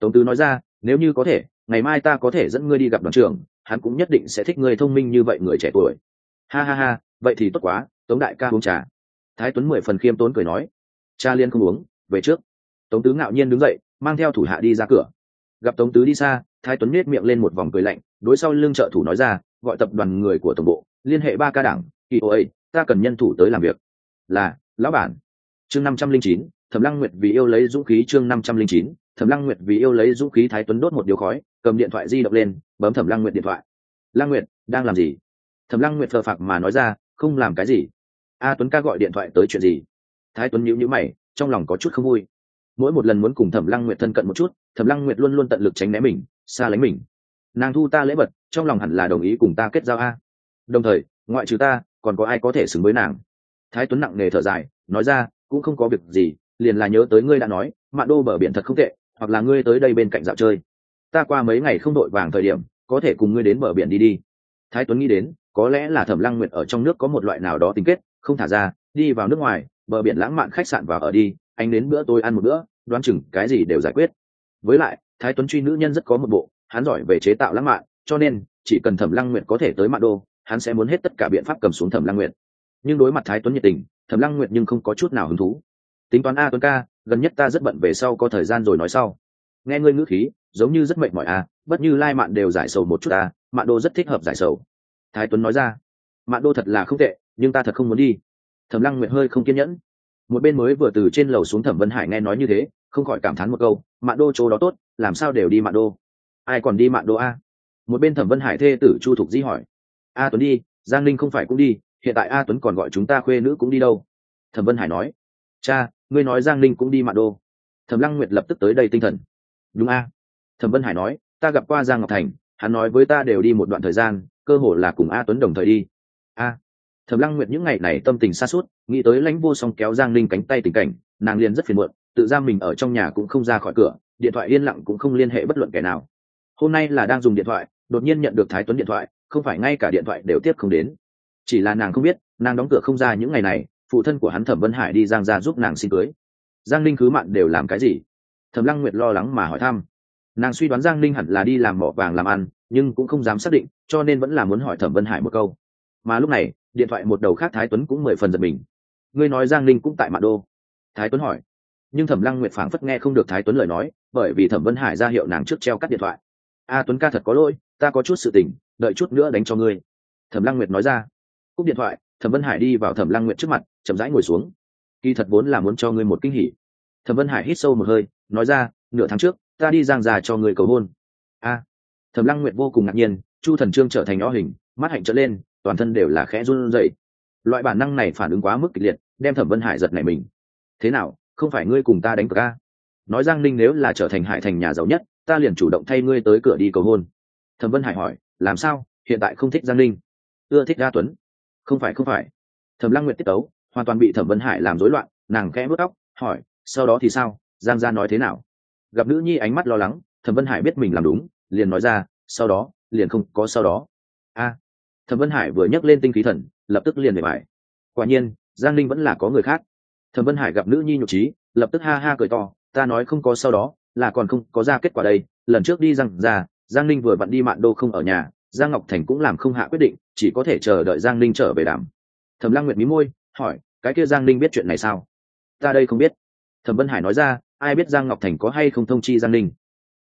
Tống tứ nói ra, nếu như có thể ngày mai ta có thể dẫn ngươi đi gặp đoàn trưởng, hắn cũng nhất định sẽ thích ngươi thông minh như vậy người trẻ tuổi. Ha ha ha, vậy thì tốt quá, tống đại ca uống trà. Thái tuấn mười phần khiêm tốn cười nói. Cha liên không uống, về trước. Tống tứ ngạo nhiên đứng dậy, mang theo thủ hạ đi ra cửa. Gặp tống tứ đi xa, thái tuấn nết miệng lên một vòng cười lạnh, đối sau lưng trợ thủ nói ra, gọi tập đoàn người của tổng bộ, liên hệ ba ca đảng, kỳ ô ta cần nhân thủ tới làm việc. Là, lão bản. Chương năm trăm linh chín, thẩm lăng nguyệt vì yêu lấy dũng khí chương năm trăm linh chín, thẩm lăng nguyệt vì yêu lấy dũng khí thái tuấn đốt một điếu khói cầm điện thoại di động lên, bấm thẩm lăng nguyệt điện thoại. Lăng nguyệt, đang làm gì? Thẩm lăng nguyệt phờ phạc mà nói ra, không làm cái gì. A tuấn ca gọi điện thoại tới chuyện gì? Thái tuấn nhíu nhíu mày, trong lòng có chút không vui. Mỗi một lần muốn cùng thẩm lăng nguyệt thân cận một chút, thẩm lăng nguyệt luôn luôn tận lực tránh né mình, xa lánh mình. Nàng thu ta lễ vật, trong lòng hẳn là đồng ý cùng ta kết giao a. Đồng thời, ngoại trừ ta, còn có ai có thể xứng với nàng? Thái tuấn nặng nề thở dài, nói ra, cũng không có việc gì, liền là nhớ tới ngươi đã nói, mạn đô bờ biển thật không tệ, hoặc là ngươi tới đây bên cạnh dạo chơi ta qua mấy ngày không đội vàng thời điểm, có thể cùng ngươi đến bờ biển đi đi. Thái tuấn nghĩ đến, có lẽ là thẩm lăng nguyệt ở trong nước có một loại nào đó tính kết, không thả ra, đi vào nước ngoài, bờ biển lãng mạn khách sạn vào ở đi, anh đến bữa tôi ăn một bữa, đoán chừng cái gì đều giải quyết. Với lại, thái tuấn truy nữ nhân rất có một bộ, hắn giỏi về chế tạo lãng mạn, cho nên, chỉ cần thẩm lăng nguyệt có thể tới mạn đô, hắn sẽ muốn hết tất cả biện pháp cầm xuống thẩm lăng nguyệt. Nhưng đối mặt thái tuấn nhiệt tình, thẩm lăng nguyệt nhưng không có chút nào hứng thú. Tính toán a tuấn ca, gần nhất ta rất bận về sau có thời gian rồi nói sau nghe ngươi ngữ khí, giống như rất mệt mỏi a bất như lai mạn đều giải sầu một chút a mạn đô rất thích hợp giải sầu. Thái tuấn nói ra. Mạn đô thật là không tệ, nhưng ta thật không muốn đi. Thẩm lăng nguyệt hơi không kiên nhẫn. Một bên mới vừa từ trên lầu xuống thẩm vân hải nghe nói như thế, không khỏi cảm thán một câu, mạn đô chỗ đó tốt, làm sao đều đi mạn đô. Ai còn đi mạn đô a? Một bên thẩm vân hải thê tử chu thục di hỏi. A tuấn đi, giang linh không phải cũng đi, hiện tại a tuấn còn gọi chúng ta khuê nữ cũng đi đâu? Thẩm vân hải nói. Cha, ngươi nói giang linh cũng đi mạn đô. Thẩm lăng nguyệt lập tức tới đây tinh thần đúng a. Thẩm vân hải nói, ta gặp qua giang ngọc thành, hắn nói với ta đều đi một đoạn thời gian, cơ hồ là cùng a tuấn đồng thời đi. A. Thẩm lăng nguyệt những ngày này tâm tình xa suốt nghĩ tới lãnh vô song kéo giang linh cánh tay tình cảnh, nàng liền rất phiền muộn, tự giam mình ở trong nhà cũng không ra khỏi cửa, điện thoại yên lặng cũng không liên hệ bất luận kẻ nào. Hôm nay là đang dùng điện thoại, đột nhiên nhận được thái tuấn điện thoại, không phải ngay cả điện thoại đều tiếp không đến. Chỉ là nàng không biết, nàng đóng cửa không ra những ngày này, phụ thân của hắn thẩm vân hải đi giang ra giúp nàng xin cưới. Giang linh khứ mạn đều làm cái gì? Thẩm lăng nguyệt lo lắng mà hỏi thăm. Nàng suy đoán giang Ninh hẳn là đi làm mỏ vàng làm ăn, nhưng cũng không dám xác định, cho nên vẫn là muốn hỏi thẩm vân hải một câu. Mà lúc này, điện thoại một đầu khác thái tuấn cũng mười phần giật mình. Ngươi nói giang Ninh cũng tại mạn đô. Thái tuấn hỏi. Nhưng thẩm lăng nguyệt phảng phất nghe không được thái tuấn lời nói, bởi vì thẩm vân hải ra hiệu nàng trước treo cắt điện thoại. A tuấn ca thật có lỗi, ta có chút sự tình, đợi chút nữa đánh cho ngươi. Thẩm lăng nguyệt nói ra. Cúp điện thoại, thẩm vân hải đi vào thẩm lăng nguyệt trước mặt, chậm rãi ngồi xuống. Kỳ thật vốn là muốn cho ngươi một kinh hỉ. Thẩm vân hải hít sâu một hơi nói ra, nửa tháng trước, ta đi giang già cho người cầu hôn. A. Thẩm lăng nguyệt vô cùng ngạc nhiên, chu thần trương trở thành nhỏ hình, mắt hạnh trở lên, toàn thân đều là khẽ run rẩy. Loại bản năng này phản ứng quá mức kịch liệt, đem thẩm vân hải giật nảy mình. Thế nào, không phải ngươi cùng ta đánh cờ nói giang ninh nếu là trở thành hải thành nhà giàu nhất, ta liền chủ động thay ngươi tới cửa đi cầu hôn. Thẩm vân hải hỏi, làm sao? Hiện tại không thích giang ninh. Ưa thích ga tuấn. Không phải không phải. Thẩm lăng nguyện tiết tấu, hoàn toàn bị thẩm vân hải làm rối loạn, nàng khẽ bước óc hỏi, sau đó thì sao? Giang gia nói thế nào? Gặp nữ nhi ánh mắt lo lắng, thẩm vân hải biết mình làm đúng, liền nói ra, sau đó, liền không có sau đó. A, thẩm vân hải vừa nhắc lên tinh khí thần, lập tức liền để bài. Quả nhiên, giang Linh vẫn là có người khác. Thẩm vân hải gặp nữ nhi nhục trí, lập tức ha ha cười to, ta nói không có sau đó, là còn không có ra kết quả đây. Lần trước đi rằng ra giang Linh vừa vặn đi mạn đô không ở nhà, giang ngọc thành cũng làm không hạ quyết định, chỉ có thể chờ đợi giang Linh trở về đảm thẩm lăng nguyệt mí môi, hỏi, cái kia giang Linh biết chuyện này sao? Ta đây không biết thẩm vân hải nói ra, ai biết giang ngọc thành có hay không thông chi giang ninh?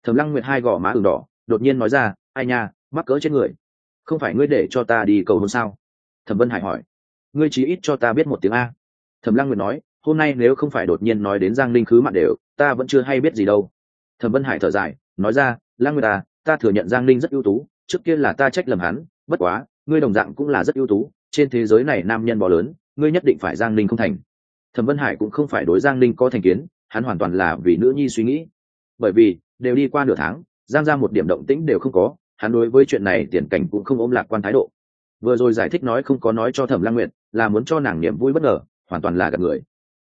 Thẩm lăng nguyệt hai gò má ửng đỏ, đột nhiên nói ra, ai nha, mắc cỡ chết người. Không phải ngươi để cho ta đi cầu hôn sao? Thẩm vân hải hỏi. Ngươi chỉ ít cho ta biết một tiếng a. Thẩm lăng nguyệt nói, hôm nay nếu không phải đột nhiên nói đến giang ninh khứ mạn đều, ta vẫn chưa hay biết gì đâu. Thẩm vân hải thở dài, nói ra, lăng nguyệt ta ta thừa nhận giang ninh rất ưu tú, trước kia là ta trách lầm hắn, bất quá, ngươi đồng dạng cũng là rất ưu tú, trên thế giới này nam nhân bò lớn, ngươi nhất định phải giang ninh không thành thẩm vân hải cũng không phải đối giang ninh có thành kiến, hắn hoàn toàn là vì nữ nhi suy nghĩ. Bởi vì, đều đi qua nửa tháng, giang ra một điểm động tĩnh đều không có, hắn đối với chuyện này tiền cảnh cũng không ôm lạc quan thái độ. Vừa rồi giải thích nói không có nói cho thẩm lang nguyệt, là muốn cho nàng niềm vui bất ngờ, hoàn toàn là gặp người.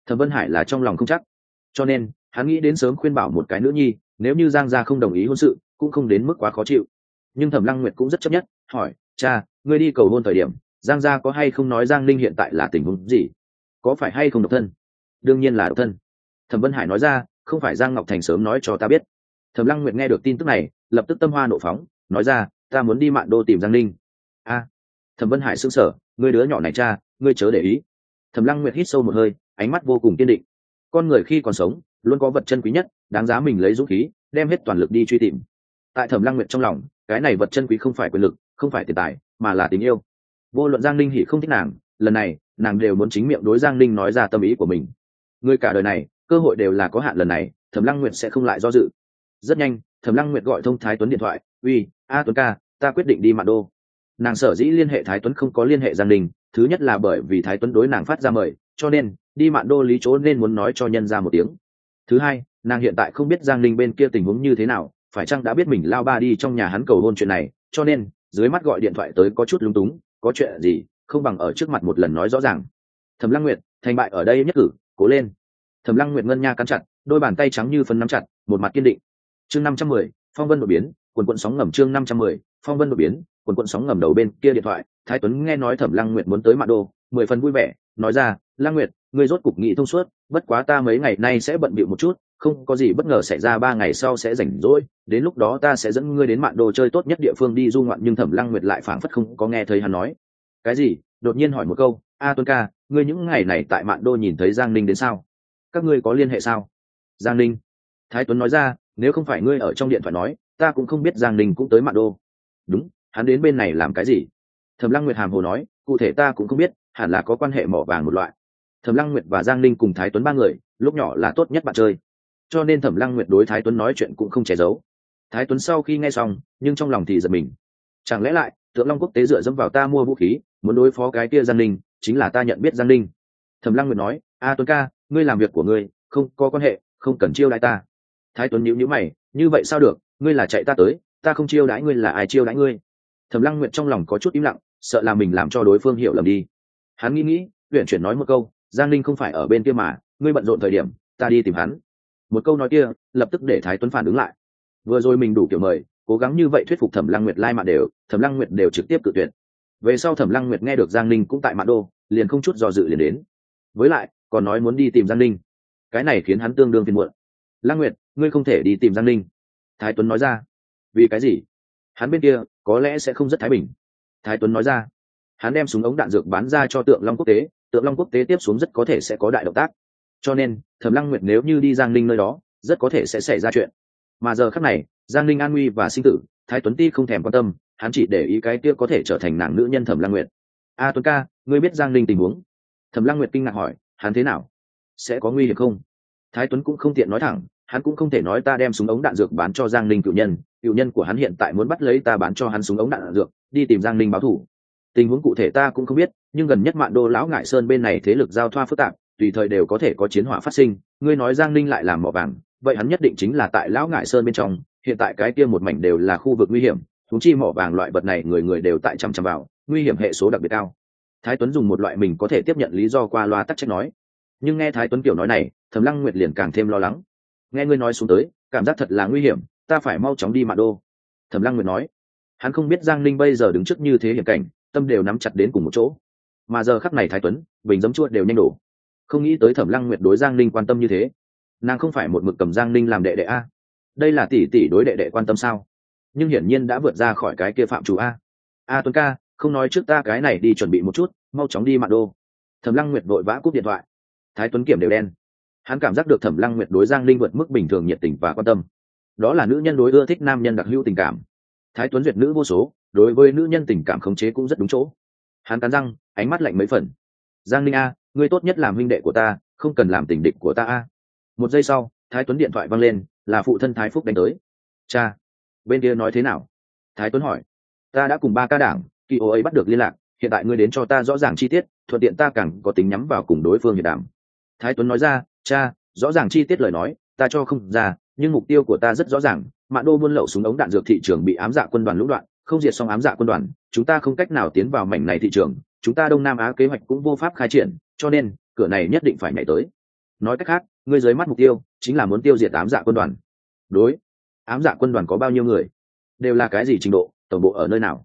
Thẩm vân hải là trong lòng không chắc. Cho nên, hắn nghĩ đến sớm khuyên bảo một cái nữ nhi, nếu như giang gia không đồng ý hôn sự, cũng không đến mức quá khó chịu. Nhưng thẩm lăng nguyệt cũng rất chấp nhất, hỏi, cha, ngươi đi cầu hôn thời điểm, giang gia có hay không nói giang linh hiện tại là tình huống gì? Có phải hay không độc thân? Đương nhiên là độc thân. Thẩm vân hải nói ra, không phải giang ngọc thành sớm nói cho ta biết. Thẩm lăng nguyệt nghe được tin tức này, lập tức tâm hoa nộ phóng, nói ra, ta muốn đi mạn đô tìm giang linh a. Thẩm vân hải sững sờ người đứa nhỏ này cha, ngươi chớ để ý. Thẩm lăng nguyệt hít sâu một hơi, ánh mắt vô cùng kiên định. Con người khi còn sống, luôn có vật chân quý nhất, đáng giá mình lấy dũng khí, đem hết toàn lực đi truy tìm. Tại thẩm lăng nguyệt trong lòng, cái này vật chân quý không phải quyền lực, không phải tiền tài, mà là tình yêu. Vô luận giang ninh hỉ không thích nàng, lần này nàng đều muốn chính miệng đối giang ninh nói ra tâm ý của mình. Người cả đời này, cơ hội đều là có hạn lần này, thẩm lăng nguyệt sẽ không lại do dự. Rất nhanh, thẩm lăng nguyệt gọi thông thái tuấn điện thoại, uy, a tuấn ca, ta quyết định đi mạn đô. Nàng sở dĩ liên hệ thái tuấn không có liên hệ giang ninh, thứ nhất là bởi vì thái tuấn đối nàng phát ra mời, cho nên, đi mạn đô lý chỗ nên muốn nói cho nhân ra một tiếng. Thứ hai, nàng hiện tại không biết giang ninh bên kia tình huống như thế nào, phải chăng đã biết mình lao ba đi trong nhà hắn cầu hôn chuyện này, cho nên, dưới mắt gọi điện thoại tới có chút lúng túng, có chuyện gì? Không bằng ở trước mặt một lần nói rõ ràng. Thẩm lăng nguyệt, thành bại ở đây nhất cử, cố lên. Thẩm lăng nguyệt ngân nha cắn chặt, đôi bàn tay trắng như phấn nắm chặt, một mặt kiên định. Chương năm trăm mười, phong vân đột biến, quần quận sóng ngầm chương năm trăm mười, phong vân đột biến, quần quận sóng ngầm đầu bên kia điện thoại, thái tuấn nghe nói thẩm lăng nguyệt muốn tới mạn đô, mười phần vui vẻ, nói ra, lăng nguyệt, ngươi rốt cục nghị thông suốt, bất quá ta mấy ngày nay sẽ bận bịu một chút, không có gì bất ngờ xảy ra ba ngày sau sẽ rảnh rỗi, đến lúc đó ta sẽ dẫn ngươi đến mạn đô chơi tốt nhất địa phương đi du ngoạn, nhưng thẩm lăng nguyệt lại phảng phất không có nghe thấy hắn nói cái gì? Đột nhiên hỏi một câu. A tuân ca, ngươi những ngày này tại mạn đô nhìn thấy giang ninh đến sao? Các ngươi có liên hệ sao? Giang ninh. Thái tuấn nói ra, nếu không phải ngươi ở trong điện thoại nói, ta cũng không biết giang ninh cũng tới mạn đô. Đúng, hắn đến bên này làm cái gì? Thẩm lăng nguyệt hàm hồ nói, cụ thể ta cũng không biết, hẳn là có quan hệ mỏ vàng một loại. Thẩm lăng nguyệt và giang ninh cùng thái tuấn ba người, lúc nhỏ là tốt nhất bạn chơi. Cho nên thẩm lăng nguyệt đối thái tuấn nói chuyện cũng không che giấu. Thái tuấn sau khi nghe xong, nhưng trong lòng thì giật mình. Chẳng lẽ lại tượng long quốc tế dựa dẫm vào ta mua vũ khí, muốn đối phó cái kia giang ninh, chính là ta nhận biết giang ninh. Thẩm lăng nguyệt nói, a tuấn ca, ngươi làm việc của ngươi, không có quan hệ, không cần chiêu đãi ta. Thái tuấn nhữ nhữ mày, như vậy sao được, ngươi là chạy ta tới, ta không chiêu đãi ngươi là ai chiêu đãi ngươi? Thẩm lăng nguyệt trong lòng có chút im lặng, sợ là mình làm cho đối phương hiểu lầm đi. Hắn nghĩ nghĩ huyện chuyển nói một câu, giang ninh không phải ở bên kia mà, ngươi bận rộn thời điểm, ta đi tìm hắn. Một câu nói kia, lập tức để thái tuấn phản ứng lại. Vừa rồi mình đủ kiểu mời cố gắng như vậy thuyết phục thẩm lăng nguyệt lai mạn đều, thẩm lăng nguyệt đều trực tiếp cự tuyệt. Về sau thẩm lăng nguyệt nghe được giang ninh cũng tại mạn đô, liền không chút do dự liền đến. Với lại, còn nói muốn đi tìm giang ninh. Cái này khiến hắn tương đương phiền muộn. Lăng nguyệt, ngươi không thể đi tìm giang ninh. Thái tuấn nói ra. Vì cái gì? Hắn bên kia có lẽ sẽ không rất thái bình. Thái tuấn nói ra. Hắn đem súng ống đạn dược bán ra cho tượng long quốc tế, tượng long quốc tế tiếp xuống rất có thể sẽ có đại động tác. Cho nên, thẩm lăng nguyệt nếu như đi giang ninh nơi đó, rất có thể sẽ xảy ra chuyện. Mà giờ khác này giang ninh an nguy và sinh tử thái tuấn ti không thèm quan tâm hắn chỉ để ý cái kia có thể trở thành nàng nữ nhân thẩm lăng nguyệt. A tuấn ca ngươi biết giang ninh tình huống? Thẩm lăng nguyệt kinh ngạc hỏi hắn thế nào? Sẽ có nguy hiểm không? Thái tuấn cũng không tiện nói thẳng hắn cũng không thể nói ta đem súng ống đạn dược bán cho giang ninh cựu nhân cựu nhân của hắn hiện tại muốn bắt lấy ta bán cho hắn súng ống đạn, đạn dược đi tìm giang ninh báo thủ tình huống cụ thể ta cũng không biết nhưng gần nhất mạn đô lão ngại sơn bên này thế lực giao thoa phức tạp tùy thời đều có thể có chiến hỏa phát sinh. Ngươi nói giang ninh lại làm mỏ vàng vậy hắn nhất định chính là tại lão ngại sơn bên trong hiện tại cái kia một mảnh đều là khu vực nguy hiểm thúng chi mỏ vàng loại vật này người người đều tại chằm chằm vào, nguy hiểm hệ số đặc biệt cao. Thái tuấn dùng một loại mình có thể tiếp nhận lý do qua loa tắc trách nói. Nhưng nghe thái tuấn kiểu nói này thầm lăng nguyệt liền càng thêm lo lắng. Nghe ngươi nói xuống tới, cảm giác thật là nguy hiểm, ta phải mau chóng đi mạ đô. Thẩm lăng nguyệt nói. Hắn không biết giang ninh bây giờ đứng trước như thế hiểm cảnh, tâm đều nắm chặt đến cùng một chỗ. Mà giờ khắc này thái tuấn, bình dấm chuột đều nhanh đổ. Không nghĩ tới thẩm lăng nguyệt đối giang ninh quan tâm như thế. Nàng không phải một mực cầm giang ninh làm đệ đệ a đây là tỷ tỷ đối đệ đệ quan tâm sao? Nhưng hiển nhiên đã vượt ra khỏi cái kia phạm chủ a. A tuấn ca, không nói trước ta cái này đi chuẩn bị một chút, mau chóng đi mạn đô. Thẩm lăng nguyệt vội vã cúp điện thoại. Thái tuấn kiểm đều đen. Hắn cảm giác được thẩm lăng nguyệt đối giang linh vượt mức bình thường nhiệt tình và quan tâm. Đó là nữ nhân đối ưa thích nam nhân đặc hữu tình cảm. Thái tuấn duyệt nữ vô số, đối với nữ nhân tình cảm khống chế cũng rất đúng chỗ. Hắn cắn răng, ánh mắt lạnh mấy phần. Giang linh a, ngươi tốt nhất làm huynh đệ của ta, không cần làm tình địch của ta a. Một giây sau, thái tuấn điện thoại văng lên là phụ thân thái phúc đánh tới. Cha, bên kia nói thế nào? Thái tuấn hỏi. Ta đã cùng ba ca đảng, kỳ ô ấy bắt được liên lạc, hiện tại ngươi đến cho ta rõ ràng chi tiết, thuận tiện ta càng có tính nhắm vào cùng đối phương hiệp đàm thái tuấn nói ra, cha, rõ ràng chi tiết lời nói, ta cho không ra, nhưng mục tiêu của ta rất rõ ràng, mạn đô buôn lậu súng ống đạn dược thị trường bị ám dạ quân đoàn lũng đoạn, không diệt xong ám dạ quân đoàn, chúng ta không cách nào tiến vào mảnh này thị trường, chúng ta đông nam á kế hoạch cũng vô pháp khai triển, cho nên, cửa này nhất định phải nhảy tới. Nói cách khác ngươi dưới mắt mục tiêu chính là muốn tiêu diệt ám dạ quân đoàn. Đối, ám dạ quân đoàn có bao nhiêu người? Đều là cái gì trình độ, tổng bộ ở nơi nào?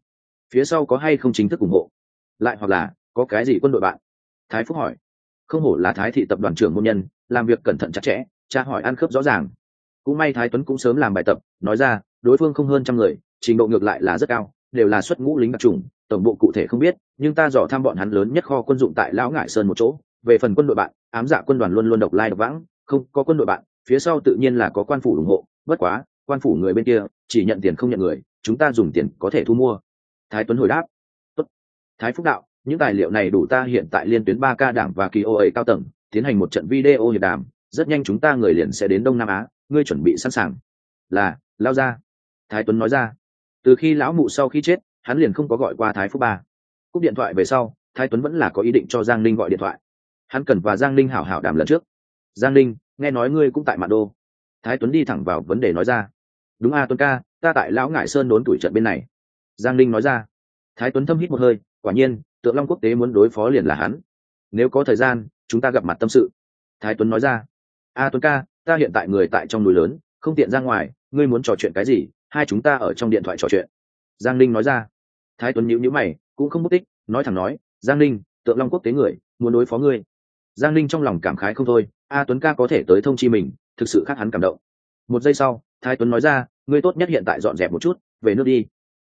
Phía sau có hay không chính thức ủng hộ? Lại hoặc là, có cái gì quân đội bạn? Thái phúc hỏi. Không hổ là thái thị tập đoàn trưởng môn nhân, làm việc cẩn thận chặt chẽ, tra hỏi ăn khớp rõ ràng. Cũng may thái tuấn cũng sớm làm bài tập, nói ra, đối phương không hơn trăm người, trình độ ngược lại là rất cao, đều là xuất ngũ lính đặc trùng tổng bộ cụ thể không biết, nhưng ta dò thăm bọn hắn lớn nhất kho quân dụng tại lão ngại sơn một chỗ, về phần quân đội bạn, ám dạ quân đoàn luôn luôn độc lai độc vãng không, có quân đội bạn, phía sau tự nhiên là có quan phủ ủng hộ, bất quá, quan phủ người bên kia, chỉ nhận tiền không nhận người, chúng ta dùng tiền có thể thu mua. Thái tuấn hồi đáp, Tốt. thái phúc đạo, những tài liệu này đủ ta hiện tại liên tuyến ba ca đảng và kỳ ô ấy cao tầng, tiến hành một trận video hiệp đàm, rất nhanh chúng ta người liền sẽ đến đông nam á, ngươi chuẩn bị sẵn sàng. Là, lao ra. Thái tuấn nói ra. Từ khi lão mụ sau khi chết, hắn liền không có gọi qua thái phúc ba. Cúp điện thoại về sau, thái tuấn vẫn là có ý định cho giang linh gọi điện thoại. Hắn cần và giang linh hảo hảo đàm lần trước giang linh nghe nói ngươi cũng tại mạn đô. Thái tuấn đi thẳng vào vấn đề nói ra. Đúng a, tuấn ca, ta tại lão ngại sơn đốn tuổi trận bên này. Giang linh nói ra. Thái tuấn thâm hít một hơi, quả nhiên, tượng long quốc tế muốn đối phó liền là hắn. Nếu có thời gian, chúng ta gặp mặt tâm sự. Thái tuấn nói ra. A, tuấn ca, ta hiện tại người tại trong núi lớn, không tiện ra ngoài, ngươi muốn trò chuyện cái gì, hai chúng ta ở trong điện thoại trò chuyện. Giang linh nói ra. Thái tuấn nhíu nhíu mày, cũng không mất tích, nói thẳng nói, giang linh tượng long quốc tế người, muốn đối phó ngươi giang linh trong lòng cảm khái không thôi, a tuấn ca có thể tới thông chi mình, thực sự khác hắn cảm động. Một giây sau, thái tuấn nói ra, ngươi tốt nhất hiện tại dọn dẹp một chút, về nước đi.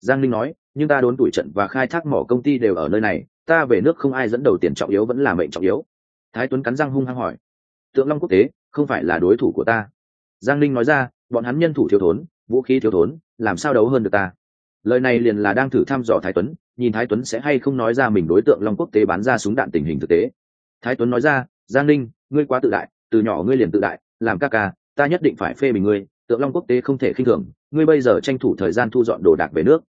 Giang linh nói, nhưng ta đốn tuổi trận và khai thác mỏ công ty đều ở nơi này, ta về nước không ai dẫn đầu tiền trọng yếu vẫn là mệnh trọng yếu. Thái tuấn cắn răng hung hăng hỏi, tượng long quốc tế, không phải là đối thủ của ta. Giang linh nói ra, bọn hắn nhân thủ thiếu thốn, vũ khí thiếu thốn, làm sao đấu hơn được ta? Lời này liền là đang thử thăm dò thái tuấn, nhìn thái tuấn sẽ hay không nói ra mình đối tượng long quốc tế bán ra súng đạn tình hình thực tế thái tuấn nói ra giang Ninh, ngươi quá tự đại từ nhỏ ngươi liền tự đại làm ca ca ta nhất định phải phê bình ngươi tượng long quốc tế không thể khinh thường ngươi bây giờ tranh thủ thời gian thu dọn đồ đạc về nước.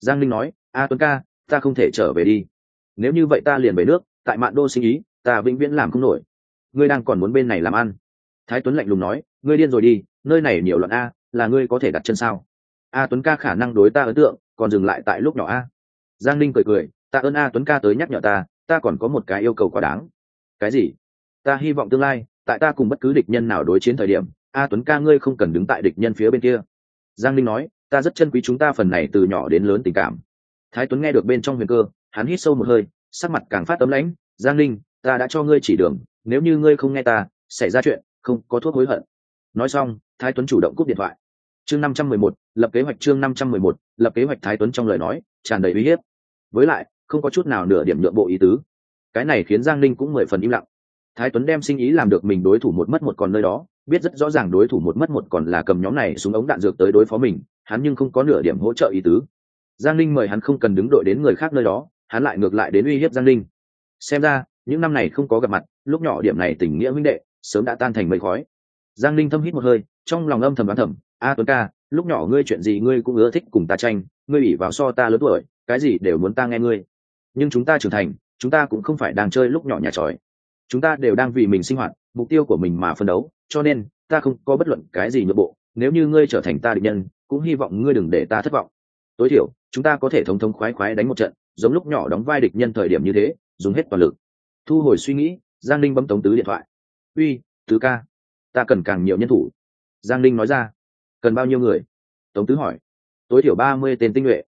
Giang Ninh nói a tuấn ca ta không thể trở về đi. Nếu như vậy ta liền về nước tại mạn đô sinh ý ta vĩnh viễn làm không nổi. Ngươi đang còn muốn bên này làm ăn. Thái tuấn lạnh lùng nói ngươi điên rồi đi nơi này nhiều loạn a là ngươi có thể đặt chân sao? A tuấn ca khả năng đối ta ấn tượng còn dừng lại tại lúc nhỏ a. Giang Ninh cười cười ta ơn a tuấn ca tới nhắc nhở ta ta còn có một cái yêu cầu quá đáng cái gì? Ta hy vọng tương lai, tại ta cùng bất cứ địch nhân nào đối chiến thời điểm, a tuấn ca ngươi không cần đứng tại địch nhân phía bên kia. Giang linh nói, ta rất chân quý chúng ta phần này từ nhỏ đến lớn tình cảm. Thái tuấn nghe được bên trong huyền cơ, hắn hít sâu một hơi, sắc mặt càng phát tấm lãnh. Giang linh ta đã cho ngươi chỉ đường, nếu như ngươi không nghe ta, xảy ra chuyện, không có thuốc hối hận. Nói xong, thái tuấn chủ động cúp điện thoại. Chương năm trăm mười một, lập kế hoạch chương năm trăm mười một, lập kế hoạch thái tuấn trong lời nói, tràn đầy uy hiếp. Với lại, không có chút nào nửa điểm nhượng bộ ý tứ cái này khiến giang Ninh cũng mười phần im lặng. Thái tuấn đem sinh ý làm được mình đối thủ một mất một còn nơi đó, biết rất rõ ràng đối thủ một mất một còn là cầm nhóm này xuống ống đạn dược tới đối phó mình, hắn nhưng không có nửa điểm hỗ trợ ý tứ. Giang Ninh mời hắn không cần đứng đội đến người khác nơi đó, hắn lại ngược lại đến uy hiếp giang Ninh. xem ra, những năm này không có gặp mặt, lúc nhỏ điểm này tình nghĩa huynh đệ, sớm đã tan thành mây khói. Giang Ninh thâm hít một hơi, trong lòng âm thầm đoán thầm, a tuấn ca, lúc nhỏ ngươi chuyện gì ngươi cũng ưa thích cùng ta tranh, ngươi ủy vào so ta lớn tuổi, cái gì đều muốn ta nghe ngươi. Nhưng chúng ta trưởng thành chúng ta cũng không phải đang chơi lúc nhỏ nhà tròi. Chúng ta đều đang vì mình sinh hoạt, mục tiêu của mình mà phân đấu, cho nên ta không có bất luận cái gì nhượng bộ. Nếu như ngươi trở thành ta địch nhân, cũng hy vọng ngươi đừng để ta thất vọng. Tối thiểu, chúng ta có thể thống thống khoái khoái đánh một trận, giống lúc nhỏ đóng vai địch nhân thời điểm như thế, dùng hết toàn lực. Thu hồi suy nghĩ, giang linh bấm tống tứ điện thoại. Uy, tứ ca, ta cần càng nhiều nhân thủ. Giang linh nói ra. Cần bao nhiêu người? Tống tứ hỏi. Tối thiểu ba mươi tên tinh nhuệ.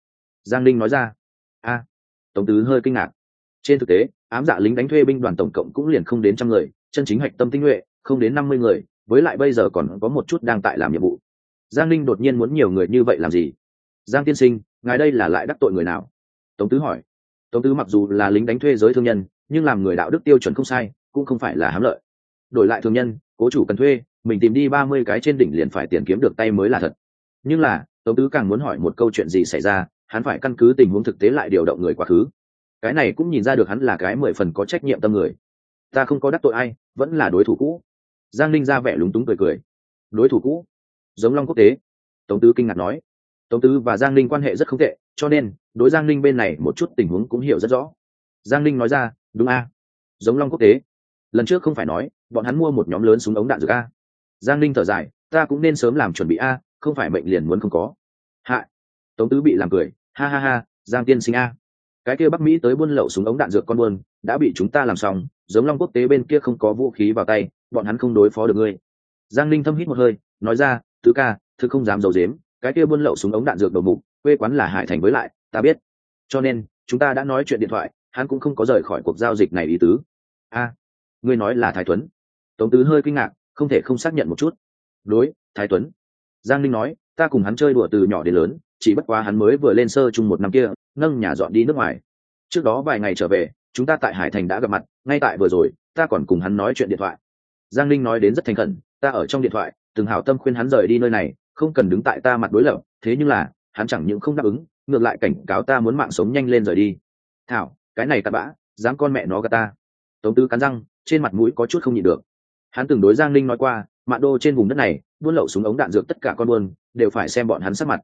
Giang linh nói ra. A. Tống tứ hơi kinh ngạc trên thực tế, ám dạ lính đánh thuê binh đoàn tổng cộng cũng liền không đến trăm người, chân chính hạch tâm tinh nhuệ, không đến năm mươi người, với lại bây giờ còn có một chút đang tại làm nhiệm vụ. Giang linh đột nhiên muốn nhiều người như vậy làm gì? Giang tiên sinh, ngài đây là lại đắc tội người nào? Tống tứ hỏi. Tống tứ mặc dù là lính đánh thuê giới thương nhân, nhưng làm người đạo đức tiêu chuẩn không sai, cũng không phải là hám lợi. Đổi lại thương nhân, cố chủ cần thuê, mình tìm đi ba mươi cái trên đỉnh liền phải tiền kiếm được tay mới là thật. Nhưng là, tống tứ càng muốn hỏi một câu chuyện gì xảy ra, hắn phải căn cứ tình huống thực tế lại điều động người quá khứ cái này cũng nhìn ra được hắn là cái mười phần có trách nhiệm tâm người. Ta không có đắc tội ai, vẫn là đối thủ cũ. Giang ninh ra vẻ lúng túng cười cười. Đối thủ cũ? Giống long quốc tế. Tống tứ kinh ngạc nói. Tống tứ và giang ninh quan hệ rất không tệ, cho nên, đối giang ninh bên này một chút tình huống cũng hiểu rất rõ. Giang ninh nói ra, đúng a. Giống long quốc tế. Lần trước không phải nói, bọn hắn mua một nhóm lớn súng ống đạn dược a. Giang ninh thở dài, ta cũng nên sớm làm chuẩn bị a, không phải mệnh liền muốn không có. Hạ tống tứ bị làm cười, ha ha ha, giang tiên sinh a cái kia bắc mỹ tới buôn lậu súng ống đạn dược con buôn, đã bị chúng ta làm xong, giống long quốc tế bên kia không có vũ khí vào tay, bọn hắn không đối phó được ngươi. Giang ninh thâm hít một hơi, nói ra tứ ca, thứ không dám d i ấ u dếm cái kia buôn lậu súng ống đạn dược đầu mục, quê quán là hải thành với lại, ta biết. Cho nên, chúng ta đã nói chuyện điện thoại, hắn cũng không có rời khỏi cuộc giao dịch này ý tứ. A, ngươi nói là thái tuấn. Tống tứ hơi kinh ngạc, không thể không xác nhận một chút. Đối, thái tuấn. Giang ninh nói, ta cùng hắn chơi đùa từ nhỏ đến lớn, chỉ bất quá hắn mới vừa lên sơ chung một năm kia nâng nhà dọn đi nước ngoài. Trước đó vài ngày trở về, chúng ta tại hải thành đã gặp mặt, ngay tại vừa rồi, ta còn cùng hắn nói chuyện điện thoại. Giang Linh nói đến rất thành khẩn, ta ở trong điện thoại, từng hảo tâm khuyên hắn rời đi nơi này, không cần đứng tại ta mặt đối lập, thế nhưng là, hắn chẳng những không đáp ứng, ngược lại cảnh cáo ta muốn mạng sống nhanh lên rời đi. Thảo, cái này tạt bã, dám con mẹ nó gà ta. Tống tư cắn răng, trên mặt mũi có chút không nhịn được. Hắn từng đối giang Linh nói qua, mạn đô trên vùng đất này, buôn lậu súng ống đạn dược tất cả con buôn, đều phải xem bọn hắn sắc mặt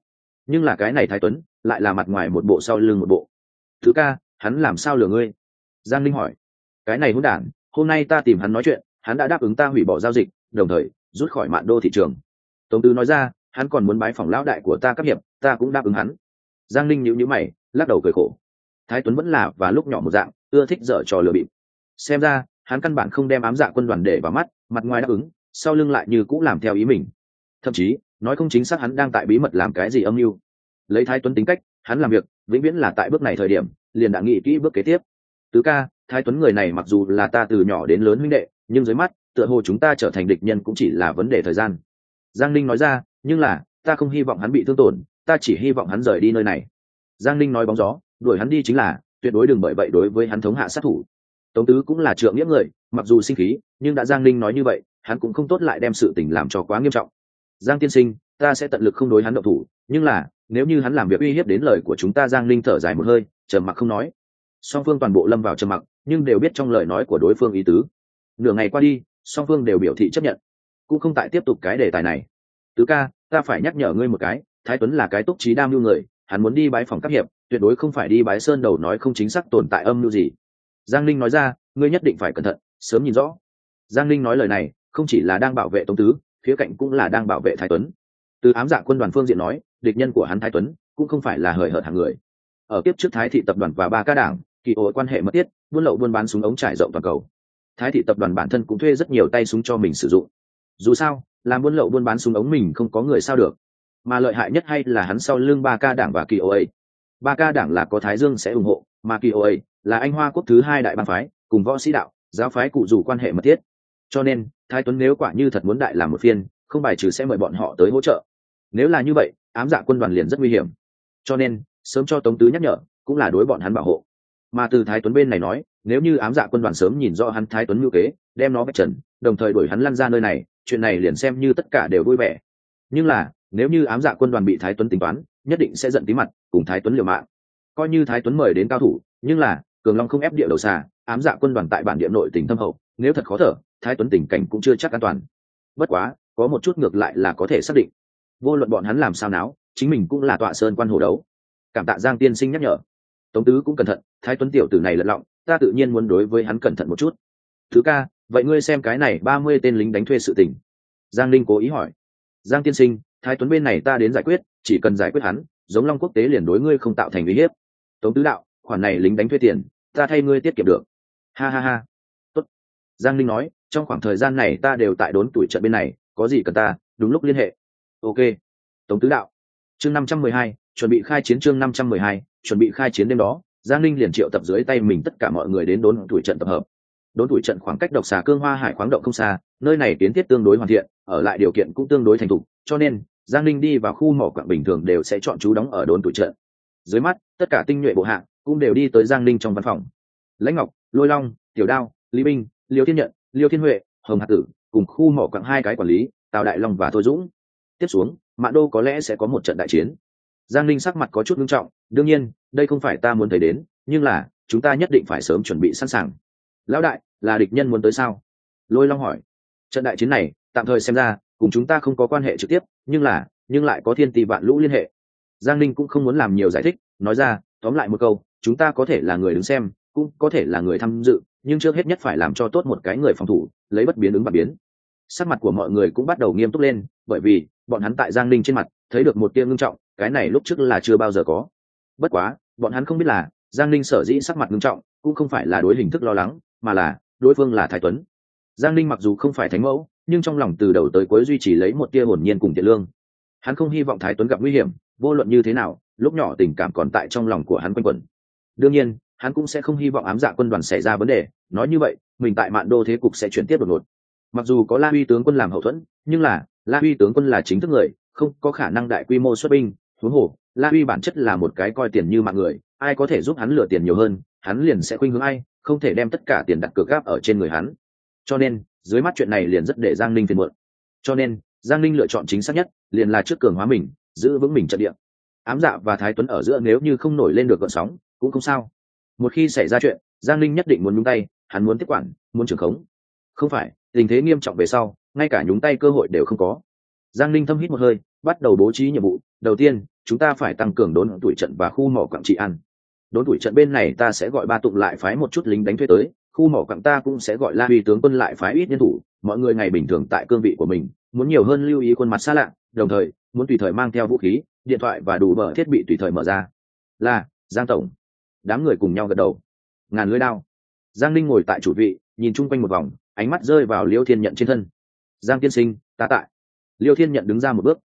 nhưng là cái này thái tuấn lại là mặt ngoài một bộ sau lưng một bộ. Thứ ca, hắn làm sao lừa ngươi? Giang ninh hỏi. Cái này hôn đản, hôm nay ta tìm hắn nói chuyện, hắn đã đáp ứng ta hủy bỏ giao dịch, đồng thời rút khỏi mạn đô thị trường. Tống tư nói ra, hắn còn muốn bái phòng lão đại của ta cấp hiệp, ta cũng đáp ứng hắn. Giang ninh nhíu nhíu mày, lắc đầu cười khổ. Thái tuấn vẫn là và lúc nhỏ một dạng, ưa thích dở trò lừa bịp. Xem ra, hắn căn bản không đem ám dạ quân đoàn để vào mắt, mặt ngoài đáp ứng, sau lưng lại như cũng làm theo ý mình thậm chí, nói không chính xác hắn đang tại bí mật làm cái gì âm mưu. Lấy thái tuấn tính cách, hắn làm việc, vĩnh viễn là tại bước này thời điểm, liền đã nghĩ kỹ bước kế tiếp. Tứ ca, thái tuấn người này mặc dù là ta từ nhỏ đến lớn huynh đệ, nhưng dưới mắt, tựa hồ chúng ta trở thành địch nhân cũng chỉ là vấn đề thời gian. Giang ninh nói ra, nhưng là, ta không hy vọng hắn bị thương tổn, ta chỉ hy vọng hắn rời đi nơi này. Giang ninh nói bóng gió, đuổi hắn đi chính là, tuyệt đối đừng bởi vậy đối với hắn thống hạ sát thủ. Tống tứ cũng là trượng nghĩa người, mặc dù sinh khí, nhưng đã giang ninh nói như vậy, hắn cũng không tốt lại đem sự tình làm cho quá nghiêm trọng giang tiên sinh, ta sẽ tận lực không đối hắn động thủ, nhưng là, nếu như hắn làm việc uy hiếp đến lời của chúng ta, giang Linh thở dài một hơi, trầm mặc không nói. Song phương toàn bộ lâm vào trầm mặc, nhưng đều biết trong lời nói của đối phương ý tứ. Nửa ngày qua đi, song phương đều biểu thị chấp nhận. Cũng không tại tiếp tục cái đề tài này. Tứ ca, ta phải nhắc nhở ngươi một cái, thái tuấn là cái túc trí đam mưu người, hắn muốn đi bái phòng các hiệp, tuyệt đối không phải đi bái sơn đầu nói không chính xác tồn tại âm mưu gì. Giang linh nói ra, ngươi nhất định phải cẩn thận, sớm nhìn rõ. Giang linh nói lời này, không chỉ là đang bảo vệ tống tứ khía cạnh cũng là đang bảo vệ thái tuấn. Từ ám dạ quân đoàn phương diện nói, địch nhân của hắn thái tuấn cũng không phải là hời hợt hàng người. Ở kiếp trước thái thị tập đoàn và ba ca đảng, kỳ ổ quan hệ mất tiết buôn lậu buôn bán súng ống trải rộng toàn cầu. Thái thị tập đoàn bản thân cũng thuê rất nhiều tay súng cho mình sử dụng. Dù sao, làm buôn lậu buôn bán súng ống mình không có người sao được. Mà lợi hại nhất hay là hắn sau lưng ba ca đảng và kỳ oa ba ca đảng là có thái dương sẽ ủng hộ, mà kỳ oa là anh hoa quốc thứ hai đại bang phái, cùng võ sĩ đạo, giáo phái cụ dù quan hệ mật thiết cho nên, thái tuấn nếu quả như thật muốn đại làm một phiên, không bài trừ sẽ mời bọn họ tới hỗ trợ. Nếu là như vậy, ám dạ quân đoàn liền rất nguy hiểm. Cho nên, sớm cho tống tứ nhắc nhở, cũng là đối bọn hắn bảo hộ. Mà từ thái tuấn bên này nói, nếu như ám dạ quân đoàn sớm nhìn rõ hắn thái tuấn ngữ kế, đem nó vạch trần, đồng thời đuổi hắn lăn ra nơi này, chuyện này liền xem như tất cả đều vui vẻ. Nhưng là, nếu như ám dạ quân đoàn bị thái tuấn tính toán, nhất định sẽ giận tí mặt, cùng thái tuấn liều mạng. Coi như thái tuấn mời đến cao thủ, nhưng là, cường long không ép địa đầu xa, ám dạ quân đoàn tại bản địa nội tỉnh thâm hậu, nếu thật khó thở thái tuấn tình cảnh cũng chưa chắc an toàn. Bất quá, có một chút ngược lại là có thể xác định. Vô luận bọn hắn làm sao náo, chính mình cũng là tọa sơn quan hồ đấu. Cảm tạ giang tiên sinh nhắc nhở. Tống tứ cũng cẩn thận, thái tuấn tiểu tử này lật lọng, ta tự nhiên muốn đối với hắn cẩn thận một chút. Thứ ca, vậy ngươi xem cái này ba mươi tên lính đánh thuê sự tình. Giang linh cố ý hỏi. Giang tiên sinh, thái tuấn bên này ta đến giải quyết, chỉ cần giải quyết hắn, giống long quốc tế liền đối ngươi không tạo thành uy hiếp. Tống tứ đạo, khoản này lính đánh thuê tiền, ta thay ngươi tiết kiệm được. Ha ha ha giang linh nói, trong khoảng thời gian này ta đều tại đốn tuổi trận bên này, có gì cần ta, đúng lúc liên hệ. Ok. Tống tứ đạo. Chương năm trăm mười hai, chuẩn bị khai chiến chương năm trăm mười hai, chuẩn bị khai chiến đêm đó, giang linh liền triệu tập dưới tay mình tất cả mọi người đến đốn tuổi trận tập hợp. Đốn tuổi trận khoảng cách độc xà cương hoa hải khoáng động không xa, nơi này kiến thiết tương đối hoàn thiện, ở lại điều kiện cũng tương đối thành thục, cho nên giang linh đi vào khu mỏ quặng bình thường đều sẽ chọn chú đóng ở đốn tuổi trận. Dưới mắt, tất cả tinh nhuệ bộ hạng cũng đều đi tới giang linh trong văn phòng. Lãnh ngọc, lôi long, tiểu đao, lý binh liêu thiên nhận, liêu thiên huệ, hồng hạt tử cùng khu mỏ quặng hai cái quản lý, tào đại long và thôi dũng. Tiếp xuống, mạn đô có lẽ sẽ có một trận đại chiến. Giang linh sắc mặt có chút nghiêm trọng, đương nhiên, đây không phải ta muốn thấy đến, nhưng là, chúng ta nhất định phải sớm chuẩn bị sẵn sàng. Lão đại, là địch nhân muốn tới sao? Lôi long hỏi. Trận đại chiến này, tạm thời xem ra, cùng chúng ta không có quan hệ trực tiếp, nhưng là, nhưng lại có thiên tỷ vạn lũ liên hệ. Giang linh cũng không muốn làm nhiều giải thích, nói ra, tóm lại một câu, chúng ta có thể là người đứng xem cũng có thể là người tham dự, nhưng trước hết nhất phải làm cho tốt một cái người phòng thủ, lấy bất biến ứng và biến. Sắc mặt của mọi người cũng bắt đầu nghiêm túc lên, bởi vì, bọn hắn tại giang Ninh trên mặt, thấy được một tia ngưng trọng, cái này lúc trước là chưa bao giờ có. Bất quá, bọn hắn không biết là, giang Ninh sở dĩ sắc mặt ngưng trọng, cũng không phải là đối hình thức lo lắng, mà là, đối phương là thái tuấn. Giang Ninh mặc dù không phải thánh mẫu, nhưng trong lòng từ đầu tới cuối duy trì lấy một tia hồn nhiên cùng thiện lương. Hắn không hy vọng thái tuấn gặp nguy hiểm, vô luận như thế nào, lúc nhỏ tình cảm còn tại trong lòng của hắn quanh quẩn. Đương nhiên hắn cũng sẽ không hy vọng ám dạ quân đoàn xảy ra vấn đề. Nói như vậy, mình tại mạn đô thế cục sẽ chuyển tiếp đột ngột. Mặc dù có la huy tướng quân làm hậu thuẫn, nhưng là, la huy tướng quân là chính thức người, không có khả năng đại quy mô xuất binh. Huống hồ, la huy bản chất là một cái coi tiền như mạng người, ai có thể giúp hắn lừa tiền nhiều hơn, hắn liền sẽ khuynh hướng ai, không thể đem tất cả tiền đặt cược gáp ở trên người hắn. Cho nên, dưới mắt chuyện này liền rất để giang ninh phiền muộn. Cho nên, giang ninh lựa chọn chính xác nhất, liền là trước cường hóa mình, giữ vững mình trận địa. Ám dạ và thái tuấn ở giữa nếu như không nổi lên được gọn sóng, cũng không sao một khi xảy ra chuyện, giang Linh nhất định muốn nhúng tay, hắn muốn tiếp quản, muốn trưởng khống. Không phải, tình thế nghiêm trọng về sau, ngay cả nhúng tay cơ hội đều không có. Giang Linh thâm hít một hơi, bắt đầu bố trí nhiệm vụ. Đầu tiên, chúng ta phải tăng cường đốn tuổi trận và khu mỏ quảng trị ăn đốn tuổi trận bên này ta sẽ gọi ba tụng lại phái một chút lính đánh thuê tới. Khu mỏ quặng ta cũng sẽ gọi la uy tướng quân lại phái ít nhân thủ. Mọi người ngày bình thường tại cương vị của mình, muốn nhiều hơn lưu ý khuôn mặt xa lạ, đồng thời, muốn tùy thời mang theo vũ khí, điện thoại và đủ mở thiết bị tùy thời mở ra. Là, giang tổng đám người cùng nhau gật đầu. Ngàn lưới đao. Giang linh ngồi tại chủ vị, nhìn chung quanh một vòng, ánh mắt rơi vào liêu thiên nhận trên thân. Giang tiên sinh, ta tại. Liêu thiên nhận đứng ra một bước.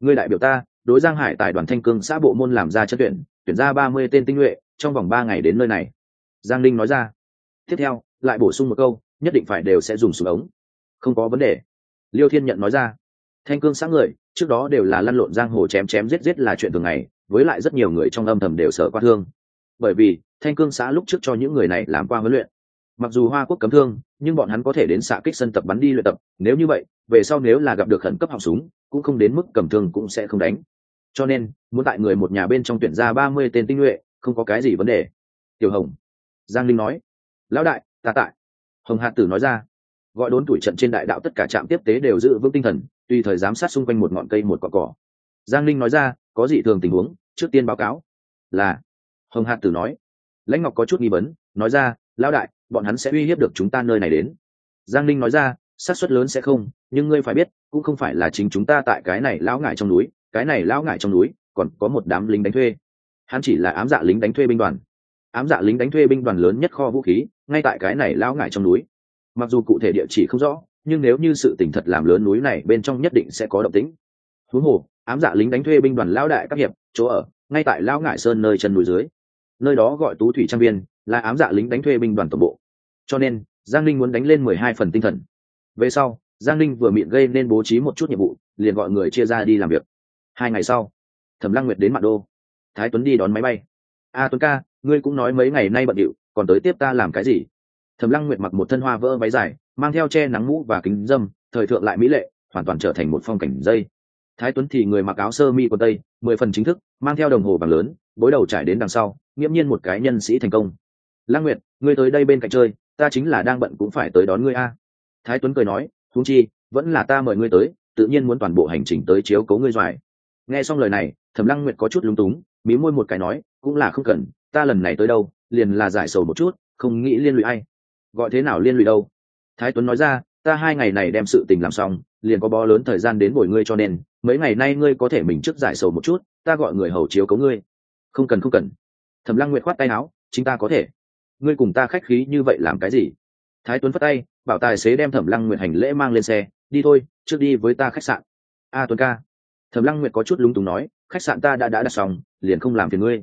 Người đại biểu ta, đối giang hải tại đoàn thanh cương xã bộ môn làm ra chất tuyển tuyển ra ba mươi tên tinh nhuệ, trong vòng ba ngày đến nơi này. Giang linh nói ra. Tiếp theo, lại bổ sung một câu, nhất định phải đều sẽ dùng súng ống. Không có vấn đề. Liêu thiên nhận nói ra. Thanh cương sáng người, trước đó đều là lăn lộn giang hồ chém chém giết giết là chuyện thường ngày, với lại rất nhiều người trong âm thầm đều sợ qua thương bởi vì thanh cương xã lúc trước cho những người này làm qua huấn luyện. Mặc dù hoa quốc cấm thương, nhưng bọn hắn có thể đến xạ kích sân tập bắn đi luyện tập, nếu như vậy, về sau nếu là gặp được khẩn cấp học súng, cũng không đến mức cầm thương cũng sẽ không đánh. Cho nên, muốn tại người một nhà bên trong tuyển ra ba mươi tên tinh nhuệ, không có cái gì vấn đề. Tiểu hồng, giang linh nói, lão đại, ta tại. Hồng hạt tử nói ra, gọi đốn tuổi trận trên đại đạo tất cả trạm tiếp tế đều giữ vững tinh thần, tùy thời giám sát xung quanh một ngọn cây một cỏ cỏ. Giang linh nói ra, có gì thường tình huống, trước tiên báo cáo là hồng hạt tử nói, lãnh ngọc có chút nghi vấn, nói ra, lão đại, bọn hắn sẽ uy hiếp được chúng ta nơi này đến. Giang linh nói ra, xác suất lớn sẽ không, nhưng ngươi phải biết, cũng không phải là chính chúng ta tại cái này lão ngại trong núi, cái này lão ngại trong núi, còn có một đám lính đánh thuê. Hắn chỉ là ám dạ lính đánh thuê binh đoàn. Ám dạ lính đánh thuê binh đoàn lớn nhất kho vũ khí, ngay tại cái này lão ngại trong núi. Mặc dù cụ thể địa chỉ không rõ, nhưng nếu như sự tỉnh thật làm lớn núi này bên trong nhất định sẽ có động tĩnh. Huống hồ, ám dạ lính đánh thuê binh đoàn lão đại các hiệp, chỗ ở, ngay tại lão ngại sơn nơi chân núi dưới nơi đó gọi tú thủy trang viên, là ám dạ lính đánh thuê binh đoàn tổng bộ. Cho nên, giang linh muốn đánh lên mười hai phần tinh thần. Về sau, giang linh vừa miệng gây nên bố trí một chút nhiệm vụ, liền gọi người chia ra đi làm việc. Hai ngày sau, thẩm lăng nguyệt đến mạng đô. Thái tuấn đi đón máy bay. A tuấn ca, ngươi cũng nói mấy ngày nay bận điệu, còn tới tiếp ta làm cái gì? Thẩm lăng nguyệt mặc một thân hoa vỡ váy dài, mang theo che nắng mũ và kính dâm, thời thượng lại mỹ lệ, hoàn toàn trở thành một phong cảnh dây. Thái tuấn thì người mặc áo sơ mi quần tây, mười phần chính thức, mang theo đồng hồ bằng lớn bối đầu trải đến đằng sau, nghiễm nhiên một cái nhân sĩ thành công. Lăng nguyệt, ngươi tới đây bên cạnh chơi, ta chính là đang bận cũng phải tới đón ngươi a. Thái tuấn cười nói thúng chi, vẫn là ta mời ngươi tới, tự nhiên muốn toàn bộ hành trình tới chiếu cố ngươi doài. Nghe xong lời này, thẩm lăng nguyệt có chút lúng túng, mí môi một cái nói, cũng là không cần, ta lần này tới đâu, liền là giải sầu một chút, không nghĩ liên lụy ai. Gọi thế nào liên lụy đâu? Thái tuấn nói ra, ta hai ngày này đem sự tình làm xong, liền có bó lớn thời gian đến bồi ngươi cho nên, mấy ngày nay ngươi có thể mình trước giải sầu một chút, ta gọi người hầu chiếu cấu ngươi không cần không cần. Thẩm lăng nguyệt khoát tay áo, chính ta có thể. Ngươi cùng ta khách khí như vậy làm cái gì? Thái tuấn phất tay, bảo tài xế đem thẩm lăng nguyệt hành lễ mang lên xe, đi thôi, trước đi với ta khách sạn. A tuấn ca. Thẩm lăng nguyệt có chút lúng túng nói, khách sạn ta đã đã đặt xong, liền không làm phiền ngươi.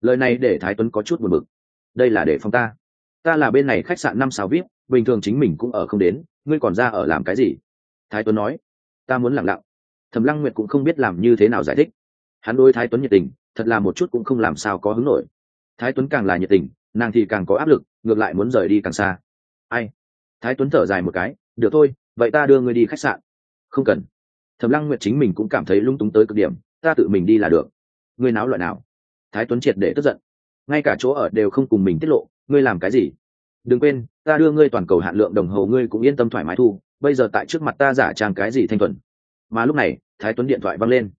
Lời này để thái tuấn có chút buồn bực. Đây là để phòng ta. Ta là bên này khách sạn năm sáu vip, bình thường chính mình cũng ở không đến, ngươi còn ra ở làm cái gì? Thái tuấn nói, ta muốn lặng lặng. Thẩm lăng nguyệt cũng không biết làm như thế nào giải thích. Hắn đôi thái tuấn nhiệt tình thật là một chút cũng không làm sao có hứng nổi. Thái tuấn càng là nhiệt tình, nàng thì càng có áp lực, ngược lại muốn rời đi càng xa. Ai? Thái tuấn thở dài một cái, được thôi, vậy ta đưa ngươi đi khách sạn. Không cần. Thẩm lăng nguyệt chính mình cũng cảm thấy lung túng tới cực điểm, ta tự mình đi là được. Ngươi náo loại nào? Thái tuấn triệt để tức giận. Ngay cả chỗ ở đều không cùng mình tiết lộ, ngươi làm cái gì? Đừng quên, ta đưa ngươi toàn cầu hạn lượng đồng hồ ngươi cũng yên tâm thoải mái thu, bây giờ tại trước mặt ta giả trang cái gì thanh thuần. Mà lúc này, thái tuấn điện thoại văng lên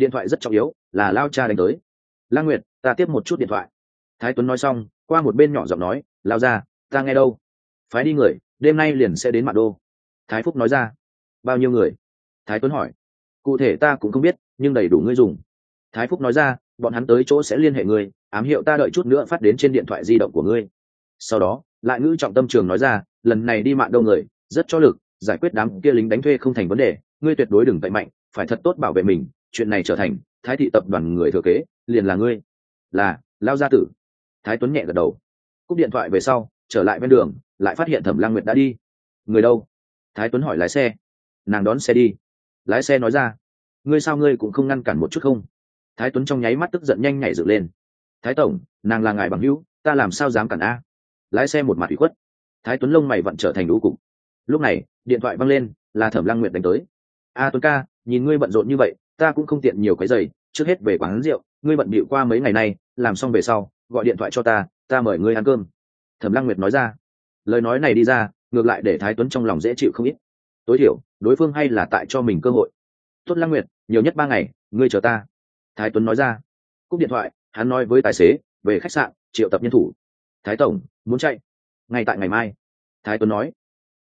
điện thoại rất trọng yếu, là lao cha đánh tới. Lang nguyệt, ta tiếp một chút điện thoại. Thái tuấn nói xong, qua một bên nhỏ giọng nói, lao ra, ta nghe đâu? Phái đi người, đêm nay liền sẽ đến mặt đô. Thái phúc nói ra, bao nhiêu người? Thái tuấn hỏi, cụ thể ta cũng không biết, nhưng đầy đủ ngươi dùng. Thái phúc nói ra, bọn hắn tới chỗ sẽ liên hệ ngươi, ám hiệu ta đợi chút nữa phát đến trên điện thoại di động của ngươi. Sau đó, lại ngữ trọng tâm trường nói ra, lần này đi mạng đông người, rất cho lực, giải quyết đám kia lính đánh thuê không thành vấn đề, ngươi tuyệt đối đừng tệ mạnh, phải thật tốt bảo vệ mình chuyện này trở thành, thái thị tập đoàn người thừa kế, liền là ngươi. Là, lao gia tử. Thái tuấn nhẹ gật đầu. Cúp điện thoại về sau, trở lại bên đường, lại phát hiện thẩm lang nguyệt đã đi. Người đâu? Thái tuấn hỏi lái xe. Nàng đón xe đi. Lái xe nói ra. Ngươi sao ngươi cũng không ngăn cản một chút không? Thái tuấn trong nháy mắt tức giận nhanh nhảy dựng lên. Thái tổng, nàng là ngài bằng hữu, ta làm sao dám cản a? Lái xe một mặt ủy khuất. Thái tuấn lông mày vẫn trở thành đủ cục. Lúc này, điện thoại văng lên, là thẩm lăng nguyệt đánh tới. A tuấn ca, nhìn ngươi bận rộn như vậy ta cũng không tiện nhiều cái giày trước hết về quán rượu, ngươi bận bịu qua mấy ngày nay, làm xong về sau, gọi điện thoại cho ta ta mời ngươi ăn cơm. Thẩm lăng nguyệt nói ra. Lời nói này đi ra, ngược lại để thái tuấn trong lòng dễ chịu không ít. Tối thiểu, đối phương hay là tại cho mình cơ hội. Tốt lăng nguyệt, nhiều nhất ba ngày, ngươi chờ ta. Thái tuấn nói ra. Cúp điện thoại, hắn nói với tài xế, về khách sạn, triệu tập nhân thủ. Thái tổng, muốn chạy? Ngay tại ngày mai. Thái tuấn nói.